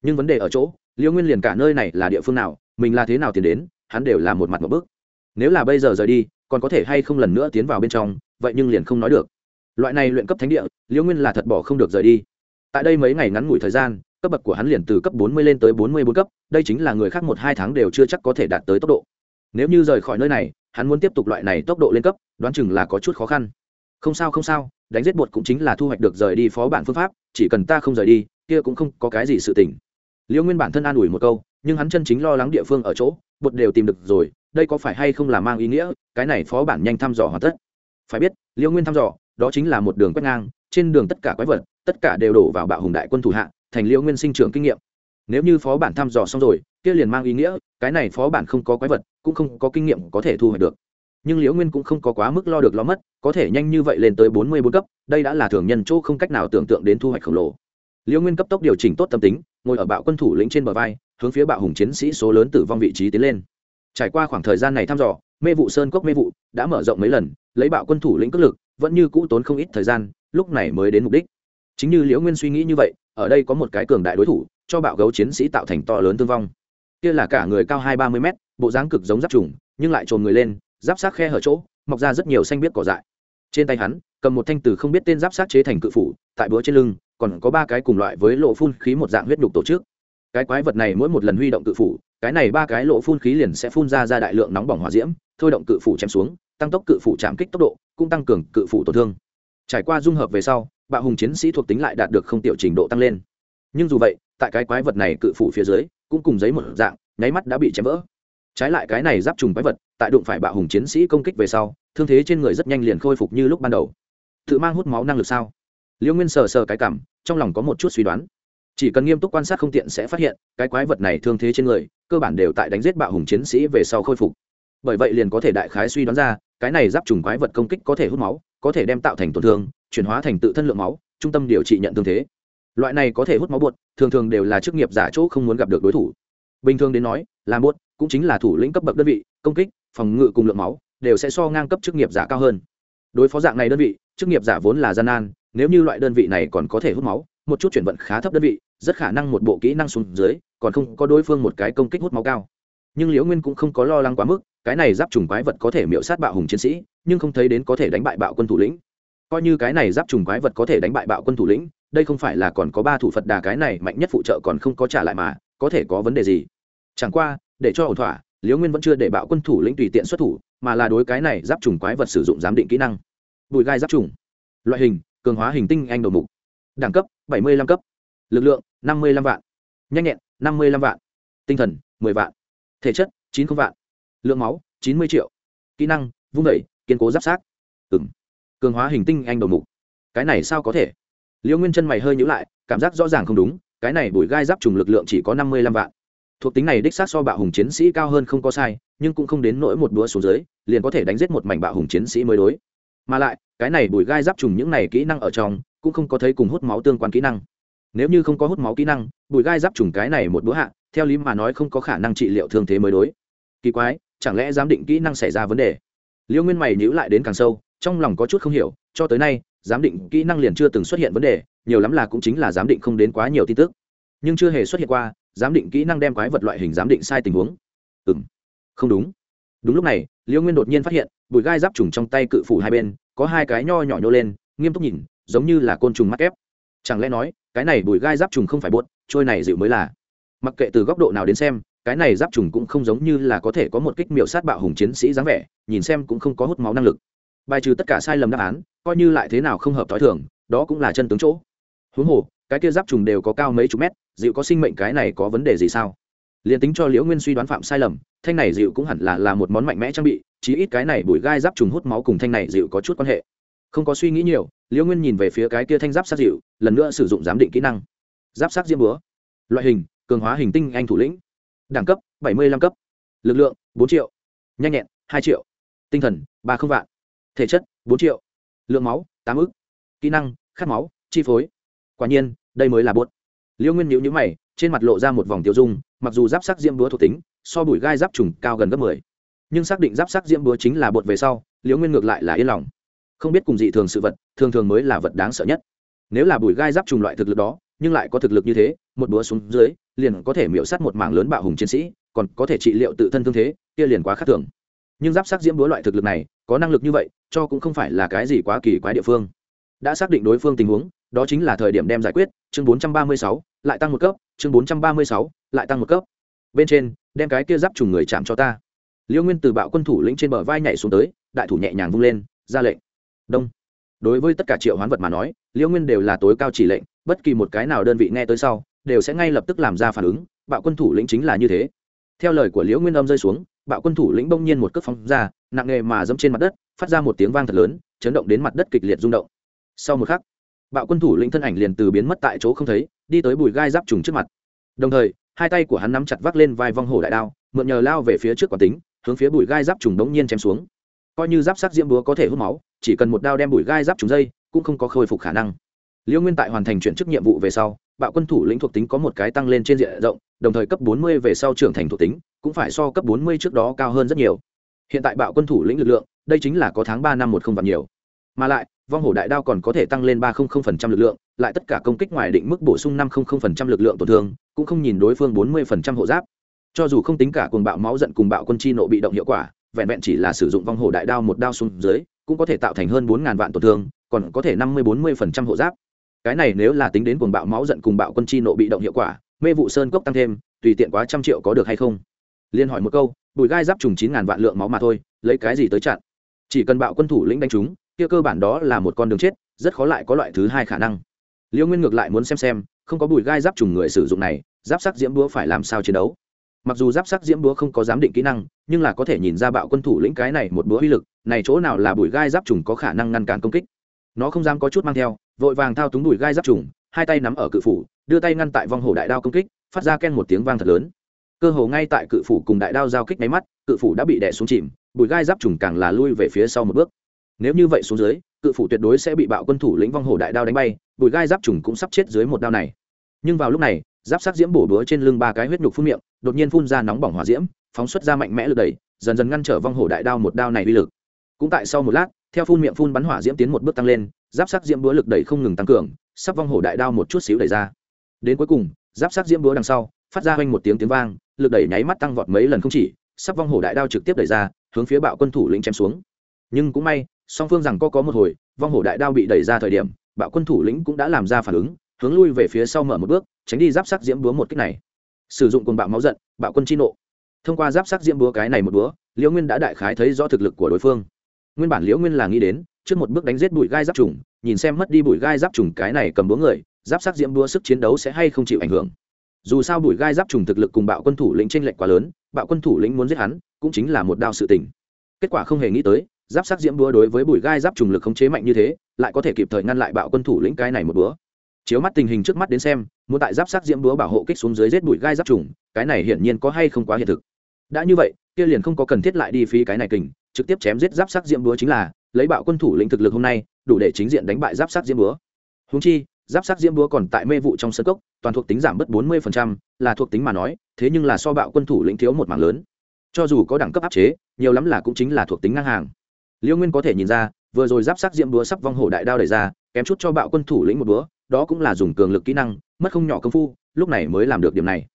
Nhưng vấn đề ở chỗ liêu nguyên liền cả nơi này là địa phương nào mình là thế nào tiến đến hắn đều là một mặt một bước nếu là bây giờ rời đi, còn có thể hay không lần nữa tiến vào bên trong, vậy nhưng liền không nói được. Loại này luyện cấp thánh địa, liễu nguyên là thật bỏ không được rời đi. Tại đây mấy ngày ngắn ngủi thời gian, cấp bậc của hắn liền từ cấp bốn mươi lên tới bốn mươi bốn cấp, đây chính là người khác một hai tháng đều chưa chắc có thể đạt tới tốc độ. Nếu như rời khỏi nơi này, hắn muốn tiếp tục loại này tốc độ lên cấp, đoán chừng là có chút khó khăn. Không sao không sao, đánh giết bột cũng chính là thu hoạch được rời đi phó bản phương pháp, chỉ cần ta không rời đi, kia cũng không có cái gì sự tỉnh liễu nguyên bản thân an ủi một câu, nhưng hắn chân chính lo lắng địa phương ở chỗ, bột đều tìm được rồi đây có phải hay không là mang ý nghĩa, cái này phó bản nhanh thăm dò hoàn tất. Phải biết liễu nguyên thăm dò, đó chính là một đường quét ngang, trên đường tất cả quái vật, tất cả đều đổ vào bạo hùng đại quân thủ hạ, thành liễu nguyên sinh trưởng kinh nghiệm. Nếu như phó bản thăm dò xong rồi, kia liền mang ý nghĩa, cái này phó bản không có quái vật, cũng không có kinh nghiệm có thể thu hoạch được. Nhưng liễu nguyên cũng không có quá mức lo được lo mất, có thể nhanh như vậy lên tới bốn mươi bốn cấp, đây đã là thường nhân chỗ không cách nào tưởng tượng đến thu hoạch khổng lồ. Liễu nguyên cấp tốc điều chỉnh tốt tâm tính, ngồi ở bạo quân thủ lĩnh trên bờ vai, hướng phía bạo hùng chiến sĩ số lớn tử vong vị trí tiến lên trải qua khoảng thời gian này thăm dò, mê vụ sơn cốc mê vụ đã mở rộng mấy lần, lấy bạo quân thủ lĩnh cất lực, vẫn như cũ tốn không ít thời gian, lúc này mới đến mục đích. Chính như liễu nguyên suy nghĩ như vậy, ở đây có một cái cường đại đối thủ, cho bạo gấu chiến sĩ tạo thành to lớn thương vong. Kia là cả người cao hai ba mươi mét, bộ dáng cực giống giáp trùng, nhưng lại trồn người lên, giáp sát khe hở chỗ, mọc ra rất nhiều xanh biết cỏ dại. Trên tay hắn, cầm một thanh từ không biết tên giáp sát chế thành cự phủ, tại búa trên lưng, còn có ba cái cùng loại với lộ phun khí một dạng huyết đục tổ chức. Cái quái vật này mỗi một lần huy động cự phủ cái này ba cái lỗ phun khí liền sẽ phun ra ra đại lượng nóng bỏng hỏa diễm, thôi động cự phủ chém xuống, tăng tốc cự phủ chạm kích tốc độ, cũng tăng cường cự phủ tổn thương. Trải qua dung hợp về sau, bạo hùng chiến sĩ thuộc tính lại đạt được không tiểu trình độ tăng lên. Nhưng dù vậy, tại cái quái vật này cự phủ phía dưới, cũng cùng giấy một dạng, nháy mắt đã bị chém vỡ. Trái lại cái này giáp trùng quái vật, tại đụng phải bạo hùng chiến sĩ công kích về sau, thương thế trên người rất nhanh liền khôi phục như lúc ban đầu. Tự mang hút máu năng lực sao? Liễu nguyên sờ sờ cái cảm, trong lòng có một chút suy đoán chỉ cần nghiêm túc quan sát không tiện sẽ phát hiện, cái quái vật này thương thế trên người, cơ bản đều tại đánh giết bạo hùng chiến sĩ về sau khôi phục. Bởi vậy liền có thể đại khái suy đoán ra, cái này giáp trùng quái vật công kích có thể hút máu, có thể đem tạo thành tổn thương, chuyển hóa thành tự thân lượng máu, trung tâm điều trị nhận thương thế. Loại này có thể hút máu bột thường thường đều là chức nghiệp giả chỗ không muốn gặp được đối thủ. Bình thường đến nói, là bột cũng chính là thủ lĩnh cấp bậc đơn vị, công kích, phòng ngự cùng lượng máu, đều sẽ so ngang cấp chức nghiệp giả cao hơn. Đối phó dạng này đơn vị, chức nghiệp giả vốn là gian nan, nếu như loại đơn vị này còn có thể hút máu một chút chuyển vận khá thấp đơn vị, rất khả năng một bộ kỹ năng xuống dưới, còn không có đối phương một cái công kích hút máu cao. Nhưng liễu nguyên cũng không có lo lắng quá mức, cái này giáp trùng quái vật có thể miễu sát bạo hùng chiến sĩ, nhưng không thấy đến có thể đánh bại bạo quân thủ lĩnh. Coi như cái này giáp trùng quái vật có thể đánh bại bạo quân thủ lĩnh, đây không phải là còn có ba thủ phật đà cái này mạnh nhất phụ trợ còn không có trả lại mà, có thể có vấn đề gì? Chẳng qua, để cho ổn thỏa, liễu nguyên vẫn chưa để bạo quân thủ lĩnh tùy tiện xuất thủ, mà là đối cái này giáp trùng quái vật sử dụng giám định kỹ năng. Bụi gai giáp trùng. Loại hình, cường hóa hình tinh anh đầu mục. Đẳng cấp bảy mươi lăm cấp. Lực lượng, năm mươi lăm vạn. Nhanh nhẹn, năm mươi lăm vạn. Tinh thần, mười vạn. Thể chất, chín không vạn. Lượng máu, chín mươi triệu. Kỹ năng, vung đẩy, kiên cố giáp sát. Ừng cường hóa hình tinh anh đầu mục. Cái này sao có thể? Liễu nguyên chân mày hơi nhữ lại, cảm giác rõ ràng không đúng, cái này bùi gai giáp trùng lực lượng chỉ có năm mươi lăm vạn. Thuộc tính này đích xác so bạo hùng chiến sĩ cao hơn không có sai, nhưng cũng không đến nỗi một đũa xuống dưới, liền có thể đánh giết một mảnh bạo hùng chiến sĩ mới đối. Mà lại, cái này bùi gai giáp trùng những này kỹ năng ở trong cũng không có thấy cùng hút máu tương quan kỹ năng. Nếu như không có hút máu kỹ năng bùi gai giáp trùng cái này một bữa hạ, theo lý mà nói không có khả năng trị liệu thương thế mới đối. Kỳ quái, chẳng lẽ giám định kỹ năng xảy ra vấn đề? Liêu nguyên mày nhữ lại đến càng sâu, trong lòng có chút không hiểu, cho tới nay, giám định kỹ năng liền chưa từng xuất hiện vấn đề, nhiều lắm là cũng chính là giám định không đến quá nhiều tin tức. Nhưng chưa hề xuất hiện qua, giám định kỹ năng đem quái vật loại hình giám định sai tình huống. Ừ m không đúng. Đúng lúc này, liêu nguyên đột nhiên phát hiện, bụi gai giáp trùng trong tay cự phủ hai bên, có hai cái nho nhỏ nhô lên, nghiêm túc nhìn giống như là côn trùng mắt ép chẳng lẽ nói, cái này bùi gai giáp trùng không phải buốt trôi này dịu mới là. Mặc kệ từ góc độ nào đến xem, cái này giáp trùng cũng không giống như là có thể có một kích miểu sát bạo hùng chiến sĩ dáng vẻ, nhìn xem cũng không có hút máu năng lực. Bài trừ tất cả sai lầm đáp án, coi như lại thế nào không hợp t h o i thường, đó cũng là chân tướng chỗ. Huống hồ, cái kia giáp trùng đều có cao mấy chục mét, dịu có sinh mệnh cái này có vấn đề gì sao? Liên tính cho liễu nguyên suy đoán phạm sai lầm, thanh này dịu cũng hẳn là là một món mạnh mẽ trang bị, chí ít cái này bụi gai giáp trùng hút máu cùng thanh này dịu có chút quan hệ. Không có suy nghĩ nhiều liễu nguyên nhìn về phía cái kia thanh giáp sát dịu, lần nữa sử dụng giám định kỹ năng. Giáp sát diêm búa. Loại hình, cường hóa hình tinh anh thủ lĩnh. Đẳng cấp, bảy mươi năm cấp. Lực lượng, bốn triệu. Nhanh nhẹn, hai triệu. Tinh thần, ba không vạn. Thể chất, bốn triệu. Lượng máu, tám ức. Kỹ năng, khát máu, chi phối. Quả nhiên, đây mới là bốt Liễu nguyên nhữ nhữ mày, trên mặt lộ ra một vòng tiêu dung, mặc dù giáp sắc diêm búa thuộc tính, so bụi gai giáp trùng cao gần gấp mười. Nhưng xác định giáp sắc diêm búa chính là bột về sau Liễu nguyên ngược lại là yên lòng không biết cùng dị thường sự vật thường thường mới là vật đáng sợ nhất. Nếu là bùi gai giáp trùng loại thực lực đó nhưng lại có thực lực như thế một búa xuống dưới liền có thể miễu sát một mảng lớn bạo hùng chiến sĩ còn có thể trị liệu tự thân thương thế kia liền quá khác thường. Nhưng giáp sắc diễm búa loại thực lực này có năng lực như vậy cho cũng không phải là cái gì quá kỳ quái địa phương. Đã xác định đối phương tình huống đó chính là thời điểm đem giải quyết chương 436, lại tăng một cấp chương 436, lại tăng một cấp. Bên trên đem cái kia giáp trùng người chạm cho ta. Liêu nguyên từ bạo quân thủ lĩnh trên bờ vai nhảy xuống tới đại thủ nhẹ nhàng vung lên ra lệnh đông. Đối với tất cả triệu hoán vật mà nói Liễu nguyên đều là tối cao chỉ lệnh, bất kỳ một cái nào đơn vị nghe tới sau, đều sẽ ngay lập tức làm ra phản ứng, bạo quân thủ lĩnh chính là như thế. Theo lời của liễu nguyên âm rơi xuống, bạo quân thủ lĩnh bỗng nhiên một cước phóng ra, nặng nghề mà dẫm trên mặt đất, phát ra một tiếng vang thật lớn, chấn động đến mặt đất kịch liệt rung động. Sau một khắc, bạo quân thủ lĩnh thân ảnh liền từ biến mất tại chỗ không thấy, đi tới bùi gai giáp trùng trước mặt. Đồng thời, hai tay của hắn nắm chặt vác lên vai vong hổ đại đao, mượn nhờ lao về phía trước quả tính, hướng phía bùi gai giáp trùng đống nhiên chém xuống coi như giáp sắc diễm búa có thể hút máu, chỉ cần một đao đem bùi gai giáp trúng dây, cũng không có khôi phục khả năng. Liêu nguyên tại hoàn thành chuyển chức nhiệm vụ về sau, bạo quân thủ lĩnh thuộc tính có một cái tăng lên trên diện rộng, đồng thời cấp 40 về sau trưởng thành thuộc tính, cũng phải so cấp 40 trước đó cao hơn rất nhiều. Hiện tại bạo quân thủ lĩnh lực lượng, đây chính là có tháng ba năm một không vạn nhiều. Mà lại, vong hổ đại đao còn có thể tăng lên ba lực lượng, lại tất cả công kích ngoài định mức bổ sung năm lực lượng tổn thương, cũng không nhìn đối phương 40% hộ giáp. Cho dù không tính cả cuồng bạo máu giận cùng bạo quân chi nộ bị động hiệu quả vẹn vẹn chỉ là sử dụng vong hổ đại đao một đao xuống dưới, cũng có thể tạo thành hơn bốn vạn tổn thương, còn có thể năm mươi bốn mươi hộ giáp. Cái này nếu là tính đến cuồng bạo máu giận cùng bạo quân chi nộ bị động hiệu quả, mê vụ sơn cốc tăng thêm, tùy tiện quá trăm triệu có được hay không? Liên hỏi một câu, bùi gai giáp trùng chín ngàn vạn lượng máu mà thôi, lấy cái gì tới chặn? Chỉ cần bạo quân thủ lĩnh đánh chúng, kia cơ bản đó là một con đường chết, rất khó lại có loại thứ hai khả năng. Liêu nguyên ngược lại muốn xem xem, không có bùi gai giáp trùng người sử dụng này, giáp sắc diễm búa phải làm sao chiến đấu? Mặc dù giáp sắc diễm búa không có giám định kỹ năng, nhưng là có thể nhìn ra bạo quân thủ lĩnh cái này một búa uy lực, này chỗ nào là bùi gai giáp trùng có khả năng ngăn cản công kích. Nó không dám có chút mang theo, vội vàng thao túng bùi gai giáp trùng, hai tay nắm ở cự phủ, đưa tay ngăn tại vong hồ đại đao công kích, phát ra ken một tiếng vang thật lớn. Cơ hồ ngay tại cự phủ cùng đại đao giao kích máy mắt, cự phủ đã bị đè xuống chìm bùi gai giáp trùng càng là lui về phía sau một bước. Nếu như vậy xuống dưới, cự phủ tuyệt đối sẽ bị bạo quân thủ lĩnh vong hồ đại đao đánh bay bùi gai giáp trùng cũng sắp chết dưới một đao này. Nhưng vào lúc này giáp sắc diễm bổ búa trên lưng ba cái huyết nhục phun miệng, đột nhiên phun ra nóng bỏng hỏa diễm, phóng xuất ra mạnh mẽ lực đẩy, dần dần ngăn trở vong hổ đại đao một đao này uy lực. Cũng tại sau một lát, theo phun miệng phun bắn hỏa diễm tiến một bước tăng lên, giáp sắc diễm búa lực đẩy không ngừng tăng cường, sắp vong hổ đại đao một chút xíu đẩy ra. Đến cuối cùng, giáp sắc diễm búa đằng sau, phát ra quanh một tiếng tiếng vang, lực đẩy nháy mắt tăng vọt mấy lần không chỉ, sắp vong hổ đại đao trực tiếp đẩy ra, hướng phía bạo quân thủ lĩnh chém xuống. Nhưng cũng may, song phương rằng có có một hồi, vong hổ đại đao bị đẩy ra thời điểm, bạo quân thủ lĩnh cũng đã làm ra phản ứng hướng lui về phía sau mở một bước, tránh đi giáp sắc diễm búa một cách này. Sử dụng cồn bạo máu giận, bạo quân chi nộ. Thông qua giáp sắc diễm búa cái này một búa, liễu nguyên đã đại khái thấy rõ thực lực của đối phương. Nguyên bản liễu nguyên là nghĩ đến, trước một bước đánh giết bụi gai giáp trùng, nhìn xem mất đi bụi gai giáp trùng cái này cầm búa người, giáp sắc diễm búa sức chiến đấu sẽ hay không chịu ảnh hưởng. Dù sao bụi gai giáp trùng thực lực cùng bạo quân thủ lĩnh tranh lệch quá lớn, bạo quân thủ lĩnh muốn giết hắn, cũng chính là một đao sự tình. Kết quả không hề nghĩ tới, giáp sắc diễm búa đối với bụi gai giáp trùng lực khống chế mạnh như thế, lại có thể kịp thời ngăn lại bạo quân thủ lĩnh cái này một búa chiếu mắt tình hình trước mắt đến xem, muốn tại giáp sát diễm búa bảo hộ kích xuống dưới giết bụi gai giáp trùng, cái này hiển nhiên có hay không quá hiện thực. Đã như vậy, kia liền không có cần thiết lại đi phí cái này kình, trực tiếp chém giết giáp sát diễm búa chính là, lấy bạo quân thủ lĩnh thực lực hôm nay, đủ để chính diện đánh bại giáp sát diễm búa. Húng chi, giáp sát diễm búa còn tại mê vụ trong sân cốc, toàn thuộc tính giảm bớt bốn mươi là thuộc tính mà nói, thế nhưng là so bạo quân thủ lĩnh thiếu một mảng lớn. Cho dù có đẳng cấp áp chế, nhiều lắm là cũng chính là thuộc tính ngang hàng. Liêu nguyên có thể nhìn ra, vừa rồi giáp sát diễm búa sắp vong hổ đại đao đẩy ra, kém chút cho bạo quân thủ lĩnh một búa đó cũng là dùng cường lực kỹ năng, mất không nhỏ công phu, lúc này mới làm được điểm này.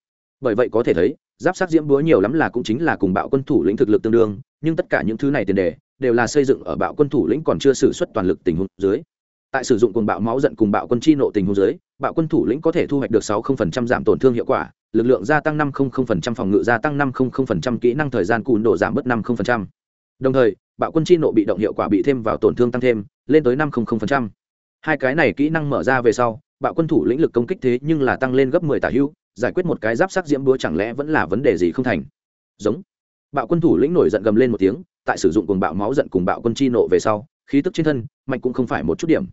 Bởi vậy có thể thấy, giáp sát diễm búa nhiều lắm là cũng chính là cùng bạo quân thủ lĩnh thực lực tương đương, nhưng tất cả những thứ này tiền đề đều là xây dựng ở bạo quân thủ lĩnh còn chưa xử suất toàn lực tình huống dưới. Tại sử dụng cùng bạo máu giận cùng bạo quân chi nộ tình huống dưới, bạo quân thủ lĩnh có thể thu hoạch được sáu giảm tổn thương hiệu quả, lực lượng gia tăng năm phòng ngự gia tăng năm kỹ năng thời gian cùn độ giảm bớt năm đồng thời, bạo quân chi nộ bị động hiệu quả bị thêm vào tổn thương tăng thêm, lên tới năm hai cái này kỹ năng mở ra về sau, bạo quân thủ lĩnh lực công kích thế nhưng là tăng lên gấp mười tả hữu, giải quyết một cái giáp sắc diễm búa chẳng lẽ vẫn là vấn đề gì không thành? Giống. Bạo quân thủ lĩnh nổi giận gầm lên một tiếng, tại sử dụng cuồng bạo máu giận cùng bạo quân chi nộ về sau, khí tức trên thân, mạnh cũng không phải một chút điểm.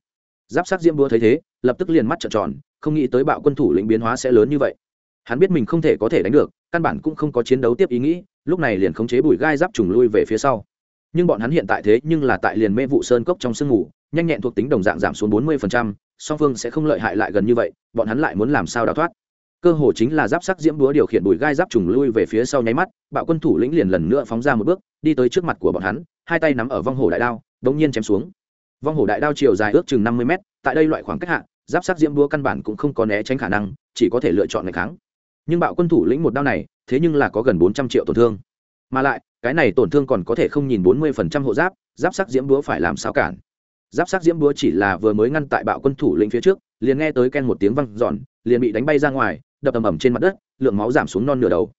Giáp sắc diễm búa thấy thế, lập tức liền mắt trợn tròn, không nghĩ tới bạo quân thủ lĩnh biến hóa sẽ lớn như vậy. Hắn biết mình không thể có thể đánh được, căn bản cũng không có chiến đấu tiếp ý nghĩ, lúc này liền khống chế bùi gai giáp trùng lui về phía sau. Nhưng bọn hắn hiện tại thế nhưng là tại liền mê vụ sơn cốc trong sương ngủ nhanh nhẹn thuộc tính đồng dạng giảm xuống bốn mươi song phương sẽ không lợi hại lại gần như vậy, bọn hắn lại muốn làm sao đào thoát? Cơ hồ chính là giáp sắc diễm búa điều khiển bùi gai giáp trùng lui về phía sau nháy mắt, bạo quân thủ lĩnh liền lần nữa phóng ra một bước, đi tới trước mặt của bọn hắn, hai tay nắm ở vong hồ đại đao, đống nhiên chém xuống. Vong hồ đại đao chiều dài ước chừng năm mươi mét, tại đây loại khoảng cách hạ, giáp sắc diễm búa căn bản cũng không có né tránh khả năng, chỉ có thể lựa chọn ngày kháng. Nhưng bạo quân thủ lĩnh một đao này, thế nhưng là có gần bốn trăm triệu tổn thương. Mà lại, cái này tổn thương còn có thể không nhìn bốn mươi phần trăm hộ giáp giáp sắc diễm búa phải làm sao cản? Giáp sắc diễm búa chỉ là vừa mới ngăn tại bạo quân thủ lĩnh phía trước, liền nghe tới ken một tiếng văng giòn liền bị đánh bay ra ngoài, đập ầm ầm trên mặt đất, lượng máu giảm xuống non nửa đầu.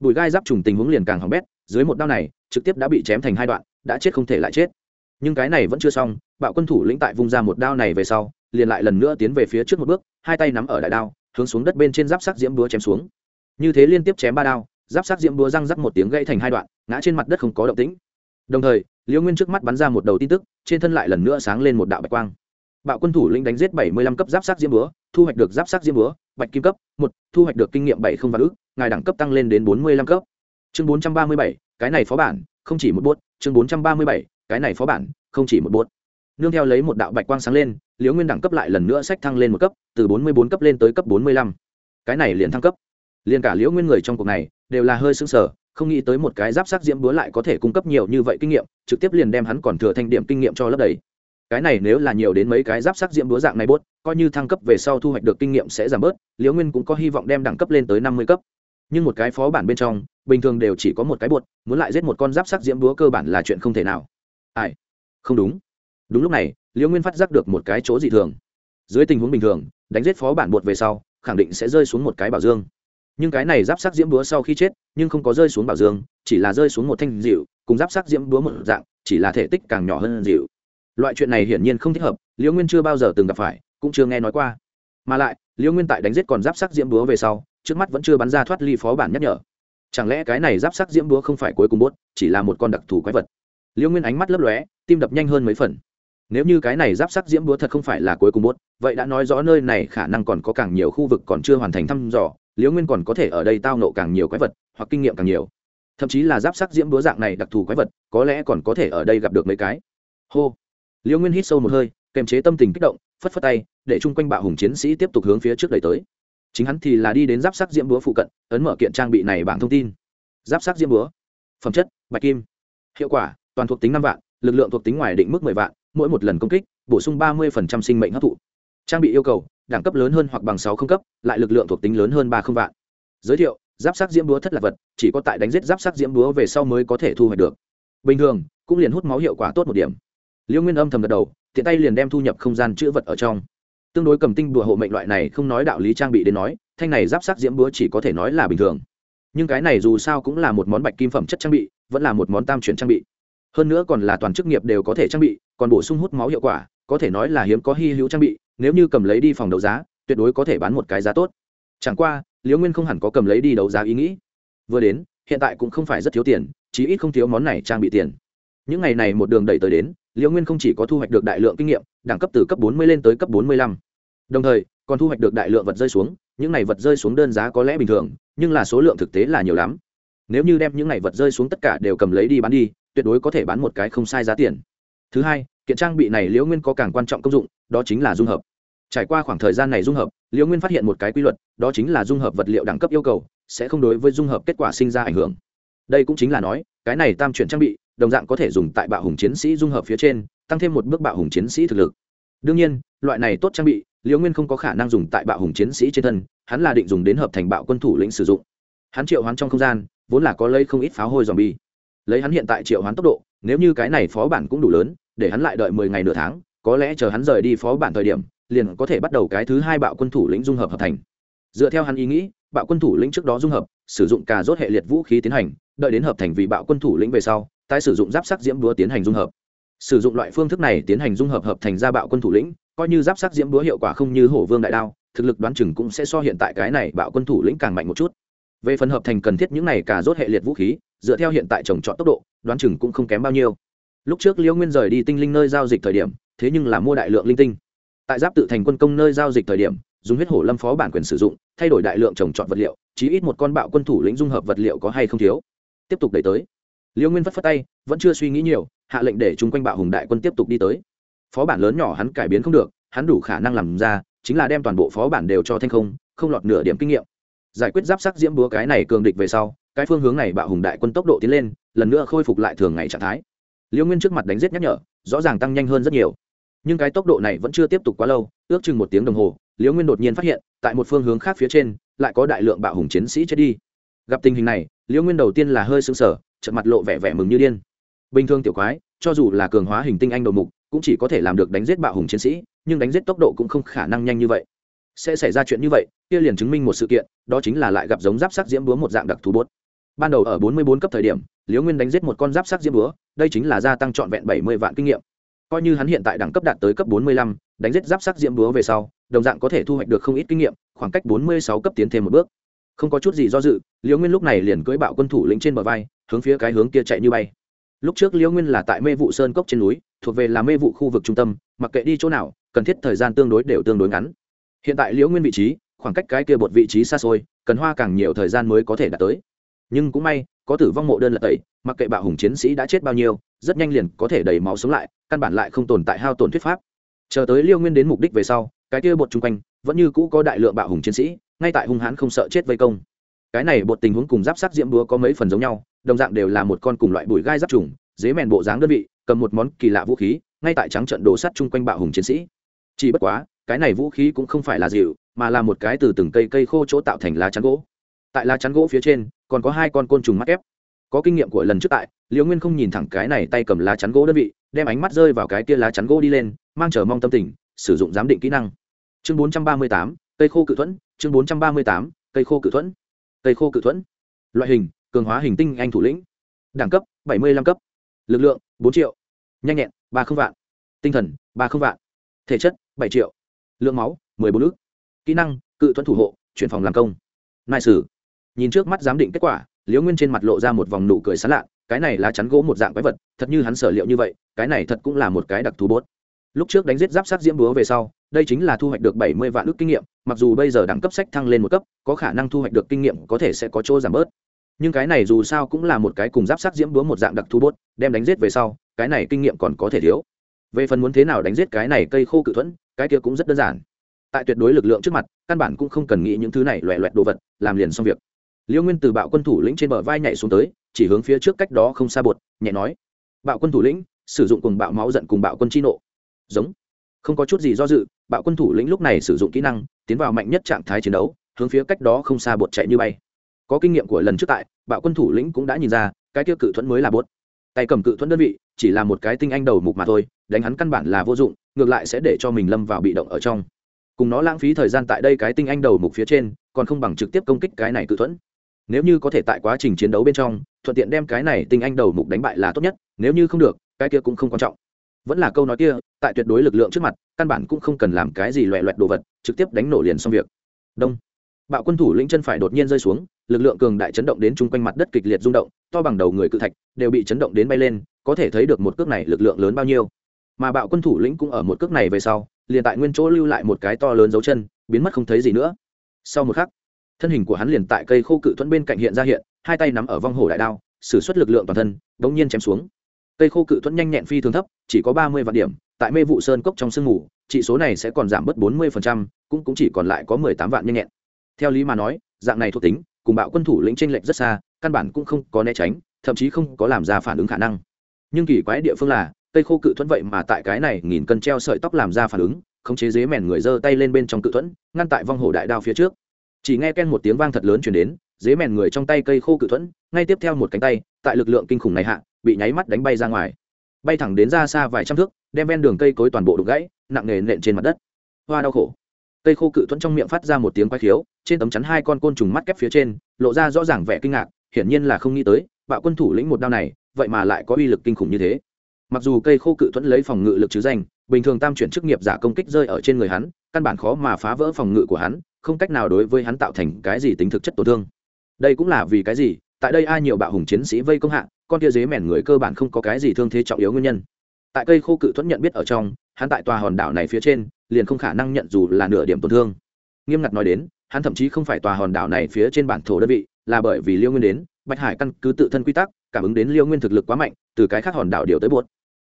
Bùi gai giáp trùng tình huống liền càng hỏng bét, dưới một đao này, trực tiếp đã bị chém thành hai đoạn, đã chết không thể lại chết. Nhưng cái này vẫn chưa xong, bạo quân thủ lĩnh tại vung ra một đao này về sau, liền lại lần nữa tiến về phía trước một bước, hai tay nắm ở đại đao, hướng xuống đất bên trên giáp sắc diễm búa chém xuống. Như thế liên tiếp chém ba đao, giáp sắc diễm búa răng rắc một tiếng gãy thành hai đoạn, ngã trên mặt đất không có động tĩnh. Đồng thời liễu nguyên trước mắt bắn ra một đầu tin tức trên thân lại lần nữa sáng lên một đạo bạch quang. Bạo quân thủ lĩnh đánh giết bảy mươi lăm cấp giáp sắc diễm búa, thu hoạch được giáp sắc diễm búa, bạch kim cấp một, thu hoạch được kinh nghiệm bảy không vạn ước ngài đẳng cấp tăng lên đến bốn mươi lăm cấp. Chương bốn trăm ba mươi bảy, cái này phó bản, không chỉ một bốt chương bốn trăm ba mươi bảy, cái này phó bản, không chỉ một bốt nương theo lấy một đạo bạch quang sáng lên, liễu nguyên đẳng cấp lại lần nữa sách thăng lên một cấp, từ bốn mươi bốn cấp lên tới cấp bốn mươi lăm. Cái này liền thăng cấp. Liền cả liễu nguyên người trong cuộc này, đều là hơi sững sờ không nghĩ tới một cái giáp sắc diễm búa lại có thể cung cấp nhiều như vậy kinh nghiệm, trực tiếp liền đem hắn còn thừa thanh điểm kinh nghiệm cho lớp đầy. Cái này nếu là nhiều đến mấy cái giáp sắc diễm búa dạng này bốt, coi như thăng cấp về sau thu hoạch được kinh nghiệm sẽ giảm bớt, liễu nguyên cũng có hy vọng đem đẳng cấp lên tới năm mươi cấp. Nhưng một cái phó bản bên trong, bình thường đều chỉ có một cái bột, muốn lại giết một con giáp sắc diễm búa cơ bản là chuyện không thể nào. Ai? Không đúng. Đúng lúc này, liễu nguyên phát giác được một cái chỗ dị thường. Dưới tình huống bình thường, đánh giết phó bản bột về sau, khẳng định sẽ rơi xuống một cái bảo dương nhưng cái này giáp sắc diễm búa sau khi chết, nhưng không có rơi xuống bảo dương, chỉ là rơi xuống một thanh dịu, cùng giáp sắc diễm búa một dạng, chỉ là thể tích càng nhỏ hơn dịu. Loại chuyện này hiển nhiên không thích hợp, liễu nguyên chưa bao giờ từng gặp phải, cũng chưa nghe nói qua. Mà lại, liễu nguyên tại đánh giết còn giáp sắc diễm búa về sau, trước mắt vẫn chưa bắn ra thoát ly phó bản nhắc nhở. Chẳng lẽ cái này giáp sắc diễm búa không phải cuối cùng bốt chỉ là một con đặc thù quái vật? Liễu nguyên ánh mắt lấp lóe, tim đập nhanh hơn mấy phần. Nếu như cái này giáp sắc diễm búa thật không phải là cuối cùng bốt vậy đã nói rõ nơi này khả năng còn có càng nhiều khu vực còn chưa hoàn thành thăm dò liễu nguyên còn có thể ở đây tao nộ càng nhiều quái vật, hoặc kinh nghiệm càng nhiều. Thậm chí là giáp sắc diễm búa dạng này đặc thù quái vật, có lẽ còn có thể ở đây gặp được mấy cái. Hô. Liễu nguyên hít sâu một hơi, kềm chế tâm tình kích động, phất phất tay, để chung quanh bạo hùng chiến sĩ tiếp tục hướng phía trước đẩy tới. Chính hắn thì là đi đến giáp sắc diễm búa phụ cận, ấn mở kiện trang bị này bảng thông tin. Giáp sắc diễm búa. Phẩm chất, bạch kim. Hiệu quả, toàn thuộc tính năm vạn, lực lượng thuộc tính ngoài định mức mười vạn, mỗi một lần công kích, bổ sung ba mươi sinh mệnh hấp thụ. Trang bị yêu cầu đẳng cấp lớn hơn hoặc bằng sáu không cấp, lại lực lượng thuộc tính lớn hơn ba không vạn. Giới thiệu, giáp sắc diễm búa thất lạc vật, chỉ có tại đánh giết giáp sắc diễm búa về sau mới có thể thu hoạch được. Bình thường, cũng liền hút máu hiệu quả tốt một điểm. Liêu nguyên âm thầm gật đầu, tiện tay liền đem thu nhập không gian chữ vật ở trong. Tương đối cầm tinh đùa hộ mệnh loại này không nói đạo lý trang bị đến nói, thanh này giáp sắc diễm búa chỉ có thể nói là bình thường. Nhưng cái này dù sao cũng là một món bạch kim phẩm chất trang bị, vẫn là một món tam chuyển trang bị. Hơn nữa còn là toàn chức nghiệp đều có thể trang bị, còn bổ sung hút máu hiệu quả, có thể nói là hiếm có hy hữu trang bị nếu như cầm lấy đi phòng đấu giá, tuyệt đối có thể bán một cái giá tốt. Chẳng qua, liễu nguyên không hẳn có cầm lấy đi đấu giá ý nghĩ. Vừa đến, hiện tại cũng không phải rất thiếu tiền, chí ít không thiếu món này trang bị tiền. Những ngày này một đường đẩy tới đến, liễu nguyên không chỉ có thu hoạch được đại lượng kinh nghiệm, đẳng cấp từ cấp bốn mươi lên tới cấp bốn mươi lăm. Đồng thời, còn thu hoạch được đại lượng vật rơi xuống, những này vật rơi xuống đơn giá có lẽ bình thường, nhưng là số lượng thực tế là nhiều lắm. Nếu như đem những này vật rơi xuống tất cả đều cầm lấy đi bán đi, tuyệt đối có thể bán một cái không sai giá tiền. Thứ hai, kiện trang bị này liễu nguyên có càng quan trọng công dụng, đó chính là dung hợp trải qua khoảng thời gian này dung hợp, liễu nguyên phát hiện một cái quy luật, đó chính là dung hợp vật liệu đẳng cấp yêu cầu, sẽ không đối với dung hợp kết quả sinh ra ảnh hưởng. Đây cũng chính là nói, cái này tam chuyển trang bị, đồng dạng có thể dùng tại bạo hùng chiến sĩ dung hợp phía trên, tăng thêm một bước bạo hùng chiến sĩ thực lực. Đương nhiên, loại này tốt trang bị, liễu nguyên không có khả năng dùng tại bạo hùng chiến sĩ trên thân, hắn là định dùng đến hợp thành bạo quân thủ lĩnh sử dụng. Hắn triệu hoán trong không gian, vốn là có lấy không ít pháo hôi dòm bi lấy hắn hiện tại triệu hoán tốc độ, nếu như cái này phó bản cũng đủ lớn, để hắn lại đợi mười ngày nửa tháng, có lẽ chờ hắn rời đi phó bản thời điểm liền có thể bắt đầu cái thứ hai bạo quân thủ lĩnh dung hợp hợp thành. Dựa theo hắn ý nghĩ, bạo quân thủ lĩnh trước đó dung hợp, sử dụng cà rốt hệ liệt vũ khí tiến hành, đợi đến hợp thành vì bạo quân thủ lĩnh về sau, tái sử dụng giáp sắc diễm búa tiến hành dung hợp. Sử dụng loại phương thức này tiến hành dung hợp hợp thành ra bạo quân thủ lĩnh, coi như giáp sắc diễm búa hiệu quả không như hổ vương đại đao, thực lực đoán chừng cũng sẽ so hiện tại cái này bạo quân thủ lĩnh càng mạnh một chút. Về phần hợp thành cần thiết những này cả rốt hệ liệt vũ khí, dựa theo hiện tại trồng trọt tốc độ, đoán chừng cũng không kém bao nhiêu. Lúc trước liễu nguyên rời đi tinh linh nơi giao dịch thời điểm, thế nhưng là mua đại lượng linh tinh tại giáp tự thành quân công nơi giao dịch thời điểm, dùng huyết hổ lâm phó bản quyền sử dụng, thay đổi đại lượng trồng trọt vật liệu, chí ít một con bạo quân thủ lĩnh dung hợp vật liệu có hay không thiếu. Tiếp tục đẩy tới. Liêu nguyên phất phất tay, vẫn chưa suy nghĩ nhiều, hạ lệnh để chung quanh bạo hùng đại quân tiếp tục đi tới. Phó bản lớn nhỏ hắn cải biến không được, hắn đủ khả năng làm ra, chính là đem toàn bộ phó bản đều cho thanh không không lọt nửa điểm kinh nghiệm. Giải quyết giáp sắc diễm búa cái này cường địch về sau, cái phương hướng này bạo hùng đại quân tốc độ tiến lên, lần nữa khôi phục lại thường ngày trạng thái. Liêu nguyên trước mặt đánh giết nhắc nhở, rõ ràng tăng nhanh hơn rất nhiều nhưng cái tốc độ này vẫn chưa tiếp tục quá lâu, ước chừng một tiếng đồng hồ, liễu nguyên đột nhiên phát hiện, tại một phương hướng khác phía trên, lại có đại lượng bạo hùng chiến sĩ chết đi. Gặp tình hình này, liễu nguyên đầu tiên là hơi sững sờ trận mặt lộ vẻ vẻ mừng như điên. Bình thường tiểu quái, cho dù là cường hóa hình tinh anh đầu mục, cũng chỉ có thể làm được đánh giết bạo hùng chiến sĩ, nhưng đánh giết tốc độ cũng không khả năng nhanh như vậy. Sẽ xảy ra chuyện như vậy, kia liền chứng minh một sự kiện, đó chính là lại gặp giống giáp sắc diễm búa một dạng đặc thù bốt. Ban đầu ở bốn mươi bốn cấp thời điểm, liễu nguyên đánh giết một con giáp sắc diễm búa, đây chính là gia tăng trọn vẹn bảy mươi vạn kinh nghiệm coi như hắn hiện tại đẳng cấp đạt tới cấp bốn mươi lăm, đánh giết giáp sắc diễm búa về sau, đồng dạng có thể thu hoạch được không ít kinh nghiệm, khoảng cách bốn mươi sáu cấp tiến thêm một bước. Không có chút gì do dự, liễu nguyên lúc này liền cưỡi bạo quân thủ lĩnh trên bờ vai, hướng phía cái hướng kia chạy như bay. Lúc trước liễu nguyên là tại mê vụ sơn cốc trên núi, thuộc về là mê vụ khu vực trung tâm, mặc kệ đi chỗ nào, cần thiết thời gian tương đối đều tương đối ngắn. Hiện tại liễu nguyên vị trí, khoảng cách cái kia một vị trí xa xôi, cần hoa càng nhiều thời gian mới có thể đạt tới nhưng cũng may, có tử vong mộ đơn lật tẩy, mặc kệ bạo hùng chiến sĩ đã chết bao nhiêu, rất nhanh liền có thể đẩy máu sống lại, căn bản lại không tồn tại hao tổn thuyết pháp. Chờ tới liêu nguyên đến mục đích về sau, cái kia bột chung quanh, vẫn như cũ có đại lượng bạo hùng chiến sĩ, ngay tại hung hãn không sợ chết vây công. Cái này bột tình huống cùng giáp sát diễm búa có mấy phần giống nhau, đồng dạng đều là một con cùng loại bụi gai giáp trùng, dế mèn bộ dáng đơn vị, cầm một món kỳ lạ vũ khí, ngay tại trắng trận đồ sắt chung quanh bạo hùng chiến sĩ. Chỉ bất quá, cái này vũ khí cũng không phải là dịu, mà là một cái từ từng cây cây khô chỗ tạo thành lá chắn gỗ tại lá chắn gỗ phía trên, còn có hai con côn trùng mắt ép có kinh nghiệm của lần trước tại, liễu nguyên không nhìn thẳng cái này tay cầm lá chắn gỗ đơn vị, đem ánh mắt rơi vào cái kia lá chắn gỗ đi lên, mang chờ mong tâm tình, sử dụng giám định kỹ năng. Chương bốn trăm ba mươi tám, cây khô cự thuẫn, chương bốn trăm ba mươi tám, cây khô cự thuẫn, cây khô cự thuẫn. Loại hình, cường hóa hình tinh anh thủ lĩnh. Đẳng cấp, bảy mươi lăm cấp. Lực lượng, bốn triệu. Nhanh nhẹn, ba không vạn. Tinh thần, ba không vạn. Thể chất, bảy triệu. Lượng máu, mười bốn ước kỹ năng, cự thuẫn thủ hộ, chuyển phòng làm công. Nai sử nhìn trước mắt giám định kết quả, liễu nguyên trên mặt lộ ra một vòng nụ cười sán lạ, cái này là chắn gỗ một dạng quái vật, thật như hắn sở liệu như vậy, cái này thật cũng là một cái đặc thù bốt. Lúc trước đánh giết giáp sát diễm búa về sau, đây chính là thu hoạch được bảy mươi vạn ước kinh nghiệm, mặc dù bây giờ đẳng cấp sách thăng lên một cấp, có khả năng thu hoạch được kinh nghiệm có thể sẽ có chỗ giảm bớt. Nhưng cái này dù sao cũng là một cái cùng giáp sát diễm búa một dạng đặc thù bốt, đem đánh giết về sau, cái này kinh nghiệm còn có thể thiếu. Về phần muốn thế nào đánh giết cái này cây khô cự thuẫn, cái kia cũng rất đơn giản. Tại tuyệt đối lực lượng trước mặt, căn bản cũng không cần nghĩ những thứ này loẹ loẹt đồ vật, làm liền xong việc liêu nguyên từ bạo quân thủ lĩnh trên bờ vai nhảy xuống tới, chỉ hướng phía trước cách đó không xa bột nhẹ nói, bạo quân thủ lĩnh, sử dụng cùng bạo máu giận cùng bạo quân chi nộ. Giống. Không có chút gì do dự, bạo quân thủ lĩnh lúc này sử dụng kỹ năng, tiến vào mạnh nhất trạng thái chiến đấu, hướng phía cách đó không xa bột chạy như bay. Có kinh nghiệm của lần trước tại, bạo quân thủ lĩnh cũng đã nhìn ra, cái tiêu cự thuẫn mới là bột tay cầm cự thuẫn đơn vị, chỉ là một cái tinh anh đầu mục mà thôi, đánh hắn căn bản là vô dụng, ngược lại sẽ để cho mình lâm vào bị động ở trong. Cùng nó lãng phí thời gian tại đây cái tinh anh đầu mục phía trên, còn không bằng trực tiếp công kích cái này cự thuẫn nếu như có thể tại quá trình chiến đấu bên trong, thuận tiện đem cái này tinh anh đầu mục đánh bại là tốt nhất, nếu như không được, cái kia cũng không quan trọng. Vẫn là câu nói kia, tại tuyệt đối lực lượng trước mặt, căn bản cũng không cần làm cái gì loẹ loẹt đồ vật, trực tiếp đánh nổ liền xong việc. Đông. Bạo quân thủ lĩnh chân phải đột nhiên rơi xuống, lực lượng cường đại chấn động đến chung quanh mặt đất kịch liệt rung động, to bằng đầu người cự thạch, đều bị chấn động đến bay lên, có thể thấy được một cước này lực lượng lớn bao nhiêu. Mà bạo quân thủ lĩnh cũng ở một cước này về sau, liền tại nguyên chỗ lưu lại một cái to lớn dấu chân, biến mất không thấy gì nữa. Sau một khắc thân hình của hắn liền tại cây khô cự thuẫn bên cạnh hiện ra hiện hai tay nắm ở vong hồ đại đao s ử suất lực lượng toàn thân đ ỗ n g nhiên chém xuống. Cây khô cự thuẫn nhanh nhẹn phi thường thấp chỉ có ba mươi vạn điểm tại mê vụ sơn cốc trong sương mù trị số này sẽ còn giảm bớt bốn mươi cũng, cũng chỉ còn lại có mười tám vạn nhanh nhẹn. Theo lý mà nói dạng này thuộc tính cùng bạo quân thủ lĩnh tranh lệch rất xa căn bản cũng không có né tránh thậm chí không có làm ra phản ứng khả năng. Nhưng kỳ quái địa phương là cây khô cự thuẫn vậy mà tại cái này nghìn cân treo sợi tóc làm ra phản ứng khống chế dế mèn người giơ tay lên bên trong cự thuẫn ngăn tại vong hồ đại đao phía trước chỉ nghe ken một tiếng vang thật lớn chuyển đến, dế mèn người trong tay cây khô cự thuẫn, ngay tiếp theo một cánh tay, tại lực lượng kinh khủng này hạ, bị nháy mắt đánh bay ra ngoài. Bay thẳng đến ra xa vài trăm thước, đem ven đường cây cối toàn bộ đục gãy, nặng nề nện trên mặt đất. Hoa đau khổ. Cây khô cự thuẫn trong miệng phát ra một tiếng quay khiếu, trên tấm chắn hai con côn trùng mắt kép phía trên, lộ ra rõ ràng vẻ kinh ngạc, hiển nhiên là không nghĩ tới, bạo quân thủ lĩnh một đao này, vậy mà lại có uy lực kinh khủng như thế. Mặc dù cây khô cự thuẫn lấy phòng ngự lực chứ danh, bình thường tam chuyển chức nghiệp giả công kích rơi ở trên người hắn, căn bản khó mà phá vỡ phòng ngự của hắn không cách nào đối với hắn tạo thành cái gì tính thực chất tổn thương. Đây cũng là vì cái gì? Tại đây ai nhiều bạo hùng chiến sĩ vây công hạ, con kia dế mèn người cơ bản không có cái gì thương thế trọng yếu nguyên nhân. Tại cây khô cự thuẫn nhận biết ở trong, hắn tại tòa hòn đảo này phía trên, liền không khả năng nhận dù là nửa điểm tổn thương. Nghiêm ngặt nói đến, hắn thậm chí không phải tòa hòn đảo này phía trên bản thổ đơn vị, là bởi vì liêu nguyên đến, bạch hải căn cứ tự thân quy tắc, cảm ứng đến liêu nguyên thực lực quá mạnh, từ cái khác hòn đảo điều tới buốt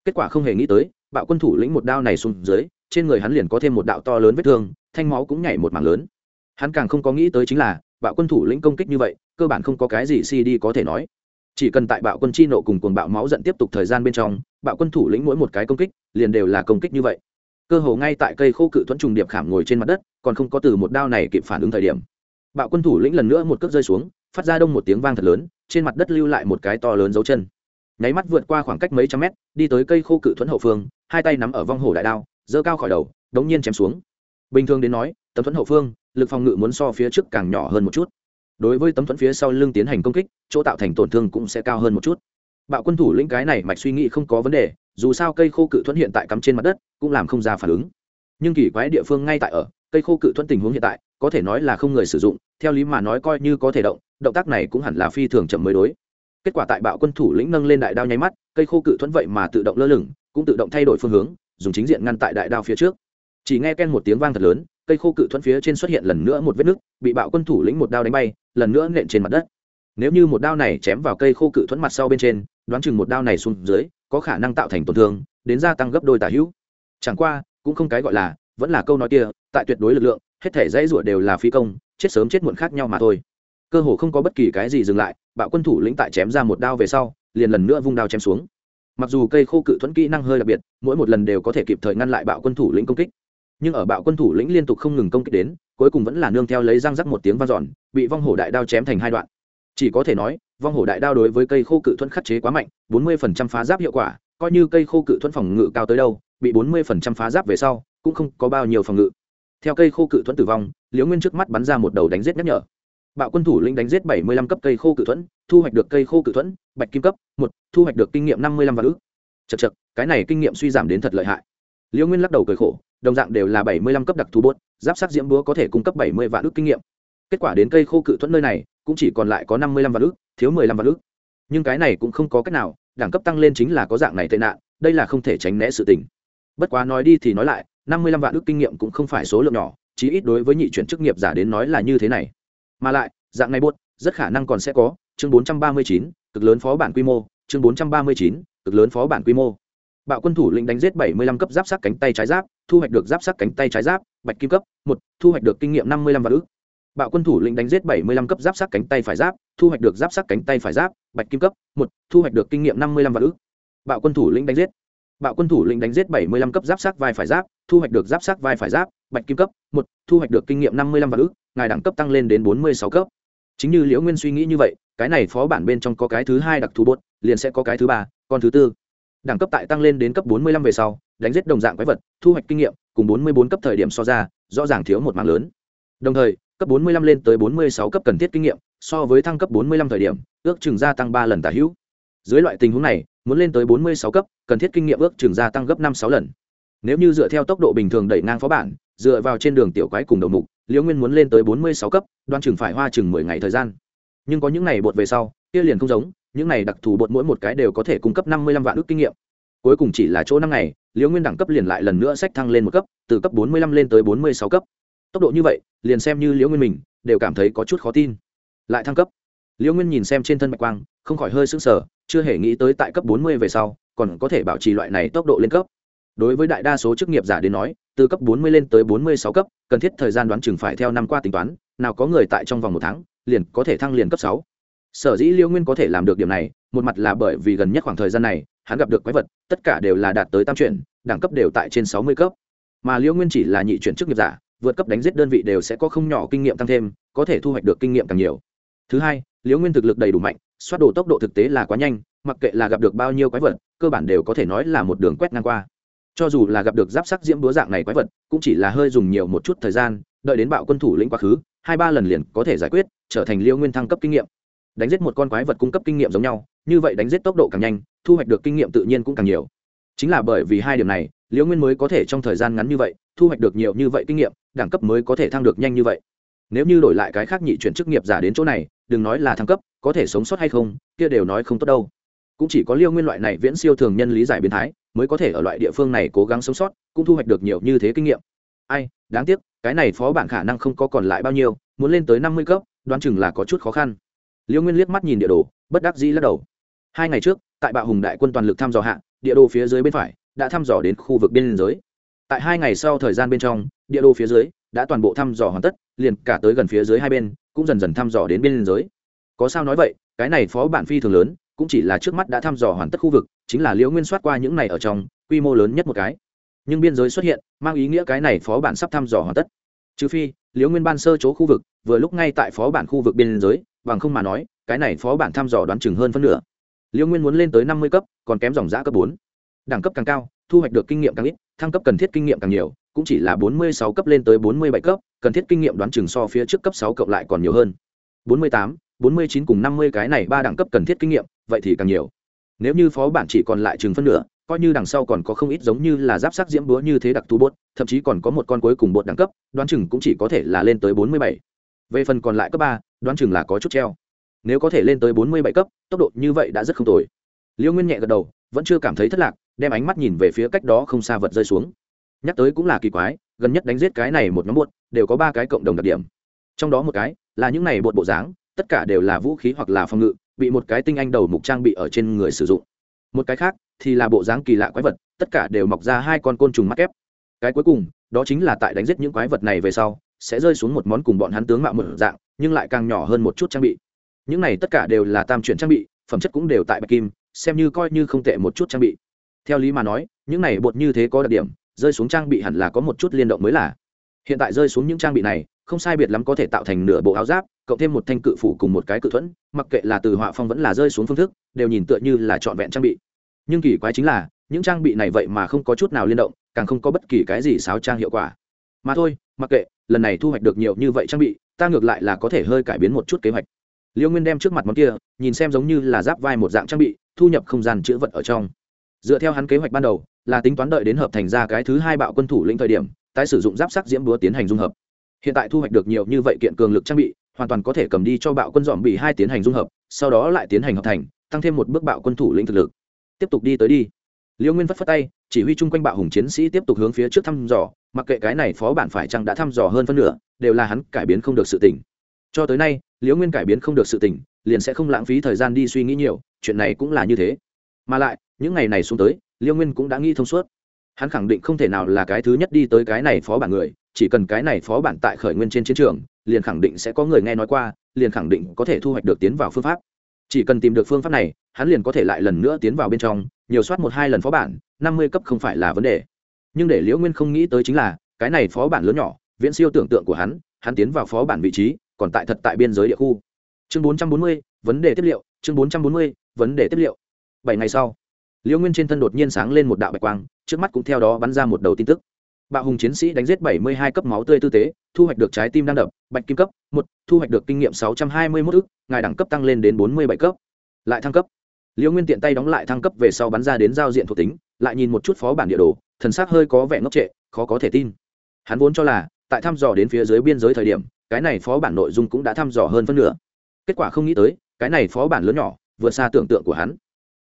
kết quả không hề nghĩ tới, bạo quân thủ lĩnh một đao này xuống dưới, trên người hắn liền có thêm một đạo to lớn vết thương, thanh máu cũng nhảy một mảng lớn hắn càng không có nghĩ tới chính là, bạo quân thủ lĩnh công kích như vậy, cơ bản không có cái gì cd có thể nói. Chỉ cần tại bạo quân chi nộ cùng cuồng bạo máu giận tiếp tục thời gian bên trong, bạo quân thủ lĩnh mỗi một cái công kích, liền đều là công kích như vậy. Cơ hồ ngay tại cây khô cự thuẫn trùng điệp khảm ngồi trên mặt đất, còn không có từ một đao này kịp phản ứng thời điểm. Bạo quân thủ lĩnh lần nữa một cước rơi xuống, phát ra đông một tiếng vang thật lớn, trên mặt đất lưu lại một cái to lớn dấu chân. Nháy mắt vượt qua khoảng cách mấy trăm mét, đi tới cây khô cự thuẫn hậu phương, hai tay nắm ở vong hổ đại đao, giơ cao khỏi đầu, đống nhiên chém xuống. Bình thường đến nói, tấm thuẫn hậu phương lực phòng ngự muốn so phía trước càng nhỏ hơn một chút. Đối với tấm thuẫn phía sau lưng tiến hành công kích, chỗ tạo thành tổn thương cũng sẽ cao hơn một chút. Bạo quân thủ lĩnh cái này mạch suy nghĩ không có vấn đề, dù sao cây khô cự thuẫn hiện tại cắm trên mặt đất cũng làm không ra phản ứng. Nhưng kỳ quái địa phương ngay tại ở, cây khô cự thuẫn tình huống hiện tại, có thể nói là không người sử dụng, theo lý mà nói coi như có thể động động tác này cũng hẳn là phi thường chậm mới đối. Kết quả tại bạo quân thủ lĩnh nâng lên đại đao nháy mắt, cây khô cự thuẫn vậy mà tự động lơ lửng, cũng tự động thay đổi phương hướng, dùng chính diện ngăn tại đại đao phía trước. Chỉ nghe ken một tiếng vang thật lớn cây khô cự thuẫn phía trên xuất hiện lần nữa một vết nứt, bị bạo quân thủ lĩnh một đao đánh bay, lần nữa nện trên mặt đất. Nếu như một đao này chém vào cây khô cự thuẫn mặt sau bên trên, đoán chừng một đao này xuống dưới, có khả năng tạo thành tổn thương, đến gia tăng gấp đôi tả hữu. Chẳng qua, cũng không cái gọi là, vẫn là câu nói kia, tại tuyệt đối lực lượng, hết thể dãy rủa đều là phi công, chết sớm chết muộn khác nhau mà thôi. Cơ hồ không có bất kỳ cái gì dừng lại, bạo quân thủ lĩnh tại chém ra một đao về sau, liền lần nữa vung đao chém xuống. Mặc dù cây khô cự thuẫn kỹ năng hơi đặc biệt, mỗi một lần đều có thể kịp thời ngăn lại bạo quân thủ lĩnh công kích nhưng ở bạo quân thủ lĩnh liên tục không ngừng công kích đến, cuối cùng vẫn là nương theo lấy răng rắc một tiếng v a n giòn bị vong hổ đại đao chém thành hai đoạn. Chỉ có thể nói, vong hổ đại đao đối với cây khô cự thuẫn khắc chế quá mạnh, bốn mươi phần trăm phá giáp hiệu quả, coi như cây khô cự thuẫn phòng ngự cao tới đâu, bị bốn mươi phần trăm phá giáp về sau, cũng không có bao nhiêu phòng ngự. Theo cây khô cự thuẫn tử vong, liễu nguyên trước mắt bắn ra một đầu đánh giết nhắc nhở. Bạo quân thủ lĩnh đánh giết bảy mươi lăm cấp cây khô cự thuẫn, thu hoạch được cây khô cự thuẫn, bạch kim cấp, một, thu hoạch được kinh nghiệm năm mươi lăm vạn ước chật chật cái này kinh nghiệm suy giảm đến thật lợi hại. Liễu nguyên lắc đầu cười khổ đồng dạng đều là bảy mươi lăm cấp đặc thù bốt, giáp sắc diễm búa có thể cung cấp bảy mươi vạn ước kinh nghiệm. Kết quả đến cây khô cự thuẫn nơi này, cũng chỉ còn lại có năm mươi lăm vạn ước thiếu mười lăm vạn ước nhưng cái này cũng không có cách nào, đẳng cấp tăng lên chính là có dạng này tệ nạn, đây là không thể tránh né sự tình. Bất quá nói đi thì nói lại, năm mươi lăm vạn ước kinh nghiệm cũng không phải số lượng nhỏ, chí ít đối với nhị chuyển chức nghiệp giả đến nói là như thế này. Mà lại, dạng này buốt rất khả năng còn sẽ có, chương bốn trăm ba mươi chín, cực lớn phó bản quy mô, chương bốn trăm ba mươi chín, cực lớn phó bản quy mô bạo quân thủ lĩnh đánh giết bảy mươi lăm cấp giáp sắc cánh tay trái giáp, thu hoạch được giáp sắc cánh tay trái giáp, bạch kim cấp một, thu hoạch được kinh nghiệm năm mươi lăm vạn ước bạo quân thủ lĩnh đánh giết bảy mươi lăm cấp giáp sắc cánh tay phải giáp, thu hoạch được giáp sắc cánh tay phải giáp, bạch kim cấp một, thu hoạch được kinh nghiệm năm mươi lăm vạn ước bạo quân thủ lĩnh đánh giết. Bạo quân thủ lĩnh đánh giết bảy mươi lăm cấp giáp sắc vai phải giáp, thu hoạch được giáp sắc vai phải giáp, bạch kim cấp một, thu hoạch được kinh nghiệm năm mươi lăm vạn ước ngài đẳng cấp tăng lên đến bốn mươi sáu cấp. Chính như liễu nguyên suy nghĩ như vậy, cái này phó bản bên trong có cái thứ hai đặc thù bột, liền sẽ có cái thứ ba, còn thứ tư đẳng cấp tại tăng lên đến cấp bốn mươi lăm về sau, đánh giết đồng dạng quái vật, thu hoạch kinh nghiệm, cùng bốn mươi bốn cấp thời điểm so ra, rõ ràng thiếu một mạng lớn. Đồng thời, cấp bốn mươi lăm lên tới bốn mươi sáu cấp cần thiết kinh nghiệm, so với thăng cấp bốn mươi lăm thời điểm, ước chừng gia tăng ba lần tả hữu. Dưới loại tình huống này, muốn lên tới bốn mươi sáu cấp, cần thiết kinh nghiệm ước chừng gia tăng gấp năm sáu lần. Nếu như dựa theo tốc độ bình thường đẩy ngang phó bản, dựa vào trên đường tiểu quái cùng đầu mục, liễu nguyên muốn lên tới bốn mươi sáu cấp, đoan chừng phải hoa chừng mười ngày thời gian. Nhưng có những ngày bột về sau kia liền không giống, những này đặc thù bột mỗi một cái đều có thể cung cấp năm mươi lăm vạn ước kinh nghiệm. Cuối cùng chỉ là chỗ năm ngày, liễu nguyên đẳng cấp liền lại lần nữa sách thăng lên một cấp, từ cấp bốn mươi lăm lên tới bốn mươi sáu cấp. Tốc độ như vậy, liền xem như liễu nguyên mình, đều cảm thấy có chút khó tin. Lại thăng cấp. Liễu nguyên nhìn xem trên thân bạch quang, không khỏi hơi sững sờ, chưa hề nghĩ tới tại cấp bốn mươi về sau, còn có thể bảo trì loại này tốc độ lên cấp. Đối với đại đa số chức nghiệp giả đến nói, từ cấp 40 lên tới 46 cấp, cần thiết thời gian đoán chừng phải theo năm qua tính toán, nào có người tại trong vòng một tháng, liền có thể thăng liền cấp 6 sở dĩ liêu nguyên có thể làm được điểm này, một mặt là bởi vì gần nhất khoảng thời gian này, hắn gặp được quái vật, tất cả đều là đạt tới tam chuyển, đẳng cấp đều tại trên 60 cấp. Mà liêu nguyên chỉ là nhị chuyển chức nghiệp giả, vượt cấp đánh giết đơn vị đều sẽ có không nhỏ kinh nghiệm tăng thêm, có thể thu hoạch được kinh nghiệm càng nhiều. Thứ hai, liêu nguyên thực lực đầy đủ mạnh, xoát đồ tốc độ thực tế là quá nhanh, mặc kệ là gặp được bao nhiêu quái vật, cơ bản đều có thể nói là một đường quét ngang qua. Cho dù là gặp được giáp sắc diễm búa dạng này quái vật, cũng chỉ là hơi dùng nhiều một chút thời gian, đợi đến bạo quân thủ lĩnh quá khứ, hai ba lần liền có thể giải quyết, trở thành liêu nguyên thăng cấp kinh nghiệm đánh giết một con quái vật cung cấp kinh nghiệm giống nhau, như vậy đánh giết tốc độ càng nhanh, thu hoạch được kinh nghiệm tự nhiên cũng càng nhiều. Chính là bởi vì hai điểm này, liễu nguyên mới có thể trong thời gian ngắn như vậy, thu hoạch được nhiều như vậy kinh nghiệm, đẳng cấp mới có thể thăng được nhanh như vậy. Nếu như đổi lại cái khác nhị chuyển chức nghiệp giả đến chỗ này, đừng nói là thăng cấp, có thể sống sót hay không, kia đều nói không tốt đâu. Cũng chỉ có liêu nguyên loại này viễn siêu thường nhân lý giải biến thái, mới có thể ở loại địa phương này cố gắng sống sót, cũng thu hoạch được nhiều như thế kinh nghiệm. Ai, đáng tiếc, cái này phó bản khả năng không có còn lại bao nhiêu, muốn lên tới năm mươi cấp, đoán chừng là có chút khó khăn. Liễu nguyên liếc mắt nhìn địa đồ, bất đắc dĩ lắc đầu. Hai ngày trước, tại bạo hùng đại quân toàn lực thăm dò hạ, địa đồ phía dưới bên phải đã thăm dò đến khu vực biên giới. Tại hai ngày sau thời gian bên trong, địa đồ phía dưới đã toàn bộ thăm dò hoàn tất, liền cả tới gần phía dưới hai bên cũng dần dần thăm dò đến biên giới. Có sao nói vậy, cái này phó bản phi thường lớn, cũng chỉ là trước mắt đã thăm dò hoàn tất khu vực, chính là liễu nguyên soát qua những này ở trong, quy mô lớn nhất một cái. Nhưng biên giới xuất hiện, mang ý nghĩa cái này phó bản sắp thăm dò hoàn tất trừ phi, liễu nguyên ban sơ chỗ khu vực, vừa lúc ngay tại phó bản khu vực biên giới, bằng không mà nói, cái này phó bản thăm dò đoán chừng hơn phân nửa. Liễu nguyên muốn lên tới năm mươi cấp, còn kém dòng giã cấp bốn. Đẳng cấp càng cao, thu hoạch được kinh nghiệm càng ít, thăng cấp cần thiết kinh nghiệm càng nhiều, cũng chỉ là bốn mươi sáu cấp lên tới bốn mươi bảy cấp, cần thiết kinh nghiệm đoán chừng so phía trước cấp sáu cộng lại còn nhiều hơn. bốn mươi tám, bốn mươi chín cùng năm mươi cái này ba đẳng cấp cần thiết kinh nghiệm, vậy thì càng nhiều. Nếu như phó bản chỉ còn lại chừng phân nửa coi như đằng sau còn có không ít giống như là giáp sắc diễm búa như thế đặc thù bốt, thậm chí còn có một con cuối cùng bột đẳng cấp, đoán chừng cũng chỉ có thể là lên tới bốn mươi bảy. Về phần còn lại cấp ba, đoán chừng là có chút treo. Nếu có thể lên tới bốn mươi bảy cấp, tốc độ như vậy đã rất không tồi. Liêu nguyên nhẹ gật đầu, vẫn chưa cảm thấy thất lạc, đem ánh mắt nhìn về phía cách đó không xa vật rơi xuống. Nhắc tới cũng là kỳ quái, gần nhất đánh giết cái này một nhóm bột đều có ba cái cộng đồng đặc điểm. Trong đó một cái là những này bột bộ dáng, tất cả đều là vũ khí hoặc là phòng ngự, bị một cái tinh anh đầu mục trang bị ở trên người sử dụng một cái khác thì là bộ dáng kỳ lạ quái vật, tất cả đều mọc ra hai con côn trùng mắt kép. Cái cuối cùng, đó chính là tại đánh giết những quái vật này về sau, sẽ rơi xuống một món cùng bọn hắn tướng mạo một dạng, nhưng lại càng nhỏ hơn một chút trang bị. Những này tất cả đều là tam chuyển trang bị, phẩm chất cũng đều tại bạch kim, xem như coi như không tệ một chút trang bị. Theo lý mà nói, những này bột như thế có đặc điểm, rơi xuống trang bị hẳn là có một chút liên động mới là. Hiện tại rơi xuống những trang bị này, không sai biệt lắm có thể tạo thành nửa bộ áo giáp cộng thêm một thanh cự phủ cùng một cái cự thuẫn, mặc kệ là từ họa phong vẫn là rơi xuống phương thức, đều nhìn tựa như là trọn vẹn trang bị. Nhưng kỳ quái chính là, những trang bị này vậy mà không có chút nào liên động, càng không có bất kỳ cái gì sáo trang hiệu quả. Mà thôi, mặc kệ, lần này thu hoạch được nhiều như vậy trang bị, ta ngược lại là có thể hơi cải biến một chút kế hoạch. Liêu nguyên đem trước mặt món kia, nhìn xem giống như là giáp vai một dạng trang bị, thu nhập không gian chữ vật ở trong. Dựa theo hắn kế hoạch ban đầu, là tính toán đợi đến hợp thành ra cái thứ hai bạo quân thủ lĩnh thời điểm, tái sử dụng giáp sắc diễm búa tiến hành dung hợp. Hiện tại thu hoạch được nhiều như vậy kiện cường lực trang bị hoàn toàn có thể cầm đi cho bạo quân dòm bị hai tiến hành dung hợp, sau đó lại tiến hành hợp thành, tăng thêm một bước bạo quân thủ lĩnh thực lực. Tiếp tục đi tới đi. Liễu nguyên phất phất tay, chỉ huy chung quanh bạo hùng chiến sĩ tiếp tục hướng phía trước thăm dò, mặc kệ cái này phó bản phải chăng đã thăm dò hơn phân nửa, đều là hắn cải biến không được sự tỉnh cho tới nay liễu nguyên cải biến không được sự tỉnh liền sẽ không lãng phí thời gian đi suy nghĩ nhiều, chuyện này cũng là như thế. Mà lại, những ngày này xuống tới liễu nguyên cũng đã nghĩ thông suốt. Hắn khẳng định không thể nào là cái thứ nhất đi tới cái này phó bản người chỉ cần cái này phó bản tại khởi nguyên trên chiến trường, liền khẳng định sẽ có người nghe nói qua, liền khẳng định có thể thu hoạch được tiến vào phương pháp. Chỉ cần tìm được phương pháp này, hắn liền có thể lại lần nữa tiến vào bên trong, nhiều soát một hai lần phó bản, năm mươi cấp không phải là vấn đề. Nhưng để liễu nguyên không nghĩ tới chính là, cái này phó bản lớn nhỏ, viễn siêu tưởng tượng của hắn hắn tiến vào phó bản vị trí, còn tại thật tại biên giới địa khu. Chương bốn trăm bốn mươi, vấn đề tiếp liệu, chương bốn trăm bốn mươi, vấn đề tiếp liệu. Bảy ngày sau, liễu nguyên trên thân đột nhiên sáng lên một đạo bạch quang, trước mắt cũng theo đó bắn ra một đầu tin tức bạo hùng chiến sĩ đánh giết bảy mươi hai cấp máu tươi tư tế, thu hoạch được trái tim đang đập, bạch kim cấp, một, thu hoạch được kinh nghiệm sáu trăm hai mươi mốt ức, ngài đẳng cấp tăng lên đến bốn mươi bảy cấp. Lại thăng cấp. Liễu nguyên tiện tay đóng lại thăng cấp về sau bắn ra đến giao diện thuộc tính, lại nhìn một chút phó bản địa đồ, thần sắc hơi có vẻ ngốc trệ, khó có thể tin. Hắn vốn cho là, tại thăm dò đến phía dưới biên giới thời điểm, cái này phó bản nội dung cũng đã thăm dò hơn phân nửa. Kết quả không nghĩ tới, cái này phó bản lớn nhỏ, vượt xa tưởng tượng của hắn.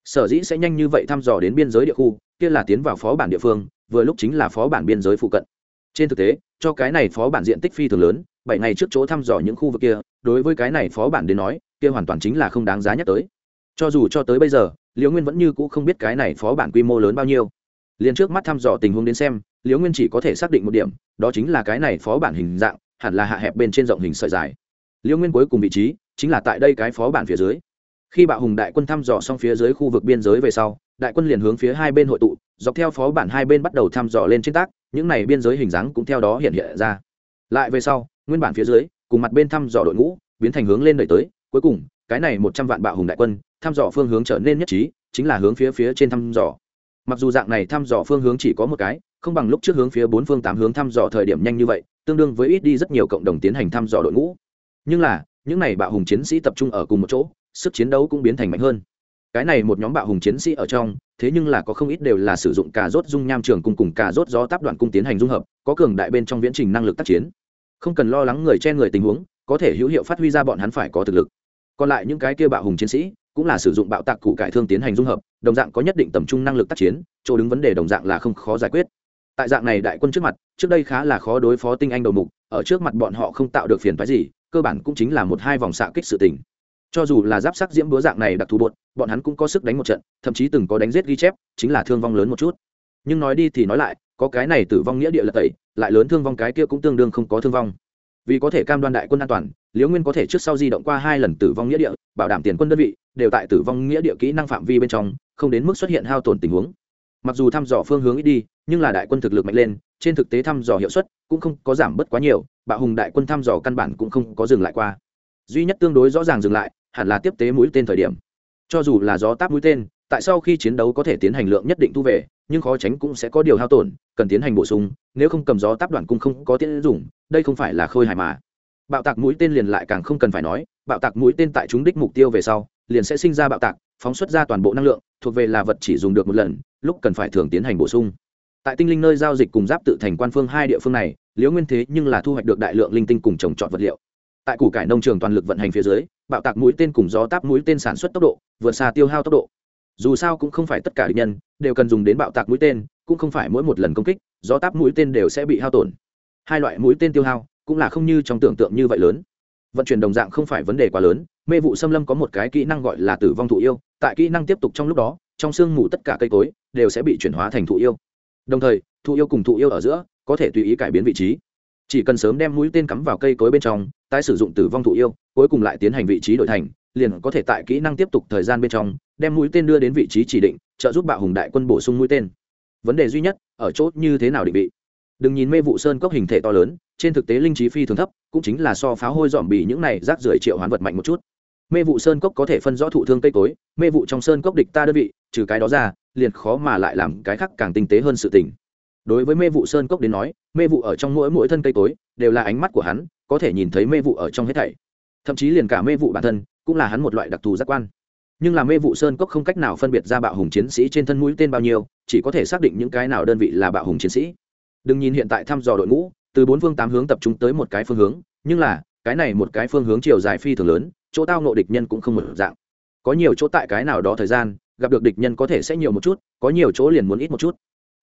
Sở dĩ sẽ nhanh như vậy thăm dò đến biên giới địa khu, kia là tiến vào phó bản địa phương vừa lúc chính là phó bản biên giới phụ cận. Trên thực tế, cho cái này phó bản diện tích phi thường lớn, bảy ngày trước chỗ thăm dò những khu vực kia, đối với cái này phó bản đến nói, kia hoàn toàn chính là không đáng giá nhắc tới. Cho dù cho tới bây giờ, liễu nguyên vẫn như cũ không biết cái này phó bản quy mô lớn bao nhiêu. Liền trước mắt thăm dò tình huống đến xem, liễu nguyên chỉ có thể xác định một điểm, đó chính là cái này phó bản hình dạng, hẳn là hạ hẹp bên trên rộng hình sợi dài. Liễu nguyên cuối cùng vị trí, chính là tại đây cái phó bản phía dưới. Khi bạo hùng đại quân thăm dò xong phía dưới khu vực biên giới về sau, đại quân liền hướng phía hai bên hội tụ dọc theo phó bản hai bên bắt đầu thăm dò lên trên tác, những này biên giới hình dáng cũng theo đó hiện hiện ra. Lại về sau, nguyên bản phía dưới, cùng mặt bên thăm dò đội ngũ, biến thành hướng lên đẩy tới, cuối cùng, cái này một trăm vạn bạo hùng đại quân, thăm dò phương hướng trở nên nhất trí, chính là hướng phía phía trên thăm dò. Mặc dù dạng này thăm dò phương hướng chỉ có một cái, không bằng lúc trước hướng phía bốn phương tám hướng thăm dò thời điểm nhanh như vậy, tương đương với ít đi rất nhiều cộng đồng tiến hành thăm dò đội ngũ. Nhưng là, những này bạo hùng chiến sĩ tập trung ở cùng một chỗ, sức chiến đấu cũng biến thành mạnh hơn cái này một nhóm bạo hùng chiến sĩ ở trong, thế nhưng là có không ít đều là sử dụng cà rốt dung nham trường cung cùng cà rốt gió táp đoạn cung tiến hành dung hợp, có cường đại bên trong viễn trình năng lực tác chiến. Không cần lo lắng người che người tình huống, có thể hữu hiệu phát huy ra bọn hắn phải có thực lực. Còn lại những cái kia bạo hùng chiến sĩ, cũng là sử dụng bạo tạc cụ cải thương tiến hành dung hợp, đồng dạng có nhất định tầm trung năng lực tác chiến, chỗ đứng vấn đề đồng dạng là không khó giải quyết. Tại dạng này đại quân trước mặt, trước đây khá là khó đối phó tinh anh đầu mục, ở trước mặt bọn họ không tạo được phiền phái gì, cơ bản cũng chính là một hai vòng xạ kích sự tình cho dù là giáp sắc diễm búa dạng này đặc thù bột, bọn hắn cũng có sức đánh một trận, thậm chí từng có đánh giết ghi chép, chính là thương vong lớn một chút. Nhưng nói đi thì nói lại, có cái này tử vong nghĩa địa lật tẩy, lại lớn thương vong cái kia cũng tương đương không có thương vong. Vì có thể cam đoan đại quân an toàn, liễu nguyên có thể trước sau di động qua hai lần tử vong nghĩa địa, bảo đảm tiền quân đơn vị, đều tại tử vong nghĩa địa kỹ năng phạm vi bên trong, không đến mức xuất hiện hao tổn tình huống. Mặc dù thăm dò phương hướng ít đi, nhưng là đại quân thực lực mạnh lên, trên thực tế thăm dò hiệu suất cũng không có giảm bớt quá nhiều, bạo hùng đại quân thăm dò căn bản cũng không có dừng lại qua. Duy nhất tương đối rõ ràng dừng lại hẳn là tiếp tế mũi tên thời điểm. Cho dù là gió táp mũi tên, tại sau khi chiến đấu có thể tiến hành lượng nhất định thu về, nhưng khó tránh cũng sẽ có điều hao tổn, cần tiến hành bổ sung, nếu không cầm gió táp đoạn cung không có tiến dùng đây không phải là khôi hài mà. Bạo tạc mũi tên liền lại càng không cần phải nói, bạo tạc mũi tên tại chúng đích mục tiêu về sau, liền sẽ sinh ra bạo tạc, phóng xuất ra toàn bộ năng lượng, thuộc về là vật chỉ dùng được một lần, lúc cần phải thường tiến hành bổ sung. Tại tinh linh nơi giao dịch cùng giáp tự thành quan phương hai địa phương này, liễu nguyên thế nhưng là thu hoạch được đại lượng linh tinh cùng trồng trọt vật liệu. Tại củ cải nông trường toàn lực vận hành phía dưới bạo tạc mũi tên cùng gió táp mũi tên sản xuất tốc độ, vượt xa tiêu hao tốc độ. Dù sao cũng không phải tất cả địch nhân đều cần dùng đến bạo tạc mũi tên, cũng không phải mỗi một lần công kích, gió táp mũi tên đều sẽ bị hao tổn. Hai loại mũi tên tiêu hao cũng là không như trong tưởng tượng như vậy lớn. Vận chuyển đồng dạng không phải vấn đề quá lớn, mê vụ xâm lâm có một cái kỹ năng gọi là tử vong thụ yêu, tại kỹ năng tiếp tục trong lúc đó, trong sương mù tất cả cây cối đều sẽ bị chuyển hóa thành thụ yêu. Đồng thời, thụ yêu cùng thụ yêu ở giữa có thể tùy ý cải biến vị trí chỉ cần sớm đem mũi tên cắm vào cây cối bên trong, tái sử dụng tử vong thụ yêu, cuối cùng lại tiến hành vị trí đổi thành, liền có thể tại kỹ năng tiếp tục thời gian bên trong, đem mũi tên đưa đến vị trí chỉ định, trợ giúp bạo hùng đại quân bổ sung mũi tên. Vấn đề duy nhất, ở chốt như thế nào định vị? Đừng nhìn mê vụ sơn cốc hình thể to lớn, trên thực tế linh trí phi thường thấp, cũng chính là so pháo hôi dòm bị những này rác rưởi triệu hoán vật mạnh một chút. Mê vụ sơn cốc có thể phân rõ thụ thương cây cối, mê vụ trong sơn cốc địch ta đơn vị, trừ cái đó ra, liền khó mà lại làm cái khác càng tinh tế hơn sự tình đối với mê vụ sơn cốc đến nói, mê vụ ở trong mỗi mỗi thân cây tối, đều là ánh mắt của hắn, có thể nhìn thấy mê vụ ở trong hết thảy. Thậm chí liền cả mê vụ bản thân, cũng là hắn một loại đặc thù giác quan. Nhưng là mê vụ sơn cốc không cách nào phân biệt ra bạo hùng chiến sĩ trên thân mũi tên bao nhiêu, chỉ có thể xác định những cái nào đơn vị là bạo hùng chiến sĩ. Đừng nhìn hiện tại thăm dò đội ngũ, từ bốn phương tám hướng tập trung tới một cái phương hướng, nhưng là, cái này một cái phương hướng chiều dài phi thường lớn, chỗ tao nộ địch nhân cũng không một dạng. Có nhiều chỗ tại cái nào đó thời gian, gặp được địch nhân có thể sẽ nhiều một chút, có nhiều chỗ liền muốn ít một chút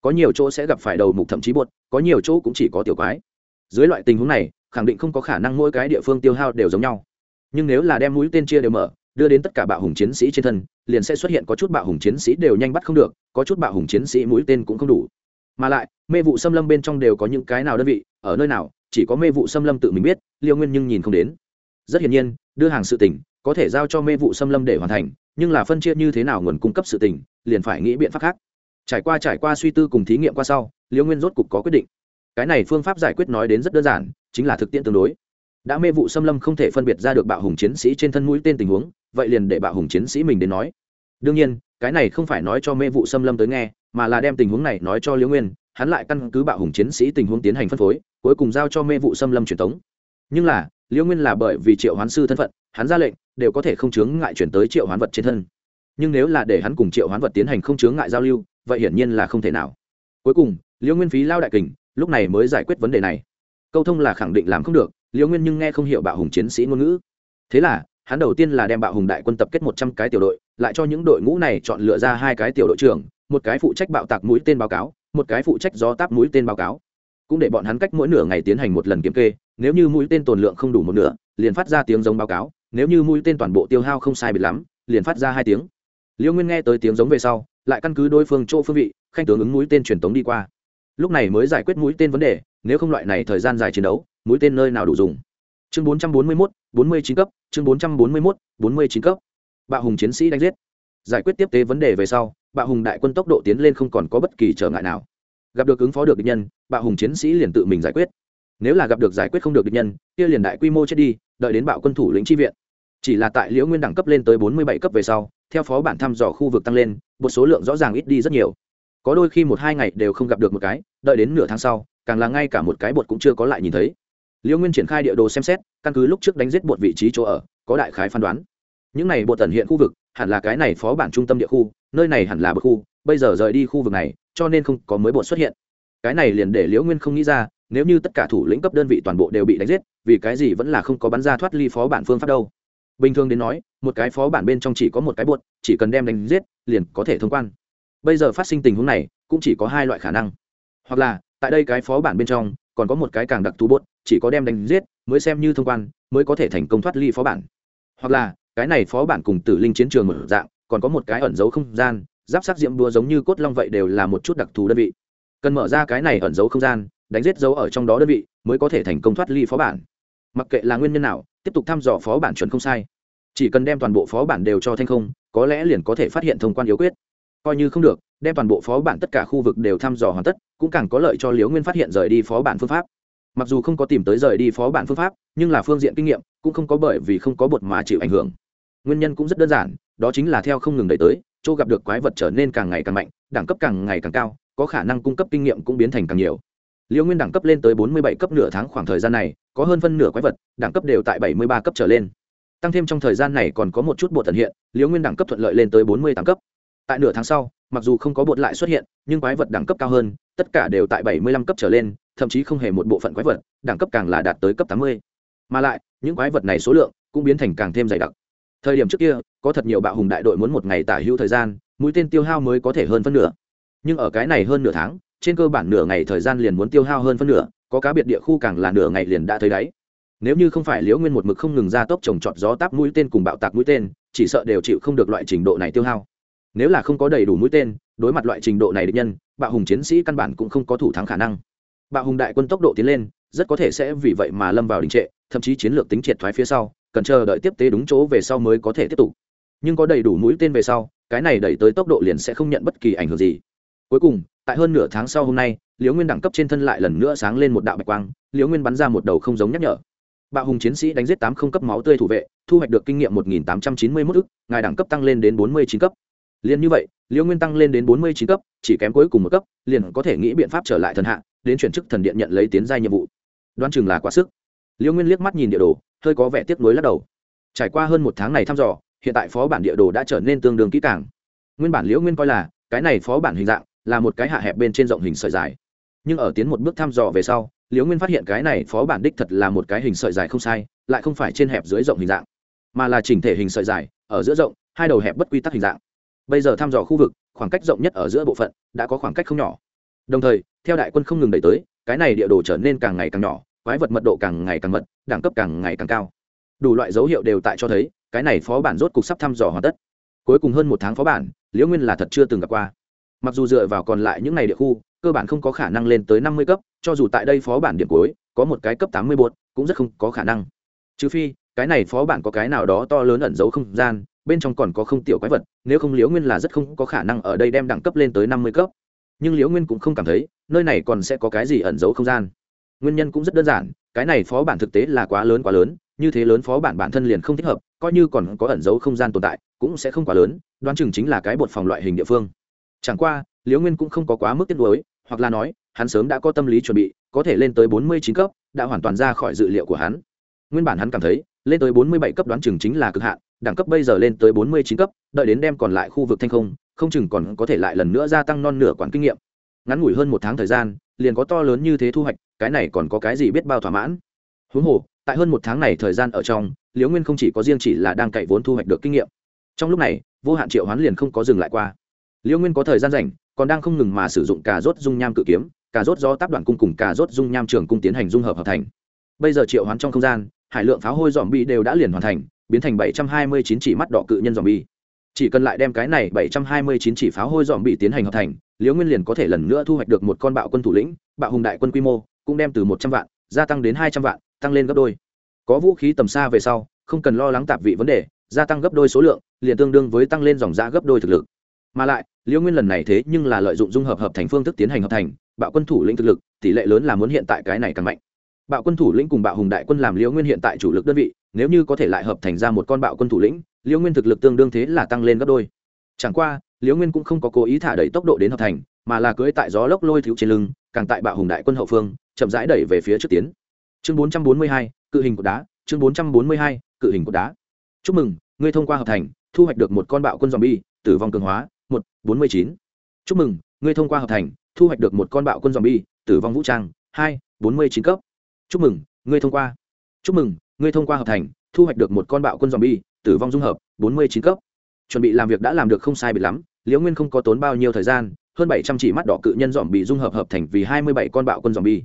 có nhiều chỗ sẽ gặp phải đầu mục thậm chí buột có nhiều chỗ cũng chỉ có tiểu quái. Dưới loại tình huống này, khẳng định không có khả năng mỗi cái địa phương tiêu hao đều giống nhau. Nhưng nếu là đem mũi tên chia đều mở, đưa đến tất cả bạo hùng chiến sĩ trên thân, liền sẽ xuất hiện có chút bạo hùng chiến sĩ đều nhanh bắt không được, có chút bạo hùng chiến sĩ mũi tên cũng không đủ. Mà lại, mê vụ xâm lâm bên trong đều có những cái nào đơn vị, ở nơi nào, chỉ có mê vụ xâm lâm tự mình biết, liêu nguyên nhưng nhìn không đến. Rất hiển nhiên, đưa hàng sự tỉnh có thể giao cho mê vụ xâm lâm để hoàn thành, nhưng là phân chia như thế nào nguồn cung cấp sự tỉnh liền phải nghĩ biện pháp khác trải qua trải qua suy tư cùng thí nghiệm qua sau, liễu nguyên rốt cục có quyết định. Cái này phương pháp giải quyết nói đến rất đơn giản, chính là thực tiễn tương đối. Đã mê vụ xâm lâm không thể phân biệt ra được bạo hùng chiến sĩ trên thân mũi tên tình huống, vậy liền để bạo hùng chiến sĩ mình đến nói. Đương nhiên, cái này không phải nói cho mê vụ xâm lâm tới nghe, mà là đem tình huống này nói cho liễu nguyên, hắn lại căn cứ bạo hùng chiến sĩ tình huống tiến hành phân phối, cuối cùng giao cho mê vụ xâm lâm truyền tống. Nhưng là, liễu nguyên là bởi vì triệu hoán sư thân phận, hắn ra lệnh, đều có thể không chướng ngại chuyển tới triệu hoán vật trên thân. Nhưng nếu là để hắn cùng triệu hoán vật tiến hành không chướng ngại giao lưu vậy hiển nhiên là không thể nào. Cuối cùng, liễu nguyên phí lao đại kình, lúc này mới giải quyết vấn đề này. Câu thông là khẳng định làm không được, liễu nguyên nhưng nghe không hiểu bạo hùng chiến sĩ ngôn ngữ. Thế là, hắn đầu tiên là đem bạo hùng đại quân tập kết một trăm cái tiểu đội, lại cho những đội ngũ này chọn lựa ra hai cái tiểu đội trưởng, một cái phụ trách bạo tạc mũi tên báo cáo, một cái phụ trách gió táp mũi tên báo cáo. Cũng để bọn hắn cách mỗi nửa ngày tiến hành một lần kiểm kê, nếu như mũi tên tồn lượng không đủ một nửa, liền phát ra tiếng giống báo cáo, nếu như mũi tên toàn bộ tiêu hao không sai biệt lắm, liền phát ra hai tiếng liễu nguyên nghe tới tiếng giống về sau, lại căn cứ đối phương chỗ phương vị, khanh tướng ứng mũi tên truyền tống đi qua. Lúc này mới giải quyết mũi tên vấn đề, nếu không loại này thời gian dài chiến đấu, mũi tên nơi nào đủ dùng? Chương bốn trăm bốn mươi mốt, bốn mươi chín cấp, chương bốn trăm bốn mươi mốt, bốn mươi chín cấp. Bạo hùng chiến sĩ đánh giết. Giải quyết tiếp tế vấn đề về sau, bạo hùng đại quân tốc độ tiến lên không còn có bất kỳ trở ngại nào. Gặp được ứng phó được địch nhân, bạo hùng chiến sĩ liền tự mình giải quyết. Nếu là gặp được giải quyết không được địch nhân, kia liền đại quy mô chết đi, đợi đến bạo quân thủ lĩnh tri viện. Chỉ là tại liễu nguyên đẳng cấp lên tới bốn mươi bảy cấp về sau theo phó bản thăm dò khu vực tăng lên, một số lượng rõ ràng ít đi rất nhiều. Có đôi khi một hai ngày đều không gặp được một cái, đợi đến nửa tháng sau, càng là ngay cả một cái bột cũng chưa có lại nhìn thấy. Liễu nguyên triển khai địa đồ xem xét, căn cứ lúc trước đánh giết bột vị trí chỗ ở, có đại khái phán đoán. Những này bột tần hiện khu vực, hẳn là cái này phó bản trung tâm địa khu, nơi này hẳn là bậc khu, bây giờ rời đi khu vực này, cho nên không có mới bột xuất hiện. Cái này liền để liễu nguyên không nghĩ ra, nếu như tất cả thủ lĩnh cấp đơn vị toàn bộ đều bị đánh giết, vì cái gì vẫn là không có bắn ra thoát ly phó bản phương pháp đâu. Bình thường đến nói một cái phó bản bên trong chỉ có một cái buột chỉ cần đem đánh giết, liền có thể thông quan. Bây giờ phát sinh tình huống này, cũng chỉ có hai loại khả năng. Hoặc là, tại đây cái phó bản bên trong, còn có một cái càng đặc thù buột chỉ có đem đánh giết, mới xem như thông quan, mới có thể thành công thoát ly phó bản. Hoặc là, cái này phó bản cùng tử linh chiến trường mở dạng, còn có một cái ẩn dấu không gian, giáp sắc diệm đua giống như cốt long vậy đều là một chút đặc thù đơn vị. Cần mở ra cái này ẩn dấu không gian, đánh giết dấu ở trong đó đơn vị, mới có thể thành công thoát ly phó bản. Mặc kệ là nguyên nhân nào, tiếp tục thăm dò phó bản chuẩn không sai chỉ cần đem toàn bộ phó bản đều cho thanh không, có lẽ liền có thể phát hiện thông quan yếu quyết. Coi như không được, đem toàn bộ phó bản tất cả khu vực đều thăm dò hoàn tất, cũng càng có lợi cho liễu nguyên phát hiện rời đi phó bản phương pháp. Mặc dù không có tìm tới rời đi phó bản phương pháp, nhưng là phương diện kinh nghiệm cũng không có bởi vì không có bột mà chịu ảnh hưởng. Nguyên nhân cũng rất đơn giản, đó chính là theo không ngừng đẩy tới, chỗ gặp được quái vật trở nên càng ngày càng mạnh, đẳng cấp càng ngày càng cao, có khả năng cung cấp kinh nghiệm cũng biến thành càng nhiều. Liễu nguyên đẳng cấp lên tới bốn mươi bảy cấp nửa tháng khoảng thời gian này, có hơn phân nửa quái vật đẳng cấp đều tại bảy mươi ba cấp trở lên tăng thêm trong thời gian này còn có một chút bột tận hiện, liễu nguyên đẳng cấp thuận lợi lên tới bốn mươi tám cấp. Tại nửa tháng sau, mặc dù không có bột lại xuất hiện, nhưng quái vật đẳng cấp cao hơn, tất cả đều tại bảy mươi lăm cấp trở lên, thậm chí không hề một bộ phận quái vật đẳng cấp càng là đạt tới cấp tám mươi. Mà lại, những quái vật này số lượng cũng biến thành càng thêm dày đặc. Thời điểm trước kia, có thật nhiều bạo hùng đại đội muốn một ngày tả hữu thời gian, mũi tên tiêu hao mới có thể hơn phân nửa. Nhưng ở cái này hơn nửa tháng, trên cơ bản nửa ngày thời gian liền muốn tiêu hao hơn phân nửa, có cá biệt địa khu càng là nửa ngày liền đã thấy đáy nếu như không phải liễu nguyên một mực không ngừng ra tốc trồng trọt gió táp mũi tên cùng bạo tạc mũi tên, chỉ sợ đều chịu không được loại trình độ này tiêu hao. Nếu là không có đầy đủ mũi tên, đối mặt loại trình độ này địch nhân, bạo hùng chiến sĩ căn bản cũng không có thủ thắng khả năng. Bạo hùng đại quân tốc độ tiến lên, rất có thể sẽ vì vậy mà lâm vào đình trệ, thậm chí chiến lược tính triệt thoái phía sau, cần chờ đợi tiếp tế đúng chỗ về sau mới có thể tiếp tục. Nhưng có đầy đủ mũi tên về sau, cái này đẩy tới tốc độ liền sẽ không nhận bất kỳ ảnh hưởng gì. Cuối cùng, tại hơn nửa tháng sau hôm nay, liễu nguyên đẳng cấp trên thân lại lần nữa sáng lên một đạo bạch quang, liễu nguyên bắn ra một đầu không giống nhắc nhở bạo hùng chiến sĩ đánh giết tám không cấp máu tươi thủ vệ, thu hoạch được kinh nghiệm một nghìn tám trăm chín mươi mốt ức, ngài đẳng cấp tăng lên đến bốn mươi chín cấp. Liền như vậy liễu nguyên tăng lên đến bốn mươi chín cấp, chỉ kém cuối cùng một cấp, liền có thể nghĩ biện pháp trở lại thần hạ, đến chuyển chức thần điện nhận lấy tiến gia nhiệm vụ. Đoan chừng là quá sức. Liễu nguyên liếc mắt nhìn địa đồ, hơi có vẻ tiếc nuối lắc đầu. Trải qua hơn một tháng này thăm dò, hiện tại phó bản địa đồ đã trở nên tương đương kỹ càng. Nguyên bản liễu nguyên coi là, cái này phó bản hình dạng, là một cái hạ hẹp bên trên rộng hình sợi dài. Nhưng ở tiến một bước thăm dò về sau liễu nguyên phát hiện cái này phó bản đích thật là một cái hình sợi dài không sai, lại không phải trên hẹp dưới rộng hình dạng, mà là chỉnh thể hình sợi dài, ở giữa rộng, hai đầu hẹp bất quy tắc hình dạng. Bây giờ thăm dò khu vực, khoảng cách rộng nhất ở giữa bộ phận, đã có khoảng cách không nhỏ. Đồng thời, theo đại quân không ngừng đẩy tới, cái này địa đồ trở nên càng ngày càng nhỏ, quái vật mật độ càng ngày càng mật, đẳng cấp càng ngày càng cao. Đủ loại dấu hiệu đều tại cho thấy, cái này phó bản rốt cục sắp thăm dò hoàn tất. Cuối cùng hơn một tháng phó bản, liễu nguyên là thật chưa từng gặp qua. Mặc dù dựa vào còn lại những ngày địa khu cơ bản không có khả năng lên tới năm mươi cấp, cho dù tại đây phó bản điểm cuối, có một cái cấp tám mươi bột cũng rất không có khả năng. Trừ phi, cái này phó bản có cái nào đó to lớn ẩn giấu không gian, bên trong còn có không tiểu quái vật, nếu không liễu nguyên là rất không có khả năng ở đây đem đẳng cấp lên tới năm mươi cấp. Nhưng liễu nguyên cũng không cảm thấy, nơi này còn sẽ có cái gì ẩn giấu không gian. Nguyên nhân cũng rất đơn giản, cái này phó bản thực tế là quá lớn quá lớn, như thế lớn phó bản bản thân liền không thích hợp, coi như còn có ẩn giấu không gian tồn tại, cũng sẽ không quá lớn, đoán chừng chính là cái bột phòng loại hình địa phương. Chẳng qua, liễu nguyên cũng không có quá mức tiếc nuối hoặc là nói, hắn sớm đã có tâm lý chuẩn bị, có thể lên tới bốn mươi chín cấp, đã hoàn toàn ra khỏi dự liệu của hắn. Nguyên bản hắn cảm thấy, lên tới bốn mươi bảy cấp đoán chừng chính là cực hạn, đẳng cấp bây giờ lên tới bốn mươi chín cấp, đợi đến đem còn lại khu vực thanh không không chừng còn có thể lại lần nữa gia tăng non nửa quản kinh nghiệm. Ngắn ngủi hơn một tháng thời gian, liền có to lớn như thế thu hoạch, cái này còn có cái gì biết bao thỏa mãn? Huống hồ, tại hơn một tháng này thời gian ở trong, liễu nguyên không chỉ có riêng chỉ là đang cậy vốn thu hoạch được kinh nghiệm. Trong lúc này, vô hạn triệu hoán liền không có dừng lại qua. Liễu nguyên có thời gian rảnh còn đang không ngừng mà sử dụng cà rốt dung nham cự kiếm, cà rốt do tác đoạn cung cùng cà rốt dung nham trường cung tiến hành dung hợp hợp thành. Bây giờ triệu hoán trong không gian, hải lượng pháo hôi dòm bi đều đã liền hoàn thành, biến thành bảy trăm hai mươi chín chỉ mắt đỏ cự nhân dòm bi chỉ cần lại đem cái này bảy trăm hai mươi chín chỉ pháo hôi dòm bị tiến hành hợp thành, liễu nguyên liền có thể lần nữa thu hoạch được một con bạo quân thủ lĩnh, bạo hùng đại quân quy mô, cũng đem từ một trăm vạn, gia tăng đến hai trăm vạn, tăng lên gấp đôi. Có vũ khí tầm xa về sau, không cần lo lắng tạp vị vấn đề, gia tăng gấp đôi số lượng, liền tương đương với tăng lên dòng giá gấp đôi thực lực. Mà lại liễu nguyên lần này thế nhưng là lợi dụng dung hợp hợp thành phương thức tiến hành hợp thành, bạo quân thủ lĩnh thực lực, tỷ lệ lớn là muốn hiện tại cái này càng mạnh. Bạo quân thủ lĩnh cùng bạo hùng đại quân làm liễu nguyên hiện tại chủ lực đơn vị, nếu như có thể lại hợp thành ra một con bạo quân thủ lĩnh liễu nguyên thực lực tương đương thế là tăng lên gấp đôi. Chẳng qua liễu nguyên cũng không có cố ý thả đẩy tốc độ đến hợp thành, mà là cưỡi tại gió lốc lôi thiếu trên lưng, càng tại bạo hùng đại quân hậu phương, chậm rãi đẩy về phía trước tiến. Chương bốn trăm bốn mươi hai, cự hình cột đá, chương bốn trăm bốn mươi hai, cự hình cột đá. Chúc mừng, ngươi thông qua hợp thành, thu hoạch được một con bạo quân zombie, tử vong cường hóa một, bốn mươi chín. Chúc mừng, ngươi thông qua hợp thành, thu hoạch được một con bạo quân zombie, tử vong vũ trang. Hai, bốn mươi chín cấp. Chúc mừng, ngươi thông qua. Chúc mừng, ngươi thông qua hợp thành, thu hoạch được một con bạo quân zombie, tử vong dung hợp. Bốn mươi chín cấp. Chuẩn bị làm việc đã làm được không sai bị lắm, liễu nguyên không có tốn bao nhiêu thời gian, hơn bảy trăm chỉ mắt đỏ cự nhân dòm bị dung hợp hợp thành vì hai mươi bảy con bạo quân dòm bi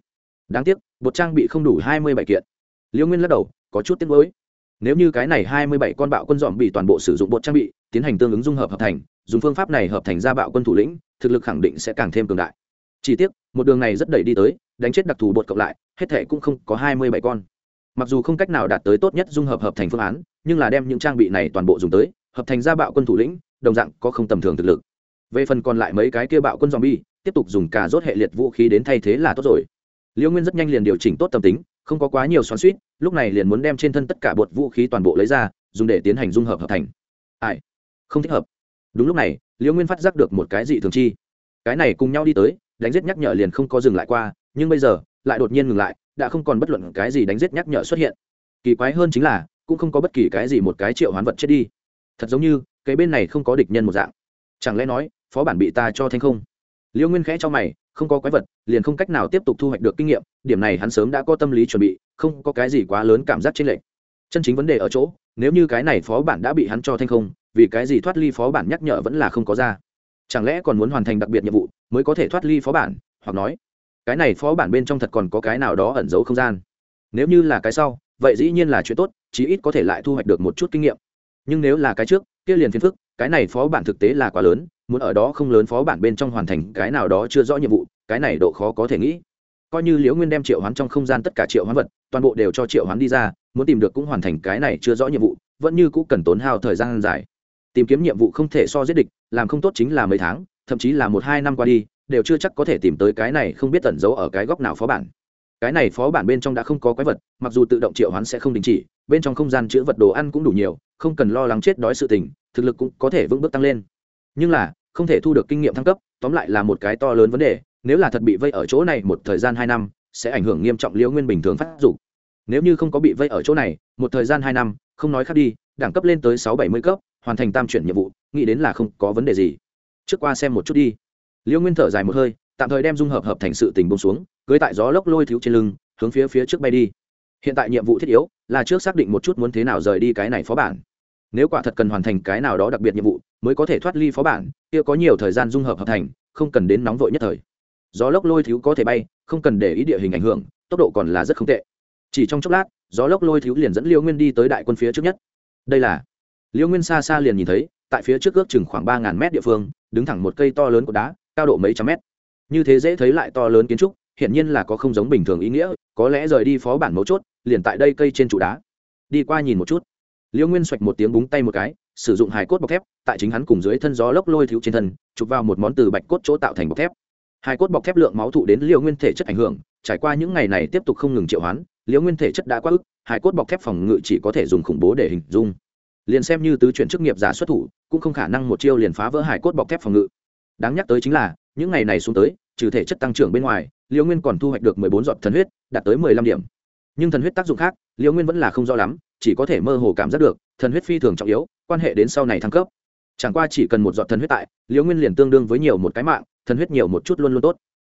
đáng tiếc bột trang bị không đủ hai mươi bảy kiện. Liễu nguyên lắc đầu, có chút tiếc mới nếu như cái này hai mươi bảy con bạo quân dòm bị toàn bộ sử dụng bột trang bị tiến hành tương ứng dung hợp hợp thành, dùng phương pháp này hợp thành ra bạo quân thủ lĩnh, thực lực khẳng định sẽ càng thêm cường đại. Chỉ tiếc, một đường này rất đẩy đi tới, đánh chết đặc thù bột cộng lại, hết thể cũng không có hai mươi bảy con. Mặc dù không cách nào đạt tới tốt nhất dung hợp hợp thành phương án, nhưng là đem những trang bị này toàn bộ dùng tới, hợp thành ra bạo quân thủ lĩnh, đồng dạng có không tầm thường thực lực. Về phần còn lại mấy cái kia bạo quân zombie, tiếp tục dùng cả rốt hệ liệt vũ khí đến thay thế là tốt rồi. Liêu nguyên rất nhanh liền điều chỉnh tốt tâm tính, không có quá nhiều xoắn suýt lúc này liền muốn đem trên thân tất cả bột vũ khí toàn bộ lấy ra, dùng để tiến hành dung hợp hợp thành. Ai? Không thích hợp. Đúng lúc này liêu nguyên phát giác được một cái dị thường chi. Cái này cùng nhau đi tới, đánh giết nhắc nhở liền không có dừng lại qua, nhưng bây giờ, lại đột nhiên ngừng lại, đã không còn bất luận cái gì đánh giết nhắc nhở xuất hiện. Kỳ quái hơn chính là, cũng không có bất kỳ cái gì một cái triệu hoán vật chết đi. Thật giống như, cái bên này không có địch nhân một dạng. Chẳng lẽ nói, phó bản bị ta cho thanh không? Liêu nguyên khẽ cho mày, không có quái vật, liền không cách nào tiếp tục thu hoạch được kinh nghiệm, điểm này hắn sớm đã có tâm lý chuẩn bị, không có cái gì quá lớn cảm giác trên lệch. chân chính vấn đề ở chỗ nếu như cái này phó bản đã bị hắn cho thanh không, vì cái gì thoát ly phó bản nhắc nhở vẫn là không có ra? Chẳng lẽ còn muốn hoàn thành đặc biệt nhiệm vụ mới có thể thoát ly phó bản, hoặc nói, cái này phó bản bên trong thật còn có cái nào đó ẩn giấu không gian? Nếu như là cái sau, vậy dĩ nhiên là chuyện tốt, chí ít có thể lại thu hoạch được một chút kinh nghiệm. Nhưng nếu là cái trước, kia liền phiền phức, cái này phó bản thực tế là quá lớn, muốn ở đó không lớn phó bản bên trong hoàn thành cái nào đó chưa rõ nhiệm vụ, cái này độ khó có thể nghĩ. Coi như liễu nguyên đem triệu hoán trong không gian tất cả triệu hoán vật, toàn bộ đều cho triệu hoán đi ra muốn tìm được cũng hoàn thành cái này chưa rõ nhiệm vụ, vẫn như cũng cần tốn hao thời gian dài. Tìm kiếm nhiệm vụ không thể so giết địch, làm không tốt chính là mấy tháng, thậm chí là một hai năm qua đi, đều chưa chắc có thể tìm tới cái này không biết tẩn giấu ở cái góc nào phó bản. Cái này phó bản bên trong đã không có quái vật, mặc dù tự động triệu hoán sẽ không đình chỉ, bên trong không gian chữ vật đồ ăn cũng đủ nhiều, không cần lo lắng chết đói sự tình, thực lực cũng có thể vững bước tăng lên. Nhưng là, không thể thu được kinh nghiệm thăng cấp, tóm lại là một cái to lớn vấn đề, nếu là thật bị vây ở chỗ này một thời gian hai năm, sẽ ảnh hưởng nghiêm trọng liễu nguyên bình thường phát dục nếu như không có bị vây ở chỗ này, một thời gian hai năm, không nói khác đi, đẳng cấp lên tới sáu bảy mươi cấp, hoàn thành tam chuyển nhiệm vụ, nghĩ đến là không có vấn đề gì. Trước qua xem một chút đi. Liễu nguyên thở dài một hơi, tạm thời đem dung hợp hợp thành sự tình bông xuống, cưới tại gió lốc lôi thiếu trên lưng, hướng phía phía trước bay đi. Hiện tại nhiệm vụ thiết yếu là trước xác định một chút muốn thế nào rời đi cái này phó bản. Nếu quả thật cần hoàn thành cái nào đó đặc biệt nhiệm vụ, mới có thể thoát ly phó bản, kia có nhiều thời gian dung hợp hợp thành, không cần đến nóng vội nhất thời. Gió lốc lôi thiếu có thể bay, không cần để ý địa hình ảnh hưởng, tốc độ còn là rất không tệ chỉ trong chốc lát, gió lốc lôi thiếu liền dẫn liêu nguyên đi tới đại quân phía trước nhất. Đây là, liêu nguyên xa xa liền nhìn thấy, tại phía trước ước chừng khoảng ba ngàn mét địa phương, đứng thẳng một cây to lớn của đá, cao độ mấy trăm mét. Như thế dễ thấy lại to lớn kiến trúc hiện nhiên là có không giống bình thường ý nghĩa, có lẽ rời đi phó bản mấu chốt, liền tại đây cây trên trụ đá. Đi qua nhìn một chút. Liêu nguyên xoạch một tiếng búng tay một cái, sử dụng hài cốt bọc thép, tại chính hắn cùng dưới thân gió lốc lôi thiếu trên thân, chụp vào một món từ bạch cốt chỗ tạo thành bọc thép. Hai cốt bọc thép lượng máu thụ đến liều nguyên thể chất ảnh hưởng, trải qua những ngày này tiếp tục không ngừng triệu hoán Liễu nguyên thể chất đã quá ức Hải cốt bọc thép phòng ngự chỉ có thể dùng khủng bố để hình dung. Liền xem như tứ chuyển chức nghiệp giả xuất thủ, cũng không khả năng một chiêu liền phá vỡ hải cốt bọc thép phòng ngự. Đáng nhắc tới chính là, những ngày này xuống tới, trừ thể chất tăng trưởng bên ngoài, liễu nguyên còn thu hoạch được mười bốn giọt thần huyết, đạt tới mười lăm điểm. Nhưng thần huyết tác dụng khác, liễu nguyên vẫn là không rõ lắm, chỉ có thể mơ hồ cảm giác được, thần huyết phi thường trọng yếu, quan hệ đến sau này thăng cấp. Chẳng qua chỉ cần một giọt thần huyết tại, liễu nguyên liền tương đương với nhiều một cái mạng, thần huyết nhiều một chút luôn luôn tốt.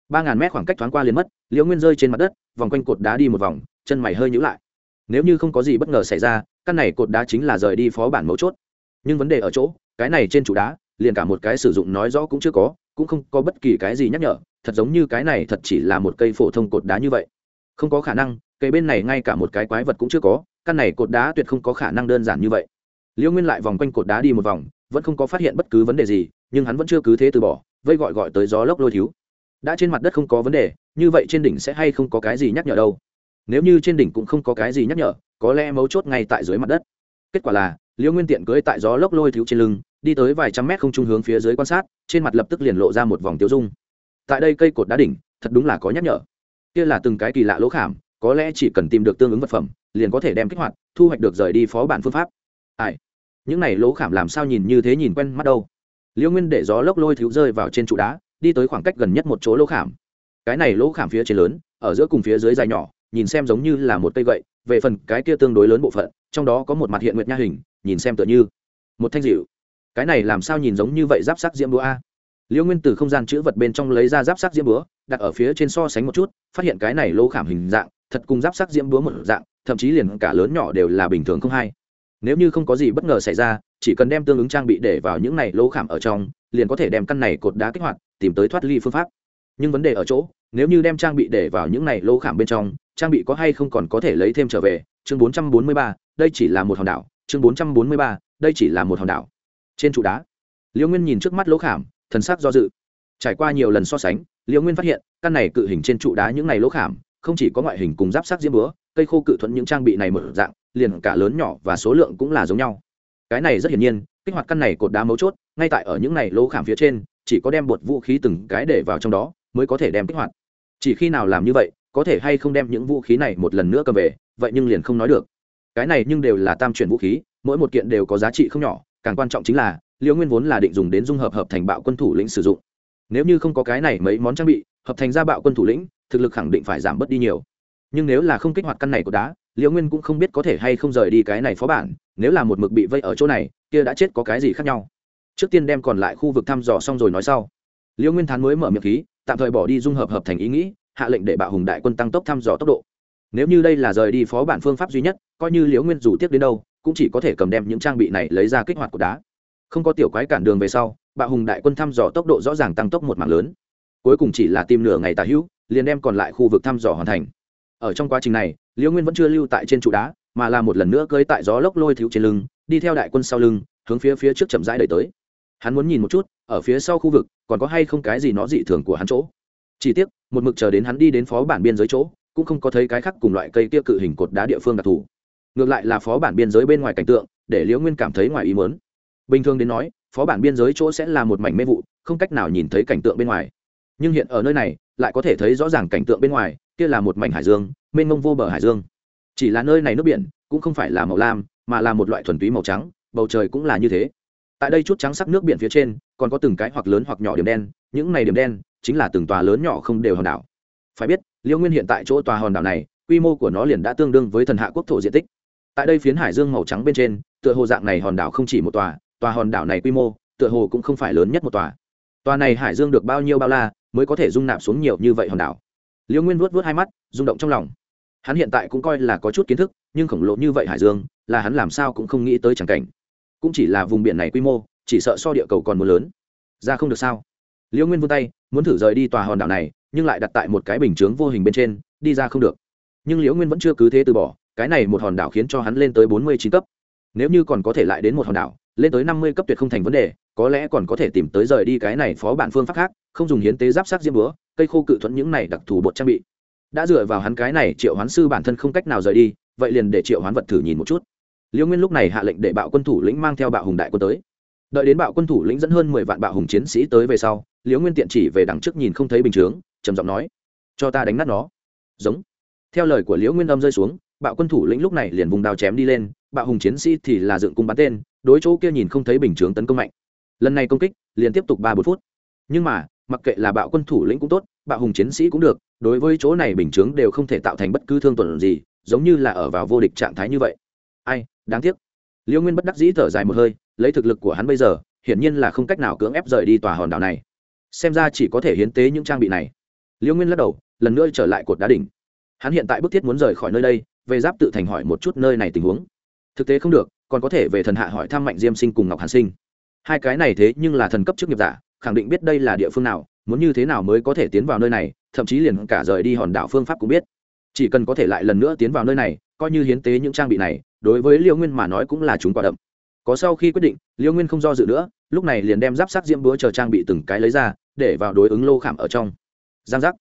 ba ngàn mét khoảng cách thoáng qua liền mất, liễu nguyên rơi trên mặt đất, vòng quanh cột đá đi một vòng chân mày hơi nhữ lại. Nếu như không có gì bất ngờ xảy ra, căn này cột đá chính là rời đi phó bản mấu chốt. Nhưng vấn đề ở chỗ, cái này trên trụ đá, liền cả một cái sử dụng nói rõ cũng chưa có, cũng không có bất kỳ cái gì nhắc nhở, thật giống như cái này thật chỉ là một cây phổ thông cột đá như vậy. Không có khả năng, cây bên này ngay cả một cái quái vật cũng chưa có, căn này cột đá tuyệt không có khả năng đơn giản như vậy. Liễu nguyên lại vòng quanh cột đá đi một vòng, vẫn không có phát hiện bất cứ vấn đề gì, nhưng hắn vẫn chưa cứ thế từ bỏ, vây gọi gọi tới gió lốc lôi thiếu. Đã trên mặt đất không có vấn đề, như vậy trên đỉnh sẽ hay không có cái gì nhắc nhở đâu nếu như trên đỉnh cũng không có cái gì nhắc nhở, có lẽ mấu chốt ngay tại dưới mặt đất. Kết quả là liễu nguyên tiện cưới tại gió lốc lôi thiếu trên lưng, đi tới vài trăm mét không trung hướng phía dưới quan sát, trên mặt lập tức liền lộ ra một vòng tiêu dung. Tại đây cây cột đá đỉnh, thật đúng là có nhắc nhở. Kia là từng cái kỳ lạ lỗ khảm, có lẽ chỉ cần tìm được tương ứng vật phẩm, liền có thể đem kích hoạt, thu hoạch được rời đi phó bản phương pháp. Ai? Những này lỗ khảm làm sao nhìn như thế nhìn quen mắt đâu? Liễu nguyên để gió lốc lôi thiếu rơi vào trên trụ đá, đi tới khoảng cách gần nhất một chỗ lỗ khảm. Cái này lỗ khảm phía trên lớn, ở giữa cùng phía dưới dài nhỏ nhìn xem giống như là một cây gậy, về phần cái kia tương đối lớn bộ phận, trong đó có một mặt hiện nguyệt nha hình, nhìn xem tựa như một thanh dịu. Cái này làm sao nhìn giống như vậy giáp sắc diễm búa a? Liễu nguyên từ không gian chữ vật bên trong lấy ra giáp sắc diễm búa, đặt ở phía trên so sánh một chút, phát hiện cái này lỗ khảm hình dạng, thật cùng giáp sắc diễm búa một dạng, thậm chí liền cả lớn nhỏ đều là bình thường không hay. Nếu như không có gì bất ngờ xảy ra, chỉ cần đem tương ứng trang bị để vào những này lỗ khảm ở trong, liền có thể đem căn này cột đá kích hoạt, tìm tới thoát ly phương pháp. Nhưng vấn đề ở chỗ, nếu như đem trang bị để vào những này lỗ khảm bên trong trang bị có hay không còn có thể lấy thêm trở về chương 443, đây chỉ là một hòn đảo chương 443, đây chỉ là một hòn đảo. Trên trụ đá liễu nguyên nhìn trước mắt lỗ khảm thần sắc do dự. Trải qua nhiều lần so sánh liễu nguyên phát hiện căn này cự hình trên trụ đá những này lỗ khảm không chỉ có ngoại hình cùng giáp sắc diễm búa cây khô cự thuận những trang bị này một dạng liền cả lớn nhỏ và số lượng cũng là giống nhau. Cái này rất hiển nhiên kích hoạt căn này cột đá mấu chốt ngay tại ở những này lỗ khảm phía trên chỉ có đem bột vũ khí từng cái để vào trong đó mới có thể đem kích hoạt. Chỉ khi nào làm như vậy có thể hay không đem những vũ khí này một lần nữa cầm về, vậy nhưng liền không nói được. Cái này nhưng đều là tam chuyển vũ khí, mỗi một kiện đều có giá trị không nhỏ, càng quan trọng chính là, liễu nguyên vốn là định dùng đến dung hợp hợp thành bạo quân thủ lĩnh sử dụng. Nếu như không có cái này mấy món trang bị, hợp thành ra bạo quân thủ lĩnh, thực lực khẳng định phải giảm bớt đi nhiều. Nhưng nếu là không kích hoạt căn này của đá, liễu nguyên cũng không biết có thể hay không rời đi cái này phó bản, nếu là một mực bị vây ở chỗ này, kia đã chết có cái gì khác nhau. Trước tiên đem còn lại khu vực thăm dò xong rồi nói sau. Liễu nguyên thán mới mở miệng khí, tạm thời bỏ đi dung hợp hợp thành ý nghĩ hạ lệnh để bạo hùng đại quân tăng tốc thăm dò tốc độ. Nếu như đây là rời đi phó bản phương pháp duy nhất, coi như liễu nguyên dù tiếp đến đâu, cũng chỉ có thể cầm đem những trang bị này lấy ra kích hoạt của đá. Không có tiểu quái cản đường về sau, bạo hùng đại quân thăm dò tốc độ rõ ràng tăng tốc một mạng lớn. Cuối cùng chỉ là tìm nửa ngày tà hữu, liền đem còn lại khu vực thăm dò hoàn thành. Ở trong quá trình này, liễu nguyên vẫn chưa lưu tại trên trụ đá, mà là một lần nữa cơi tại gió lốc lôi thiếu trên lưng, đi theo đại quân sau lưng, hướng phía phía trước chậm rãi đẩy tới. Hắn muốn nhìn một chút, ở phía sau khu vực, còn có hay không cái gì nó dị thường của hắn chỗ chỉ tiếc, một mực chờ đến hắn đi đến phó bản biên giới chỗ, cũng không có thấy cái khác cùng loại cây kia cự hình cột đá địa phương đặc thù. Ngược lại là phó bản biên giới bên ngoài cảnh tượng, để liễu nguyên cảm thấy ngoài ý mớn bình thường đến nói, phó bản biên giới chỗ sẽ là một mảnh mê vụ, không cách nào nhìn thấy cảnh tượng bên ngoài. Nhưng hiện ở nơi này, lại có thể thấy rõ ràng cảnh tượng bên ngoài, kia là một mảnh hải dương, mênh mông vô bờ hải dương. Chỉ là nơi này nước biển, cũng không phải là màu lam, mà là một loại thuần túy màu trắng, bầu trời cũng là như thế. Tại đây chút trắng sắc nước biển phía trên, còn có từng cái hoặc lớn hoặc nhỏ điểm đen, những này điểm đen chính là từng tòa lớn nhỏ không đều hòn đảo. Phải biết, liêu nguyên hiện tại chỗ tòa hòn đảo này, quy mô của nó liền đã tương đương với thần hạ quốc thổ diện tích. Tại đây phiến hải dương màu trắng bên trên, tựa hồ dạng này hòn đảo không chỉ một tòa tòa hòn đảo này quy mô, tựa hồ cũng không phải lớn nhất một tòa. Tòa này hải dương được bao nhiêu bao la, mới có thể dung nạp xuống nhiều như vậy hòn đảo. Liêu nguyên vuốt vuốt hai mắt, rung động trong lòng. Hắn hiện tại cũng coi là có chút kiến thức, nhưng khổng lồ như vậy hải dương, là hắn làm sao cũng không nghĩ tới chẳng cảnh. Cũng chỉ là vùng biển này quy mô, chỉ sợ so địa cầu còn muốn lớn. Ra không được sao? Liễu nguyên vươn tay, muốn thử rời đi tòa hòn đảo này, nhưng lại đặt tại một cái bình chướng vô hình bên trên, đi ra không được. Nhưng liễu nguyên vẫn chưa cứ thế từ bỏ, cái này một hòn đảo khiến cho hắn lên tới bốn mươi chín cấp. Nếu như còn có thể lại đến một hòn đảo, lên tới năm mươi cấp tuyệt không thành vấn đề, có lẽ còn có thể tìm tới rời đi cái này phó bản phương pháp khác, không dùng hiến tế giáp sát diêm búa, cây khô cự thuẫn những này đặc thù bột trang bị. Đã dựa vào hắn cái này, triệu hoán sư bản thân không cách nào rời đi, vậy liền để triệu hoán vật thử nhìn một chút. Liễu nguyên lúc này hạ lệnh để bạo quân thủ lĩnh mang theo bạo hùng đại quân tới đợi đến bạo quân thủ lĩnh dẫn hơn mười vạn bạo hùng chiến sĩ tới về sau, liễu nguyên tiện chỉ về đằng trước nhìn không thấy bình chướng, trầm giọng nói, cho ta đánh nát nó. Giống. Theo lời của liễu nguyên âm rơi xuống, bạo quân thủ lĩnh lúc này liền vùng đao chém đi lên, bạo hùng chiến sĩ thì là dựng cung bắn tên, đối chỗ kia nhìn không thấy bình chướng tấn công mạnh. Lần này công kích liền tiếp tục ba bốn phút. Nhưng mà, mặc kệ là bạo quân thủ lĩnh cũng tốt, bạo hùng chiến sĩ cũng được, đối với chỗ này bình chướng đều không thể tạo thành bất cứ thương tuần gì, giống như là ở vào vô địch trạng thái như vậy. Ai, đáng tiếc. Liễu nguyên bất đắc dĩ thở dài một hơi lấy thực lực của hắn bây giờ, hiển nhiên là không cách nào cưỡng ép rời đi tòa hòn đảo này. Xem ra chỉ có thể hiến tế những trang bị này. Liễu nguyên lắc đầu, lần nữa trở lại cột đá đỉnh. Hắn hiện tại bức thiết muốn rời khỏi nơi đây, về giáp tự thành hỏi một chút nơi này tình huống. Thực tế không được, còn có thể về thần hạ hỏi thăm mạnh diêm sinh cùng ngọc hàn sinh. Hai cái này thế nhưng là thần cấp chức nghiệp giả, khẳng định biết đây là địa phương nào, muốn như thế nào mới có thể tiến vào nơi này, thậm chí liền cả rời đi hòn đảo phương pháp cũng biết. Chỉ cần có thể lại lần nữa tiến vào nơi này, coi như hiến tế những trang bị này, đối với liêu nguyên mà nói cũng là chúng quả đậm có sau khi quyết định, liêu nguyên không do dự nữa, lúc này liền đem giáp sát diễm búa chờ trang bị từng cái lấy ra, để vào đối ứng lô khảm ở trong. Giang giác.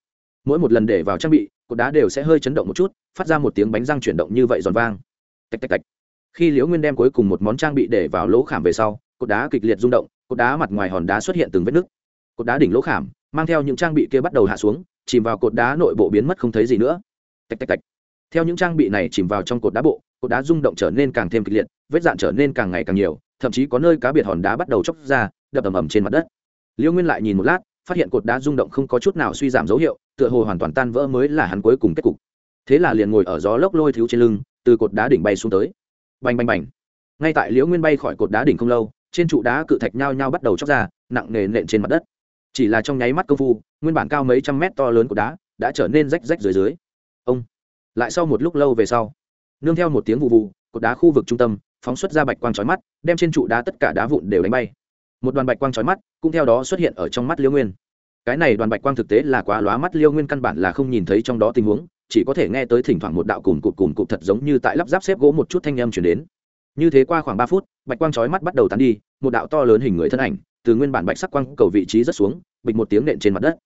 Mỗi một lần để vào trang bị, cột đá đều sẽ hơi chấn động một chút, phát ra một tiếng bánh răng chuyển động như vậy giòn vang. Tạch tạch tạch. Khi liễu nguyên đem cuối cùng một món trang bị để vào lỗ khảm về sau, cột đá kịch liệt rung động, cột đá mặt ngoài hòn đá xuất hiện từng vết nứt. Cột đá đỉnh lỗ khảm, mang theo những trang bị kia bắt đầu hạ xuống, chìm vào cột đá nội bộ biến mất không thấy gì nữa. Tạch tạch tạch. Theo những trang bị này chìm vào trong cột đá bộ, cột đá rung động trở nên càng thêm kịch liệt vết dạn trở nên càng ngày càng nhiều, thậm chí có nơi cá biệt hòn đá bắt đầu chóc ra, đập ầm ầm trên mặt đất. Liễu nguyên lại nhìn một lát, phát hiện cột đá rung động không có chút nào suy giảm dấu hiệu, tựa hồ hoàn toàn tan vỡ mới là hắn cuối cùng kết cục. Thế là liền ngồi ở gió lốc lôi thiếu trên lưng, từ cột đá đỉnh bay xuống tới. Bành bành bành. Ngay tại liễu nguyên bay khỏi cột đá đỉnh không lâu, trên trụ đá cự thạch nhao nhao bắt đầu chóc ra, nặng nề nện trên mặt đất. Chỉ là trong nháy mắt công phu, nguyên bản cao mấy trăm mét to lớn của đá đã trở nên rách rách dưới dưới. Ông. Lại sau một lúc lâu về sau, nương theo một tiếng vụ vụ cột đá khu vực trung tâm phóng xuất ra bạch quang chói mắt, đem trên trụ đá tất cả đá vụn đều đánh bay. Một đoàn bạch quang chói mắt cũng theo đó xuất hiện ở trong mắt liêu nguyên. Cái này đoàn bạch quang thực tế là quá lóa mắt, liêu nguyên căn bản là không nhìn thấy trong đó tình huống, chỉ có thể nghe tới thỉnh thoảng một đạo cùn cụt cùn cụt thật giống như tại lắp ráp xếp gỗ một chút thanh âm chuyển đến. Như thế qua khoảng ba phút, bạch quang chói mắt bắt đầu tán đi, một đạo to lớn hình người thân ảnh, từ nguyên bản bạch sắc quang cầu vị trí rất xuống, bịch một tiếng nện trên mặt đất.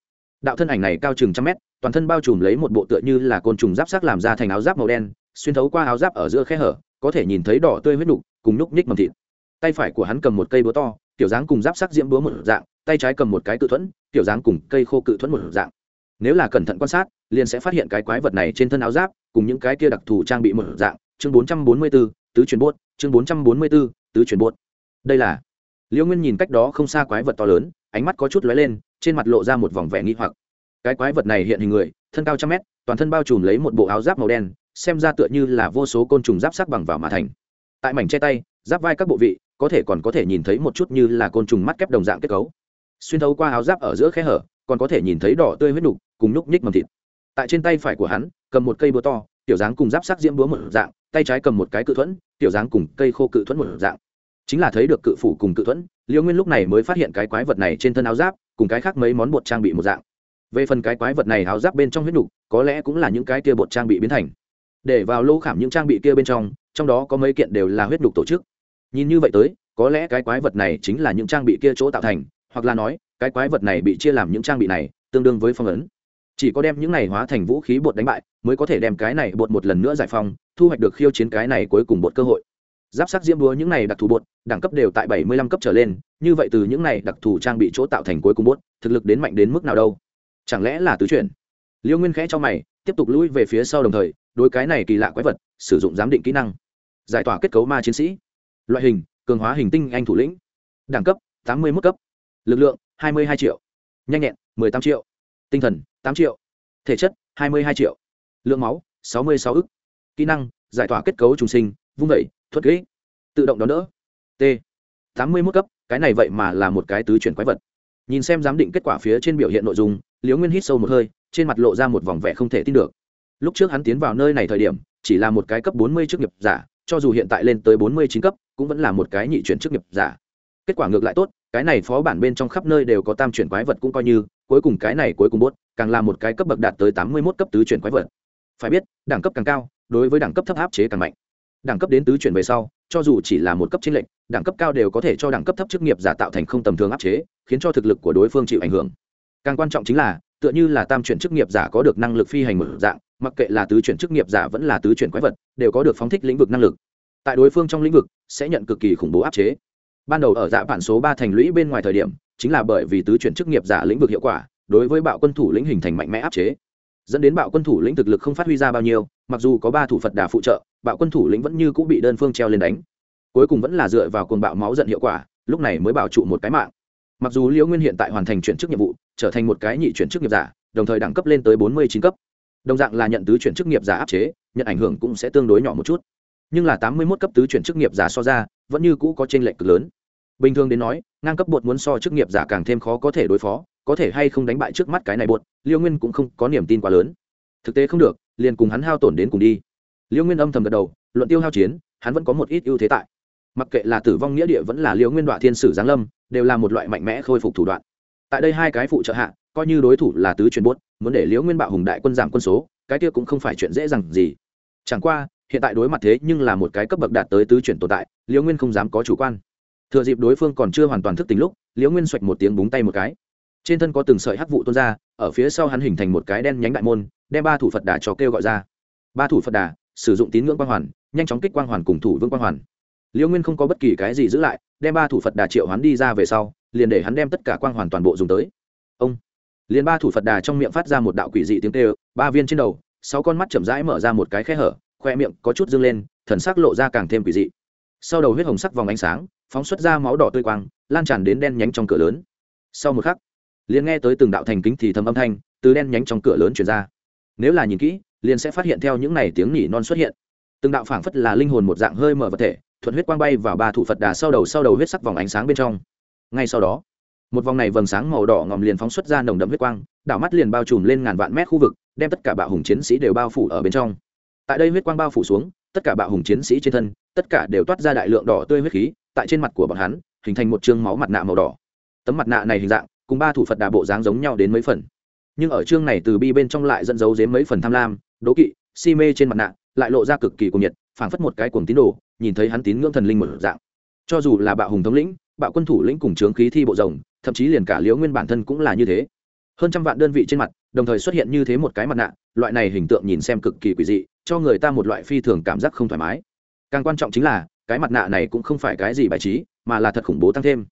Đạo thân ảnh này cao chừng trăm mét, toàn thân bao trùm lấy một bộ tựa như là côn trùng giáp sắc làm ra thành áo giáp màu đen, xuyên thấu qua áo giáp ở giữa khe hở có thể nhìn thấy đỏ tươi huyết nục cùng nhúc nhích mầm thịt. Tay phải của hắn cầm một cây búa to kiểu dáng cùng giáp sắc diễm búa một dạng tay trái cầm một cái cự thuẫn kiểu dáng cùng cây khô cự thuẫn một dạng. Nếu là cẩn thận quan sát liền sẽ phát hiện cái quái vật này trên thân áo giáp cùng những cái kia đặc thù trang bị một dạng. Chương 444, tứ chuyển bốt chương 444, tứ chuyển bốt đây là liễu nguyên nhìn cách đó không xa quái vật to lớn ánh mắt có chút lóe lên trên mặt lộ ra một vòng vẻ nghi hoặc. Cái quái vật này hiện hình người thân cao trăm mét toàn thân bao trùm lấy một bộ áo giáp màu đen xem ra tựa như là vô số côn trùng giáp sắc bằng vào mà thành. Tại mảnh che tay, giáp vai các bộ vị, có thể còn có thể nhìn thấy một chút như là côn trùng mắt kép đồng dạng kết cấu. Xuyên thấu qua áo giáp ở giữa khe hở, còn có thể nhìn thấy đỏ tươi huyết nục, cùng lúc nhích mầm thịt. Tại trên tay phải của hắn, cầm một cây búa to, tiểu dáng cùng giáp sắc diễm búa một dạng, tay trái cầm một cái cự thuẫn, tiểu dáng cùng cây khô cự thuẫn một dạng. Chính là thấy được cự phủ cùng cự thuẫn liễu nguyên lúc này mới phát hiện cái quái vật này trên thân áo giáp, cùng cái khác mấy món bột trang bị một dạng. Về phần cái quái vật này áo giáp bên trong huyết nục, có lẽ cũng là những cái kia bột trang bị biến thành để vào lô khảm những trang bị kia bên trong trong đó có mấy kiện đều là huyết đục tổ chức. Nhìn như vậy tới, có lẽ cái quái vật này chính là những trang bị kia chỗ tạo thành, hoặc là nói, cái quái vật này bị chia làm những trang bị này, tương đương với phong ấn. Chỉ có đem những này hóa thành vũ khí bột đánh bại, mới có thể đem cái này bột một lần nữa giải phong thu hoạch được khiêu chiến cái này cuối cùng bột cơ hội. Giáp sắc diễm búa những này đặc thù bột, đẳng cấp đều tại bảy mươi lăm cấp trở lên, như vậy từ những này đặc thù trang bị chỗ tạo thành cuối cùng bột, thực lực đến mạnh đến mức nào đâu? Chẳng lẽ là tứ chuyển? Liêu nguyên khẽ cho mày, tiếp tục lui về phía sau đồng thời đối cái này kỳ lạ quái vật, sử dụng giám định kỹ năng. Giải tỏa kết cấu ma chiến sĩ. Loại hình, cường hóa hình tinh anh thủ lĩnh. Đẳng cấp, tám mươi mức cấp. Lực lượng, hai mươi hai triệu. Nhanh nhẹn, mười tám triệu. Tinh thần, tám triệu. Thể chất, hai mươi hai triệu. Lượng máu, sáu mươi sáu ức. Kỹ năng, giải tỏa kết cấu trùng sinh, vung vẩy thuật kỹ. Tự động đón đỡ. T. tám mươi mức cấp, cái này vậy mà là một cái tứ chuyển quái vật. Nhìn xem giám định kết quả phía trên biểu hiện nội dung, liễu nguyên hít sâu một hơi, trên mặt lộ ra một vòng vẻ không thể tin được lúc trước hắn tiến vào nơi này thời điểm, chỉ là một cái cấp bốn mươi chức nghiệp giả, cho dù hiện tại lên tới bốn mươi chín cấp, cũng vẫn là một cái nhị chuyển chức nghiệp giả. Kết quả ngược lại tốt, cái này phó bản bên trong khắp nơi đều có tam chuyển quái vật cũng coi như, cuối cùng cái này cuối cùng bốt, càng là một cái cấp bậc đạt tới tám mươi mốt cấp tứ chuyển quái vật. Phải biết, đẳng cấp càng cao, đối với đẳng cấp thấp áp chế càng mạnh. Đẳng cấp đến tứ chuyển về sau, cho dù chỉ là một cấp chính lệnh đẳng cấp cao đều có thể cho đẳng cấp thấp chức nghiệp giả tạo thành không tầm thường áp chế, khiến cho thực lực của đối phương chịu ảnh hưởng. Càng quan trọng chính là, tựa như là tam chuyển chức nghiệp giả có được năng lực phi hành mở dạng mặc kệ là tứ chuyển chức nghiệp giả vẫn là tứ chuyển quái vật, đều có được phóng thích lĩnh vực năng lực. Tại đối phương trong lĩnh vực, sẽ nhận cực kỳ khủng bố áp chế. Ban đầu ở dạ bản số ba thành lũy bên ngoài thời điểm, chính là bởi vì tứ chuyển chức nghiệp giả lĩnh vực hiệu quả, đối với bạo quân thủ lĩnh hình thành mạnh mẽ áp chế. Dẫn đến bạo quân thủ lĩnh thực lực không phát huy ra bao nhiêu, mặc dù có ba thủ phật đà phụ trợ, bạo quân thủ lĩnh vẫn như cũng bị đơn phương treo lên đánh. Cuối cùng vẫn là dựa vào cuồng bạo máu giận hiệu quả, lúc này mới bảo trụ một cái mạng. Mặc dù liễu nguyên hiện tại hoàn thành chuyển chức nhiệm vụ, trở thành một cái nhị chuyển chức nghiệp giả, đồng thời đẳng cấp lên tới bốn mươi chín cấp đồng dạng là nhận tứ chuyển chức nghiệp giả áp chế, nhận ảnh hưởng cũng sẽ tương đối nhỏ một chút. Nhưng là tám mươi mốt cấp tứ chuyển chức nghiệp giả so ra, vẫn như cũ có t r ê n lệch cực lớn. Bình thường đến nói, ngang cấp bột muốn so chức nghiệp giả càng thêm khó có thể đối phó, có thể hay không đánh bại trước mắt cái này bột, liêu nguyên cũng không có niềm tin quá lớn. Thực tế không được, liền cùng hắn hao tổn đến cùng đi. Liêu nguyên âm thầm gật đầu, luận tiêu hao chiến, hắn vẫn có một ít ưu thế tại. Mặc kệ là tử vong nghĩa địa vẫn là liêu nguyên đoạn thiên sử giáng lâm, đều là một loại mạnh mẽ khôi phục thủ đoạn. Tại đây hai cái phụ trợ hạ, coi như đối thủ là tứ chuyển bốt muốn để liễu nguyên bạo hùng đại quân giảm quân số, cái kia cũng không phải chuyện dễ dàng gì. Chẳng qua, hiện tại đối mặt thế nhưng là một cái cấp bậc đạt tới tứ chuyển tồn tại, liễu nguyên không dám có chủ quan. Thừa dịp đối phương còn chưa hoàn toàn thức tỉnh lúc, liễu nguyên xoạch một tiếng búng tay một cái. Trên thân có từng sợi hắc vụ tuôn ra, ở phía sau hắn hình thành một cái đen nhánh đại môn, đem ba thủ phật đà cho kêu gọi ra. Ba thủ phật đà, sử dụng tín ngưỡng quang hoàn, nhanh chóng kích quang hoàn cùng thủ vương quang hoàn. Liễu nguyên không có bất kỳ cái gì giữ lại, đem ba thủ phật đà triệu hắn đi ra về sau, liền để hắn đem tất cả quang hoàn toàn bộ dùng tới. Ông! Liền ba thủ phật đà trong miệng phát ra một đạo quỷ dị tiếng tê ba viên trên đầu, sáu con mắt chậm rãi mở ra một cái khe hở, khoe miệng có chút dâng lên, thần sắc lộ ra càng thêm quỷ dị. Sau đầu huyết hồng sắc vòng ánh sáng, phóng xuất ra máu đỏ tươi quang, lan tràn đến đen nhánh trong cửa lớn. Sau một khắc, liền nghe tới từng đạo thành kính thì thầm âm thanh từ đen nhánh trong cửa lớn chuyển ra. Nếu là nhìn kỹ, liền sẽ phát hiện theo những này tiếng nỉ non xuất hiện. Từng đạo phảng phất là linh hồn một dạng hơi mở vật thể, thuận huyết quang bay vào ba thủ phật đà sau đầu sau đầu huyết sắc vòng ánh sáng bên trong. Ngay sau đó một vòng này vầng sáng màu đỏ ngòm liền phóng xuất ra nồng đậm huyết quang, đảo mắt liền bao trùm lên ngàn vạn mét khu vực, đem tất cả bạo hùng chiến sĩ đều bao phủ ở bên trong. Tại đây huyết quang bao phủ xuống, tất cả bạo hùng chiến sĩ trên thân, tất cả đều toát ra đại lượng đỏ tươi huyết khí, tại trên mặt của bọn hắn, hình thành một chương máu mặt nạ màu đỏ. Tấm mặt nạ này hình dạng, cùng ba thủ phật đà bộ dáng giống nhau đến mấy phần. Nhưng ở chương này từ bi bên trong lại dẫn dấu dếm mấy phần tham lam, đố kỵ, si mê trên mặt nạ, lại lộ ra cực kỳ cuồng nhiệt, phảng phất một cái cuồng tín đồ, nhìn thấy hắn tín ngưỡng thần linh một dạng. Cho dù là bạo hùng thống lĩnh, bạo quân thủ lĩnh cùng trướng khí thi bộ rồng thậm chí liền cả liễu nguyên bản thân cũng là như thế. Hơn trăm vạn đơn vị trên mặt, đồng thời xuất hiện như thế một cái mặt nạ, loại này hình tượng nhìn xem cực kỳ quỷ dị, cho người ta một loại phi thường cảm giác không thoải mái. Càng quan trọng chính là, cái mặt nạ này cũng không phải cái gì bài trí, mà là thật khủng bố tăng thêm.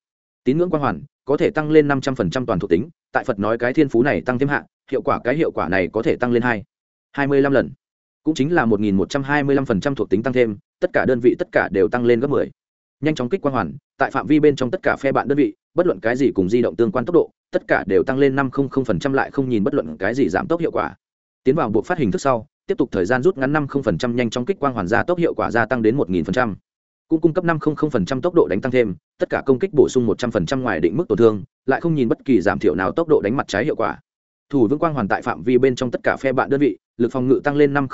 Tín ngưỡng quan hoàn, có thể tăng lên năm trăm phần trăm toàn thuộc tính, tại phật nói cái thiên phú này tăng thêm hạ, hiệu quả cái hiệu quả này có thể tăng lên hai hai mươi lăm lần. Cũng chính là một nghìn một trăm hai mươi lăm phần trăm thuộc tính tăng thêm, tất cả đơn vị tất cả đều tăng lên gấp mười nhanh chóng kích quang hoàn, tại phạm vi bên trong tất cả phe bạn đơn vị, bất luận cái gì cùng di động tương quan tốc độ, tất cả đều tăng lên năm lại không nhìn bất luận cái gì giảm tốc hiệu quả. Tiến vào buộc phát hình thức sau, tiếp tục thời gian rút ngắn năm nhanh chóng kích quang hoàn ra tốc hiệu quả gia tăng đến một nghìn cũng cung cấp năm tốc độ đánh tăng thêm, tất cả công kích bổ sung một trăm linh ngoài định mức tổn thương, lại không nhìn bất kỳ giảm thiểu nào tốc độ đánh mặt trái hiệu quả. Thủ vương quang hoàn tại phạm vi bên trong tất cả phe bạn đơn vị, lực phòng ngự tăng lên năm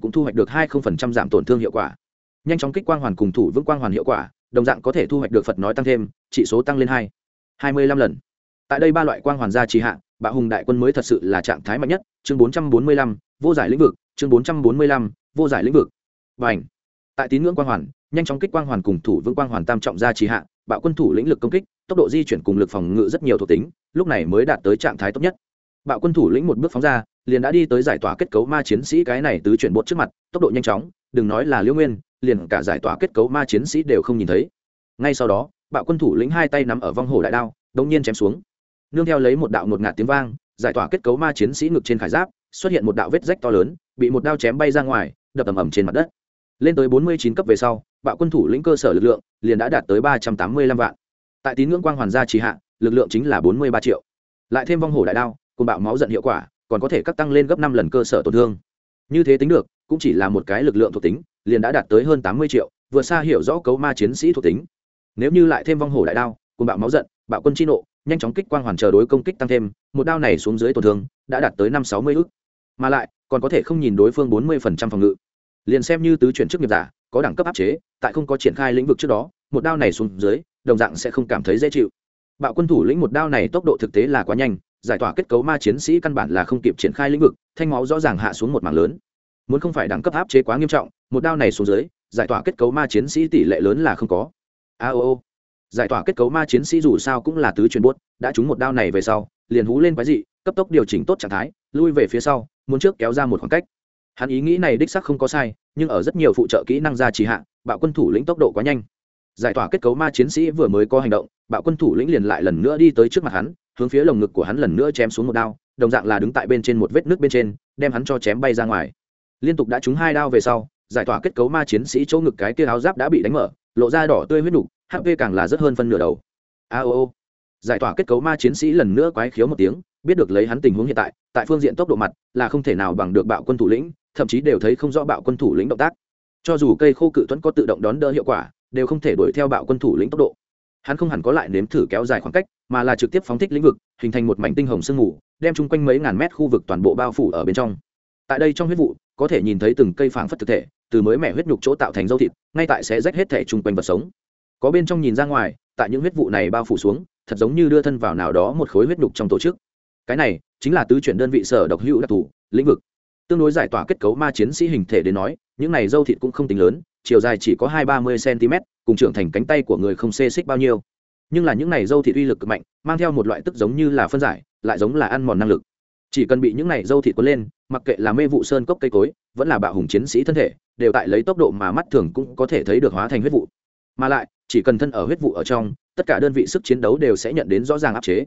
cũng thu hoạch được hai giảm tổn thương hiệu quả. Nhanh chóng kích quang hoàn cùng thủ vương quang hoàn hiệu quả đồng dạng có thể thu hoạch được phật nói tăng thêm trị số tăng lên hai hai mươi lăm lần. Tại đây ba loại quang hoàn gia trì hạ, bạo hùng đại quân mới thật sự là trạng thái mạnh nhất. Chương bốn trăm bốn mươi lăm, vô giải lĩnh vực. Chương bốn trăm bốn mươi lăm, vô giải lĩnh vực. Và ảnh tại tín ngưỡng quang hoàn, nhanh chóng kích quang hoàn cùng thủ vương quang hoàn tam trọng gia trì hạ, bạo quân thủ lĩnh lực công kích, tốc độ di chuyển cùng lực phòng ngự rất nhiều thuộc tính, lúc này mới đạt tới trạng thái tốt nhất. Bạo quân thủ lĩnh một bước phóng ra, liền đã đi tới giải tỏa kết cấu ma chiến sĩ cái này tứ chuyển bột trước mặt, tốc độ nhanh chóng, đừng nói là liễu nguyên liền cả giải tỏa kết cấu ma chiến sĩ đều không nhìn thấy. Ngay sau đó, bạo quân thủ lĩnh hai tay nắm ở vong hồ đại đao đống nhiên chém xuống. Nương theo lấy một đạo ngột ngạt tiếng vang, giải tỏa kết cấu ma chiến sĩ ngực trên khải giáp, xuất hiện một đạo vết rách to lớn, bị một đao chém bay ra ngoài, đập ầm ầm trên mặt đất. Lên tới bốn mươi chín cấp về sau, bạo quân thủ lĩnh cơ sở lực lượng liền đã đạt tới ba trăm tám mươi lăm vạn. Tại tín ngưỡng quang hoàn gia trì hạ, lực lượng chính là bốn mươi ba triệu. Lại thêm vong hổ đại đao, cùng bạo máu giận hiệu quả, còn có thể cắt tăng lên gấp năm lần cơ sở tổn thương. Như thế tính được, cũng chỉ là một cái lực lượng thuộc tính liền đã đạt tới hơn tám mươi triệu, vừa xa hiểu rõ cấu ma chiến sĩ thuộc tính. Nếu như lại thêm vong hổ đại đao cùng bạo máu giận, bạo quân chi nộ, nhanh chóng kích quang hoàn chờ đối công kích tăng thêm, một đao này xuống dưới tổn thương đã đạt tới năm sáu mươi ước mà lại, còn có thể không nhìn đối phương bốn mươi phần trăm phòng ngự. Liền xem như tứ chuyển chức nghiệp giả, có đẳng cấp áp chế, tại không có triển khai lĩnh vực trước đó, một đao này xuống dưới, đồng dạng sẽ không cảm thấy dễ chịu. Bạo quân thủ lĩnh một đao này tốc độ thực tế là quá nhanh, giải tỏa kết cấu ma chiến sĩ căn bản là không kịp triển khai lĩnh vực, thanh máu rõ ràng hạ xuống một mảng lớn muốn không phải đẳng cấp áp chế quá nghiêm trọng một đao này xuống dưới giải tỏa kết cấu ma chiến sĩ tỷ lệ lớn là không có. A ô ô. Giải tỏa kết cấu ma chiến sĩ dù sao cũng là tứ truyền bút, đã trúng một đao này về sau liền hú lên quái dị cấp tốc điều chỉnh tốt trạng thái lui về phía sau muốn trước kéo ra một khoảng cách. Hắn ý nghĩ này đích sắc không có sai nhưng ở rất nhiều phụ trợ kỹ năng ra trì hạ bạo quân thủ lĩnh tốc độ quá nhanh. Giải tỏa kết cấu ma chiến sĩ vừa mới có hành động bạo quân thủ lĩnh liền lại lần nữa đi tới trước mặt hắn hướng phía lồng ngực của hắn lần nữa chém xuống một đao đồng dạng là đứng tại bên trên một vết nước bên trên đem hắn cho chém bay ra ngoài liên tục đã trúng hai đao về sau, giải tỏa kết cấu ma chiến sĩ chỗ ngực cái kia áo giáp đã bị đánh mở, lộ ra đỏ tươi huyết nục hp càng là rất hơn phân nửa đầu. A ô ô. Giải tỏa kết cấu ma chiến sĩ lần nữa quái khiếu một tiếng, biết được lấy hắn tình huống hiện tại tại phương diện tốc độ mặt, là không thể nào bằng được bạo quân thủ lĩnh, thậm chí đều thấy không rõ bạo quân thủ lĩnh động tác. Cho dù cây khô cự tuấn có tự động đón đỡ hiệu quả, đều không thể đuổi theo bạo quân thủ lĩnh tốc độ. Hắn không hẳn có lại nếm thử kéo dài khoảng cách, mà là trực tiếp phóng thích lĩnh vực, hình thành một mảnh tinh hồng sương mù, đem chung quanh mấy ngàn mét khu vực toàn bộ bao phủ ở bên trong tại đây trong huyết vụ, có thể nhìn thấy từng cây phảng phất thực thể, từ mới mẻ huyết nhục chỗ tạo thành dâu thịt, ngay tại sẽ rách hết thể chung quanh vật sống. Có bên trong nhìn ra ngoài, tại những huyết vụ này bao phủ xuống, thật giống như đưa thân vào nào đó một khối huyết nhục trong tổ chức. Cái này, chính là tứ chuyển đơn vị sở độc hữu đặc thù, lĩnh vực. Tương đối giải tỏa kết cấu ma chiến sĩ hình thể đến nói, những này dâu thịt cũng không tính lớn, chiều dài chỉ có hai ba mươi cm, cùng trưởng thành cánh tay của người không xê xích bao nhiêu. Nhưng là những này dâu thịt uy lực cực mạnh, mang theo một loại tức giống như là phân giải, lại giống là ăn mòn năng lực chỉ cần bị những này dâu thịt cuốn lên, mặc kệ là mê vụ sơn cốc cây cối, vẫn là bạo hùng chiến sĩ thân thể, đều tại lấy tốc độ mà mắt thường cũng có thể thấy được hóa thành huyết vụ. Mà lại, chỉ cần thân ở huyết vụ ở trong, tất cả đơn vị sức chiến đấu đều sẽ nhận đến rõ ràng áp chế.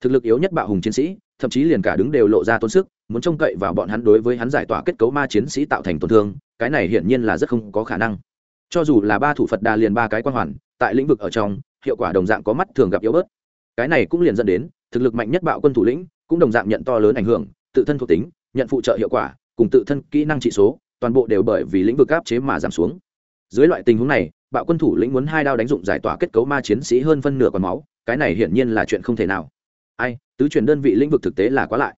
Thực lực yếu nhất bạo hùng chiến sĩ, thậm chí liền cả đứng đều lộ ra tốn sức, muốn trông cậy vào bọn hắn đối với hắn giải tỏa kết cấu ma chiến sĩ tạo thành tổn thương, cái này hiển nhiên là rất không có khả năng. Cho dù là ba thủ phật đà liền ba cái quan hoàn, tại lĩnh vực ở trong, hiệu quả đồng dạng có mắt thường gặp yếu bớt. Cái này cũng liền dẫn đến, thực lực mạnh nhất bạo quân thủ lĩnh cũng đồng dạng nhận to lớn ảnh hưởng, tự thân thuộc tính, nhận phụ trợ hiệu quả, cùng tự thân kỹ năng trị số, toàn bộ đều bởi vì lĩnh vực áp chế mà giảm xuống. Dưới loại tình huống này, bạo quân thủ lĩnh muốn hai đao đánh dụng giải tỏa kết cấu ma chiến sĩ hơn phân nửa còn máu, cái này hiển nhiên là chuyện không thể nào. Ai, tứ chuyển đơn vị lĩnh vực thực tế là quá lại.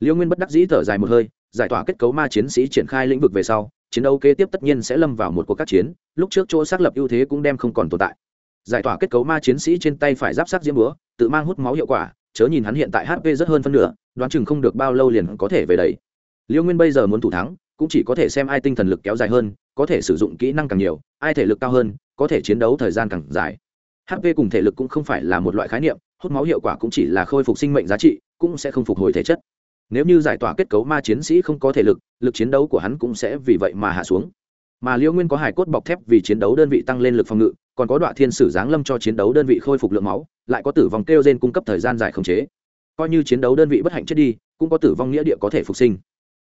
Liêu nguyên bất đắc dĩ thở dài một hơi, giải tỏa kết cấu ma chiến sĩ triển khai lĩnh vực về sau, chiến đấu kế tiếp tất nhiên sẽ lâm vào một cuộc các chiến, lúc trước chỗ xác lập ưu thế cũng đem không còn tồn tại. Giải tỏa kết cấu ma chiến sĩ trên tay phải giáp sát diễm búa, tự mang hút máu hiệu quả chớ nhìn hắn hiện tại hp rất hơn phân nửa, đoán chừng không được bao lâu liền có thể về đấy liêu nguyên bây giờ muốn thủ thắng, cũng chỉ có thể xem ai tinh thần lực kéo dài hơn, có thể sử dụng kỹ năng càng nhiều, ai thể lực cao hơn, có thể chiến đấu thời gian càng dài. Hp cùng thể lực cũng không phải là một loại khái niệm, hút máu hiệu quả cũng chỉ là khôi phục sinh mệnh giá trị, cũng sẽ không phục hồi thể chất. Nếu như giải tỏa kết cấu ma chiến sĩ không có thể lực lực chiến đấu của hắn cũng sẽ vì vậy mà hạ xuống. Mà liễu nguyên có hải cốt bọc thép vì chiến đấu đơn vị tăng lên lực phòng ngự còn có đoạn thiên sử giáng lâm cho chiến đấu đơn vị khôi phục lượng máu, lại có tử vong kêu gen cung cấp thời gian dài khống chế. Coi như chiến đấu đơn vị bất hạnh chết đi, cũng có tử vong nghĩa địa có thể phục sinh.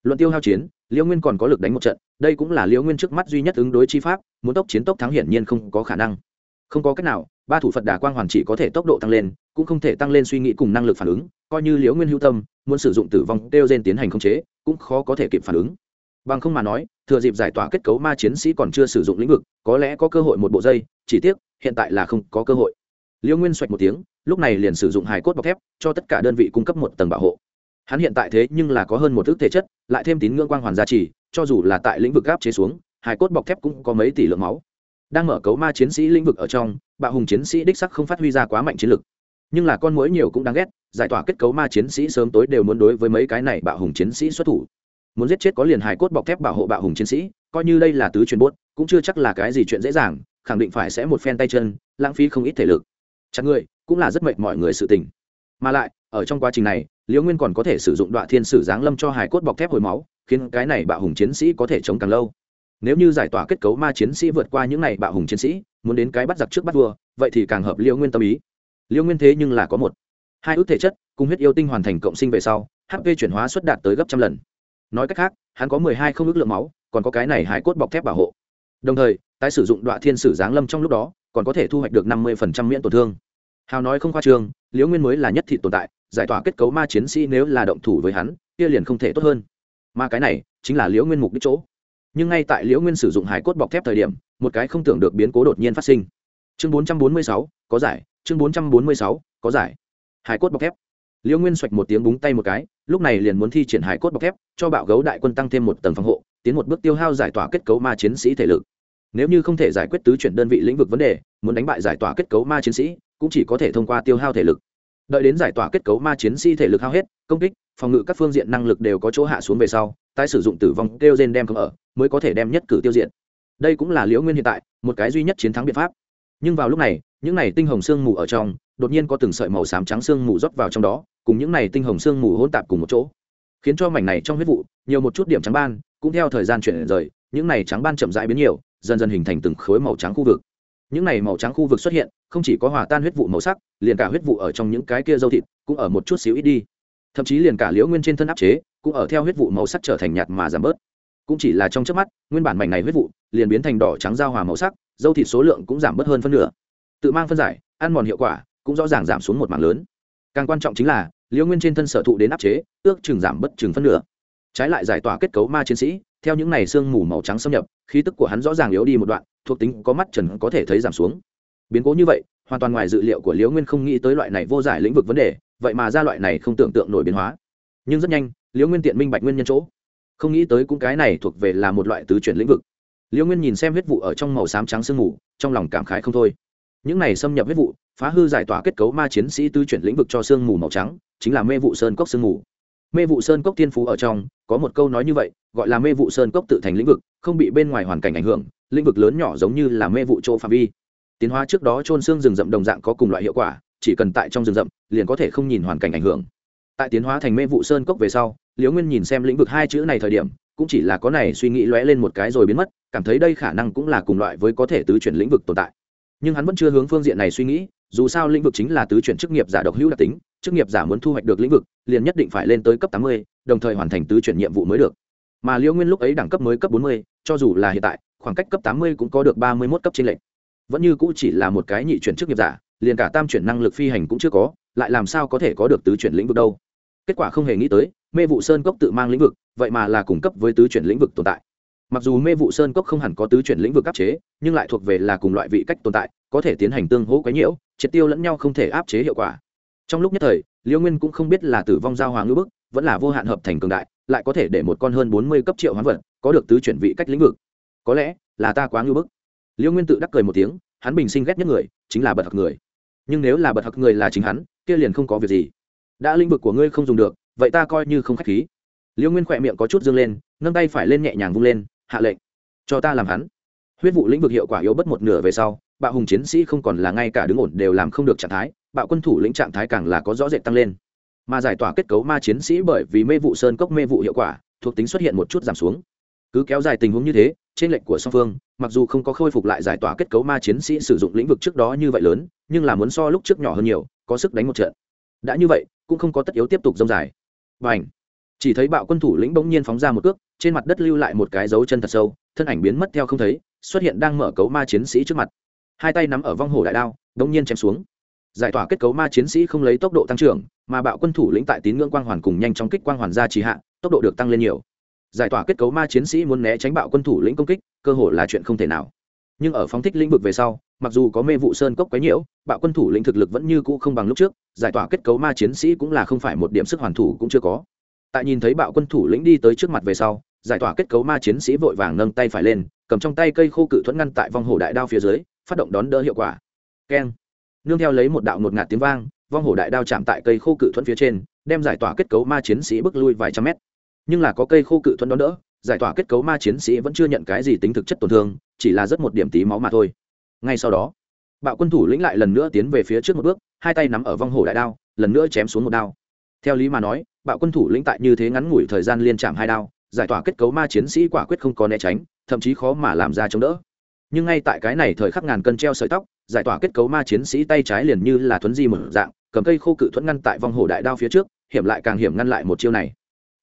Luận tiêu hao chiến, liễu nguyên còn có lực đánh một trận, đây cũng là liễu nguyên trước mắt duy nhất ứng đối chi pháp, muốn tốc chiến tốc thắng hiển nhiên không có khả năng. Không có cách nào, ba thủ phật đà quang hoàn chỉ có thể tốc độ tăng lên, cũng không thể tăng lên suy nghĩ cùng năng lực phản ứng, coi như liễu nguyên hữu tâm, muốn sử dụng tử vong kêu gen tiến hành khống chế, cũng khó có thể kịp phản ứng bằng không mà nói, thừa dịp giải tỏa kết cấu ma chiến sĩ còn chưa sử dụng lĩnh vực, có lẽ có cơ hội một bộ dây, chỉ tiếc, hiện tại là không có cơ hội. Liễu nguyên xoạch một tiếng, lúc này liền sử dụng hài cốt bọc thép, cho tất cả đơn vị cung cấp một tầng bảo hộ. Hắn hiện tại thế nhưng là có hơn một ước thể chất, lại thêm tín ngưỡng quang hoàn gia trì, cho dù là tại lĩnh vực gáp chế xuống, hài cốt bọc thép cũng có mấy tỷ lượng máu. Đang mở cấu ma chiến sĩ lĩnh vực ở trong, bạo hùng chiến sĩ đích sắc không phát huy ra quá mạnh chiến lực. Nhưng là con mũi nhiều cũng đáng ghét, giải tỏa kết cấu ma chiến sĩ sớm tối đều muốn đối với mấy cái này bạo hùng chiến sĩ xuất thủ muốn giết chết có liền hài cốt bọc thép bảo hộ bạo hùng chiến sĩ, coi như đây là tứ truyền bốt, cũng chưa chắc là cái gì chuyện dễ dàng, khẳng định phải sẽ một phen tay chân, lãng phí không ít thể lực. Chặt người, cũng là rất mệt mọi người sự tình. Mà lại, ở trong quá trình này, liễu nguyên còn có thể sử dụng đoạn thiên sử giáng lâm cho hài cốt bọc thép hồi máu, khiến cái này bạo hùng chiến sĩ có thể chống càng lâu. Nếu như giải tỏa kết cấu ma chiến sĩ vượt qua những này bạo hùng chiến sĩ, muốn đến cái bắt giặc trước bắt vua, vậy thì càng hợp liễu nguyên tâm ý. Liễu nguyên thế nhưng là có một, hai ước thể chất, cùng huyết yêu tinh hoàn thành cộng sinh về sau hp chuyển hóa suất đạt tới gấp trăm lần nói cách khác, hắn có mười hai không ước lượng máu, còn có cái này hải cốt bọc thép bảo hộ. Đồng thời, tái sử dụng đoạn thiên sử giáng lâm trong lúc đó, còn có thể thu hoạch được năm mươi phần trăm miễn tổn thương. Hào nói không khoa trương, liễu nguyên mới là nhất thị tồn tại, giải tỏa kết cấu ma chiến sĩ nếu là động thủ với hắn, kia liền không thể tốt hơn. Mà cái này, chính là liễu nguyên mục đích chỗ. Nhưng ngay tại liễu nguyên sử dụng hải cốt bọc thép thời điểm, một cái không tưởng được biến cố đột nhiên phát sinh. Chương bốn trăm bốn mươi sáu, có giải. Chương bốn trăm bốn mươi sáu, có giải. Hải cốt bọc thép. Liễu nguyên xoạch một tiếng búng tay một cái lúc này liền muốn thi triển hải cốt bọc thép, cho bạo gấu đại quân tăng thêm một tầng phòng hộ, tiến một bước tiêu hao giải tỏa kết cấu ma chiến sĩ thể lực. Nếu như không thể giải quyết tứ chuyển đơn vị lĩnh vực vấn đề, muốn đánh bại giải tỏa kết cấu ma chiến sĩ, cũng chỉ có thể thông qua tiêu hao thể lực. Đợi đến giải tỏa kết cấu ma chiến sĩ thể lực hao hết, công kích, phòng ngự các phương diện năng lực đều có chỗ hạ xuống về sau, tái sử dụng tử vong kêu gen đem không ở, mới có thể đem nhất cử tiêu diện đây cũng là liễu nguyên hiện tại, một cái duy nhất chiến thắng biện pháp nhưng vào lúc này, những này tinh hồng sương mù ở trong, đột nhiên có từng sợi màu xám trắng sương mù rót vào trong đó, cùng những này tinh hồng sương mù hỗn tạp cùng một chỗ. Khiến cho mảnh này trong huyết vụ, nhiều một chút điểm trắng ban, cũng theo thời gian chuyển rời, những này trắng ban chậm rãi biến nhiều, dần dần hình thành từng khối màu trắng khu vực. Những này màu trắng khu vực xuất hiện, không chỉ có hòa tan huyết vụ màu sắc, liền cả huyết vụ ở trong những cái kia dâu thịt cũng ở một chút xíu ít đi. Thậm chí liền cả liễu nguyên trên thân áp chế, cũng ở theo huyết vụ màu sắc trở thành nhạt mà giảm bớt. Cũng chỉ là trong trước mắt, nguyên bản mảnh này huyết vụ liền biến thành đỏ trắng giao hòa màu sắc dâu thịt số lượng cũng giảm bớt hơn phân nửa. Tự mang phân giải, ăn mòn hiệu quả, cũng rõ ràng giảm xuống một mảng lớn. Càng quan trọng chính là liễu nguyên trên thân sở thụ đến áp chế, ước chừng giảm bất chừng phân nửa. Trái lại giải tỏa kết cấu ma chiến sĩ, theo những này sương mù màu trắng xâm nhập, khí tức của hắn rõ ràng yếu đi một đoạn, thuộc tính có mắt trần có thể thấy giảm xuống. Biến cố như vậy, hoàn toàn ngoài dự liệu của liễu nguyên không nghĩ tới loại này vô giải lĩnh vực vấn đề, vậy mà ra loại này không tưởng tượng nổi biến hóa. Nhưng rất nhanh liễu nguyên tiện minh bạch nguyên nhân chỗ. Không nghĩ tới cũng cái này thuộc về là một loại tứ chuyển lĩnh vực liễu nguyên nhìn xem huyết vụ ở trong màu xám trắng sương mù, trong lòng cảm khái không thôi. Những này xâm nhập huyết vụ, phá hư giải tỏa kết cấu ma chiến sĩ tứ chuyển lĩnh vực cho sương mù màu trắng, chính là mê vụ sơn cốc sương mù. Mê vụ sơn cốc tiên phú ở trong, có một câu nói như vậy, gọi là mê vụ sơn cốc tự thành lĩnh vực, không bị bên ngoài hoàn cảnh ảnh hưởng, lĩnh vực lớn nhỏ giống như là mê vụ chỗ phạm vi. Tiến hóa trước đó trôn xương rừng rậm đồng dạng có cùng loại hiệu quả, chỉ cần tại trong rừng rậm, liền có thể không nhìn hoàn cảnh ảnh hưởng. Tại tiến hóa thành mê vụ sơn cốc về sau liễu nguyên nhìn xem lĩnh vực hai chữ này thời điểm cũng chỉ là có này suy nghĩ lóe lên một cái rồi biến mất, cảm thấy đây khả năng cũng là cùng loại với có thể tứ chuyển lĩnh vực tồn tại. Nhưng hắn vẫn chưa hướng phương diện này suy nghĩ, dù sao lĩnh vực chính là tứ chuyển chức nghiệp giả độc hữu đặc tính, chức nghiệp giả muốn thu hoạch được lĩnh vực, liền nhất định phải lên tới cấp tám mươi, đồng thời hoàn thành tứ chuyển nhiệm vụ mới được. Mà liễu nguyên lúc ấy đẳng cấp mới cấp bốn mươi, cho dù là hiện tại, khoảng cách cấp tám mươi cũng có được ba mươi mốt cấp trên lệnh vẫn như cũ chỉ là một cái nhị chuyển chức nghiệp giả, liền cả tam chuyển năng lực phi hành cũng chưa có, lại làm sao có thể có được tứ chuyển lĩnh vực đâu. Kết quả không hề nghĩ tới, mê vụ sơn cốc tự mang lĩnh vực vậy mà là cung cấp với tứ chuyển lĩnh vực tồn tại. Mặc dù mê vụ sơn cốc không hẳn có tứ chuyển lĩnh vực áp chế, nhưng lại thuộc về là cùng loại vị cách tồn tại, có thể tiến hành tương hỗ quấy nhiễu, triệt tiêu lẫn nhau không thể áp chế hiệu quả. Trong lúc nhất thời, liêu nguyên cũng không biết là tử vong giao hoàng ngữ bức, vẫn là vô hạn hợp thành cường đại, lại có thể để một con hơn bốn mươi cấp triệu hoán vật, có được tứ chuyển vị cách lĩnh vực. Có lẽ là ta quá ngữ bức. Liêu nguyên tự đắc cười một tiếng, hắn bình sinh ghét nhất người, chính là bật học người. Nhưng nếu là bật học người là chính hắn, kia liền không có việc gì. Đã lĩnh vực của ngươi không dùng được, vậy ta coi như không k h á c h khí liêu nguyên khỏe miệng có chút dương lên, nâng tay phải lên nhẹ nhàng vung lên, hạ lệnh, cho ta làm hắn. Huyết vụ lĩnh vực hiệu quả yếu bất một nửa về sau, bạo hùng chiến sĩ không còn là ngay cả đứng ổn đều làm không được trạng thái, bạo quân thủ lĩnh trạng thái càng là có rõ rệt tăng lên. Mà giải tỏa kết cấu ma chiến sĩ bởi vì mê vụ sơn cốc mê vụ hiệu quả, thuộc tính xuất hiện một chút giảm xuống. Cứ kéo dài tình huống như thế, trên lệnh của song phương, mặc dù không có khôi phục lại giải tỏa kết cấu ma chiến sĩ sử dụng lĩnh vực trước đó như vậy lớn, nhưng là muốn so lúc trước nhỏ hơn nhiều, có sức đánh một trận. Đã như vậy, cũng không có tất yếu tiếp tục dông dài. Và ảnh chỉ thấy bạo quân thủ lĩnh bỗng nhiên phóng ra một cước, trên mặt đất lưu lại một cái dấu chân thật sâu, thân ảnh biến mất theo không thấy, xuất hiện đang mở cấu ma chiến sĩ trước mặt. Hai tay nắm ở vong hồ đại đao, bỗng nhiên chém xuống. Giải tỏa kết cấu ma chiến sĩ không lấy tốc độ tăng trưởng, mà bạo quân thủ lĩnh tại tín ngưỡng quang hoàn cùng nhanh chóng kích quang hoàn ra trì hạ, tốc độ được tăng lên nhiều. Giải tỏa kết cấu ma chiến sĩ muốn né tránh bạo quân thủ lĩnh công kích, cơ hội là chuyện không thể nào. Nhưng ở phóng thích lĩnh vực về sau, mặc dù có mê vụ sơn cốc quấy nhiễu, bạo quân thủ lĩnh thực lực vẫn như cũ không bằng lúc trước, giải tỏa kết cấu ma chiến sĩ cũng là không phải một điểm sức hoàn thủ cũng chưa có tại nhìn thấy bạo quân thủ lĩnh đi tới trước mặt về sau, giải tỏa kết cấu ma chiến sĩ vội vàng nâng tay phải lên, cầm trong tay cây khô cự thuẫn ngăn tại vong hồ đại đao phía dưới, phát động đón đỡ hiệu quả. Keng. Nương theo lấy một đạo ngột ngạt tiếng vang, vong hồ đại đao chạm tại cây khô cự thuẫn phía trên, đem giải tỏa kết cấu ma chiến sĩ bước lui vài trăm mét. Nhưng là có cây khô cự thuẫn đón đỡ, giải tỏa kết cấu ma chiến sĩ vẫn chưa nhận cái gì tính thực chất tổn thương, chỉ là rất một điểm tí máu mà thôi. Ngay sau đó, bạo quân thủ lĩnh lại lần nữa tiến về phía trước một bước, hai tay nắm ở vong hồ đại đao, lần nữa chém xuống một đao. Theo lý mà nói bạo quân thủ lĩnh tại như thế ngắn ngủi thời gian liên chạm hai đao, giải tỏa kết cấu ma chiến sĩ quả quyết không có né tránh, thậm chí khó mà làm ra chống đỡ. Nhưng ngay tại cái này thời khắc ngàn cân treo sợi tóc, giải tỏa kết cấu ma chiến sĩ tay trái liền như là thuấn di mở dạng, cầm cây khô cự thuẫn ngăn tại vòng hổ đại đao phía trước, hiểm lại càng hiểm ngăn lại một chiêu này.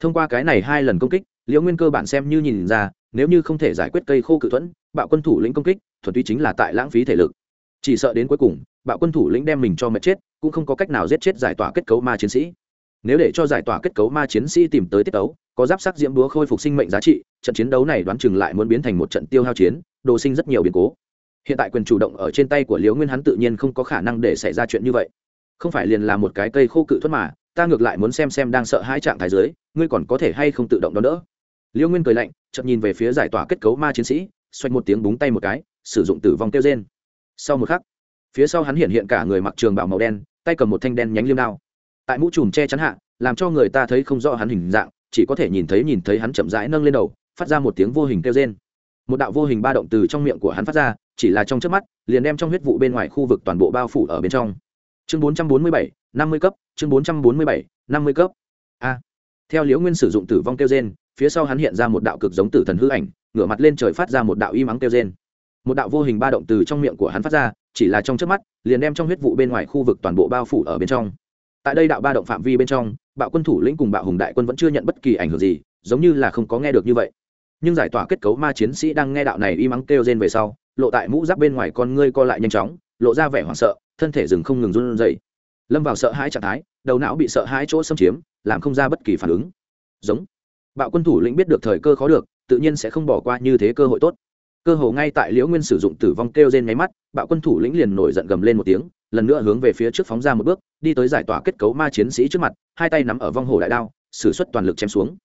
Thông qua cái này hai lần công kích, liễu nguyên cơ bản xem như nhìn ra, nếu như không thể giải quyết cây khô cự thuẫn, bạo quân thủ lĩnh công kích, thuần tuy chính là tại lãng phí thể lực. Chỉ sợ đến cuối cùng, bạo quân thủ lĩnh đem mình cho mệt chết, cũng không có cách nào giết chết giải tỏa kết cấu ma chiến sĩ nếu để cho giải tỏa kết cấu ma chiến sĩ tìm tới tiết tấu, có giáp sắc diễm búa khôi phục sinh mệnh giá trị, trận chiến đấu này đoán chừng lại muốn biến thành một trận tiêu hao chiến, đồ sinh rất nhiều biến cố. Hiện tại quyền chủ động ở trên tay của liễu nguyên hắn tự nhiên không có khả năng để xảy ra chuyện như vậy. Không phải liền là một cái cây khô cự thoát mà, ta ngược lại muốn xem xem đang sợ hai trạng thái dưới, ngươi còn có thể hay không tự động đón đỡ. Liễu nguyên cười lạnh chậm nhìn về phía giải tỏa kết cấu ma chiến sĩ xoay một tiếng búng tay một cái, sử dụng tử vong kêu trên sau một khắc, phía sau hắn hiện hiện cả người mặc trường bảo màu đen, tay cầm một thanh đen nhánh liêm đao tại mũ trùm che chắn hạ làm cho người ta thấy không rõ hắn hình dạng chỉ có thể nhìn thấy nhìn thấy hắn chậm rãi nâng lên đầu phát ra một tiếng vô hình kêu rên. Một đạo vô hình ba động từ trong miệng của hắn phát ra chỉ là trong trước mắt liền đem trong huyết vụ bên ngoài khu vực toàn bộ bao phủ ở bên trong. Chương 447, 50 cấp chương 447, 50 cấp. A. Theo liễu nguyên sử dụng tử vong kêu gen phía sau hắn hiện ra một đạo cực giống tử thần hư ảnh ngửa mặt lên trời phát ra một đạo y mắng kêu gen một đạo vô hình ba động từ trong miệng của hắn phát ra chỉ là trong trước mắt liền đem trong huyết vụ bên ngoài khu vực toàn bộ bao phủ ở bên trong tại đây đạo ba động phạm vi bên trong, bạo quân thủ lĩnh cùng bạo hùng đại quân vẫn chưa nhận bất kỳ ảnh hưởng gì, giống như là không có nghe được như vậy. Nhưng giải tỏa kết cấu ma chiến sĩ đang nghe đạo này y mắng kêu rên về sau, lộ tại mũ giáp bên ngoài con ngươi co lại nhanh chóng, lộ ra vẻ hoảng sợ, thân thể rừng không ngừng run rẩy. Lâm vào sợ hãi trạng thái, đầu não bị sợ hãi chỗ xâm chiếm, làm không ra bất kỳ phản ứng. Giống. Bạo quân thủ lĩnh biết được thời cơ khó được, tự nhiên sẽ không bỏ qua như thế cơ hội tốt. Cơ hồ ngay tại liễu nguyên sử dụng tử vong kêu rên nháy mắt, bạo quân thủ lĩnh liền nổi giận gầm lên một tiếng lần nữa hướng về phía trước phóng ra một bước, đi tới giải tỏa kết cấu ma chiến sĩ trước mặt, hai tay nắm ở vong hồ đại đao, sử xuất toàn lực chém xuống.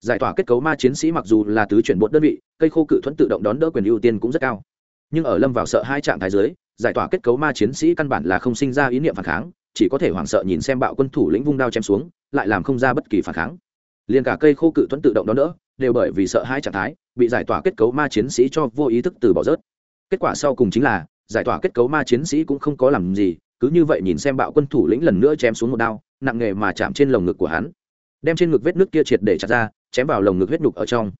Giải tỏa kết cấu ma chiến sĩ mặc dù là tứ chuyển bột đơn vị, cây khô cự thuẫn tự động đón đỡ quyền ưu tiên cũng rất cao. Nhưng ở lâm vào sợ hai trạng thái dưới, giải tỏa kết cấu ma chiến sĩ căn bản là không sinh ra ý niệm phản kháng, chỉ có thể hoảng sợ nhìn xem bạo quân thủ lĩnh vung đao chém xuống, lại làm không ra bất kỳ phản kháng. Liền cả cây khô cự thuẫn tự động đón đỡ, đều bởi vì sợ hai trạng thái, bị giải tỏa kết cấu ma chiến sĩ cho vô ý thức từ bỏ rớt. Kết quả sau cùng chính là giải tỏa kết cấu ma chiến sĩ cũng không có làm gì, cứ như vậy nhìn xem bạo quân thủ lĩnh lần nữa chém xuống một đao, nặng nghề mà chạm trên lồng ngực của hắn. Đem trên ngực vết nước kia triệt để chặt ra, chém vào lồng ngực huyết nhục ở trong.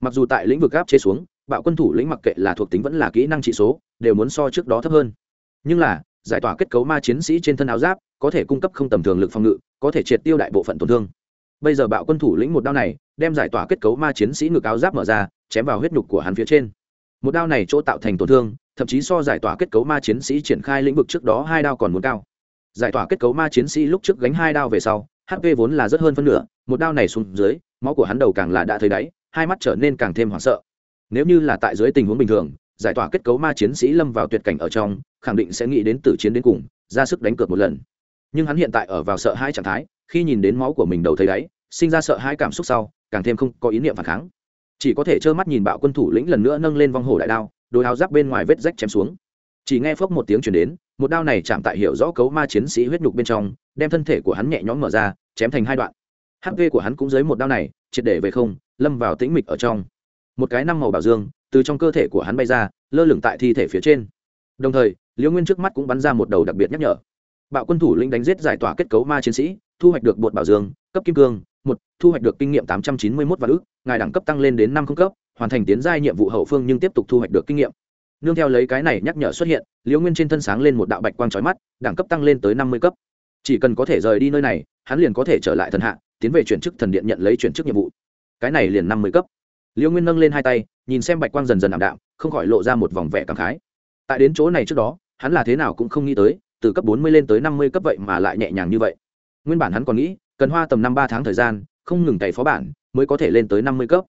Mặc dù tại lĩnh vực gáp chế xuống, bạo quân thủ lĩnh mặc kệ là thuộc tính vẫn là kỹ năng trị số, đều muốn so trước đó thấp hơn. Nhưng là, giải tỏa kết cấu ma chiến sĩ trên thân áo giáp, có thể cung cấp không tầm thường lực phòng ngự, có thể triệt tiêu đại bộ phận tổn thương. Bây giờ bạo quân thủ lĩnh một đao này, đem giải tỏa kết cấu ma chiến sĩ ngực áo giáp mở ra, chém vào huyết nhục của hắn phía trên. Một đao này chỗ tạo thành tổn thương thậm chí so giải tỏa kết cấu ma chiến sĩ triển khai lĩnh vực trước đó hai đao còn muốn cao. Giải tỏa kết cấu ma chiến sĩ lúc trước gánh hai đao về sau hp vốn là rất hơn phân nửa, một đao này xuống dưới, máu của hắn đầu càng là đã thấy đáy, hai mắt trở nên càng thêm hoảng sợ. Nếu như là tại dưới tình huống bình thường, giải tỏa kết cấu ma chiến sĩ lâm vào tuyệt cảnh ở trong, khẳng định sẽ nghĩ đến tử chiến đến cùng, ra sức đánh cược một lần. Nhưng hắn hiện tại ở vào sợ hai trạng thái, khi nhìn đến máu của mình đầu thấy đáy, sinh ra sợ hai cảm xúc sau, càng thêm không có ý niệm phản kháng. Chỉ có thể trơ mắt nhìn bạo quân thủ lĩnh lần nữa nâng lên vong hổ đại đao đôi áo giáp bên ngoài vết rách chém xuống. Chỉ nghe phốc một tiếng chuyển đến, một đao này chạm tại hiểu rõ cấu ma chiến sĩ huyết nhục bên trong, đem thân thể của hắn nhẹ nhõm mở ra, chém thành hai đoạn. Hp của hắn cũng dưới một đao này, triệt để về không, lâm vào tĩnh mịch ở trong. Một cái năm màu bảo dương, từ trong cơ thể của hắn bay ra, lơ lửng tại thi thể phía trên. Đồng thời, liễu nguyên trước mắt cũng bắn ra một đầu đặc biệt nhắc nhở. Bạo quân thủ lĩnh đánh giết giải tỏa kết cấu ma chiến sĩ, thu hoạch được bột bảo dương, cấp kim cương, một, thu hoạch được kinh nghiệm tám trăm chín mươi một vạn ước ngài đẳng cấp tăng lên đến năm không cấp hoàn thành tiến giai nhiệm vụ hậu phương nhưng tiếp tục thu hoạch được kinh nghiệm. Nương theo lấy cái này nhắc nhở xuất hiện, liễu nguyên trên thân sáng lên một đạo bạch quang trói mắt, đẳng cấp tăng lên tới năm mươi cấp. Chỉ cần có thể rời đi nơi này, hắn liền có thể trở lại thần hạ, tiến về chuyển chức thần điện nhận lấy chuyển chức nhiệm vụ. Cái này liền năm mươi cấp. Liễu nguyên nâng lên hai tay, nhìn xem bạch quang dần dần ảm đạm, không khỏi lộ ra một vòng vẻ cảm khái. Tại đến chỗ này trước đó, hắn là thế nào cũng không nghĩ tới, từ cấp bốn mươi lên tới năm mươi cấp vậy mà lại nhẹ nhàng như vậy. Nguyên bản hắn còn nghĩ, cần hoa tầm năm ba tháng thời gian, không ngừng cày phó bản, mới có thể lên tới năm mươi cấp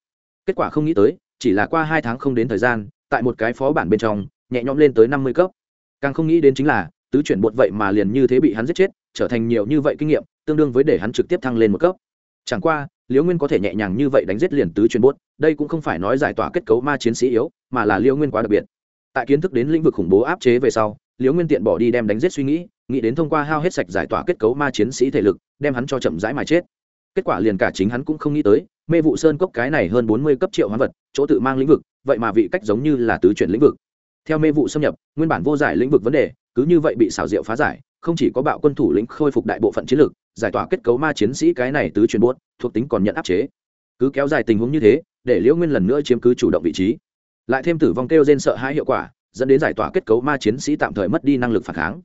kết quả không nghĩ tới, chỉ là qua hai tháng không đến thời gian, tại một cái phó bản bên trong, nhẹ nhõm lên tới năm mươi cấp. Càng không nghĩ đến chính là, tứ chuyển bột vậy mà liền như thế bị hắn giết chết, trở thành nhiều như vậy kinh nghiệm, tương đương với để hắn trực tiếp thăng lên một cấp. Chẳng qua, liễu nguyên có thể nhẹ nhàng như vậy đánh giết liền tứ chuyển bột, đây cũng không phải nói giải tỏa kết cấu ma chiến sĩ yếu, mà là liễu nguyên quá đặc biệt. Tại kiến thức đến lĩnh vực khủng bố áp chế về sau, liễu nguyên tiện bỏ đi đem đánh giết suy nghĩ nghĩ đến thông qua hao hết sạch giải tỏa kết cấu ma chiến sĩ thể lực, đem hắn cho chậm rãi mà chết kết quả liền cả chính hắn cũng không nghĩ tới, mê vụ sơn cốc cái này hơn bốn mươi cấp triệu hoán vật, chỗ tự mang lĩnh vực, vậy mà vị cách giống như là tứ chuyển lĩnh vực. Theo mê vụ xâm nhập, nguyên bản vô giải lĩnh vực vấn đề, cứ như vậy bị xảo diệu phá giải, không chỉ có bạo quân thủ lĩnh khôi phục đại bộ phận chiến lược giải tỏa kết cấu ma chiến sĩ cái này tứ chuyển buốt, thuộc tính còn nhận áp chế. Cứ kéo dài tình huống như thế, để liễu nguyên lần nữa chiếm cứ chủ động vị trí. Lại thêm tử vong kêu trên sợ hai hiệu quả, dẫn đến giải tỏa kết cấu ma chiến sĩ tạm thời mất đi năng lực phản kháng.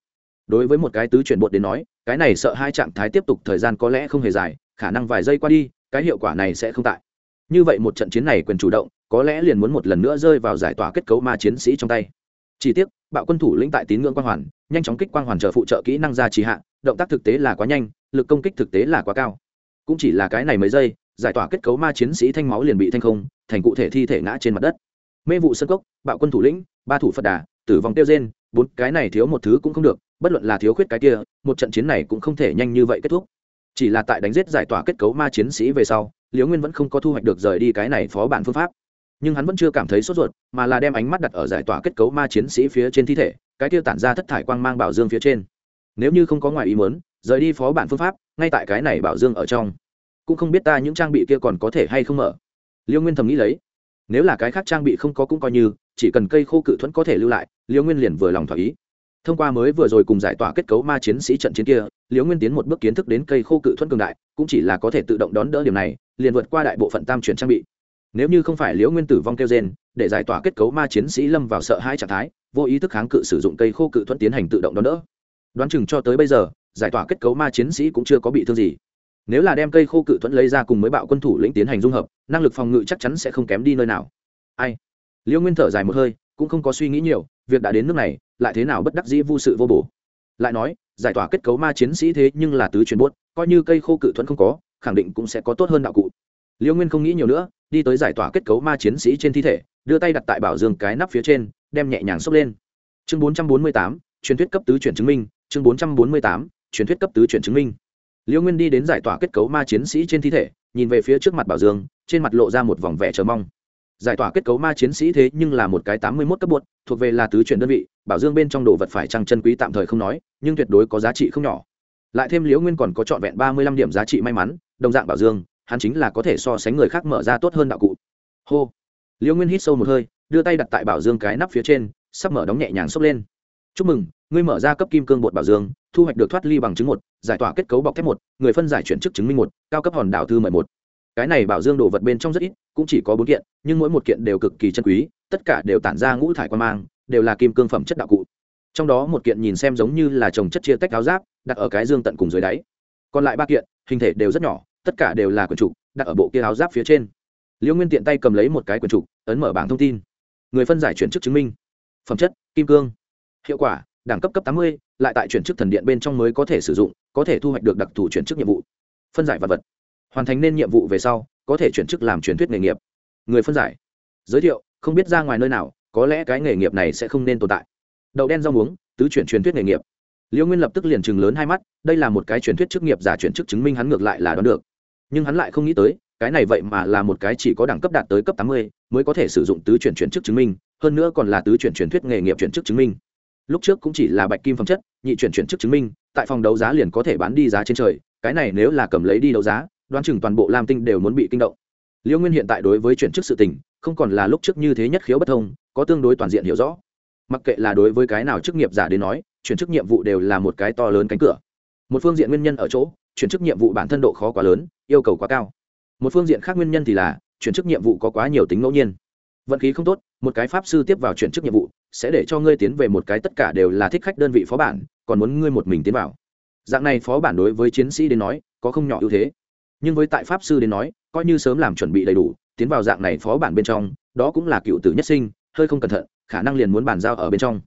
Đối với một cái tứ chuyển bột đến nói, cái này sợ hai trạng thái tiếp tục thời gian có lẽ không hề dài khả năng vài giây qua đi, cái hiệu quả này sẽ không tại. Như vậy một trận chiến này quyền chủ động, có lẽ liền muốn một lần nữa rơi vào giải tỏa kết cấu ma chiến sĩ trong tay. Chỉ tiếc, bạo quân thủ lĩnh tại tín ngưỡng quang hoàn, nhanh chóng kích quang hoàn trợ phụ trợ kỹ năng ra trì hạ, động tác thực tế là quá nhanh, lực công kích thực tế là quá cao. Cũng chỉ là cái này mấy giây, giải tỏa kết cấu ma chiến sĩ thanh máu liền bị thanh không, thành cụ thể thi thể ngã trên mặt đất. Mê vụ sân cốc, bạo quân thủ lĩnh, ba thủ phật đà, tử vong tiêu gen bốn cái này thiếu một thứ cũng không được, bất luận là thiếu khuyết cái kia, một trận chiến này cũng không thể nhanh như vậy kết thúc chỉ là tại đánh giết giải tỏa kết cấu ma chiến sĩ về sau, liễu nguyên vẫn không có thu hoạch được rời đi cái này phó bản phương pháp. Nhưng hắn vẫn chưa cảm thấy sốt ruột, mà là đem ánh mắt đặt ở giải tỏa kết cấu ma chiến sĩ phía trên thi thể, cái tiêu tản ra thất thải quang mang bảo dương phía trên. Nếu như không có ngoài ý muốn, rời đi phó bản phương pháp, ngay tại cái này bảo dương ở trong. Cũng không biết ta những trang bị kia còn có thể hay không mở. Liêu nguyên thầm nghĩ lấy. Nếu là cái khác trang bị không có cũng coi như, chỉ cần cây khô cự thuẫn có thể lưu lại liêu nguyên liền vừa lòng thỏa ý thông qua mới vừa rồi cùng giải tỏa kết cấu ma chiến sĩ trận chiến kia, Liễu nguyên tiến một bước kiến thức đến cây khô cự thuẫn cường đại, cũng chỉ là có thể tự động đón đỡ điểm này, liền vượt qua đại bộ phận tam chuyển trang bị. Nếu như không phải liễu nguyên tử vong kêu gen để giải tỏa kết cấu ma chiến sĩ lâm vào sợ hai trạng thái, vô ý thức kháng cự sử dụng cây khô cự thuẫn tiến hành tự động đón đỡ. Đoán chừng cho tới bây giờ, giải tỏa kết cấu ma chiến sĩ cũng chưa có bị thương gì. Nếu là đem cây khô cự thuẫn lấy ra cùng mới bạo quân thủ lĩnh tiến hành dung hợp, năng lực phòng ngự chắc chắn sẽ không kém đi nơi nào. Ai? Liễu nguyên thở dài một hơi, cũng không có suy nghĩ nhiều, việc đã đến nước này lại thế nào bất đắc dĩ vô sự vô bổ. Lại nói, giải tỏa kết cấu ma chiến sĩ thế nhưng là tứ truyền buốt, coi như cây khô cự thuẫn không có, khẳng định cũng sẽ có tốt hơn đạo cụ. Liêu nguyên không nghĩ nhiều nữa, đi tới giải tỏa kết cấu ma chiến sĩ trên thi thể, đưa tay đặt tại bảo dương cái nắp phía trên, đem nhẹ nhàng xốc lên. Chương bốn trăm bốn mươi tám, truyền thuyết cấp tứ chuyển chứng minh, chương bốn trăm bốn mươi tám, truyền thuyết cấp tứ chuyển chứng minh. Liêu nguyên đi đến giải tỏa kết cấu ma chiến sĩ trên thi thể, nhìn về phía trước mặt bảo dương, trên mặt lộ ra một vòng vẻ chờ mong giải tỏa kết cấu ma chiến sĩ thế nhưng là một cái tám mươi mốt cấp bột, thuộc về là tứ chuyển đơn vị, bảo dương bên trong đồ vật phải trăng chân quý tạm thời không nói, nhưng tuyệt đối có giá trị không nhỏ. Lại thêm liễu nguyên còn có trọn vẹn ba mươi lăm điểm giá trị may mắn, đồng dạng bảo dương, hắn chính là có thể so sánh người khác mở ra tốt hơn đạo cụ. Hô. Liễu nguyên hít sâu một hơi, đưa tay đặt tại bảo dương cái nắp phía trên, sắp mở đóng nhẹ nhàng xốc lên. Chúc mừng, ngươi mở ra cấp kim cương bột bảo dương, thu hoạch được thoát ly bằng chứng một, giải tỏa kết cấu bọc thép một, người phân giải chuyển chức chứng minh một, cao cấp hòn đảo thư mời một cái này bảo dương đồ vật bên trong rất ít, cũng chỉ có bốn kiện, nhưng mỗi một kiện đều cực kỳ chân quý, tất cả đều tản ra ngũ thải quan mang, đều là kim cương phẩm chất đạo cụ. Trong đó một kiện nhìn xem giống như là trồng chất chia tách áo giáp, đặt ở cái dương tận cùng dưới đáy. Còn lại ba kiện, hình thể đều rất nhỏ, tất cả đều là quyển trục, đặt ở bộ kia áo giáp phía trên. Liễu nguyên tiện tay cầm lấy một cái quyển trục, ấn mở bảng thông tin. Người phân giải chuyển chức chứng minh. Phẩm chất, kim cương. Hiệu quả, đẳng cấp cấp tám mươi, lại tại chuyển chức thần điện bên trong mới có thể sử dụng, có thể thu hoạch được đặc thù chuyển chức nhiệm vụ. Phân giải vật vật hoàn thành nên nhiệm vụ về sau, có thể chuyển chức làm truyền thuyết nghề nghiệp. Người phân giải. Giới thiệu, không biết ra ngoài nơi nào, có lẽ cái nghề nghiệp này sẽ không nên tồn tại. Đậu đen rau muống, tứ chuyển truyền thuyết nghề nghiệp. Liễu nguyên lập tức liền chừng lớn hai mắt, đây là một cái truyền thuyết chức nghiệp giả chuyển chức chứng minh hắn ngược lại là đoán được. Nhưng hắn lại không nghĩ tới, cái này vậy mà là một cái chỉ có đẳng cấp đạt tới cấp tám mươi mới có thể sử dụng tứ chuyển chuyển chức chứng minh, hơn nữa còn là tứ chuyển truyền thuyết nghề nghiệp chuyển chức chứng minh. Lúc trước cũng chỉ là bạch kim phẩm chất, nhị chuyển chuyển chức chứng minh, tại phòng đấu giá liền có thể bán đi giá trên trời, cái này nếu là cầm lấy đi đấu giá đoán chừng toàn bộ lam tinh đều muốn bị kinh động. Liễu nguyên hiện tại đối với chuyển chức sự tình, không còn là lúc trước như thế nhất khiếu bất thông, có tương đối toàn diện hiểu rõ. Mặc kệ là đối với cái nào chức nghiệp giả đến nói chuyển chức nhiệm vụ đều là một cái to lớn cánh cửa. Một phương diện nguyên nhân ở chỗ chuyển chức nhiệm vụ bản thân độ khó quá lớn, yêu cầu quá cao. Một phương diện khác nguyên nhân thì là chuyển chức nhiệm vụ có quá nhiều tính ngẫu nhiên. Vận khí không tốt, một cái pháp sư tiếp vào chuyển chức nhiệm vụ, sẽ để cho ngươi tiến về một cái tất cả đều là thích khách đơn vị phó bản, còn muốn ngươi một mình tiến vào. Dạng này phó bản đối với chiến sĩ đến nói, có không nhỏ ưu thế nhưng với tại pháp sư đến nói, coi như sớm làm chuẩn bị đầy đủ, tiến vào dạng này phó bản bên trong, đó cũng là cựu tử nhất sinh, hơi không cẩn thận, khả năng liền muốn bàn giao ở bên trong.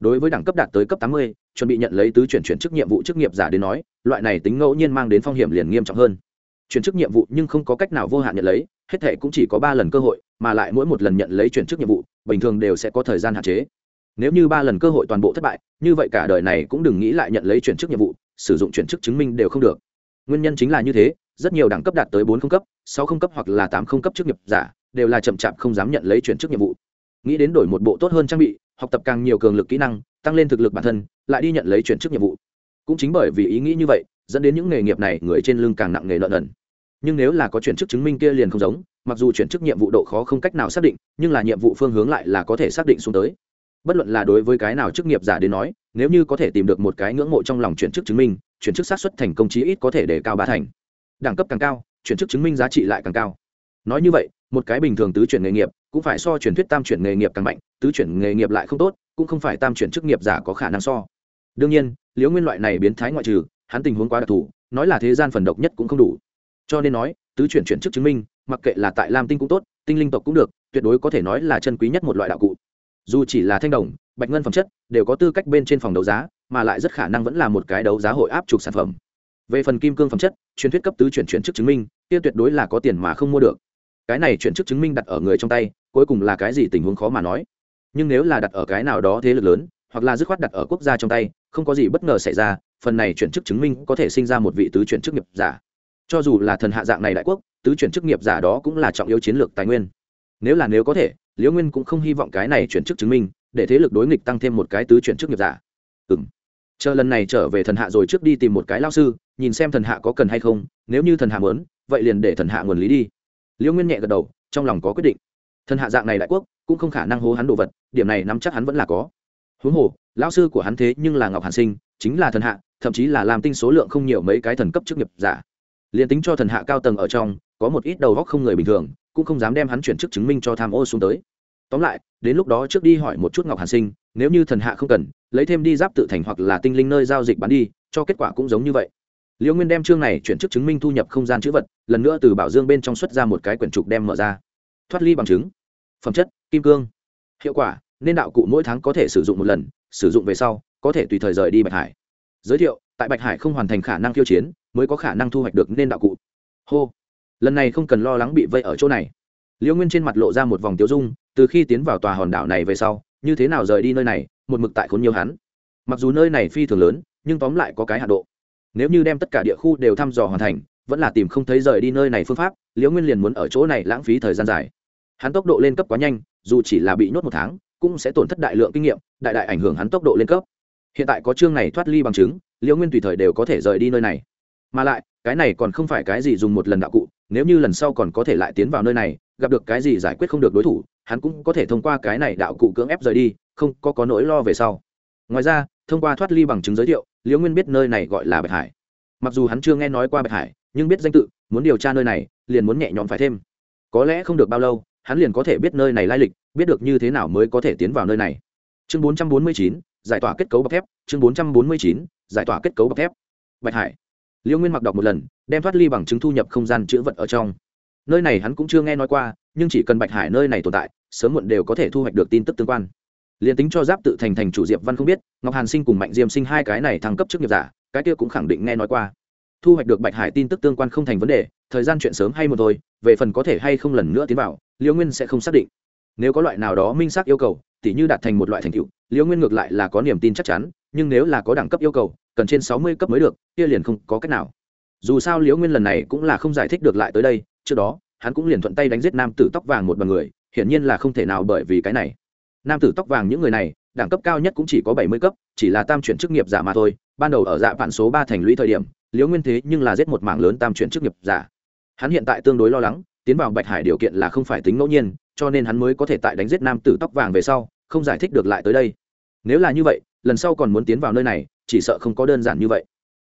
Đối với đẳng cấp đạt tới cấp tám mươi, chuẩn bị nhận lấy tứ chuyển chuyển chức nhiệm vụ chức nghiệp giả đến nói, loại này tính ngẫu nhiên mang đến phong hiểm liền nghiêm trọng hơn. Chuyển chức nhiệm vụ nhưng không có cách nào vô hạn nhận lấy, hết thể cũng chỉ có ba lần cơ hội, mà lại mỗi một lần nhận lấy chuyển chức nhiệm vụ, bình thường đều sẽ có thời gian hạn chế. Nếu như ba lần cơ hội toàn bộ thất bại, như vậy cả đời này cũng đừng nghĩ lại nhận lấy chuyển chức nhiệm vụ, sử dụng chuyển chức chứng minh đều không được. Nguyên nhân chính là như thế rất nhiều đẳng cấp đạt tới bốn không cấp, sáu không cấp hoặc là tám không cấp chức nghiệp giả, đều là chậm chạp không dám nhận lấy chuyển chức nhiệm vụ. Nghĩ đến đổi một bộ tốt hơn trang bị, học tập càng nhiều cường lực kỹ năng, tăng lên thực lực bản thân, lại đi nhận lấy chuyển chức nhiệm vụ. Cũng chính bởi vì ý nghĩ như vậy, dẫn đến những nghề nghiệp này người trên lưng càng nặng nghề nợ ẩn. nhưng nếu là có chuyển chức chứng minh kia liền không giống, mặc dù chuyển chức nhiệm vụ độ khó không cách nào xác định, nhưng là nhiệm vụ phương hướng lại là có thể xác định xuống tới. Bất luận là đối với cái nào chức nghiệp giả đến nói, nếu như có thể tìm được một cái ngưỡng mộ trong lòng chuyển chức chứng minh, chuyển chức xác suất thành công chí ít có thể để cao ba thành đẳng cấp càng cao, chuyển chức chứng minh giá trị lại càng cao. Nói như vậy, một cái bình thường tứ chuyển nghề nghiệp cũng phải so truyền thuyết tam chuyển nghề nghiệp càng mạnh, tứ chuyển nghề nghiệp lại không tốt, cũng không phải tam chuyển chức nghiệp giả có khả năng so. Đương nhiên, liễu nguyên loại này biến thái ngoại trừ, hắn tình huống quá đặc thù, nói là thế gian phần độc nhất cũng không đủ. Cho nên nói, tứ chuyển chuyển chức chứng minh, mặc kệ là tại lam tinh cũng tốt, tinh linh tộc cũng được, tuyệt đối có thể nói là chân quý nhất một loại đạo cụ. Dù chỉ là thanh đồng, bạch ngân phẩm chất, đều có tư cách bên trên phòng đấu giá, mà lại rất khả năng vẫn là một cái đấu giá hội áp trục sản phẩm về phần kim cương phẩm chất, truyền thuyết cấp tứ chuyển chuyển chức chứng minh, kia tuyệt đối là có tiền mà không mua được. Cái này chuyển chức chứng minh đặt ở người trong tay, cuối cùng là cái gì tình huống khó mà nói. Nhưng nếu là đặt ở cái nào đó thế lực lớn, hoặc là dứt khoát đặt ở quốc gia trong tay, không có gì bất ngờ xảy ra, phần này chuyển chức chứng minh có thể sinh ra một vị tứ chuyển chức nghiệp giả. Cho dù là thần hạ dạng này đại quốc, tứ chuyển chức nghiệp giả đó cũng là trọng yếu chiến lược tài nguyên. Nếu là nếu có thể, liễu nguyên cũng không hy vọng cái này chuyển chức chứng minh, để thế lực đối nghịch tăng thêm một cái tứ chuyển chức nghiệp giả. Ừng chờ lần này trở về thần hạ rồi trước đi tìm một cái lao sư, nhìn xem thần hạ có cần hay không, nếu như thần hạ muốn, vậy liền để thần hạ nguồn lý đi. Liễu nguyên nhẹ gật đầu, trong lòng có quyết định. Thần hạ dạng này đại quốc, cũng không khả năng hố hắn đồ vật, điểm này nắm chắc hắn vẫn là có. Huống hồ lao sư của hắn thế nhưng là ngọc hàn sinh, chính là thần hạ, thậm chí là làm tinh số lượng không nhiều mấy cái thần cấp chức nghiệp giả. Liền tính cho thần hạ cao tầng ở trong, có một ít đầu góc không người bình thường, cũng không dám đem hắn chuyển chức chứng minh cho tham ô xuống tới tóm lại, đến lúc đó trước đi hỏi một chút ngọc hàn sinh, nếu như thần hạ không cần, lấy thêm đi giáp tự thành hoặc là tinh linh nơi giao dịch bán đi, cho kết quả cũng giống như vậy. Liễu nguyên đem chương này chuyển chức chứng minh thu nhập không gian chữ vật, lần nữa từ bảo dương bên trong xuất ra một cái quyển trục đem mở ra. Thoát ly bằng chứng. Phẩm chất, kim cương. Hiệu quả, nên đạo cụ mỗi tháng có thể sử dụng một lần, sử dụng về sau, có thể tùy thời rời đi bạch hải. Giới thiệu, tại bạch hải không hoàn thành khả năng khiêu chiến, mới có khả năng thu hoạch được nên đạo cụ. Hô. Lần này không cần lo lắng bị vây ở chỗ này. Liễu nguyên trên mặt lộ ra một vòng tiêu dung từ khi tiến vào tòa hòn đảo này về sau, như thế nào rời đi nơi này, một mực tại khốn nhiều hắn. Mặc dù nơi này phi thường lớn, nhưng tóm lại có cái hạ độ. Nếu như đem tất cả địa khu đều thăm dò hoàn thành, vẫn là tìm không thấy rời đi nơi này phương pháp, liễu nguyên liền muốn ở chỗ này lãng phí thời gian dài. Hắn tốc độ lên cấp quá nhanh, dù chỉ là bị nhốt một tháng, cũng sẽ tổn thất đại lượng kinh nghiệm, đại đại ảnh hưởng hắn tốc độ lên cấp. Hiện tại có chương này thoát ly bằng chứng, liễu nguyên tùy thời đều có thể rời đi nơi này. Mà lại, cái này còn không phải cái gì dùng một lần đạo cụ, nếu như lần sau còn có thể lại tiến vào nơi này, gặp được cái gì giải quyết không được đối thủ hắn cũng có thể thông qua cái này đạo cụ cưỡng ép rời đi không có có nỗi lo về sau. Ngoài ra thông qua thoát ly bằng chứng giới thiệu liễu nguyên biết nơi này gọi là bạch hải. Mặc dù hắn chưa nghe nói qua bạch hải nhưng biết danh tự muốn điều tra nơi này liền muốn nhẹ nhõm phải thêm. Có lẽ không được bao lâu hắn liền có thể biết nơi này lai lịch biết được như thế nào mới có thể tiến vào nơi này. Chương 449, giải tỏa kết cấu bọc thép. Chương 449, giải tỏa kết cấu bọc thép. Bạch hải. Liễu nguyên mặc đọc một lần đem thoát ly bằng chứng thu nhập không gian chữ vật ở trong nơi này hắn cũng chưa nghe nói qua, nhưng chỉ cần bạch hải nơi này tồn tại, sớm muộn đều có thể thu hoạch được tin tức tương quan. Liền tính cho giáp tự thành thành chủ diệp văn không biết, ngọc hàn sinh cùng mạnh diêm sinh hai cái này thăng cấp chức nghiệp giả, cái kia cũng khẳng định nghe nói qua. Thu hoạch được bạch hải tin tức tương quan không thành vấn đề, thời gian chuyện sớm hay một thôi, về phần có thể hay không lần nữa tiến vào, liễu nguyên sẽ không xác định. Nếu có loại nào đó minh xác yêu cầu, tỉ như đạt thành một loại thành tựu, liễu nguyên ngược lại là có niềm tin chắc chắn, nhưng nếu là có đẳng cấp yêu cầu, cần trên sáu mươi cấp mới được, kia liền không có cách nào. Dù sao liễu nguyên lần này cũng là không giải thích được lại tới đây trước đó, hắn cũng liền thuận tay đánh giết nam tử tóc vàng một bằng người, hiển nhiên là không thể nào bởi vì cái này. Nam tử tóc vàng những người này, đẳng cấp cao nhất cũng chỉ có bảy mươi cấp, chỉ là tam chuyển chức nghiệp giả mà thôi. Ban đầu ở dạ vạn số ba thành lũy thời điểm, liễu nguyên thế nhưng là giết một mảng lớn tam chuyển chức nghiệp giả. Hắn hiện tại tương đối lo lắng, tiến vào bạch hải điều kiện là không phải tính ngẫu nhiên, cho nên hắn mới có thể tại đánh giết nam tử tóc vàng về sau, không giải thích được lại tới đây. Nếu là như vậy, lần sau còn muốn tiến vào nơi này, chỉ sợ không có đơn giản như vậy.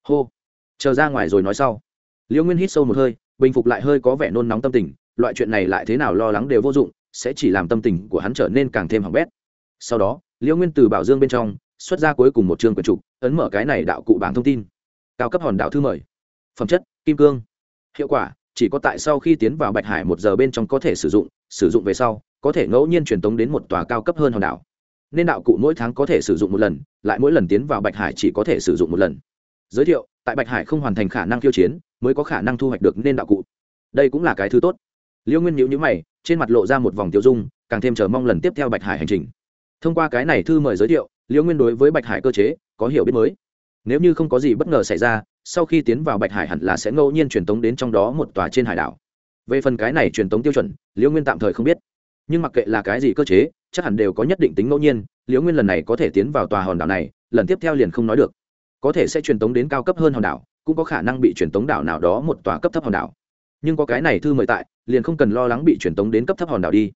Hô. Chờ ra ngoài rồi nói sau. Liễu nguyên hít sâu một hơi bình phục lại hơi có vẻ nôn nóng tâm tình, loại chuyện này lại thế nào lo lắng đều vô dụng, sẽ chỉ làm tâm tình của hắn trở nên càng thêm hỏng bét. Sau đó liễu nguyên từ bảo dương bên trong xuất ra cuối cùng một chương quyển trục, ấn mở cái này đạo cụ bảng thông tin. Cao cấp hòn đạo thư mời. Phẩm chất, kim cương. Hiệu quả, chỉ có tại sau khi tiến vào bạch hải một giờ bên trong có thể sử dụng sử dụng về sau, có thể ngẫu nhiên truyền tống đến một tòa cao cấp hơn hòn đảo. Nên đạo cụ mỗi tháng có thể sử dụng một lần, lại mỗi lần tiến vào bạch hải chỉ có thể sử dụng một lần. Giới thiệu, tại bạch hải không hoàn thành khả năng khiêu chiến mới có khả năng thu hoạch được nên đạo cụ. Đây cũng là cái thứ tốt. Liêu nguyên nhữ nhữ mày, trên mặt lộ ra một vòng tiêu dung, càng thêm chờ mong lần tiếp theo bạch hải hành trình. Thông qua cái này thư mời giới thiệu, liêu nguyên đối với bạch hải cơ chế, có hiểu biết mới. Nếu như không có gì bất ngờ xảy ra, sau khi tiến vào bạch hải hẳn là sẽ ngẫu nhiên truyền tống đến trong đó một tòa trên hải đảo. Về phần cái này truyền tống tiêu chuẩn liễu nguyên tạm thời không biết. Nhưng mặc kệ là cái gì cơ chế, chắc hẳn đều có nhất định tính ngẫu nhiên liễu nguyên lần này có thể tiến vào tòa hòn đảo này, lần tiếp theo liền không nói được. Có thể sẽ truyền tống đến cao cấp hơn hòn đảo cũng có khả năng bị truyền tống đảo nào đó một tòa cấp thấp hòn đảo. Nhưng có cái này thư mời tại, liền không cần lo lắng bị truyền tống đến cấp thấp hòn đảo đi.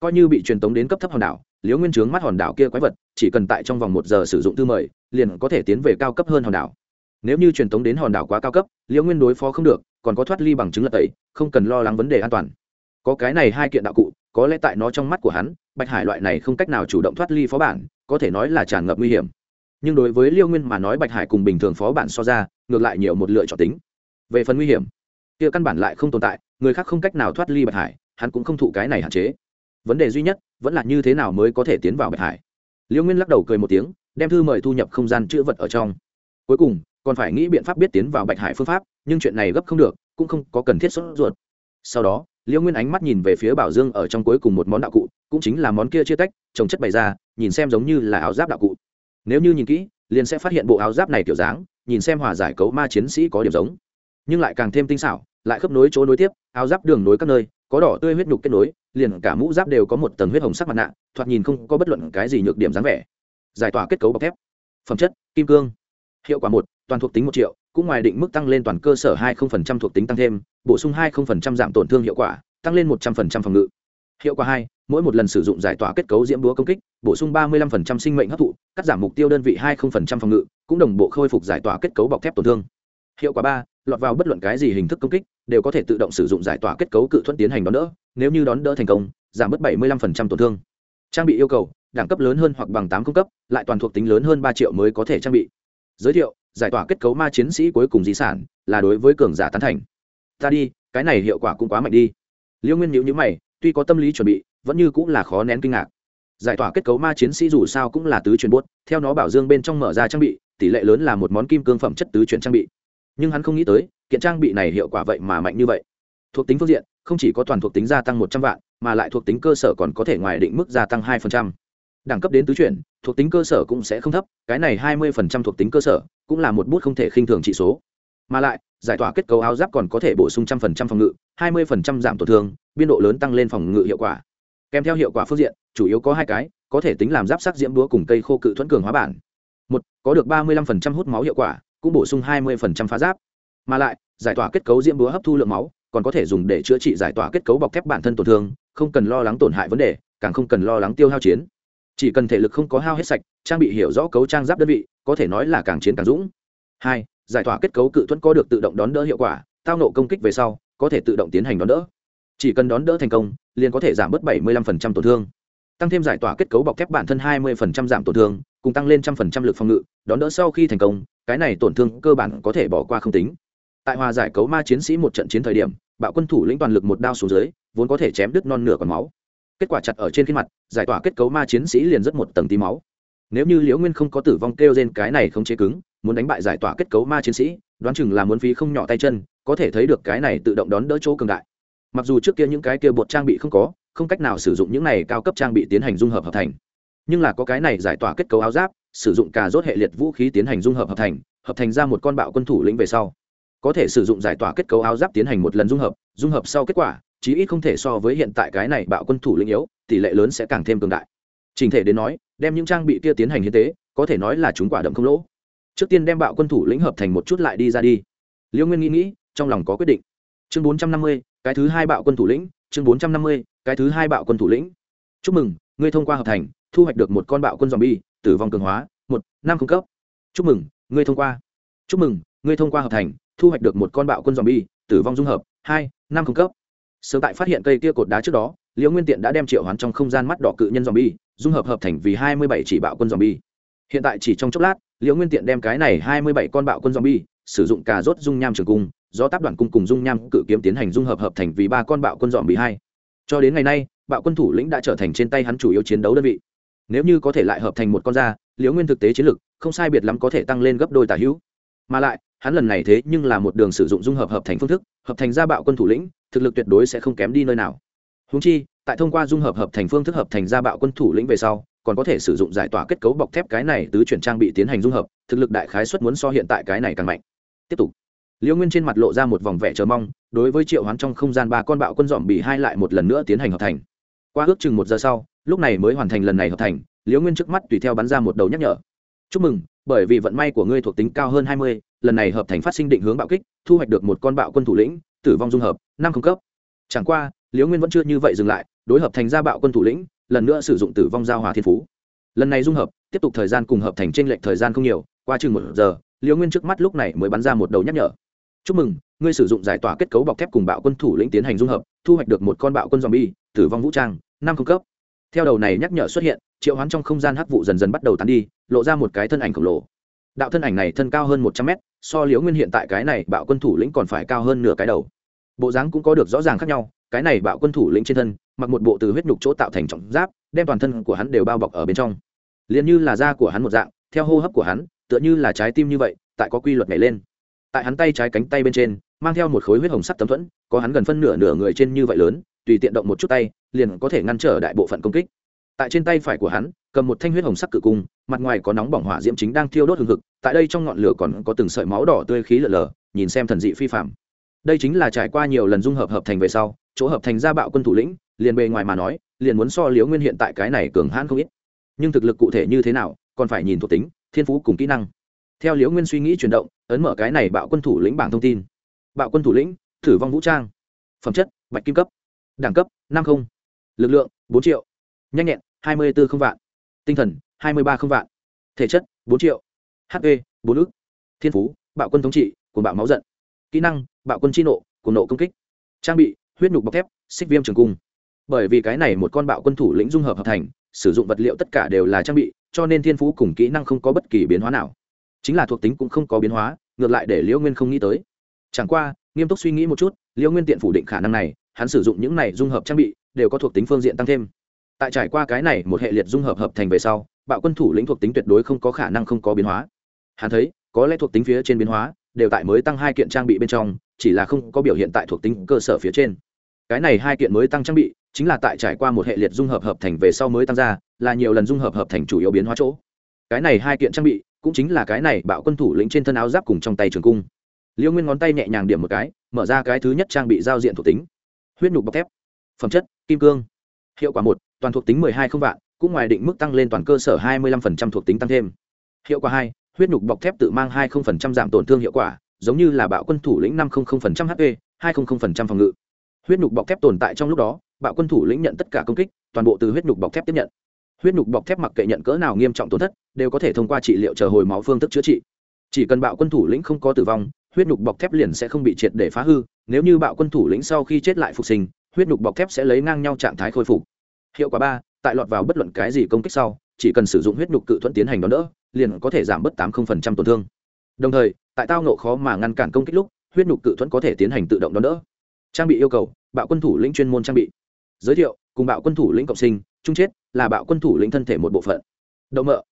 Coi như bị truyền tống đến cấp thấp hòn đảo, liễu nguyên trướng mắt hòn đảo kia quái vật, chỉ cần tại trong vòng một giờ sử dụng thư mời, liền có thể tiến về cao cấp hơn hòn đảo. Nếu như truyền tống đến hòn đảo quá cao cấp, liễu nguyên đối phó không được, còn có thoát ly bằng chứng lật tẩy, không cần lo lắng vấn đề an toàn. Có cái này hai kiện đạo cụ, có lẽ tại nó trong mắt của hắn, bạch hải loại này không cách nào chủ động thoát ly phó bản, có thể nói là tràn ngập nguy hiểm. Nhưng đối với liêu nguyên mà nói bạch hải cùng bình thường phó bản so ra ngược lại nhiều một lựa chọn tính. Về phần nguy hiểm, kia căn bản lại không tồn tại, người khác không cách nào thoát ly bạch hải, hắn cũng không thụ cái này hạn chế. Vấn đề duy nhất, vẫn là như thế nào mới có thể tiến vào bạch hải? Liêu nguyên lắc đầu cười một tiếng, đem thư mời thu nhập không gian chữ vật ở trong. Cuối cùng, còn phải nghĩ biện pháp biết tiến vào bạch hải phương pháp, nhưng chuyện này gấp không được, cũng không có cần thiết sốt ruột. Sau đó liễu nguyên ánh mắt nhìn về phía bảo dương ở trong cuối cùng một món đạo cụ, cũng chính là món kia chia tách, trồng chất bày ra, nhìn xem giống như là áo giáp đạo cụ. Nếu như nhìn kỹ, liền sẽ phát hiện bộ áo giáp này kiểu dáng nhìn xem hòa giải cấu ma chiến sĩ có điểm giống. Nhưng lại càng thêm tinh xảo, lại khớp nối chỗ nối tiếp, áo giáp đường nối các nơi, có đỏ tươi huyết nhục kết nối, liền cả mũ giáp đều có một tầng huyết hồng sắc mặt nạ, thoạt nhìn không có bất luận cái gì nhược điểm dáng vẻ. Giải tỏa kết cấu bọc thép. Phẩm chất, kim cương. Hiệu quả một, toàn thuộc tính một triệu, cũng ngoài định mức tăng lên toàn cơ sở hai thuộc tính tăng thêm, bổ sung hai giảm tổn thương hiệu quả, tăng lên một trăm linh phòng ngự hiệu quả hai, mỗi một lần sử dụng giải tỏa kết cấu diễm búa công kích, bổ sung ba mươi 35% sinh mệnh hấp thụ, cắt giảm mục tiêu đơn vị hai phòng ngự, cũng đồng bộ khôi phục giải tỏa kết cấu bọc thép tổn thương. Hiệu quả ba, lọt vào bất luận cái gì hình thức công kích, đều có thể tự động sử dụng giải tỏa kết cấu cự thuận tiến hành đón đỡ, nếu như đón đỡ thành công, giảm mất bảy mươi 75% tổn thương. Trang bị yêu cầu, đẳng cấp lớn hơn hoặc bằng tám cung cấp, lại toàn thuộc tính lớn hơn ba triệu mới có thể trang bị. Giới thiệu, giải tỏa kết cấu ma chiến sĩ cuối cùng di sản, là đối với cường giả tán thành. Ta đi, cái này hiệu quả cũng quá mạnh đi. Liêu nguyên nhữ nhữ mày tuy có tâm lý chuẩn bị, vẫn như cũng là khó nén kinh ngạc. Giải tỏa kết cấu ma chiến sĩ dù sao cũng là tứ chuyển bốt theo nó bảo dương bên trong mở ra trang bị, tỷ lệ lớn là một món kim cương phẩm chất tứ chuyển trang bị. Nhưng hắn không nghĩ tới, kiện trang bị này hiệu quả vậy mà mạnh như vậy. Thuộc tính phương diện, không chỉ có toàn thuộc tính gia tăng một trăm vạn, mà lại thuộc tính cơ sở còn có thể ngoài định mức gia tăng hai đẳng cấp đến tứ chuyển, thuộc tính cơ sở cũng sẽ không thấp, cái này hai mươi thuộc tính cơ sở cũng là một bút không thể khinh thường trị số. Mà lại, giải tỏa kết cấu áo giáp còn có thể bổ sung trăm phần trăm phòng ngự, hai mươi phần trăm giảm tổn thương biên độ lớn tăng lên phòng ngự hiệu quả. Kèm theo hiệu quả phương diện, chủ yếu có hai cái, có thể tính làm giáp sắc diễm đúa cùng cây khô cự thuẫn cường hóa bản. Một, có được ba mươi lăm phần trăm hút máu hiệu quả, cũng bổ sung hai mươi phần trăm phá giáp. Mà lại, giải tỏa kết cấu diễm búa hấp thu lượng máu, còn có thể dùng để chữa trị giải tỏa kết cấu bọc thép bản thân tổn thương, không cần lo lắng tổn hại vấn đề, càng không cần lo lắng tiêu hao chiến. Chỉ cần thể lực không có hao hết sạch, trang bị hiểu rõ cấu trang giáp đơn vị, có thể nói là càng chiến càng dũng. Hai, giải tỏa kết cấu cự thuẫn có được tự động đón đỡ hiệu quả, tao nộ công kích về sau, có thể tự động tiến hành đón đỡ chỉ cần đón đỡ thành công, liền có thể giảm bớt 75% tổn thương. Tăng thêm giải tỏa kết cấu bọc thép bản thân 20% giảm tổn thương, cùng tăng lên trăm phần trăm lực phòng ngự, đón đỡ sau khi thành công, cái này tổn thương cơ bản có thể bỏ qua không tính. Tại hòa giải cấu ma chiến sĩ một trận chiến thời điểm, bạo quân thủ lĩnh toàn lực một đao xuống dưới, vốn có thể chém đứt non nửa còn máu. Kết quả chặt ở trên khuôn mặt, giải tỏa kết cấu ma chiến sĩ liền rất một tầng tí máu. Nếu như liễu nguyên không có tử vong kêu trên cái này không chế cứng, muốn đánh bại giải tỏa kết cấu ma chiến sĩ, đoán chừng là muốn phí không nhỏ tay chân, có thể thấy được cái này tự động đón đỡ chỗ cường đại mặc dù trước kia những cái kia bột trang bị không có, không cách nào sử dụng những này cao cấp trang bị tiến hành dung hợp hợp thành. Nhưng là có cái này giải tỏa kết cấu áo giáp, sử dụng cà rốt hệ liệt vũ khí tiến hành dung hợp hợp thành hợp thành ra một con bạo quân thủ lĩnh về sau. Có thể sử dụng giải tỏa kết cấu áo giáp tiến hành một lần dung hợp dung hợp sau kết quả, chí ít không thể so với hiện tại cái này bạo quân thủ lĩnh yếu, tỷ lệ lớn sẽ càng thêm cường đại. Trình thể đến nói, đem những trang bị kia tiến hành hiến tế, có thể nói là chúng quả đậm không lỗ. Trước tiên đem bạo quân thủ lĩnh hợp thành một chút lại đi ra đi. Liêu nguyên nghĩ nghĩ, trong lòng có quyết định. Chương bốn trăm năm mươi cái thứ hai bạo quân thủ lĩnh, chương bốn trăm năm mươi, cái thứ hai bạo quân thủ lĩnh. Chúc mừng, ngươi thông qua hợp thành, thu hoạch được một con bạo quân dòm bi tử vong cường hóa, một, năm cung cấp. Chúc mừng, ngươi thông qua. Chúc mừng, ngươi thông qua hợp thành, thu hoạch được một con bạo quân dòm bi tử vong dung hợp, hai, năm cung cấp. Sớm tại phát hiện cây kia cột đá trước đó, liễu nguyên tiện đã đem triệu hoán trong không gian mắt đỏ cự nhân dòm bi dung hợp hợp thành vì hai mươi bảy chỉ bạo quân dòm bi hiện tại chỉ trong chốc lát, liễu nguyên tiện đem cái này hai mươi bảy con bạo quân dòm bi sử dụng cà rốt dung nham trường cung do tác đoàn cung cùng dung nham cự kiếm tiến hành dung hợp hợp thành vì ba con bạo quân dọn bị hai. Cho đến ngày nay, bạo quân thủ lĩnh đã trở thành trên tay hắn chủ yếu chiến đấu đơn vị. Nếu như có thể lại hợp thành một con da liễu nguyên thực tế chiến lực, không sai biệt lắm có thể tăng lên gấp đôi tả hữu. Mà lại, hắn lần này thế nhưng là một đường sử dụng dung hợp hợp thành phương thức, hợp thành ra bạo quân thủ lĩnh, thực lực tuyệt đối sẽ không kém đi nơi nào. Húng chi, tại thông qua dung hợp hợp thành phương thức hợp thành ra bạo quân thủ lĩnh về sau, còn có thể sử dụng giải tỏa kết cấu bọc thép cái này tứ chuyển trang bị tiến hành dung hợp, thực lực đại khái xuất muốn so hiện tại cái này càng mạnh. Tiếp tục liễu nguyên trên mặt lộ ra một vòng vẻ chờ mong, đối với triệu hoán trong không gian ba con bạo quân dòm bị hai lại một lần nữa tiến hành hợp thành. Qua ước chừng một giờ sau, lúc này mới hoàn thành lần này hợp thành liễu nguyên trước mắt tùy theo bắn ra một đầu nhắc nhở. Chúc mừng, bởi vì vận may của ngươi thuộc tính cao hơn hai mươi, lần này hợp thành phát sinh định hướng bạo kích, thu hoạch được một con bạo quân thủ lĩnh, tử vong dung hợp, năm không cấp. Chẳng qua liễu nguyên vẫn chưa như vậy dừng lại, đối hợp thành ra bạo quân thủ lĩnh, lần nữa sử dụng tử vong giao hòa thiên phú. Lần này dung hợp, tiếp tục thời gian cùng hợp thành trên lệnh thời gian không nhiều, qua chừng một giờ liễu nguyên trước mắt lúc này mới bắn ra một đầu nhắc nhở chúc mừng, ngươi sử dụng giải tỏa kết cấu bọc thép cùng bạo quân thủ lĩnh tiến hành dung hợp, thu hoạch được một con bạo quân zombie, tử vong vũ trang, năm không cấp. Theo đầu này nhắc nhở xuất hiện, triệu hoán trong không gian hắc vụ dần dần bắt đầu tán đi, lộ ra một cái thân ảnh khổng lồ. Đạo thân ảnh này thân cao hơn một trăm mét, so liễu nguyên hiện tại cái này bạo quân thủ lĩnh còn phải cao hơn nửa cái đầu. Bộ dáng cũng có được rõ ràng khác nhau, cái này bạo quân thủ lĩnh trên thân, mặc một bộ từ huyết nhục chỗ tạo thành trọng giáp, đem toàn thân của hắn đều bao bọc ở bên trong. Liền như là da của hắn một dạng, theo hô hấp của hắn, tựa như là trái tim như vậy, tại có quy luật nhảy lên tại hắn tay trái cánh tay bên trên, mang theo một khối huyết hồng sắt tấm thuẫn, có hắn gần phân nửa nửa người trên như vậy lớn, tùy tiện động một chút tay, liền có thể ngăn trở đại bộ phận công kích. Tại trên tay phải của hắn, cầm một thanh huyết hồng sắc cự cung, mặt ngoài có nóng bỏng hỏa diễm chính đang thiêu đốt hừng hực, tại đây trong ngọn lửa còn có từng sợi máu đỏ tươi khí lở lở, nhìn xem thần dị phi phạm đây chính là trải qua nhiều lần dung hợp hợp thành về sau, chỗ hợp thành ra bạo quân thủ lĩnh, liền bề ngoài mà nói, liền muốn so liễu nguyên hiện tại cái này cường hãn không ít. Nhưng thực lực cụ thể như thế nào, còn phải nhìn thuộc tính, thiên phú cùng kỹ năng theo liễu nguyên suy nghĩ chuyển động, ấn mở cái này bạo quân thủ lĩnh bảng thông tin. Bạo quân thủ lĩnh, thử vong vũ trang. Phẩm chất, bạch kim cấp. Đẳng cấp, năm không. Lực lượng, bốn triệu. Nhanh nhẹn, hai mươi bốn không vạn. Tinh thần, hai mươi ba không vạn. Thể chất, bốn triệu. Hp bốn ước thiên phú, bạo quân thống trị cùng bạo máu giận. Kỹ năng, bạo quân chi nộ cùng nộ công kích. Trang bị, huyết nhục bọc thép, xích viêm trường cung. Bởi vì cái này một con bạo quân thủ lĩnh dung hợp hợp thành, sử dụng vật liệu tất cả đều là trang bị, cho nên thiên phú cùng kỹ năng không có bất kỳ biến hóa nào chính là thuộc tính cũng không có biến hóa, ngược lại để liễu nguyên không nghĩ tới. Chẳng qua, nghiêm túc suy nghĩ một chút, liễu nguyên tiện phủ định khả năng này, hắn sử dụng những này dung hợp trang bị, đều có thuộc tính phương diện tăng thêm. Tại trải qua cái này một hệ liệt dung hợp hợp thành về sau, bạo quân thủ lĩnh thuộc tính tuyệt đối không có khả năng không có biến hóa. Hắn thấy, có lẽ thuộc tính phía trên biến hóa, đều tại mới tăng hai kiện trang bị bên trong, chỉ là không có biểu hiện tại thuộc tính cơ sở phía trên. Cái này hai kiện mới tăng trang bị, chính là tại trải qua một hệ liệt dung hợp hợp thành về sau mới tăng ra, là nhiều lần dung hợp hợp thành chủ yếu biến hóa chỗ. Cái này hai kiện trang bị cũng chính là cái này bạo quân thủ lĩnh trên thân áo giáp cùng trong tay trường cung. Liêu nguyên ngón tay nhẹ nhàng điểm một cái, mở ra cái thứ nhất trang bị giao diện thuộc tính. Huyết nhục bọc thép, phẩm chất, kim cương. Hiệu quả một, toàn thuộc tính mười hai không vạn, cũng ngoài định mức tăng lên toàn cơ sở hai mươi lăm phần trăm thuộc tính tăng thêm. Hiệu quả hai, huyết nhục bọc thép tự mang hai không phần trăm giảm tổn thương hiệu quả, giống như là bạo quân thủ lĩnh năm không không phần trăm hp hai không không phần trăm phòng ngự. Huyết nhục bọc thép tồn tại trong lúc đó, bạo quân thủ lĩnh nhận tất cả công kích, toàn bộ từ huyết nhục bọc thép tiếp nhận huyết nhục bọc thép mặc kệ nhận cỡ nào nghiêm trọng tổn thất, đều có thể thông qua trị liệu chờ hồi máu phương thức chữa trị. Chỉ cần bạo quân thủ lĩnh không có tử vong, huyết nhục bọc thép liền sẽ không bị triệt để phá hư. Nếu như bạo quân thủ lĩnh sau khi chết lại phục sinh, huyết nhục bọc thép sẽ lấy ngang nhau trạng thái khôi phục. Hiệu quả ba, tại lọt vào bất luận cái gì công kích sau, chỉ cần sử dụng huyết nhục cự thuẫn tiến hành đón đỡ, liền có thể giảm bớt tám tổn thương. Đồng thời, tại tao nộ khó mà ngăn cản công kích lúc, huyết nhục cự thuẫn có thể tiến hành tự động đón đỡ. Trang bị yêu cầu, bạo quân thủ lĩnh chuyên môn trang bị. Giới thiệu, cùng bạo quân thủ lĩnh cộng sinh, chung chết là bạo quân thủ lĩnh thân thể một bộ phận. Đậu mợ.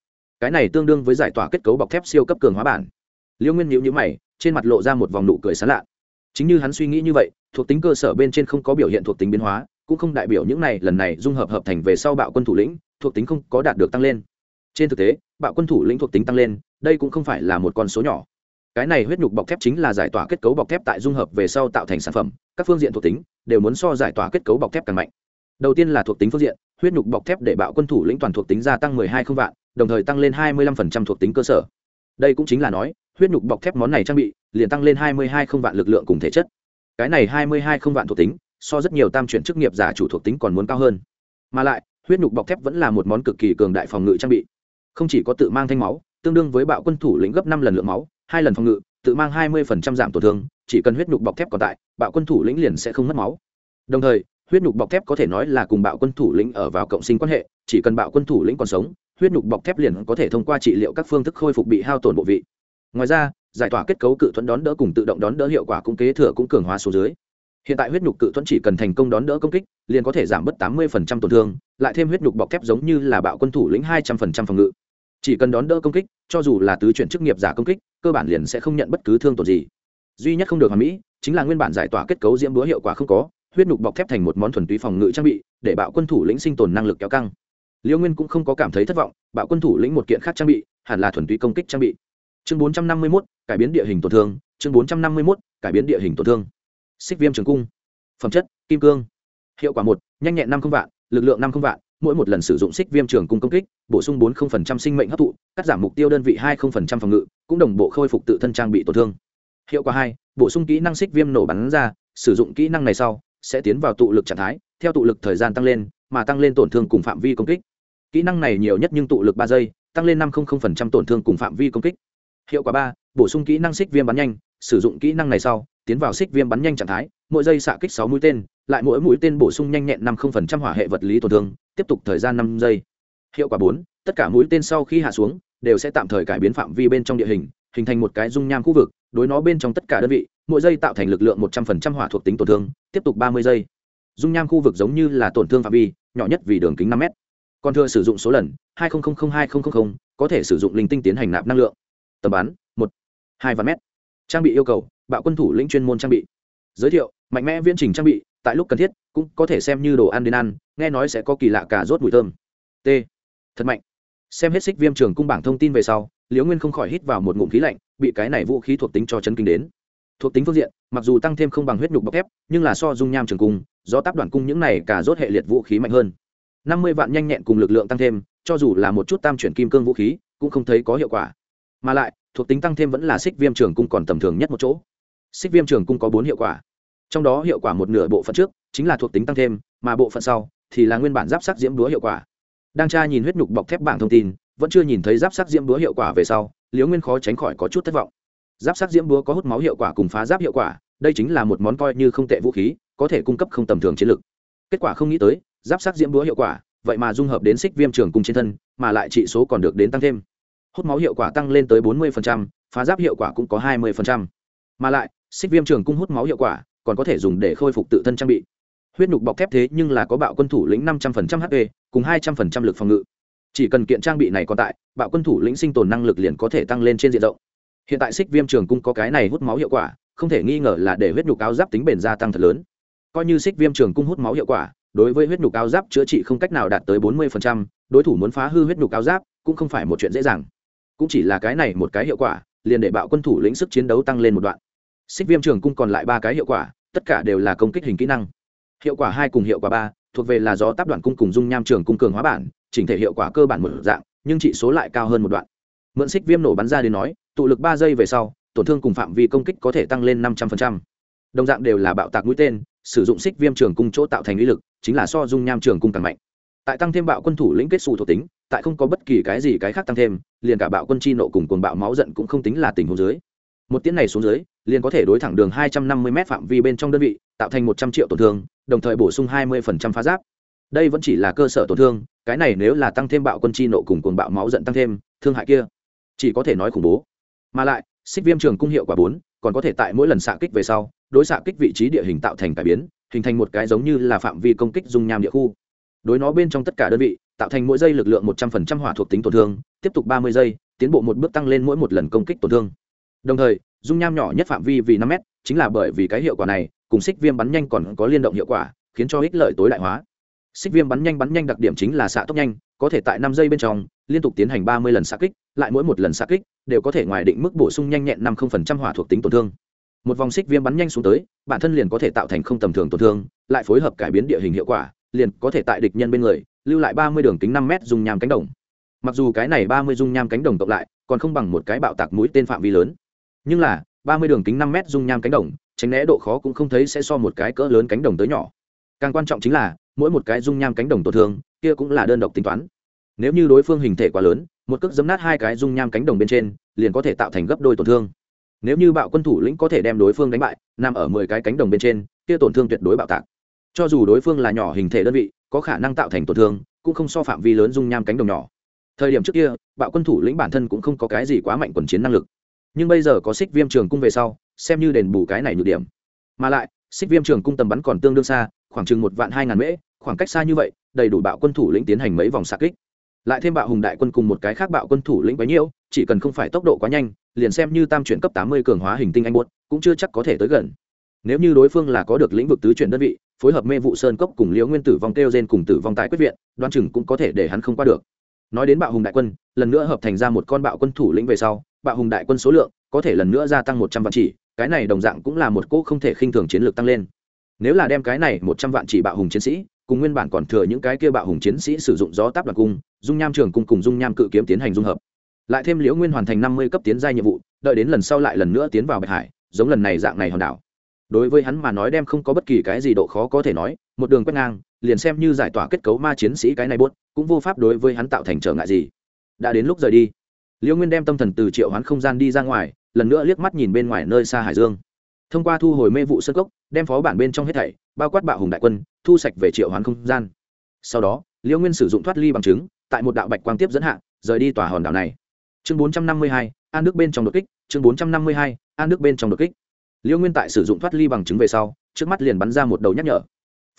Cái này tương đương với giải tỏa kết cấu bọc thép siêu cấp cường hóa bản. Liêu nguyên nhịu nhữ mày, trên mặt lộ ra một vòng nụ cười sán lạ. Chính như hắn suy nghĩ như vậy, thuộc tính cơ sở bên trên không có biểu hiện thuộc tính biến hóa, cũng không đại biểu những này lần này dung hợp hợp thành về sau bạo quân thủ lĩnh, thuộc tính không có đạt được tăng lên. Trên thực tế, bạo quân thủ lĩnh thuộc tính tăng lên, đây cũng không phải là một con số nhỏ. Cái này huyết nhục bọc thép chính là giải tỏa kết cấu bọc thép tại dung hợp về sau tạo thành sản phẩm, các phương diện thuộc tính đều muốn so giải tỏa kết cấu bọc thép càng mạnh đầu tiên là thuộc tính phương diện, huyết nhục bọc thép để bạo quân thủ lĩnh toàn thuộc tính gia tăng 12 không vạn, đồng thời tăng lên 25% thuộc tính cơ sở. Đây cũng chính là nói, huyết nhục bọc thép món này trang bị, liền tăng lên 22 không vạn lực lượng cùng thể chất. Cái này 22 không vạn thuộc tính, so rất nhiều tam chuyển chức nghiệp giả chủ thuộc tính còn muốn cao hơn. Mà lại, huyết nhục bọc thép vẫn là một món cực kỳ cường đại phòng ngự trang bị. Không chỉ có tự mang thanh máu, tương đương với bạo quân thủ lĩnh gấp năm lần lượng máu, hai lần phòng ngự, tự mang 20% giảm tổn thương, chỉ cần huyết nhục bọc thép còn tại, bạo quân thủ lĩnh liền sẽ không mất máu. Đồng thời huyết nhục bọc thép có thể nói là cùng bạo quân thủ lĩnh ở vào cộng sinh quan hệ, chỉ cần bạo quân thủ lĩnh còn sống, huyết nhục bọc thép liền có thể thông qua trị liệu các phương thức khôi phục bị hao tổn bộ vị. Ngoài ra, giải tỏa kết cấu cự thuẫn đón đỡ cùng tự động đón đỡ hiệu quả cũng kế thừa cũng cường hóa số dưới. Hiện tại huyết nhục cự thuẫn chỉ cần thành công đón đỡ công kích, liền có thể giảm bớt tám mươi tổn thương, lại thêm huyết nhục bọc thép giống như là bạo quân thủ lĩnh hai trăm linh phòng ngự. Chỉ cần đón đỡ công kích, cho dù là tứ chuyển chức nghiệp giả công kích, cơ bản liền sẽ không nhận bất cứ thương tổn gì. Duy nhất không được hoàn mỹ, chính là nguyên bản giải tỏa kết cấu diễm búa hiệu quả không có huyết nhục bọc thép thành một món thuần túy phòng ngự trang bị để bạo quân thủ lĩnh sinh tồn năng lực kéo căng. Liêu nguyên cũng không có cảm thấy thất vọng, bạo quân thủ lĩnh một kiện khác trang bị hẳn là thuần túy công kích trang bị. Chương bốn trăm năm mươi mốt, cải biến địa hình tổn thương, chương bốn trăm năm mươi mốt, cải biến địa hình tổn thương. Xích viêm trường cung, phẩm chất, kim cương. Hiệu quả một, nhanh nhẹn năm không vạn, lực lượng năm không vạn, mỗi một lần sử dụng xích viêm trường cung công kích, bổ sung bốn không phần trăm sinh mệnh hấp thụ, cắt giảm mục tiêu đơn vị hai không phần trăm phòng ngự, cũng đồng bộ khôi phục tự thân trang bị tổn thương. Hiệu quả hai, bổ sung kỹ năng xích viêm nổ bắn ra, sử dụng kỹ năng này sau sẽ tiến vào tụ lực trạng thái, theo tụ lực thời gian tăng lên, mà tăng lên tổn thương cùng phạm vi công kích. Kỹ năng này nhiều nhất nhưng tụ lực ba giây, tăng lên năm tổn thương cùng phạm vi công kích. Hiệu quả ba, bổ sung kỹ năng xích viêm bắn nhanh, sử dụng kỹ năng này sau, tiến vào xích viêm bắn nhanh trạng thái, mỗi giây xạ kích sáu mũi tên, lại mỗi mũi tên bổ sung nhanh nhẹn năm hỏa hệ vật lý tổn thương, tiếp tục thời gian năm giây. Hiệu quả bốn, tất cả mũi tên sau khi hạ xuống, đều sẽ tạm thời cải biến phạm vi bên trong địa hình hình thành một cái dung nham khu vực, đối nó bên trong tất cả đơn vị mỗi giây tạo thành lực lượng một trăm linh hỏa thuộc tính tổn thương, tiếp tục ba mươi giây. Dung nham khu vực giống như là tổn thương phạm vi, nhỏ nhất vì đường kính năm m còn thừa sử dụng số lần, hai hai có thể sử dụng linh tinh tiến hành nạp năng lượng. Tầm bắn, một, hai vạn m trang bị yêu cầu, bạo quân thủ lĩnh chuyên môn trang bị. Giới thiệu, mạnh mẽ viễn trình trang bị, tại lúc cần thiết, cũng có thể xem như đồ ăn đến ăn, nghe nói sẽ có kỳ lạ cả rốt mùi thơm. T, thật mạnh. Xem hết xích viêm trường cung bảng thông tin về sau, liễu nguyên không khỏi hít vào một ngụm khí lạnh, bị cái này vũ khí thuộc tính cho chân kinh đến thuộc tính phương diện, mặc dù tăng thêm không bằng huyết nhục bọc thép, nhưng là so dung nham trường cung do tác đoàn cung những này cả rốt hệ liệt vũ khí mạnh hơn. Năm mươi vạn nhanh nhẹn cùng lực lượng tăng thêm, cho dù là một chút tam chuyển kim cương vũ khí, cũng không thấy có hiệu quả. Mà lại, thuộc tính tăng thêm vẫn là xích viêm trường cung còn tầm thường nhất một chỗ. Xích viêm trường cung có bốn hiệu quả. Trong đó hiệu quả một nửa bộ phận trước, chính là thuộc tính tăng thêm, mà bộ phận sau thì là nguyên bản giáp sắc diễm đúa hiệu quả. Đang tra nhìn huyết nhục bọc thép bảng thông tin, vẫn chưa nhìn thấy giáp sắc diễm đúa hiệu quả về sau liều nguyên khó tránh khỏi có chút thất vọng giáp sắc diễm búa có hút máu hiệu quả cùng phá giáp hiệu quả, đây chính là một món coi như không tệ vũ khí, có thể cung cấp không tầm thường chiến lực. Kết quả không nghĩ tới, giáp sắc diễm búa hiệu quả, vậy mà dung hợp đến xích viêm trường cung trên thân, mà lại trị số còn được đến tăng thêm. Hút máu hiệu quả tăng lên tới bốn mươi phá giáp hiệu quả cũng có hai mươi mà lại, xích viêm trường cung hút máu hiệu quả, còn có thể dùng để khôi phục tự thân trang bị. Huyết nhục bọc thép thế nhưng là có bạo quân thủ lĩnh năm trăm linh hp cùng hai trăm linh lực phòng ngự. Chỉ cần kiện trang bị này còn tại, bạo quân thủ lĩnh sinh tồn năng lực liền có thể tăng lên trên diện rộng hiện tại xích viêm trường cung có cái này hút máu hiệu quả, không thể nghi ngờ là để huyết nhục áo giáp tính bền gia tăng thật lớn. Coi như xích viêm trường cung hút máu hiệu quả, đối với huyết nhục áo giáp chữa trị không cách nào đạt tới bốn mươi đối thủ muốn phá hư huyết nhục áo giáp cũng không phải một chuyện dễ dàng. Cũng chỉ là cái này một cái hiệu quả, liền để bạo quân thủ lĩnh sức chiến đấu tăng lên một đoạn. Xích viêm trường cung còn lại ba cái hiệu quả, tất cả đều là công kích hình kỹ năng. Hiệu quả hai cùng hiệu quả ba, thuộc về là do tác đoạn cung cùng dung nham trường cung cường hóa bản, chỉnh thể hiệu quả cơ bản một dạng, nhưng trị số lại cao hơn một đoạn. Mượn xích viêm nổ bắn ra đến nói tụ lực ba giây về sau, tổn thương cùng phạm vi công kích có thể tăng lên năm trăm linh đồng dạng đều là bạo tạc mũi tên, sử dụng xích viêm trường cung chỗ tạo thành lý lực, chính là so dung nham trường cung càng mạnh. Tại tăng thêm bạo quân thủ lĩnh kết xù thuộc tính, tại không có bất kỳ cái gì cái khác tăng thêm, liền cả bạo quân chi nộ cùng cuồng bạo máu giận cũng không tính là tình huống dưới. Một tiếng này xuống dưới, liền có thể đối thẳng đường hai trăm năm mươi m phạm vi bên trong đơn vị, tạo thành một trăm triệu tổn thương, đồng thời bổ sung hai mươi phá giáp. Đây vẫn chỉ là cơ sở tổn thương, cái này nếu là tăng thêm bạo quân chi nộ cùng cuồng bạo máu giận tăng thêm, thương hại kia, chỉ có thể nói khủng bố mà lại, xích viêm trường cung hiệu quả bốn, còn có thể tại mỗi lần xạ kích về sau, đối xạ kích vị trí địa hình tạo thành cải biến, hình thành một cái giống như là phạm vi công kích dung nham địa khu. Đối nó bên trong tất cả đơn vị, tạo thành mỗi giây lực lượng một trăm phần trăm hỏa thuộc tính tổn thương, tiếp tục ba mươi giây, tiến bộ một bước tăng lên mỗi một lần công kích tổn thương. Đồng thời, dung nham nhỏ nhất phạm vi vì năm m chính là bởi vì cái hiệu quả này, cùng xích viêm bắn nhanh còn có liên động hiệu quả, khiến cho ích lợi tối đại hóa xích viêm bắn nhanh bắn nhanh đặc điểm chính là xạ tốc nhanh, có thể tại năm giây bên trong, liên tục tiến hành ba mươi lần xạ kích, lại mỗi một lần xạ kích đều có thể ngoài định mức bổ sung nhanh nhẹn năm không phần trăm hỏa thuộc tính tổn thương. Một vòng xích viêm bắn nhanh xuống tới, bản thân liền có thể tạo thành không tầm thường tổn thương, lại phối hợp cải biến địa hình hiệu quả, liền có thể tại địch nhân bên người, lưu lại ba mươi đường kính năm m dùng nham cánh đồng. Mặc dù cái này ba mươi dung nham cánh đồng cộng lại, còn không bằng một cái bạo tạc mũi tên phạm vi lớn. Nhưng là, ba mươi đường kính năm m dung nham cánh đồng, tránh né độ khó cũng không thấy sẽ so một cái cỡ lớn cánh đồng tới nhỏ. Càng quan trọng chính là mỗi một cái dung nham cánh đồng tổn thương, kia cũng là đơn độc tính toán. Nếu như đối phương hình thể quá lớn, một cước giấm nát hai cái dung nham cánh đồng bên trên, liền có thể tạo thành gấp đôi tổn thương. Nếu như bạo quân thủ lĩnh có thể đem đối phương đánh bại, nằm ở mười cái cánh đồng bên trên, kia tổn thương tuyệt đối bạo tạc. Cho dù đối phương là nhỏ hình thể đơn vị, có khả năng tạo thành tổn thương, cũng không so phạm vi lớn dung nham cánh đồng nhỏ. Thời điểm trước kia, bạo quân thủ lĩnh bản thân cũng không có cái gì quá mạnh quần chiến năng lực. Nhưng bây giờ có xích viêm trường cung về sau, xem như đền bù cái này nhược điểm. Mà lại, xích viêm trường cung tầm bắn còn tương đương xa khoảng chừng một vạn hai ngàn mễ, khoảng cách xa như vậy, đầy đủ bạo quân thủ lĩnh tiến hành mấy vòng xạ kích. Lại thêm bạo hùng đại quân cùng một cái khác bạo quân thủ lĩnh bấy nhiêu chỉ cần không phải tốc độ quá nhanh, liền xem như tam chuyển cấp tám mươi cường hóa hình tinh anh buốt, cũng chưa chắc có thể tới gần. Nếu như đối phương là có được lĩnh vực tứ chuyển đơn vị, phối hợp mê vụ sơn cốc cùng liễu nguyên tử vong kêu gen cùng tử vong tại quyết viện, đoan chừng cũng có thể để hắn không qua được. Nói đến bạo hùng đại quân, lần nữa hợp thành ra một con bạo quân thủ lĩnh về sau, bạo hùng đại quân số lượng có thể lần nữa gia tăng một trăm vạn chỉ, cái này đồng dạng cũng là một cỗ không thể khinh thường chiến lược tăng lên nếu là đem cái này một trăm vạn chỉ bạo hùng chiến sĩ, cùng nguyên bản còn thừa những cái kia bạo hùng chiến sĩ sử dụng gió táp đặc cung, dung nham trường cung cùng dung nham cự kiếm tiến hành dung hợp. Lại thêm liễu nguyên hoàn thành năm mươi cấp tiến gia nhiệm vụ, đợi đến lần sau lại lần nữa tiến vào bạch hải, giống lần này dạng này hòn đảo. Đối với hắn mà nói đem không có bất kỳ cái gì độ khó có thể nói, một đường quét ngang, liền xem như giải tỏa kết cấu ma chiến sĩ cái này buốt, cũng vô pháp đối với hắn tạo thành trở ngại gì. Đã đến lúc rời đi, liễu nguyên đem tâm thần từ triệu hoán không gian đi ra ngoài, lần nữa liếc mắt nhìn bên ngoài nơi xa hải dương thông qua thu hồi mê vụ sơ cốc, đem phó bản bên trong hết thảy, bao quát bạo hùng đại quân, thu sạch về triệu hoán không gian. Sau đó, liễu nguyên sử dụng thoát ly bằng chứng, tại một đạo bạch quang tiếp dẫn hạ, rời đi tòa hòn đảo này. Chương bốn trăm năm mươi hai, an nước bên trong đột kích, chương bốn trăm năm mươi hai, an nước bên trong đột kích. Liễu nguyên tại sử dụng thoát ly bằng chứng về sau, trước mắt liền bắn ra một đầu nhắc nhở.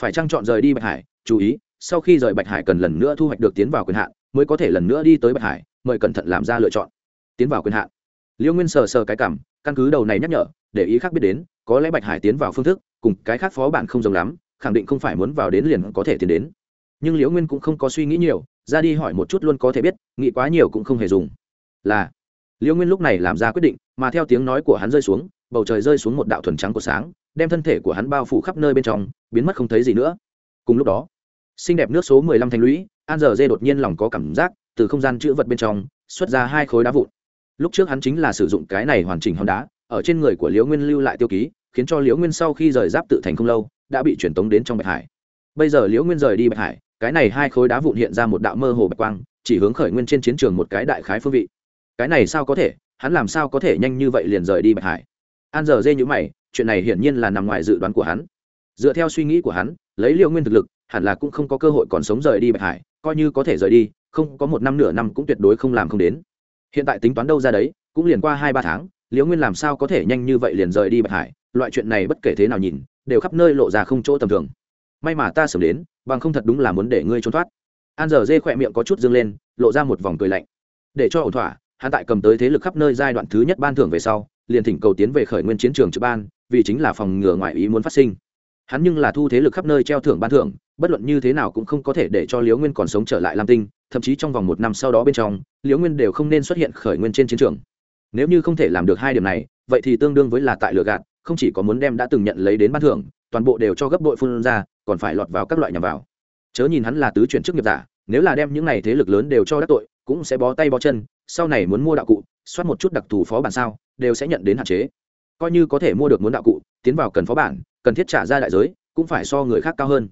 Phải trang chọn rời đi bạch hải, chú ý, sau khi rời bạch hải cần lần nữa thu hoạch được tiến vào quyền hạn, mới có thể lần nữa đi tới bạch hải, mời cẩn thận làm ra lựa chọn. Tiến vào quyền hạn. Liễu nguyên sờ sờ cái cảm, căn cứ đầu này nhắc nhở để ý khác biết đến, có lẽ bạch hải tiến vào phương thức, cùng cái khác phó bản không giống lắm, khẳng định không phải muốn vào đến liền có thể tiến đến. Nhưng liễu nguyên cũng không có suy nghĩ nhiều, ra đi hỏi một chút luôn có thể biết, nghĩ quá nhiều cũng không hề dùng. Là, liễu nguyên lúc này làm ra quyết định, mà theo tiếng nói của hắn rơi xuống, bầu trời rơi xuống một đạo thuần trắng của sáng, đem thân thể của hắn bao phủ khắp nơi bên trong, biến mất không thấy gì nữa. Cùng lúc đó, xinh đẹp nước số mười lăm thành lũy, an giờ dê đột nhiên lòng có cảm giác, từ không gian chữ vật bên trong, xuất ra hai khối đá vụn. Lúc trước hắn chính là sử dụng cái này hoàn chỉnh hòn đá ở trên người của liễu nguyên lưu lại tiêu ký, khiến cho liễu nguyên sau khi rời giáp tự thành không lâu, đã bị truyền tống đến trong bạch hải. Bây giờ liễu nguyên rời đi bạch hải, cái này hai khối đá vụn hiện ra một đạo mơ hồ bạch quang, chỉ hướng khởi nguyên trên chiến trường một cái đại khái phương vị. Cái này sao có thể? Hắn làm sao có thể nhanh như vậy liền rời đi bạch hải? An giờ dê nhữ mày, chuyện này hiển nhiên là nằm ngoài dự đoán của hắn. Dựa theo suy nghĩ của hắn, lấy liễu nguyên thực lực, hẳn là cũng không có cơ hội còn sống rời đi bạch hải, coi như có thể rời đi, không có một năm nửa năm cũng tuyệt đối không làm không đến. Hiện tại tính toán đâu ra đấy, cũng liền qua hai ba tháng liễu nguyên làm sao có thể nhanh như vậy liền rời đi bạch hải? Loại chuyện này bất kể thế nào nhìn, đều khắp nơi lộ ra không chỗ tầm thường. May mà ta sớm đến, bằng không thật đúng là muốn để ngươi trốn thoát. An giờ dê khỏe miệng có chút dâng lên, lộ ra một vòng cười lạnh. Để cho ổn thỏa, hắn tại cầm tới thế lực khắp nơi giai đoạn thứ nhất ban thưởng về sau, liền thỉnh cầu tiến về khởi nguyên chiến trường trực ban, vì chính là phòng ngừa ngoại ý muốn phát sinh. Hắn nhưng là thu thế lực khắp nơi treo thưởng ban thưởng, bất luận như thế nào cũng không có thể để cho liễu nguyên còn sống trở lại lam tinh, thậm chí trong vòng một năm sau đó bên trong, liễu nguyên đều không nên xuất hiện khởi nguyên trên chiến trường nếu như không thể làm được hai điểm này, vậy thì tương đương với là tại lừa gạt, không chỉ có muốn đem đã từng nhận lấy đến ban thưởng, toàn bộ đều cho gấp đội phun ra, còn phải lọt vào các loại nhằm vào. Chớ nhìn hắn là tứ chuyển chức nghiệp giả, nếu là đem những này thế lực lớn đều cho đắc tội, cũng sẽ bó tay bó chân, sau này muốn mua đạo cụ, soát một chút đặc thù phó bản sao, đều sẽ nhận đến hạn chế. Coi như có thể mua được muốn đạo cụ, tiến vào cần phó bản, cần thiết trả ra đại giới, cũng phải so người khác cao hơn.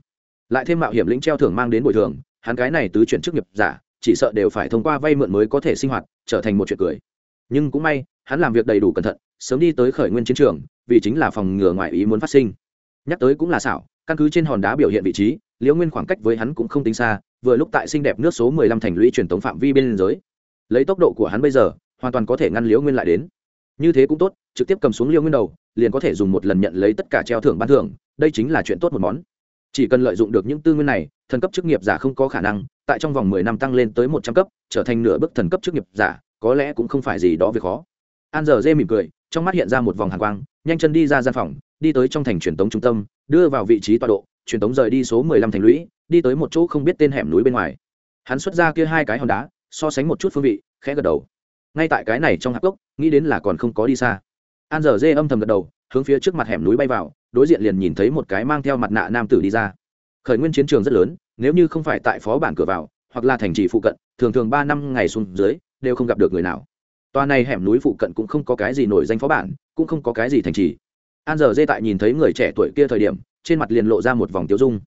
Lại thêm mạo hiểm lĩnh treo thưởng mang đến bồi thường, hắn cái này tứ chuyển chức nghiệp giả, chỉ sợ đều phải thông qua vay mượn mới có thể sinh hoạt, trở thành một chuyện cười nhưng cũng may, hắn làm việc đầy đủ cẩn thận, sớm đi tới khởi nguyên chiến trường, vì chính là phòng ngừa ngoại ý muốn phát sinh. Nhắc tới cũng là xảo, căn cứ trên hòn đá biểu hiện vị trí, liễu nguyên khoảng cách với hắn cũng không tính xa, vừa lúc tại xinh đẹp nước số mười lăm thành lũy truyền tống phạm vi bên giới. Lấy tốc độ của hắn bây giờ, hoàn toàn có thể ngăn liễu nguyên lại đến. Như thế cũng tốt, trực tiếp cầm xuống liễu nguyên đầu, liền có thể dùng một lần nhận lấy tất cả treo thưởng ban thưởng, đây chính là chuyện tốt một món. Chỉ cần lợi dụng được những tư nguyên này, thần cấp chức nghiệp giả không có khả năng tại trong vòng mười năm tăng lên tới một trăm cấp trở thành nửa bước thần cấp chức nghiệp giả có lẽ cũng không phải gì đó việc khó. An giờ dê mỉm cười trong mắt hiện ra một vòng hàng quang nhanh chân đi ra gian phòng đi tới trong thành truyền tống trung tâm đưa vào vị trí tọa độ truyền tống rời đi số mười lăm thành lũy đi tới một chỗ không biết tên hẻm núi bên ngoài. Hắn xuất ra kia hai cái hòn đá so sánh một chút phương vị khẽ gật đầu. Ngay tại cái này trong hạp cốc, nghĩ đến là còn không có đi xa. An giờ dê âm thầm gật đầu hướng phía trước mặt hẻm núi bay vào đối diện liền nhìn thấy một cái mang theo mặt nạ nam tử đi ra. Khởi nguyên chiến trường rất lớn nếu như không phải tại phó bản cửa vào, hoặc là thành trì phụ cận, thường thường ba năm ngày xuống dưới, đều không gặp được người nào. Tòa này hẻm núi phụ cận cũng không có cái gì nổi danh phó bản, cũng không có cái gì thành trì. An giờ dê tại nhìn thấy người trẻ tuổi kia thời điểm, trên mặt liền lộ ra một vòng tiêu dung.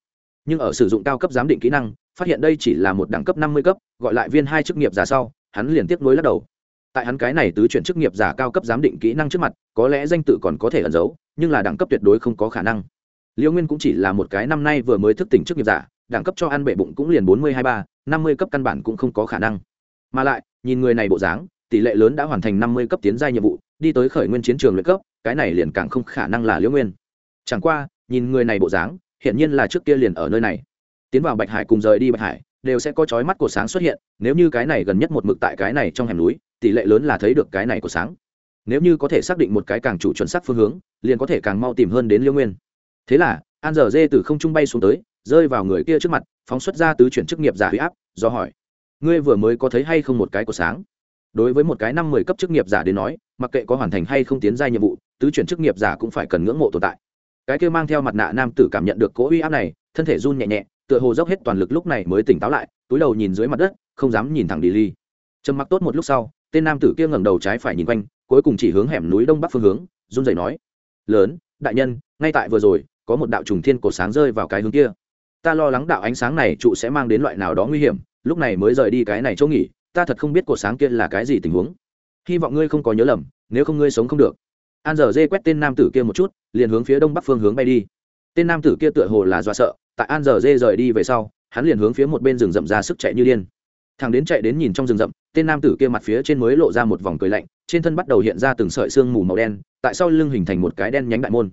Nhưng ở sử dụng cao cấp giám định kỹ năng, phát hiện đây chỉ là một đẳng cấp năm mươi cấp, gọi lại viên hai chức nghiệp giả sau, hắn liền tiếp nối lắc đầu. Tại hắn cái này tứ chuyển chức nghiệp giả cao cấp giám định kỹ năng trước mặt, có lẽ danh tự còn có thể ẩn giấu, nhưng là đẳng cấp tuyệt đối không có khả năng. Liễu nguyên cũng chỉ là một cái năm nay vừa mới thức tỉnh chức nghiệp giả đẳng cấp cho ăn bệ bụng cũng liền bốn mươi hai ba, năm mươi cấp căn bản cũng không có khả năng. Mà lại, nhìn người này bộ dáng, tỷ lệ lớn đã hoàn thành năm mươi cấp tiến gia nhiệm vụ, đi tới khởi nguyên chiến trường luyện cấp, cái này liền càng không khả năng là liễu nguyên. Chẳng qua, nhìn người này bộ dáng hiện nhiên là trước kia liền ở nơi này. Tiến vào bạch hải cùng rời đi bạch hải, đều sẽ có chói mắt của sáng xuất hiện, nếu như cái này gần nhất một mực tại cái này trong hẻm núi, tỷ lệ lớn là thấy được cái này của sáng. Nếu như có thể xác định một cái càng chủ chuẩn xác phương hướng, liền có thể càng mau tìm hơn đến liêu nguyên. Thế là, an giờ dê từ không trung bay xuống tới rơi vào người kia trước mặt, phóng xuất ra tứ chuyển chức nghiệp giả huy áp, do hỏi, ngươi vừa mới có thấy hay không một cái của sáng? Đối với một cái năm mười cấp chức nghiệp giả đến nói, mặc kệ có hoàn thành hay không tiến ra nhiệm vụ, tứ chuyển chức nghiệp giả cũng phải cần ngưỡng mộ tồn tại. Cái kia mang theo mặt nạ nam tử cảm nhận được cỗ uy áp này, thân thể run nhẹ nhẹ, tựa hồ dốc hết toàn lực lúc này mới tỉnh táo lại, túi đầu nhìn dưới mặt đất, không dám nhìn thẳng đi ly. Trầm mặc tốt một lúc sau, tên nam tử kia ngẩng đầu trái phải nhìn quanh, cuối cùng chỉ hướng hẻm núi đông bắc phương hướng, run rẩy nói, lớn, đại nhân, ngay tại vừa rồi, có một đạo trùng thiên cổ sáng rơi vào cái hướng kia ta lo lắng đạo ánh sáng này trụ sẽ mang đến loại nào đó nguy hiểm, lúc này mới rời đi cái này chỗ nghỉ, ta thật không biết cổ sáng kia là cái gì tình huống. Hy vọng ngươi không có nhớ lầm, nếu không ngươi sống không được. An giờ dê quét tên nam tử kia một chút, liền hướng phía đông bắc phương hướng bay đi. Tên nam tử kia tựa hồ là do sợ, tại an giờ dê rời đi về sau, hắn liền hướng phía một bên rừng rậm ra sức chạy như điên. Thằng đến chạy đến nhìn trong rừng rậm, tên nam tử kia mặt phía trên mới lộ ra một vòng cười lạnh, trên thân bắt đầu hiện ra từng sợi xương mù màu đen, tại sau lưng hình thành một cái đen nhánh đại môn.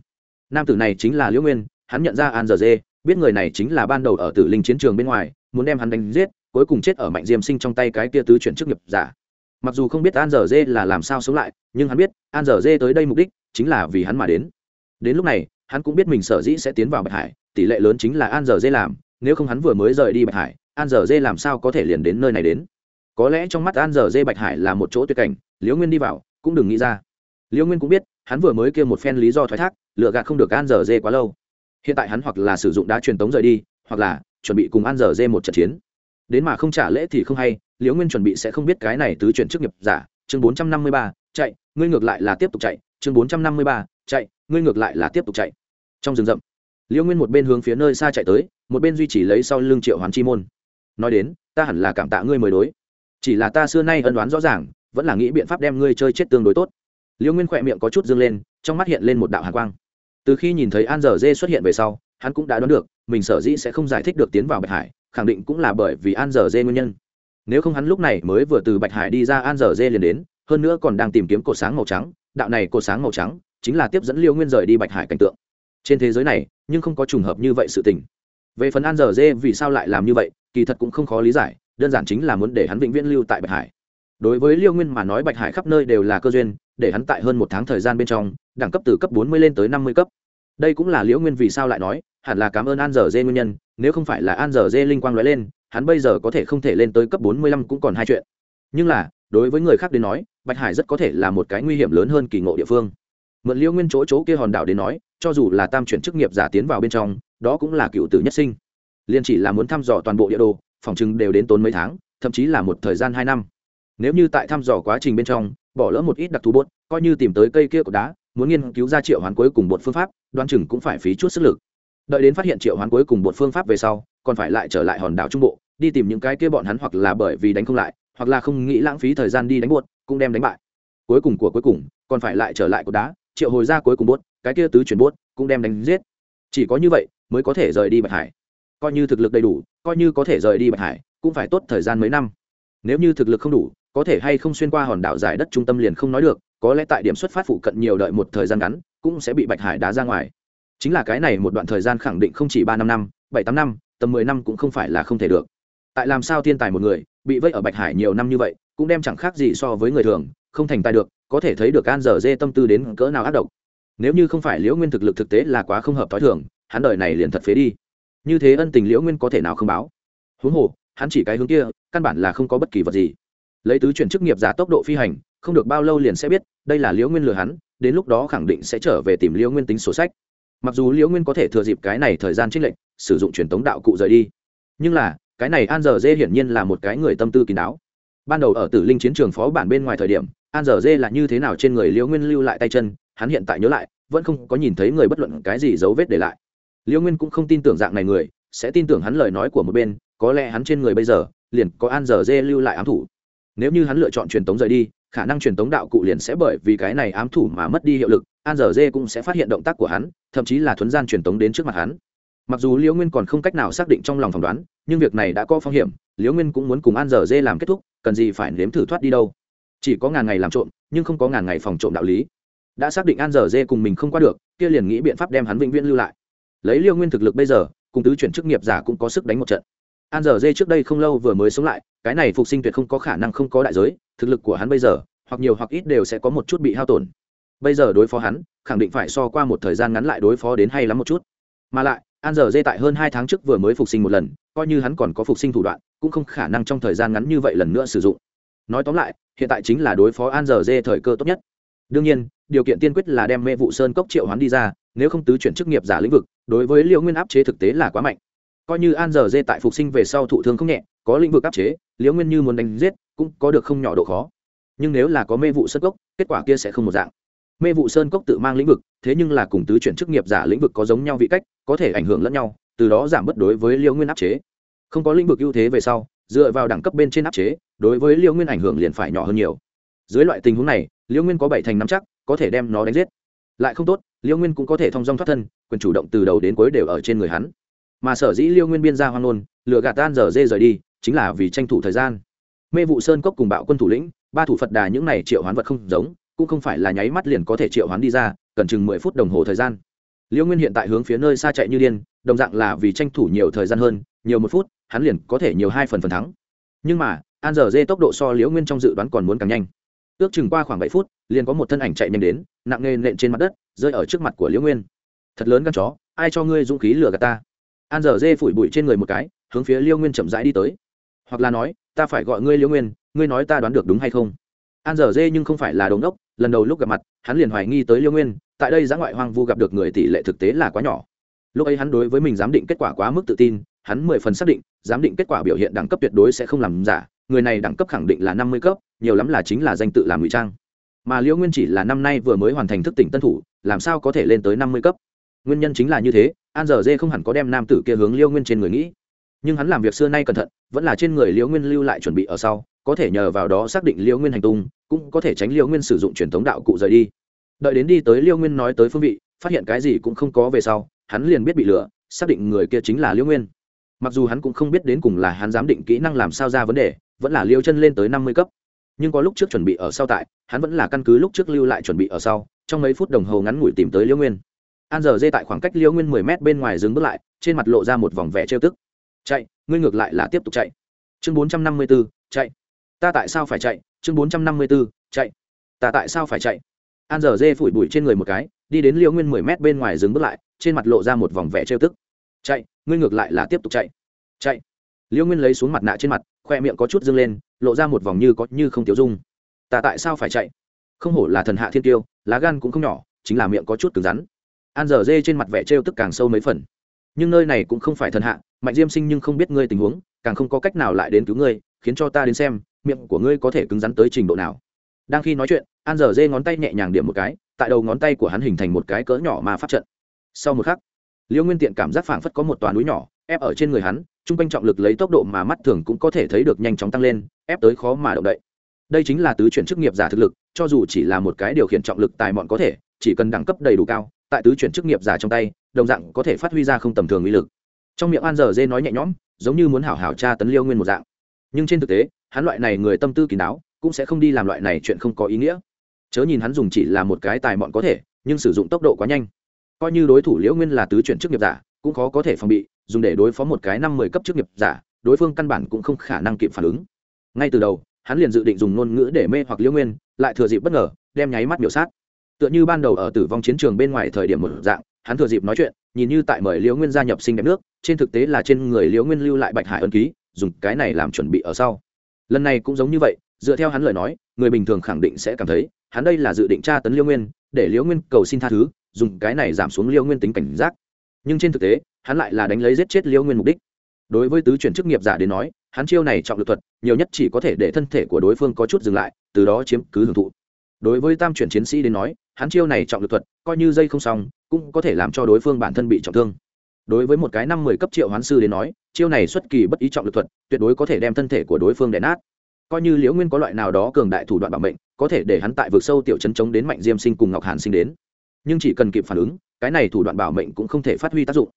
Nam tử này chính là liễu nguyên, hắn nhận ra an giờ dê biết người này chính là ban đầu ở tử linh chiến trường bên ngoài, muốn đem hắn đánh giết, cuối cùng chết ở mạnh diêm sinh trong tay cái kia tứ chuyển chức nghiệp giả. Mặc dù không biết an Dở dê là làm sao sống lại, nhưng hắn biết an Dở dê tới đây mục đích chính là vì hắn mà đến. Đến lúc này, hắn cũng biết mình sở dĩ sẽ tiến vào bạch hải, tỷ lệ lớn chính là an Dở dê làm, nếu không hắn vừa mới rời đi bạch hải, an Dở dê làm sao có thể liền đến nơi này đến? Có lẽ trong mắt an Dở dê bạch hải là một chỗ tuyệt cảnh, liễu nguyên đi vào, cũng đừng nghĩ ra. Liễu nguyên cũng biết, hắn vừa mới kêu một phen lý do thoái thác, lựa gạt không được an Dở dê quá lâu hiện tại hắn hoặc là sử dụng đá truyền tống rời đi, hoặc là chuẩn bị cùng an giờ dê một trận chiến. Đến mà không trả lễ thì không hay, liễu nguyên chuẩn bị sẽ không biết cái này tứ chuyển chức nghiệp giả. Chương bốn trăm năm mươi ba, chạy, ngươi ngược lại là tiếp tục chạy. Chương bốn trăm năm mươi ba, chạy, ngươi ngược lại là tiếp tục chạy. Trong rừng rậm, liễu nguyên một bên hướng phía nơi xa chạy tới, một bên duy trì lấy sau lưng triệu hoán chi môn. Nói đến, ta hẳn là cảm tạ ngươi mới đối. Chỉ là ta xưa nay ân đoán rõ ràng, vẫn là nghĩ biện pháp đem ngươi chơi chết tương đối tốt. Liễu nguyên khỏe miệng có chút dương lên, trong mắt hiện lên một đạo hàn quang từ khi nhìn thấy an dở dê xuất hiện về sau, hắn cũng đã đoán được, mình sở dĩ sẽ không giải thích được tiến vào bạch hải, khẳng định cũng là bởi vì an dở dê nguyên nhân. Nếu không hắn lúc này mới vừa từ bạch hải đi ra an dở dê liền đến, hơn nữa còn đang tìm kiếm cột sáng màu trắng, đạo này cột sáng màu trắng chính là tiếp dẫn liêu nguyên rời đi bạch hải cảnh tượng. Trên thế giới này, nhưng không có trùng hợp như vậy sự tình. Về phần an dở dê vì sao lại làm như vậy, kỳ thật cũng không khó lý giải, đơn giản chính là muốn để hắn vĩnh viễn lưu tại bạch hải. Đối với liêu nguyên mà nói bạch hải khắp nơi đều là cơ duyên để hắn tại hơn một tháng thời gian bên trong, đẳng cấp từ cấp bốn mươi lên tới năm mươi cấp. Đây cũng là liễu nguyên vì sao lại nói, hẳn là cảm ơn an dở dê nguyên nhân, nếu không phải là an dở dê linh quang nói lên, hắn bây giờ có thể không thể lên tới cấp bốn mươi lăm cũng còn hai chuyện. Nhưng là, đối với người khác đến nói, bạch hải rất có thể là một cái nguy hiểm lớn hơn kỳ ngộ địa phương. Mượn liễu nguyên chỗ chỗ kia hòn đảo đến nói, cho dù là tam chuyển chức nghiệp giả tiến vào bên trong, đó cũng là cựu tử nhất sinh. Liên chỉ là muốn thăm dò toàn bộ địa đồ, phòng chừng đều đến tốn mấy tháng, thậm chí là một thời gian hai năm. Nếu như tại thăm dò quá trình bên trong bỏ lỡ một ít đặc thù bột, coi như tìm tới cây kia của đá, muốn nghiên cứu ra triệu hoán cuối cùng bột phương pháp đoan chừng cũng phải phí chút sức lực. Đợi đến phát hiện triệu hoán cuối cùng bột phương pháp về sau, còn phải lại trở lại hòn đảo trung bộ, đi tìm những cái kia bọn hắn hoặc là bởi vì đánh không lại, hoặc là không nghĩ lãng phí thời gian đi đánh bột, cũng đem đánh bại. Cuối cùng của cuối cùng, còn phải lại trở lại của đá, triệu hồi ra cuối cùng bốt cái kia tứ chuyển bốt cũng đem đánh giết. Chỉ có như vậy, mới có thể rời đi bạch hải. Coi như thực lực đầy đủ, coi như có thể rời đi bạch hải, cũng phải tốt thời gian mấy năm. Nếu như thực lực không đủ có thể hay không xuyên qua hòn đảo giải đất trung tâm liền không nói được, có lẽ tại điểm xuất phát phụ cận nhiều đợi một thời gian ngắn, cũng sẽ bị bạch hải đá ra ngoài. Chính là cái này một đoạn thời gian khẳng định không chỉ ba năm năm, bảy tám năm, tầm mười năm cũng không phải là không thể được. Tại làm sao thiên tài một người, bị vây ở bạch hải nhiều năm như vậy, cũng đem chẳng khác gì so với người thường, không thành tài được, có thể thấy được an dở dê tâm tư đến cỡ nào ác độc. Nếu như không phải liễu nguyên thực lực thực tế là quá không hợp t h o i thường, hắn đời này liền thật phế đi. Như thế ân tình liễu nguyên có thể nào không báo? Huống hồ, hắn chỉ cái hướng kia, căn bản là không có bất kỳ vật gì lấy tứ chuyển chức nghiệp giả tốc độ phi hành, không được bao lâu liền sẽ biết, đây là liễu nguyên lừa hắn, đến lúc đó khẳng định sẽ trở về tìm liễu nguyên tính sổ sách. Mặc dù liễu nguyên có thể thừa dịp cái này thời gian trích lệnh sử dụng truyền thống đạo cụ rời đi, nhưng là, cái này an giờ dê hiển nhiên là một cái người tâm tư kín đáo. Ban đầu ở tử linh chiến trường phó bản bên ngoài thời điểm, an giờ dê là như thế nào trên người liễu nguyên lưu lại tay chân, hắn hiện tại nhớ lại, vẫn không có nhìn thấy người bất luận cái gì dấu vết để lại. Liễu nguyên cũng không tin tưởng dạng này người, sẽ tin tưởng hắn lời nói của một bên, có lẽ hắn trên người bây giờ, liền có an giờ dê lưu lại ám thủ nếu như hắn lựa chọn truyền tống rời đi, khả năng truyền tống đạo cụ liền sẽ bởi vì cái này ám thủ mà mất đi hiệu lực, an Dở dê cũng sẽ phát hiện động tác của hắn, thậm chí là thuấn gian truyền tống đến trước mặt hắn. Mặc dù liễu nguyên còn không cách nào xác định trong lòng phỏng đoán, nhưng việc này đã có phong hiểm, liễu nguyên cũng muốn cùng an Dở dê làm kết thúc, cần gì phải nếm thử thoát đi đâu. Chỉ có ngàn ngày làm trộm, nhưng không có ngàn ngày phòng trộm đạo lý. Đã xác định an Dở dê cùng mình không qua được, kia liền nghĩ biện pháp đem hắn vĩnh viễn lưu lại. Lấy Liễu nguyên thực lực bây giờ, cùng tứ chuyển chức nghiệp giả cũng có sức đánh một trận an giờ dê trước đây không lâu vừa mới sống lại, cái này phục sinh tuyệt không có khả năng không có đại giới, thực lực của hắn bây giờ, hoặc nhiều hoặc ít đều sẽ có một chút bị hao tổn. Bây giờ đối phó hắn, khẳng định phải so qua một thời gian ngắn lại đối phó đến hay lắm một chút. Mà lại, an giờ dê tại hơn hai tháng trước vừa mới phục sinh một lần, coi như hắn còn có phục sinh thủ đoạn, cũng không khả năng trong thời gian ngắn như vậy lần nữa sử dụng. Nói tóm lại, hiện tại chính là đối phó an giờ dê thời cơ tốt nhất. Đương nhiên, điều kiện tiên quyết là đem mê vụ sơn cốc triệu hắn đi ra, nếu không tứ chuyển chức nghiệp giả lĩnh vực, đối với liễu nguyên áp chế thực tế là quá mạnh coi như an giờ dê tại phục sinh về sau thụ thương không nhẹ, có lĩnh vực áp chế, liễu nguyên như muốn đánh giết, cũng có được không nhỏ độ khó. Nhưng nếu là có mê vụ sơn cốc, kết quả kia sẽ không một dạng. Mê vụ sơn cốc tự mang lĩnh vực, thế nhưng là cùng tứ chuyển chức nghiệp giả lĩnh vực có giống nhau vị cách, có thể ảnh hưởng lẫn nhau, từ đó giảm bất đối với liễu nguyên áp chế. Không có lĩnh vực ưu thế về sau, dựa vào đẳng cấp bên trên áp chế, đối với liễu nguyên ảnh hưởng liền phải nhỏ hơn nhiều. Dưới loại tình huống này, liễu nguyên có bảy thành nắm chắc, có thể đem nó đánh giết. Lại không tốt, liễu nguyên cũng có thể thong dong thoát thân, quyền chủ động từ đầu đến cuối đều ở trên người hắn mà sở dĩ liêu nguyên biên ra hoang nôn lựa gạt tan giờ dê rời đi, chính là vì tranh thủ thời gian. Mê vụ sơn cốc cùng bạo quân thủ lĩnh, ba thủ phật đà những này triệu hoán vật không giống, cũng không phải là nháy mắt liền có thể triệu hoán đi ra, cần chừng mười phút đồng hồ thời gian. Liêu nguyên hiện tại hướng phía nơi xa chạy như điên, đồng dạng là vì tranh thủ nhiều thời gian hơn, nhiều một phút, hắn liền có thể nhiều hai phần phần thắng. Nhưng mà, an giờ dê tốc độ so liễu nguyên trong dự đoán còn muốn càng nhanh. Ước chừng qua khoảng bảy phút, liền có một thân ảnh chạy nhanh đến, nặng nề nện trên mặt đất, rơi ở trước mặt của liễu nguyên. Thật lớn gan chó, ai cho ngươi dũng khí lừa gạt ta? An Dở dê phủi bụi trên người một cái, hướng phía Liêu nguyên chậm rãi đi tới. Hoặc là nói, ta phải gọi ngươi Liêu nguyên, ngươi nói ta đoán được đúng hay không? An dở dê nhưng không phải là đống đốc lần đầu lúc gặp mặt, hắn liền hoài nghi tới liêu nguyên, tại đây giã ngoại hoang vu gặp được người tỷ lệ thực tế là quá nhỏ. Lúc ấy hắn đối với mình giám định kết quả quá mức tự tin, hắn mười phần xác định, giám định kết quả biểu hiện đẳng cấp tuyệt đối sẽ không làm giả, người này đẳng cấp khẳng định là năm mươi cấp, nhiều lắm là chính là danh tự làm ngụy trang. Mà liễu nguyên chỉ là năm nay vừa mới hoàn thành thức tỉnh tân thủ, làm sao có thể lên tới năm mươi cấp? Nguyên nhân chính là như thế, an giờ dê không hẳn có đem nam tử kia hướng liêu nguyên trên người nghĩ. Nhưng hắn làm việc xưa nay cẩn thận, vẫn là trên người liễu nguyên lưu lại chuẩn bị ở sau, có thể nhờ vào đó xác định liễu nguyên hành tung, cũng có thể tránh liễu nguyên sử dụng truyền thống đạo cụ rời đi. Đợi đến đi tới liễu nguyên nói tới phương vị, phát hiện cái gì cũng không có về sau, hắn liền biết bị lừa, xác định người kia chính là liễu nguyên. Mặc dù hắn cũng không biết đến cùng là hắn giám định kỹ năng làm sao ra vấn đề, vẫn là liêu chân lên tới năm mươi cấp. Nhưng có lúc trước chuẩn bị ở sau tại, hắn vẫn là căn cứ lúc trước lưu lại chuẩn bị ở sau, trong mấy phút đồng hồ ngắn ngủi tìm tới liễu nguyên an giờ dê tại khoảng cách liễu nguyên mười mét bên ngoài dừng bước lại, trên mặt lộ ra một vòng vẻ trêu tức. Chạy, ngươi ngược lại là tiếp tục chạy. Chương bốn trăm năm mươi b ố chạy. Ta tại sao phải chạy? Chương bốn trăm năm mươi b ố chạy. Ta tại sao phải chạy? An giờ dê phủi bụi trên người một cái, đi đến liễu nguyên mười mét bên ngoài dừng bước lại, trên mặt lộ ra một vòng vẻ trêu tức. Chạy, ngươi ngược lại là tiếp tục chạy. Chạy. Liễu nguyên lấy xuống mặt nạ trên mặt, khoe miệng có chút dâng lên, lộ ra một vòng như có như không tiêu dung. Ta tại sao phải chạy? Không hổ là thần hạ thiên tiêu, lá gan cũng không nhỏ, chính là miệng có chút cứng rắn an dở dê trên mặt vẻ trêu tức càng sâu mấy phần. Nhưng nơi này cũng không phải thần hạ, mạnh diêm sinh nhưng không biết ngươi tình huống, càng không có cách nào lại đến cứu ngươi, khiến cho ta đến xem, miệng của ngươi có thể cứng rắn tới trình độ nào. Đang khi nói chuyện, an dở dê ngón tay nhẹ nhàng điểm một cái, tại đầu ngón tay của hắn hình thành một cái cỡ nhỏ mà phát trận. Sau một khắc, liêu nguyên tiện cảm giác phảng phất có một tòa núi nhỏ, ép ở trên người hắn chung quanh trọng lực lấy tốc độ mà mắt thường cũng có thể thấy được nhanh chóng tăng lên, ép tới khó mà động đậy. Đây chính là tứ chuyển chức nghiệp giả thực lực, cho dù chỉ là một cái điều khiển trọng lực tài mọn có thể, chỉ cần đẳng cấp đầy đủ cao tại tứ chuyển chức nghiệp giả trong tay, đồng dạng có thể phát huy ra không tầm thường uy lực. Trong miệng an giờ dê nói nhẹ nhõm, giống như muốn hảo hảo tra tấn liêu nguyên một dạng. Nhưng trên thực tế, hắn loại này người tâm tư kín đáo, cũng sẽ không đi làm loại này chuyện không có ý nghĩa. Chớ nhìn hắn dùng chỉ là một cái tài mọn có thể, nhưng sử dụng tốc độ quá nhanh. Coi như đối thủ liễu nguyên là tứ chuyển chức nghiệp giả, cũng khó có thể phòng bị, dùng để đối phó một cái năm mười cấp chức nghiệp giả, đối phương căn bản cũng không khả năng kịp phản ứng. Ngay từ đầu, hắn liền dự định dùng ngôn ngữ để mê hoặc liễu nguyên, lại thừa dịp bất ngờ, đem nháy mắt biểu sát tựa như ban đầu ở tử vong chiến trường bên ngoài thời điểm một dạng, hắn thừa dịp nói chuyện, nhìn như tại mời liễu nguyên gia nhập sinh đẹp nước, trên thực tế là trên người liễu nguyên lưu lại bạch hải ân ký, dùng cái này làm chuẩn bị ở sau. Lần này cũng giống như vậy, dựa theo hắn lời nói, người bình thường khẳng định sẽ cảm thấy, hắn đây là dự định tra tấn liễu nguyên, để liễu nguyên cầu xin tha thứ, dùng cái này giảm xuống liễu nguyên tính cảnh giác. Nhưng trên thực tế, hắn lại là đánh lấy giết chết liễu nguyên mục đích. Đối với tứ chuyển chức nghiệp giả đến nói, hắn chiêu này trọng lực thuật, nhiều nhất chỉ có thể để thân thể của đối phương có chút dừng lại, từ đó chiếm cứ hưởng thụ đối với tam chuyển chiến sĩ đến nói, hắn chiêu này trọng lực thuật, coi như dây không xong, cũng có thể làm cho đối phương bản thân bị trọng thương. Đối với một cái năm mười cấp triệu hoán sư đến nói, chiêu này xuất kỳ bất ý trọng lực thuật, tuyệt đối có thể đem thân thể của đối phương đè nát. Coi như liễu nguyên có loại nào đó cường đại thủ đoạn bảo mệnh, có thể để hắn tại vực sâu tiểu chấn chống đến mạnh diêm sinh cùng ngọc hàn sinh đến. Nhưng chỉ cần kịp phản ứng, cái này thủ đoạn bảo mệnh cũng không thể phát huy tác dụng.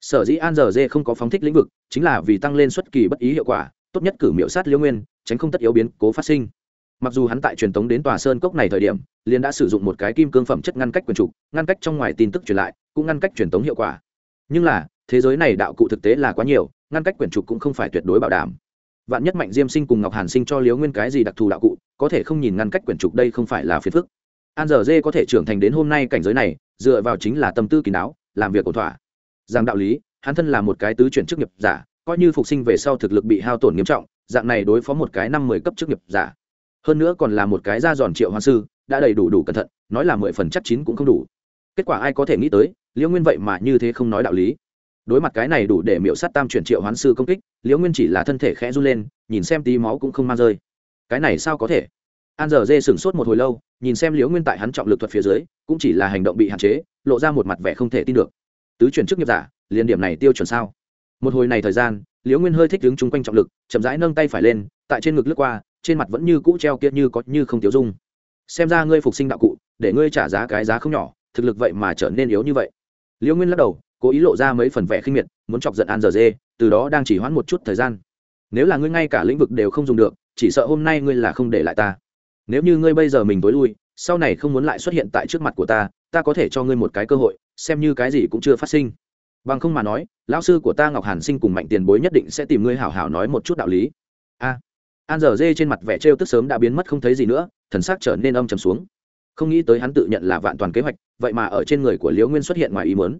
Sở dĩ an giờ dê không có phóng thích lĩnh vực, chính là vì tăng lên xuất kỳ bất ý hiệu quả, tốt nhất cử miệu sát liễu nguyên, tránh không tất yếu biến cố phát sinh mặc dù hắn tại truyền tống đến tòa sơn cốc này thời điểm, liền đã sử dụng một cái kim cương phẩm chất ngăn cách quyền trục ngăn cách trong ngoài tin tức truyền lại, cũng ngăn cách truyền tống hiệu quả. Nhưng là, thế giới này đạo cụ thực tế là quá nhiều, ngăn cách quyển trục cũng không phải tuyệt đối bảo đảm. Vạn nhất mạnh diêm sinh cùng ngọc hàn sinh cho liếu nguyên cái gì đặc thù đạo cụ, có thể không nhìn ngăn cách quyển trục đây không phải là phiền phức. An giờ dê có thể trưởng thành đến hôm nay cảnh giới này, dựa vào chính là tâm tư kỳ đáo, làm việc ổn thỏa. Rằng đạo lý, hắn thân là một cái tứ chuyển chức nghiệp giả, coi như phục sinh về sau thực lực bị hao tổn nghiêm trọng, dạng này đối phó một cái năm mười cấp chức nghiệp giả hơn nữa còn là một cái da giòn triệu hoa sư, đã đầy đủ đủ cẩn thận, nói là mười phần chắc chín cũng không đủ. Kết quả ai có thể nghĩ tới, liễu nguyên vậy mà như thế không nói đạo lý. Đối mặt cái này đủ để miễu sát tam chuyển triệu hoán sư công kích, liễu nguyên chỉ là thân thể khẽ run lên, nhìn xem tí máu cũng không mang rơi. Cái này sao có thể? An giờ dê sửng sốt một hồi lâu, nhìn xem liễu nguyên tại hắn trọng lực thuật phía dưới, cũng chỉ là hành động bị hạn chế, lộ ra một mặt vẻ không thể tin được. Tứ chuyển chức nghiệp giả, liền điểm này tiêu chuẩn sao? Một hồi này thời gian, liễu nguyên hơi thích đứng chung quanh trọng lực, chậm rãi nâng tay phải lên, tại trên ngực lướt qua trên mặt vẫn như cũ treo kia như có như không tiêu dung. Xem ra ngươi phục sinh đạo cụ, để ngươi trả giá cái giá không nhỏ, thực lực vậy mà trở nên yếu như vậy. Liễu nguyên lắc đầu, cố ý lộ ra mấy phần vẻ khinh miệt, muốn chọc giận an giờ dê, từ đó đang chỉ hoãn một chút thời gian. Nếu là ngươi ngay cả lĩnh vực đều không dùng được, chỉ sợ hôm nay ngươi là không để lại ta. Nếu như ngươi bây giờ mình tối lui, sau này không muốn lại xuất hiện tại trước mặt của ta ta có thể cho ngươi một cái cơ hội, xem như cái gì cũng chưa phát sinh. Bằng không mà nói, lão sư của ta ngọc hàn sinh cùng mạnh tiền bối nhất định sẽ tìm ngươi hảo hảo nói một chút đạo lý. A an giờ dê trên mặt vẻ trêu tức sớm đã biến mất không thấy gì nữa, thần sắc trở nên âm trầm xuống. Không nghĩ tới hắn tự nhận là vạn toàn kế hoạch, vậy mà ở trên người của liễu nguyên xuất hiện ngoài ý mớn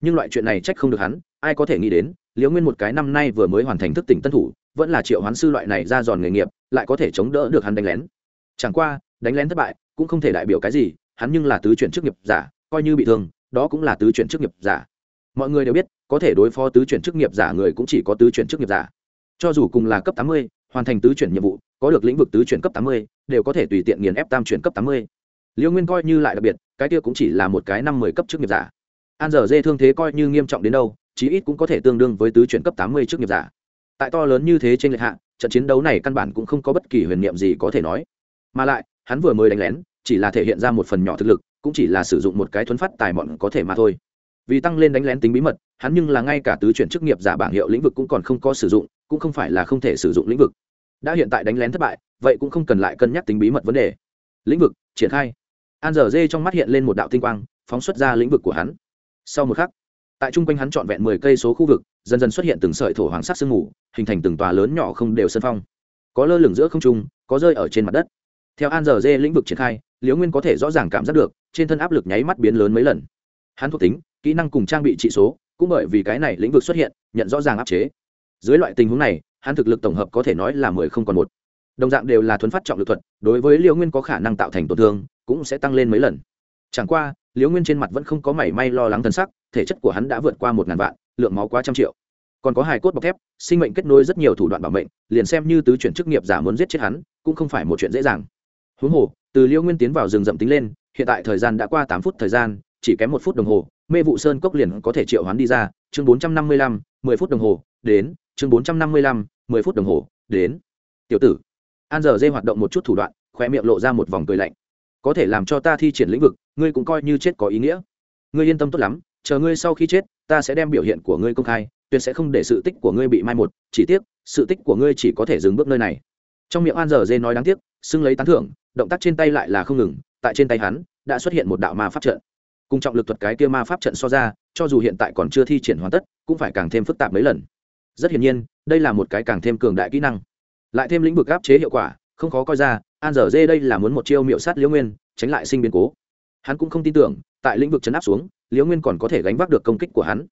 nhưng loại chuyện này trách không được hắn, ai có thể nghĩ đến, liễu nguyên một cái năm nay vừa mới hoàn thành thức tỉnh tân thủ, vẫn là triệu hoán sư loại này ra giòn nghề nghiệp, lại có thể chống đỡ được hắn đánh lén. Chẳng qua, đánh lén thất bại, cũng không thể đại biểu cái gì, hắn nhưng là tứ chuyển chức nghiệp giả, coi như bị thương, đó cũng là tứ chuyển chức nghiệp giả. Mọi người đều biết, có thể đối phó tứ chuyển chức nghiệp giả người cũng chỉ có tứ chuyển chức nghiệp giả. Cho dù cùng là cấp tám mươi hoàn thành tứ chuyển nhiệm vụ, có được lĩnh vực tứ chuyển cấp tám mươi, đều có thể tùy tiện nghiền ép tam chuyển cấp tám mươi. Liễu nguyên coi như lại đặc biệt, cái kia cũng chỉ là một cái năm mười cấp chức nghiệp giả. An giờ dê thương thế coi như nghiêm trọng đến đâu, chí ít cũng có thể tương đương với tứ chuyển cấp tám mươi chức nghiệp giả. Tại to lớn như thế trên lệch hạ, trận chiến đấu này căn bản cũng không có bất kỳ huyền niệm gì có thể nói. Mà lại, hắn vừa mới đánh lén, chỉ là thể hiện ra một phần nhỏ thực lực, cũng chỉ là sử dụng một cái thuấn phát tài mọn có thể mà thôi. Vì tăng lên đánh lén tính bí mật, hắn nhưng là ngay cả tứ chuyển chức nghiệp giả bảng hiệu lĩnh vực cũng còn không có sử dụng cũng không phải là không thể sử dụng lĩnh vực. Đã hiện tại đánh lén thất bại, vậy cũng không cần lại cân nhắc tính bí mật vấn đề. Lĩnh vực, triển khai. An dở dê trong mắt hiện lên một đạo tinh quang, phóng xuất ra lĩnh vực của hắn. Sau một khắc, tại trung quanh hắn trọn vẹn mười cây số khu vực, dần dần xuất hiện từng sợi thổ hoàng sắc sương mù, hình thành từng tòa lớn nhỏ không đều sân phong. Có lơ lửng giữa không trung, có rơi ở trên mặt đất. Theo an giờ dê lĩnh vực triển khai, liễu nguyên có thể rõ ràng cảm giác được, trên thân áp lực nháy mắt biến lớn mấy lần. Hắn thuộc tính, kỹ năng cùng trang bị trị số, cũng bởi vì cái này lĩnh vực xuất hiện, nhận rõ ràng áp chế dưới loại tình huống này, hắn thực lực tổng hợp có thể nói là mười không còn một. Đồng dạng đều là thuấn phát trọng lực thuật, đối với liễu nguyên có khả năng tạo thành tổn thương, cũng sẽ tăng lên mấy lần. Chẳng qua, liễu nguyên trên mặt vẫn không có mảy may lo lắng thân sắc, thể chất của hắn đã vượt qua một ngàn vạn, lượng máu quá trăm triệu. Còn có hài cốt bọc thép, sinh mệnh kết nối rất nhiều thủ đoạn bảo mệnh, liền xem như tứ chuyển chức nghiệp giả muốn giết chết hắn, cũng không phải một chuyện dễ dàng. Huống hồ, từ liễu nguyên tiến vào rừng rậm tính lên, hiện tại thời gian đã qua tám phút thời gian, chỉ kém một phút đồng hồ, mê vụ sơn cốc liền có thể triệu hắn đi ra chương bốn trăm năm mươi lăm, mười phút đồng hồ, đến, chương bốn trăm năm mươi lăm, mười phút đồng hồ, đến. Tiểu tử, an giờ dê hoạt động một chút thủ đoạn khoe miệng lộ ra một vòng cười lạnh. Có thể làm cho ta thi triển lĩnh vực, ngươi cũng coi như chết có ý nghĩa. Ngươi yên tâm tốt lắm, chờ ngươi sau khi chết, ta sẽ đem biểu hiện của ngươi công khai, tuyệt sẽ không để sự tích của ngươi bị mai một. Chỉ tiếc, sự tích của ngươi chỉ có thể dừng bước nơi này. Trong miệng an giờ dê nói đáng tiếc xưng lấy tán thưởng, động tác trên tay lại là không ngừng, tại trên tay hắn, đã xuất hiện một đạo ma pháp trận cùng trọng lực thuật cái kia ma pháp trận so ra, cho dù hiện tại còn chưa thi triển hoàn tất, cũng phải càng thêm phức tạp mấy lần. Rất hiển nhiên, đây là một cái càng thêm cường đại kỹ năng. Lại thêm lĩnh vực áp chế hiệu quả, không khó coi ra, an dở dê đây là muốn một chiêu miệu sát liễu nguyên, tránh lại sinh biến cố. Hắn cũng không tin tưởng, tại lĩnh vực chấn áp xuống, liễu nguyên còn có thể gánh vác được công kích của hắn.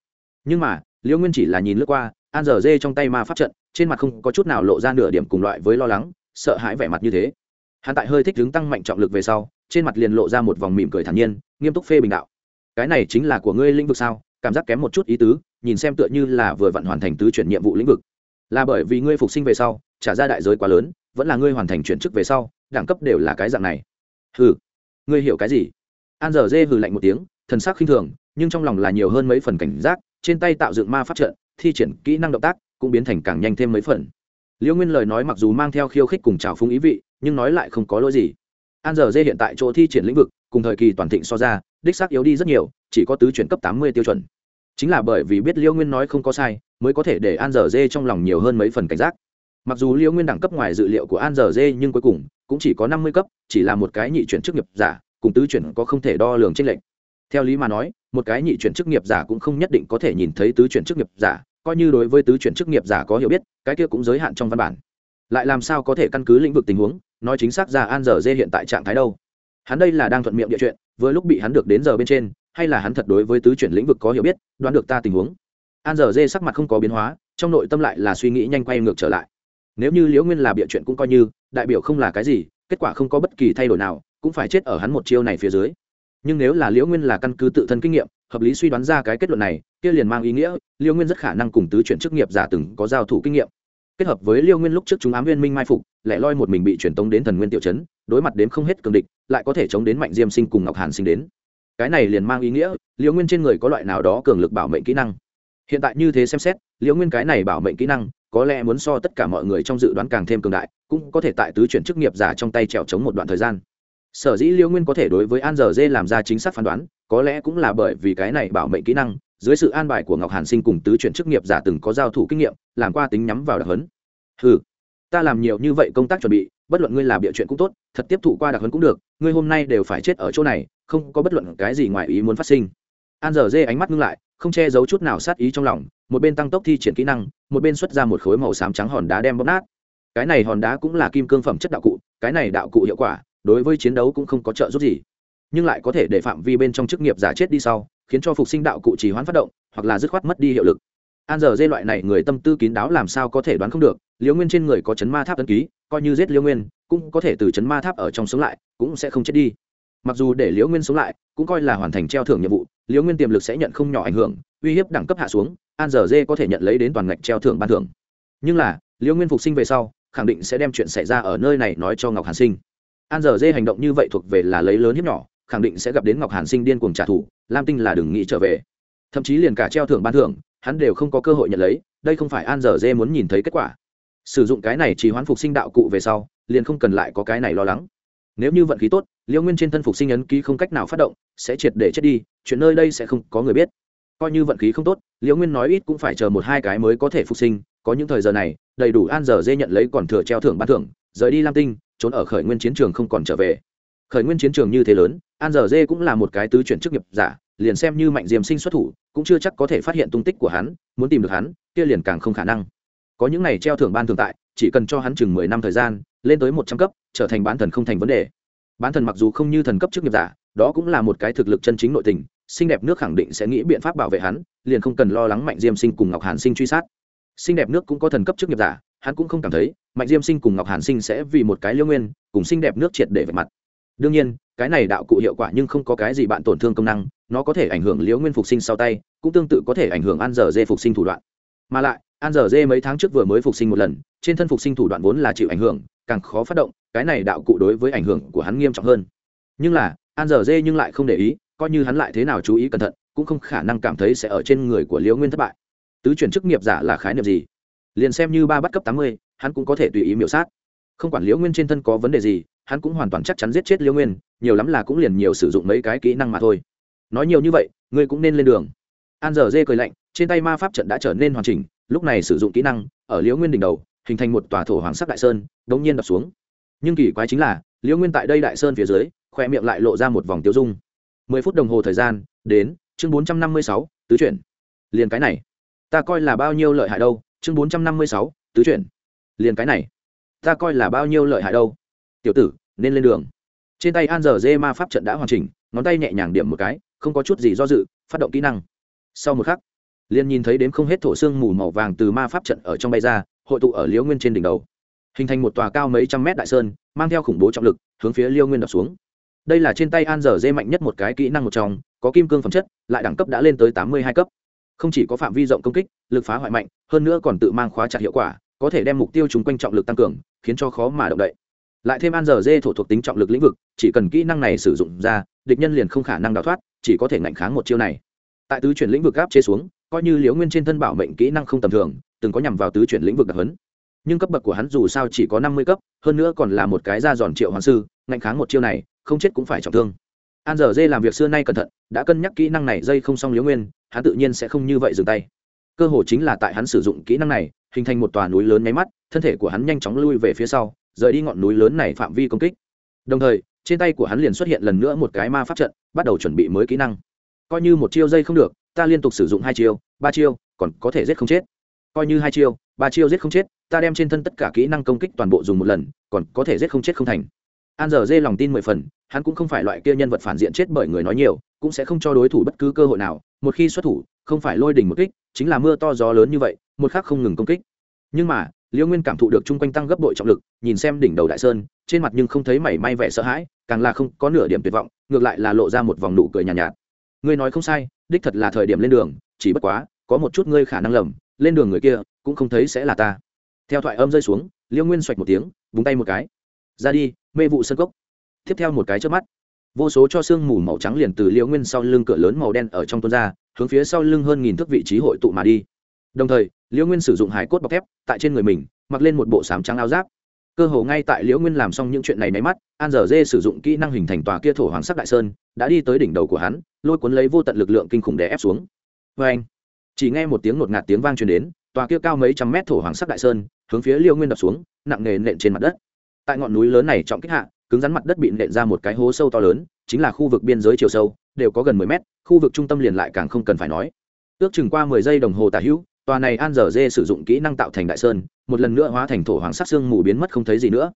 Nhưng mà, liễu nguyên chỉ là nhìn lướt qua, an dở dê trong tay ma pháp trận, trên mặt không có chút nào lộ ra nửa điểm cùng loại với lo lắng, sợ hãi vẻ mặt như thế. Hắn tại hơi thích đứng tăng mạnh trọng lực về sau, trên mặt liền lộ ra một vòng mỉm cười thản nhiên nghiêm túc phê bình đạo. Cái này chính là của ngươi lĩnh vực sao? Cảm giác kém một chút ý tứ, nhìn xem tựa như là vừa vặn hoàn thành tứ chuyển nhiệm vụ lĩnh vực. Là bởi vì ngươi phục sinh về sau, trả ra đại giới quá lớn, vẫn là ngươi hoàn thành chuyển chức về sau, đẳng cấp đều là cái dạng này. Hừ. Ngươi hiểu cái gì? An dở dê hừ lạnh một tiếng, thần sắc khinh thường, nhưng trong lòng là nhiều hơn mấy phần cảnh giác, trên tay tạo dựng ma pháp trận, thi triển kỹ năng động tác, cũng biến thành càng nhanh thêm mấy phần. Liễu nguyên lời nói mặc dù mang theo khiêu khích cùng trào phúng ý vị, nhưng nói lại không có lỗi gì an giờ dê hiện tại chỗ thi triển lĩnh vực, cùng thời kỳ toàn thịnh so ra, đích xác yếu đi rất nhiều, chỉ có tứ chuyển cấp tám mươi tiêu chuẩn. Chính là bởi vì biết Liêu nguyên nói không có sai, mới có thể để an giờ dê trong lòng nhiều hơn mấy phần cảnh giác. Mặc dù Liêu nguyên đẳng cấp ngoài dự liệu của an giờ dê nhưng cuối cùng cũng chỉ có năm mươi cấp, chỉ là một cái nhị chuyển chức nghiệp giả, cùng tứ chuyển có không thể đo lường tranh lệch. Theo lý mà nói, một cái nhị chuyển chức nghiệp giả cũng không nhất định có thể nhìn thấy tứ chuyển chức nghiệp giả, coi như đối với tứ chuyển chức nghiệp giả có hiểu biết, cái kia cũng giới hạn trong văn bản lại làm sao có thể căn cứ lĩnh vực tình huống, nói chính xác ra an giờ dê hiện tại trạng thái đâu. Hắn đây là đang thuận miệng địa chuyện, vừa lúc bị hắn được đến giờ bên trên, hay là hắn thật đối với tứ chuyển lĩnh vực có hiểu biết, đoán được ta tình huống. An giờ dê sắc mặt không có biến hóa, trong nội tâm lại là suy nghĩ nhanh quay ngược trở lại. Nếu như liễu nguyên là bịa chuyện cũng coi như, đại biểu không là cái gì, kết quả không có bất kỳ thay đổi nào, cũng phải chết ở hắn một chiêu này phía dưới. Nhưng nếu là liễu nguyên là căn cứ tự thân kinh nghiệm, hợp lý suy đoán ra cái kết luận này, kia liền mang ý nghĩa, liễu nguyên rất khả năng cùng tứ chuyển chức nghiệp giả từng có giao thủ kinh nghiệm kết hợp với Liêu nguyên lúc trước chúng ám viên minh mai phục lại loi một mình bị truyền tống đến thần nguyên tiểu Trấn, đối mặt đến không hết cường địch lại có thể chống đến mạnh diêm sinh cùng ngọc hàn sinh đến. Cái này liền mang ý nghĩa Liêu nguyên trên người có loại nào đó cường lực bảo mệnh kỹ năng. Hiện tại như thế xem xét Liêu nguyên cái này bảo mệnh kỹ năng có lẽ muốn so tất cả mọi người trong dự đoán càng thêm cường đại cũng có thể tại tứ chuyển chức nghiệp giả trong tay trèo chống một đoạn thời gian. Sở dĩ Liêu nguyên có thể đối với an giờ dê làm ra chính xác phán đoán có lẽ cũng là bởi vì cái này bảo mệnh kỹ năng dưới sự an bài của ngọc hàn sinh cùng tứ chuyển chức nghiệp giả từng có giao thủ kinh nghiệm, làm qua tính nhắm vào đặc hấn. Ừ ta làm nhiều như vậy công tác chuẩn bị, bất luận ngươi làm bịa chuyện cũng tốt, thật tiếp thụ qua đặc hấn cũng được, ngươi hôm nay đều phải chết ở chỗ này, không có bất luận cái gì ngoài ý muốn phát sinh. An giờ dê ánh mắt ngưng lại, không che giấu chút nào sát ý trong lòng, một bên tăng tốc thi triển kỹ năng, một bên xuất ra một khối màu xám trắng hòn đá đem bóp nát. Cái này hòn đá cũng là kim cương phẩm chất đạo cụ, cái này đạo cụ hiệu quả, đối với chiến đấu cũng không có trợ giúp gì, nhưng lại có thể để phạm vi bên trong chức nghiệp giả chết đi sau khiến cho phục sinh đạo cụ trì hoãn phát động, hoặc là dứt khoát mất đi hiệu lực. An giờ dê loại này người tâm tư kín đáo làm sao có thể đoán không được liễu nguyên trên người có chấn ma tháp ấn ký, coi như giết liễu nguyên, cũng có thể từ chấn ma tháp ở trong sống lại, cũng sẽ không chết đi. Mặc dù để liễu nguyên sống lại, cũng coi là hoàn thành treo thưởng nhiệm vụ liễu nguyên tiềm lực sẽ nhận không nhỏ ảnh hưởng, uy hiếp đẳng cấp hạ xuống, an giờ dê có thể nhận lấy đến toàn ngạch treo thưởng ban thưởng. Nhưng là liễu nguyên phục sinh về sau, khẳng định sẽ đem chuyện xảy ra ở nơi này nói cho ngọc hàn sinh. An giờ dê hành động như vậy thuộc về là lấy lớn hiếp nhỏ khẳng định sẽ gặp đến ngọc hàn sinh điên cuồng trả thù, lam tinh là đừng nghĩ trở về. Thậm chí liền cả treo thưởng ban thưởng, hắn đều không có cơ hội nhận lấy, đây không phải an giờ dê muốn nhìn thấy kết quả. Sử dụng cái này chỉ hoán phục sinh đạo cụ về sau, liền không cần lại có cái này lo lắng. Nếu như vận khí tốt liễu nguyên trên thân phục sinh ấn ký không cách nào phát động, sẽ triệt để chết đi, chuyện nơi đây sẽ không có người biết. Coi như vận khí không tốt liễu nguyên nói ít cũng phải chờ một hai cái mới có thể phục sinh, có những thời giờ này, đầy đủ an giờ dê nhận lấy còn thừa treo thưởng ban thưởng, rời đi lam tinh, trốn ở khởi nguyên chiến trường không còn trở về. Khởi nguyên chiến trường như thế lớn an giờ dê cũng là một cái tứ chuyển chức nghiệp giả, liền xem như mạnh diềm sinh xuất thủ, cũng chưa chắc có thể phát hiện tung tích của hắn, muốn tìm được hắn, kia liền càng không khả năng. Có những này treo thưởng ban thường tại, chỉ cần cho hắn chừng mười năm thời gian, lên tới một trăm cấp, trở thành bán thần không thành vấn đề. Bán thần mặc dù không như thần cấp chức nghiệp giả, đó cũng là một cái thực lực chân chính nội tình, xinh đẹp nước khẳng định sẽ nghĩ biện pháp bảo vệ hắn, liền không cần lo lắng mạnh diêm sinh cùng ngọc hàn sinh truy sát. Xinh đẹp nước cũng có thần cấp chức nghiệp giả, hắn cũng không cảm thấy mạnh diêm sinh cùng ngọc hàn sinh sẽ vì một cái liêu nguyên, cùng xinh đẹp nước triệt để về mặt. Đương nhiên cái này đạo cụ hiệu quả nhưng không có cái gì bạn tổn thương công năng, nó có thể ảnh hưởng liễu nguyên phục sinh sau tay, cũng tương tự có thể ảnh hưởng an giờ dê phục sinh thủ đoạn. Mà lại, an giờ dê mấy tháng trước vừa mới phục sinh một lần, trên thân phục sinh thủ đoạn vốn là chịu ảnh hưởng, càng khó phát động, cái này đạo cụ đối với ảnh hưởng của hắn nghiêm trọng hơn. Nhưng là, an giờ dê nhưng lại không để ý, coi như hắn lại thế nào chú ý cẩn thận, cũng không khả năng cảm thấy sẽ ở trên người của liễu nguyên thất bại. Tứ chuyển chức nghiệp giả là khái niệm gì? Liền xem như ba bắt cấp tám mươi, hắn cũng có thể tùy ý miểu sát. Không quản liễu nguyên trên thân có vấn đề gì hắn cũng hoàn toàn chắc chắn giết chết liễu nguyên, nhiều lắm là cũng liền nhiều sử dụng mấy cái kỹ năng mà thôi. Nói nhiều như vậy, ngươi cũng nên lên đường. An giờ dê cười lạnh, trên tay ma pháp trận đã trở nên hoàn chỉnh, lúc này sử dụng kỹ năng, ở liễu nguyên đỉnh đầu, hình thành một tòa thổ hoàng sắc đại sơn, đống nhiên đập xuống. Nhưng kỳ quái chính là liễu nguyên tại đây đại sơn phía dưới, khoe miệng lại lộ ra một vòng tiêu dung. Mười phút đồng hồ thời gian, đến, chương bốn trăm năm mươi sáu, tứ chuyển. Liền cái này. Ta coi là bao nhiêu lợi hại đâu, chương bốn trăm năm mươi sáu, tứ chuyển. Liền cái này. Ta coi là bao nhiêu lợi hại đâu tiểu tử, nên lên đường. Trên tay an giờ dê ma pháp trận đã hoàn chỉnh, ngón tay nhẹ nhàng điểm một cái, không có chút gì do dự, phát động kỹ năng. Sau một khắc, liền nhìn thấy đếm không hết thổ xương mù màu vàng từ ma pháp trận ở trong bay ra, hội tụ ở liễu nguyên trên đỉnh đầu. Hình thành một tòa cao mấy trăm mét đại sơn, mang theo khủng bố trọng lực, hướng phía liêu nguyên đập xuống. Đây là trên tay an giờ dê mạnh nhất một cái kỹ năng một trong, có kim cương phẩm chất, lại đẳng cấp đã lên tới tám mươi hai cấp. Không chỉ có phạm vi rộng công kích, lực phá hoại mạnh, hơn nữa còn tự mang khóa chặt hiệu quả, có thể đem mục tiêu chúng quanh trọng lực tăng cường, khiến cho khó mà động đậy lại thêm an giờ dê thổ thuộc tính trọng lực lĩnh vực, chỉ cần kỹ năng này sử dụng ra, địch nhân liền không khả năng đào thoát, chỉ có thể ngạnh kháng một chiêu này. Tại tứ chuyển lĩnh vực gáp chế xuống, coi như liễu nguyên trên thân bảo mệnh kỹ năng không tầm thường, từng có nhằm vào tứ chuyển lĩnh vực đặc hấn nhưng cấp bậc của hắn dù sao chỉ có năm mươi cấp, hơn nữa còn là một cái da giòn triệu hoàng sư, ngạnh kháng một chiêu này, không chết cũng phải trọng thương. An giờ dê làm việc xưa nay cẩn thận, đã cân nhắc kỹ năng này dây không xong liễu nguyên, hắn tự nhiên sẽ không như vậy dừng tay. Cơ hồ chính là tại hắn sử dụng kỹ năng này, hình thành một tòa núi lớn nháy mắt, thân thể của hắn nhanh chóng lui về phía sau rời đi ngọn núi lớn này phạm vi công kích. Đồng thời, trên tay của hắn liền xuất hiện lần nữa một cái ma pháp trận, bắt đầu chuẩn bị mới kỹ năng. Coi như một chiêu dây không được, ta liên tục sử dụng hai chiêu, ba chiêu, còn có thể giết không chết. Coi như hai chiêu, ba chiêu giết không chết, ta đem trên thân tất cả kỹ năng công kích toàn bộ dùng một lần, còn có thể giết không chết không thành. An giờ dê lòng tin mười phần, hắn cũng không phải loại kia nhân vật phản diện chết bởi người nói nhiều, cũng sẽ không cho đối thủ bất cứ cơ hội nào. Một khi xuất thủ, không phải lôi đỉnh một kích, chính là mưa to gió lớn như vậy, một khắc không ngừng công kích. Nhưng mà liễu nguyên cảm thụ được chung quanh tăng gấp bội trọng lực nhìn xem đỉnh đầu đại sơn trên mặt nhưng không thấy mảy may vẻ sợ hãi càng là không có nửa điểm tuyệt vọng ngược lại là lộ ra một vòng nụ cười nhàn nhạt, nhạt. Ngươi nói không sai đích thật là thời điểm lên đường chỉ bất quá có một chút ngươi khả năng lầm lên đường người kia cũng không thấy sẽ là ta. Theo thoại âm rơi xuống liễu nguyên xoạch một tiếng búng tay một cái. Ra đi mê vụ sân cốc. Tiếp theo một cái trước mắt vô số cho sương mù màu trắng liền từ liễu nguyên sau lưng cửa lớn màu đen ở trong tuôn ra hướng phía sau lưng hơn nghìn thước vị trí hội tụ mà đi. Đồng thời liễu nguyên sử dụng hải cốt bọc thép tại trên người mình, mặc lên một bộ sám trắng áo giáp. Cơ hồ ngay tại liễu nguyên làm xong những chuyện này máy mắt, an dở dê sử dụng kỹ năng hình thành tòa kia thổ hoàng sắc đại sơn, đã đi tới đỉnh đầu của hắn, lôi cuốn lấy vô tận lực lượng kinh khủng để ép xuống. Vê anh, chỉ nghe một tiếng ngột ngạt tiếng vang truyền đến, tòa kia cao mấy trăm mét thổ hoàng sắc đại sơn, hướng phía liễu nguyên đập xuống, nặng nề nện trên mặt đất. Tại ngọn núi lớn này trọng kích hạ, cứng rắn mặt đất bị nện ra một cái hố sâu to lớn, chính là khu vực biên giới chiều sâu, đều có gần mười mét, khu vực trung tâm liền lại càng không cần phải nói. Ước chừng qua mười giây đồng hồ tả hữu tòa này an dở dê sử dụng kỹ năng tạo thành đại sơn, một lần nữa hóa thành thổ hoàng sắc xương mù biến mất không thấy gì nữa.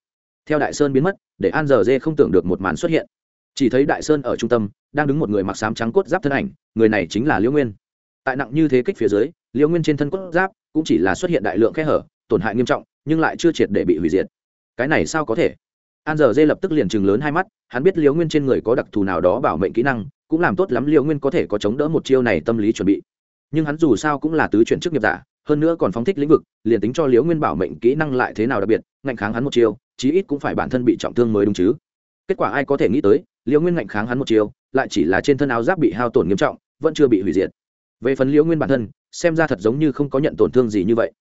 Theo đại sơn biến mất, để an dở dê không tưởng được một màn xuất hiện. Chỉ thấy đại sơn ở trung tâm, đang đứng một người mặc sám trắng cốt giáp thân ảnh, người này chính là liễu nguyên. Tại nặng như thế kích phía dưới, liễu nguyên trên thân cốt giáp cũng chỉ là xuất hiện đại lượng khe hở, tổn hại nghiêm trọng, nhưng lại chưa triệt để bị hủy diệt. Cái này sao có thể? An giờ dê lập tức liền chừng lớn hai mắt, hắn biết liễu nguyên trên người có đặc thù nào đó bảo mệnh kỹ năng, cũng làm tốt lắm liễu nguyên có thể có chống đỡ một chiêu này tâm lý chuẩn bị nhưng hắn dù sao cũng là tứ chuyển chức nghiệp giả, hơn nữa còn phóng thích lĩnh vực, liền tính cho liễu nguyên bảo mệnh kỹ năng lại thế nào đặc biệt, ngạnh kháng hắn một chiêu, chí ít cũng phải bản thân bị trọng thương mới đúng chứ. Kết quả ai có thể nghĩ tới, liễu nguyên ngạnh kháng hắn một chiêu, lại chỉ là trên thân áo giáp bị hao tổn nghiêm trọng, vẫn chưa bị hủy diệt. Về phần liễu nguyên bản thân, xem ra thật giống như không có nhận tổn thương gì như vậy.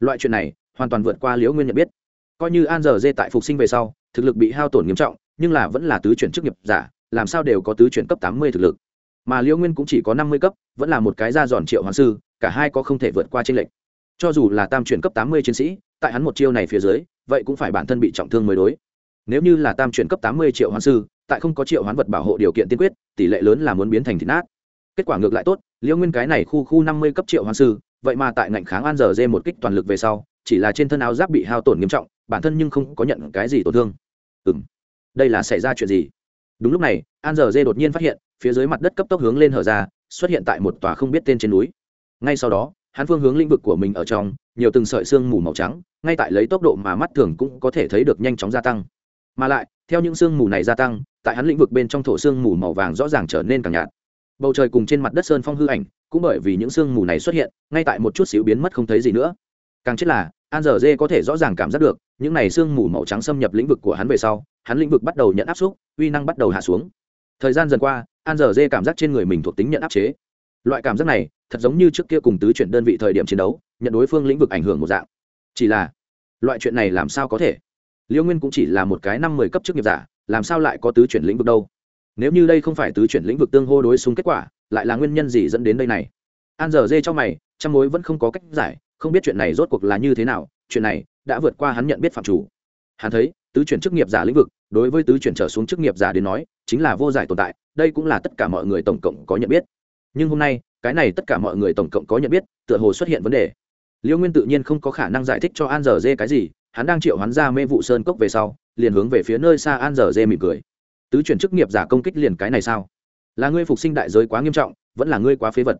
Loại chuyện này, hoàn toàn vượt qua liễu nguyên nhận biết. Coi như an giờ dê tại phục sinh về sau, thực lực bị hao tổn nghiêm trọng, nhưng là vẫn là tứ chuyển chức nghiệp giả, làm sao đều có tứ chuyển cấp tám mươi thực lực mà liễu nguyên cũng chỉ có năm mươi cấp, vẫn là một cái ra giòn triệu hoàng sư, cả hai có không thể vượt qua tranh lệch. Cho dù là tam chuyển cấp tám mươi chiến sĩ, tại hắn một chiêu này phía dưới, vậy cũng phải bản thân bị trọng thương mới đối. Nếu như là tam chuyển cấp tám mươi triệu hoàng sư, tại không có triệu hoán vật bảo hộ điều kiện tiên quyết, tỷ lệ lớn là muốn biến thành thịt nát. Kết quả ngược lại tốt, liễu nguyên cái này khu khu năm mươi cấp triệu hoàng sư, vậy mà tại ngạnh kháng an giờ dê một kích toàn lực về sau, chỉ là trên thân áo giáp bị hao tổn nghiêm trọng, bản thân nhưng không có nhận cái gì tổn thương. Ừ m đây là xảy ra chuyện gì? Đúng lúc này, an giờ dê đột nhiên phát hiện, phía dưới mặt đất cấp tốc hướng lên hở ra, xuất hiện tại một tòa không biết tên trên núi. Ngay sau đó, hắn phương hướng lĩnh vực của mình ở trong, nhiều từng sợi xương mù màu trắng, ngay tại lấy tốc độ mà mắt thường cũng có thể thấy được nhanh chóng gia tăng. Mà lại, theo những sương mù này gia tăng, tại hắn lĩnh vực bên trong thổ sương mù màu vàng rõ ràng trở nên càng nhạt. Bầu trời cùng trên mặt đất sơn phong hư ảnh, cũng bởi vì những sương mù này xuất hiện, ngay tại một chút xíu biến mất không thấy gì nữa. Càng chết là, an giờ dê có thể rõ ràng cảm giác được những này sương mù màu trắng xâm nhập lĩnh vực của hắn về sau, hắn lĩnh vực bắt đầu nhận áp xúc, uy năng bắt đầu hạ xuống. Thời gian dần qua, an dở dê cảm giác trên người mình thuộc tính nhận áp chế. Loại cảm giác này, thật giống như trước kia cùng tứ chuyển đơn vị thời điểm chiến đấu, nhận đối phương lĩnh vực ảnh hưởng một dạng. Chỉ là, loại chuyện này làm sao có thể? Liễu nguyên cũng chỉ là một cái năm mười cấp chức nghiệp giả, làm sao lại có tứ chuyển lĩnh vực đâu? Nếu như đây không phải tứ chuyển lĩnh vực tương hô đối xung kết quả, lại là nguyên nhân gì dẫn đến đây này? An dở dê cho mày trong mối vẫn không có cách giải, không biết chuyện này rốt cuộc là như thế nào chuyện này đã vượt qua hắn nhận biết phạm chủ. Hắn thấy, tứ chuyển chức nghiệp giả lĩnh vực, đối với tứ chuyển trở xuống chức nghiệp giả đến nói, chính là vô giải tồn tại, đây cũng là tất cả mọi người tổng cộng có nhận biết. Nhưng hôm nay, cái này tất cả mọi người tổng cộng có nhận biết, tựa hồ xuất hiện vấn đề. Liêu nguyên tự nhiên không có khả năng giải thích cho an giờ dê cái gì, hắn đang triệu hắn ra mê vụ sơn cốc về sau, liền hướng về phía nơi xa an giờ dê mỉm cười. Tứ chuyển chức nghiệp giả công kích liền cái này sao? Là ngươi phục sinh đại giới quá nghiêm trọng, vẫn là ngươi quá phế vật?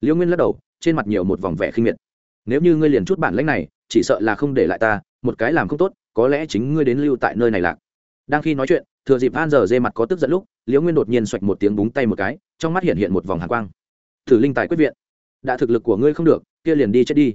Liêu nguyên lắc đầu, trên mặt nhiều một vòng vẻ khinh miệt. Nếu như ngươi liền chút bản lãnh này chỉ sợ là không để lại ta, một cái làm không tốt, có lẽ chính ngươi đến lưu tại nơi này lạc. Đang khi nói chuyện, thừa dịp an giờ dê mặt có tức giận lúc, liễu nguyên đột nhiên xoạch một tiếng búng tay một cái, trong mắt hiện hiện một vòng hạ quang. Thử linh tài quyết viện. Đã thực lực của ngươi không được, kia liền đi chết đi.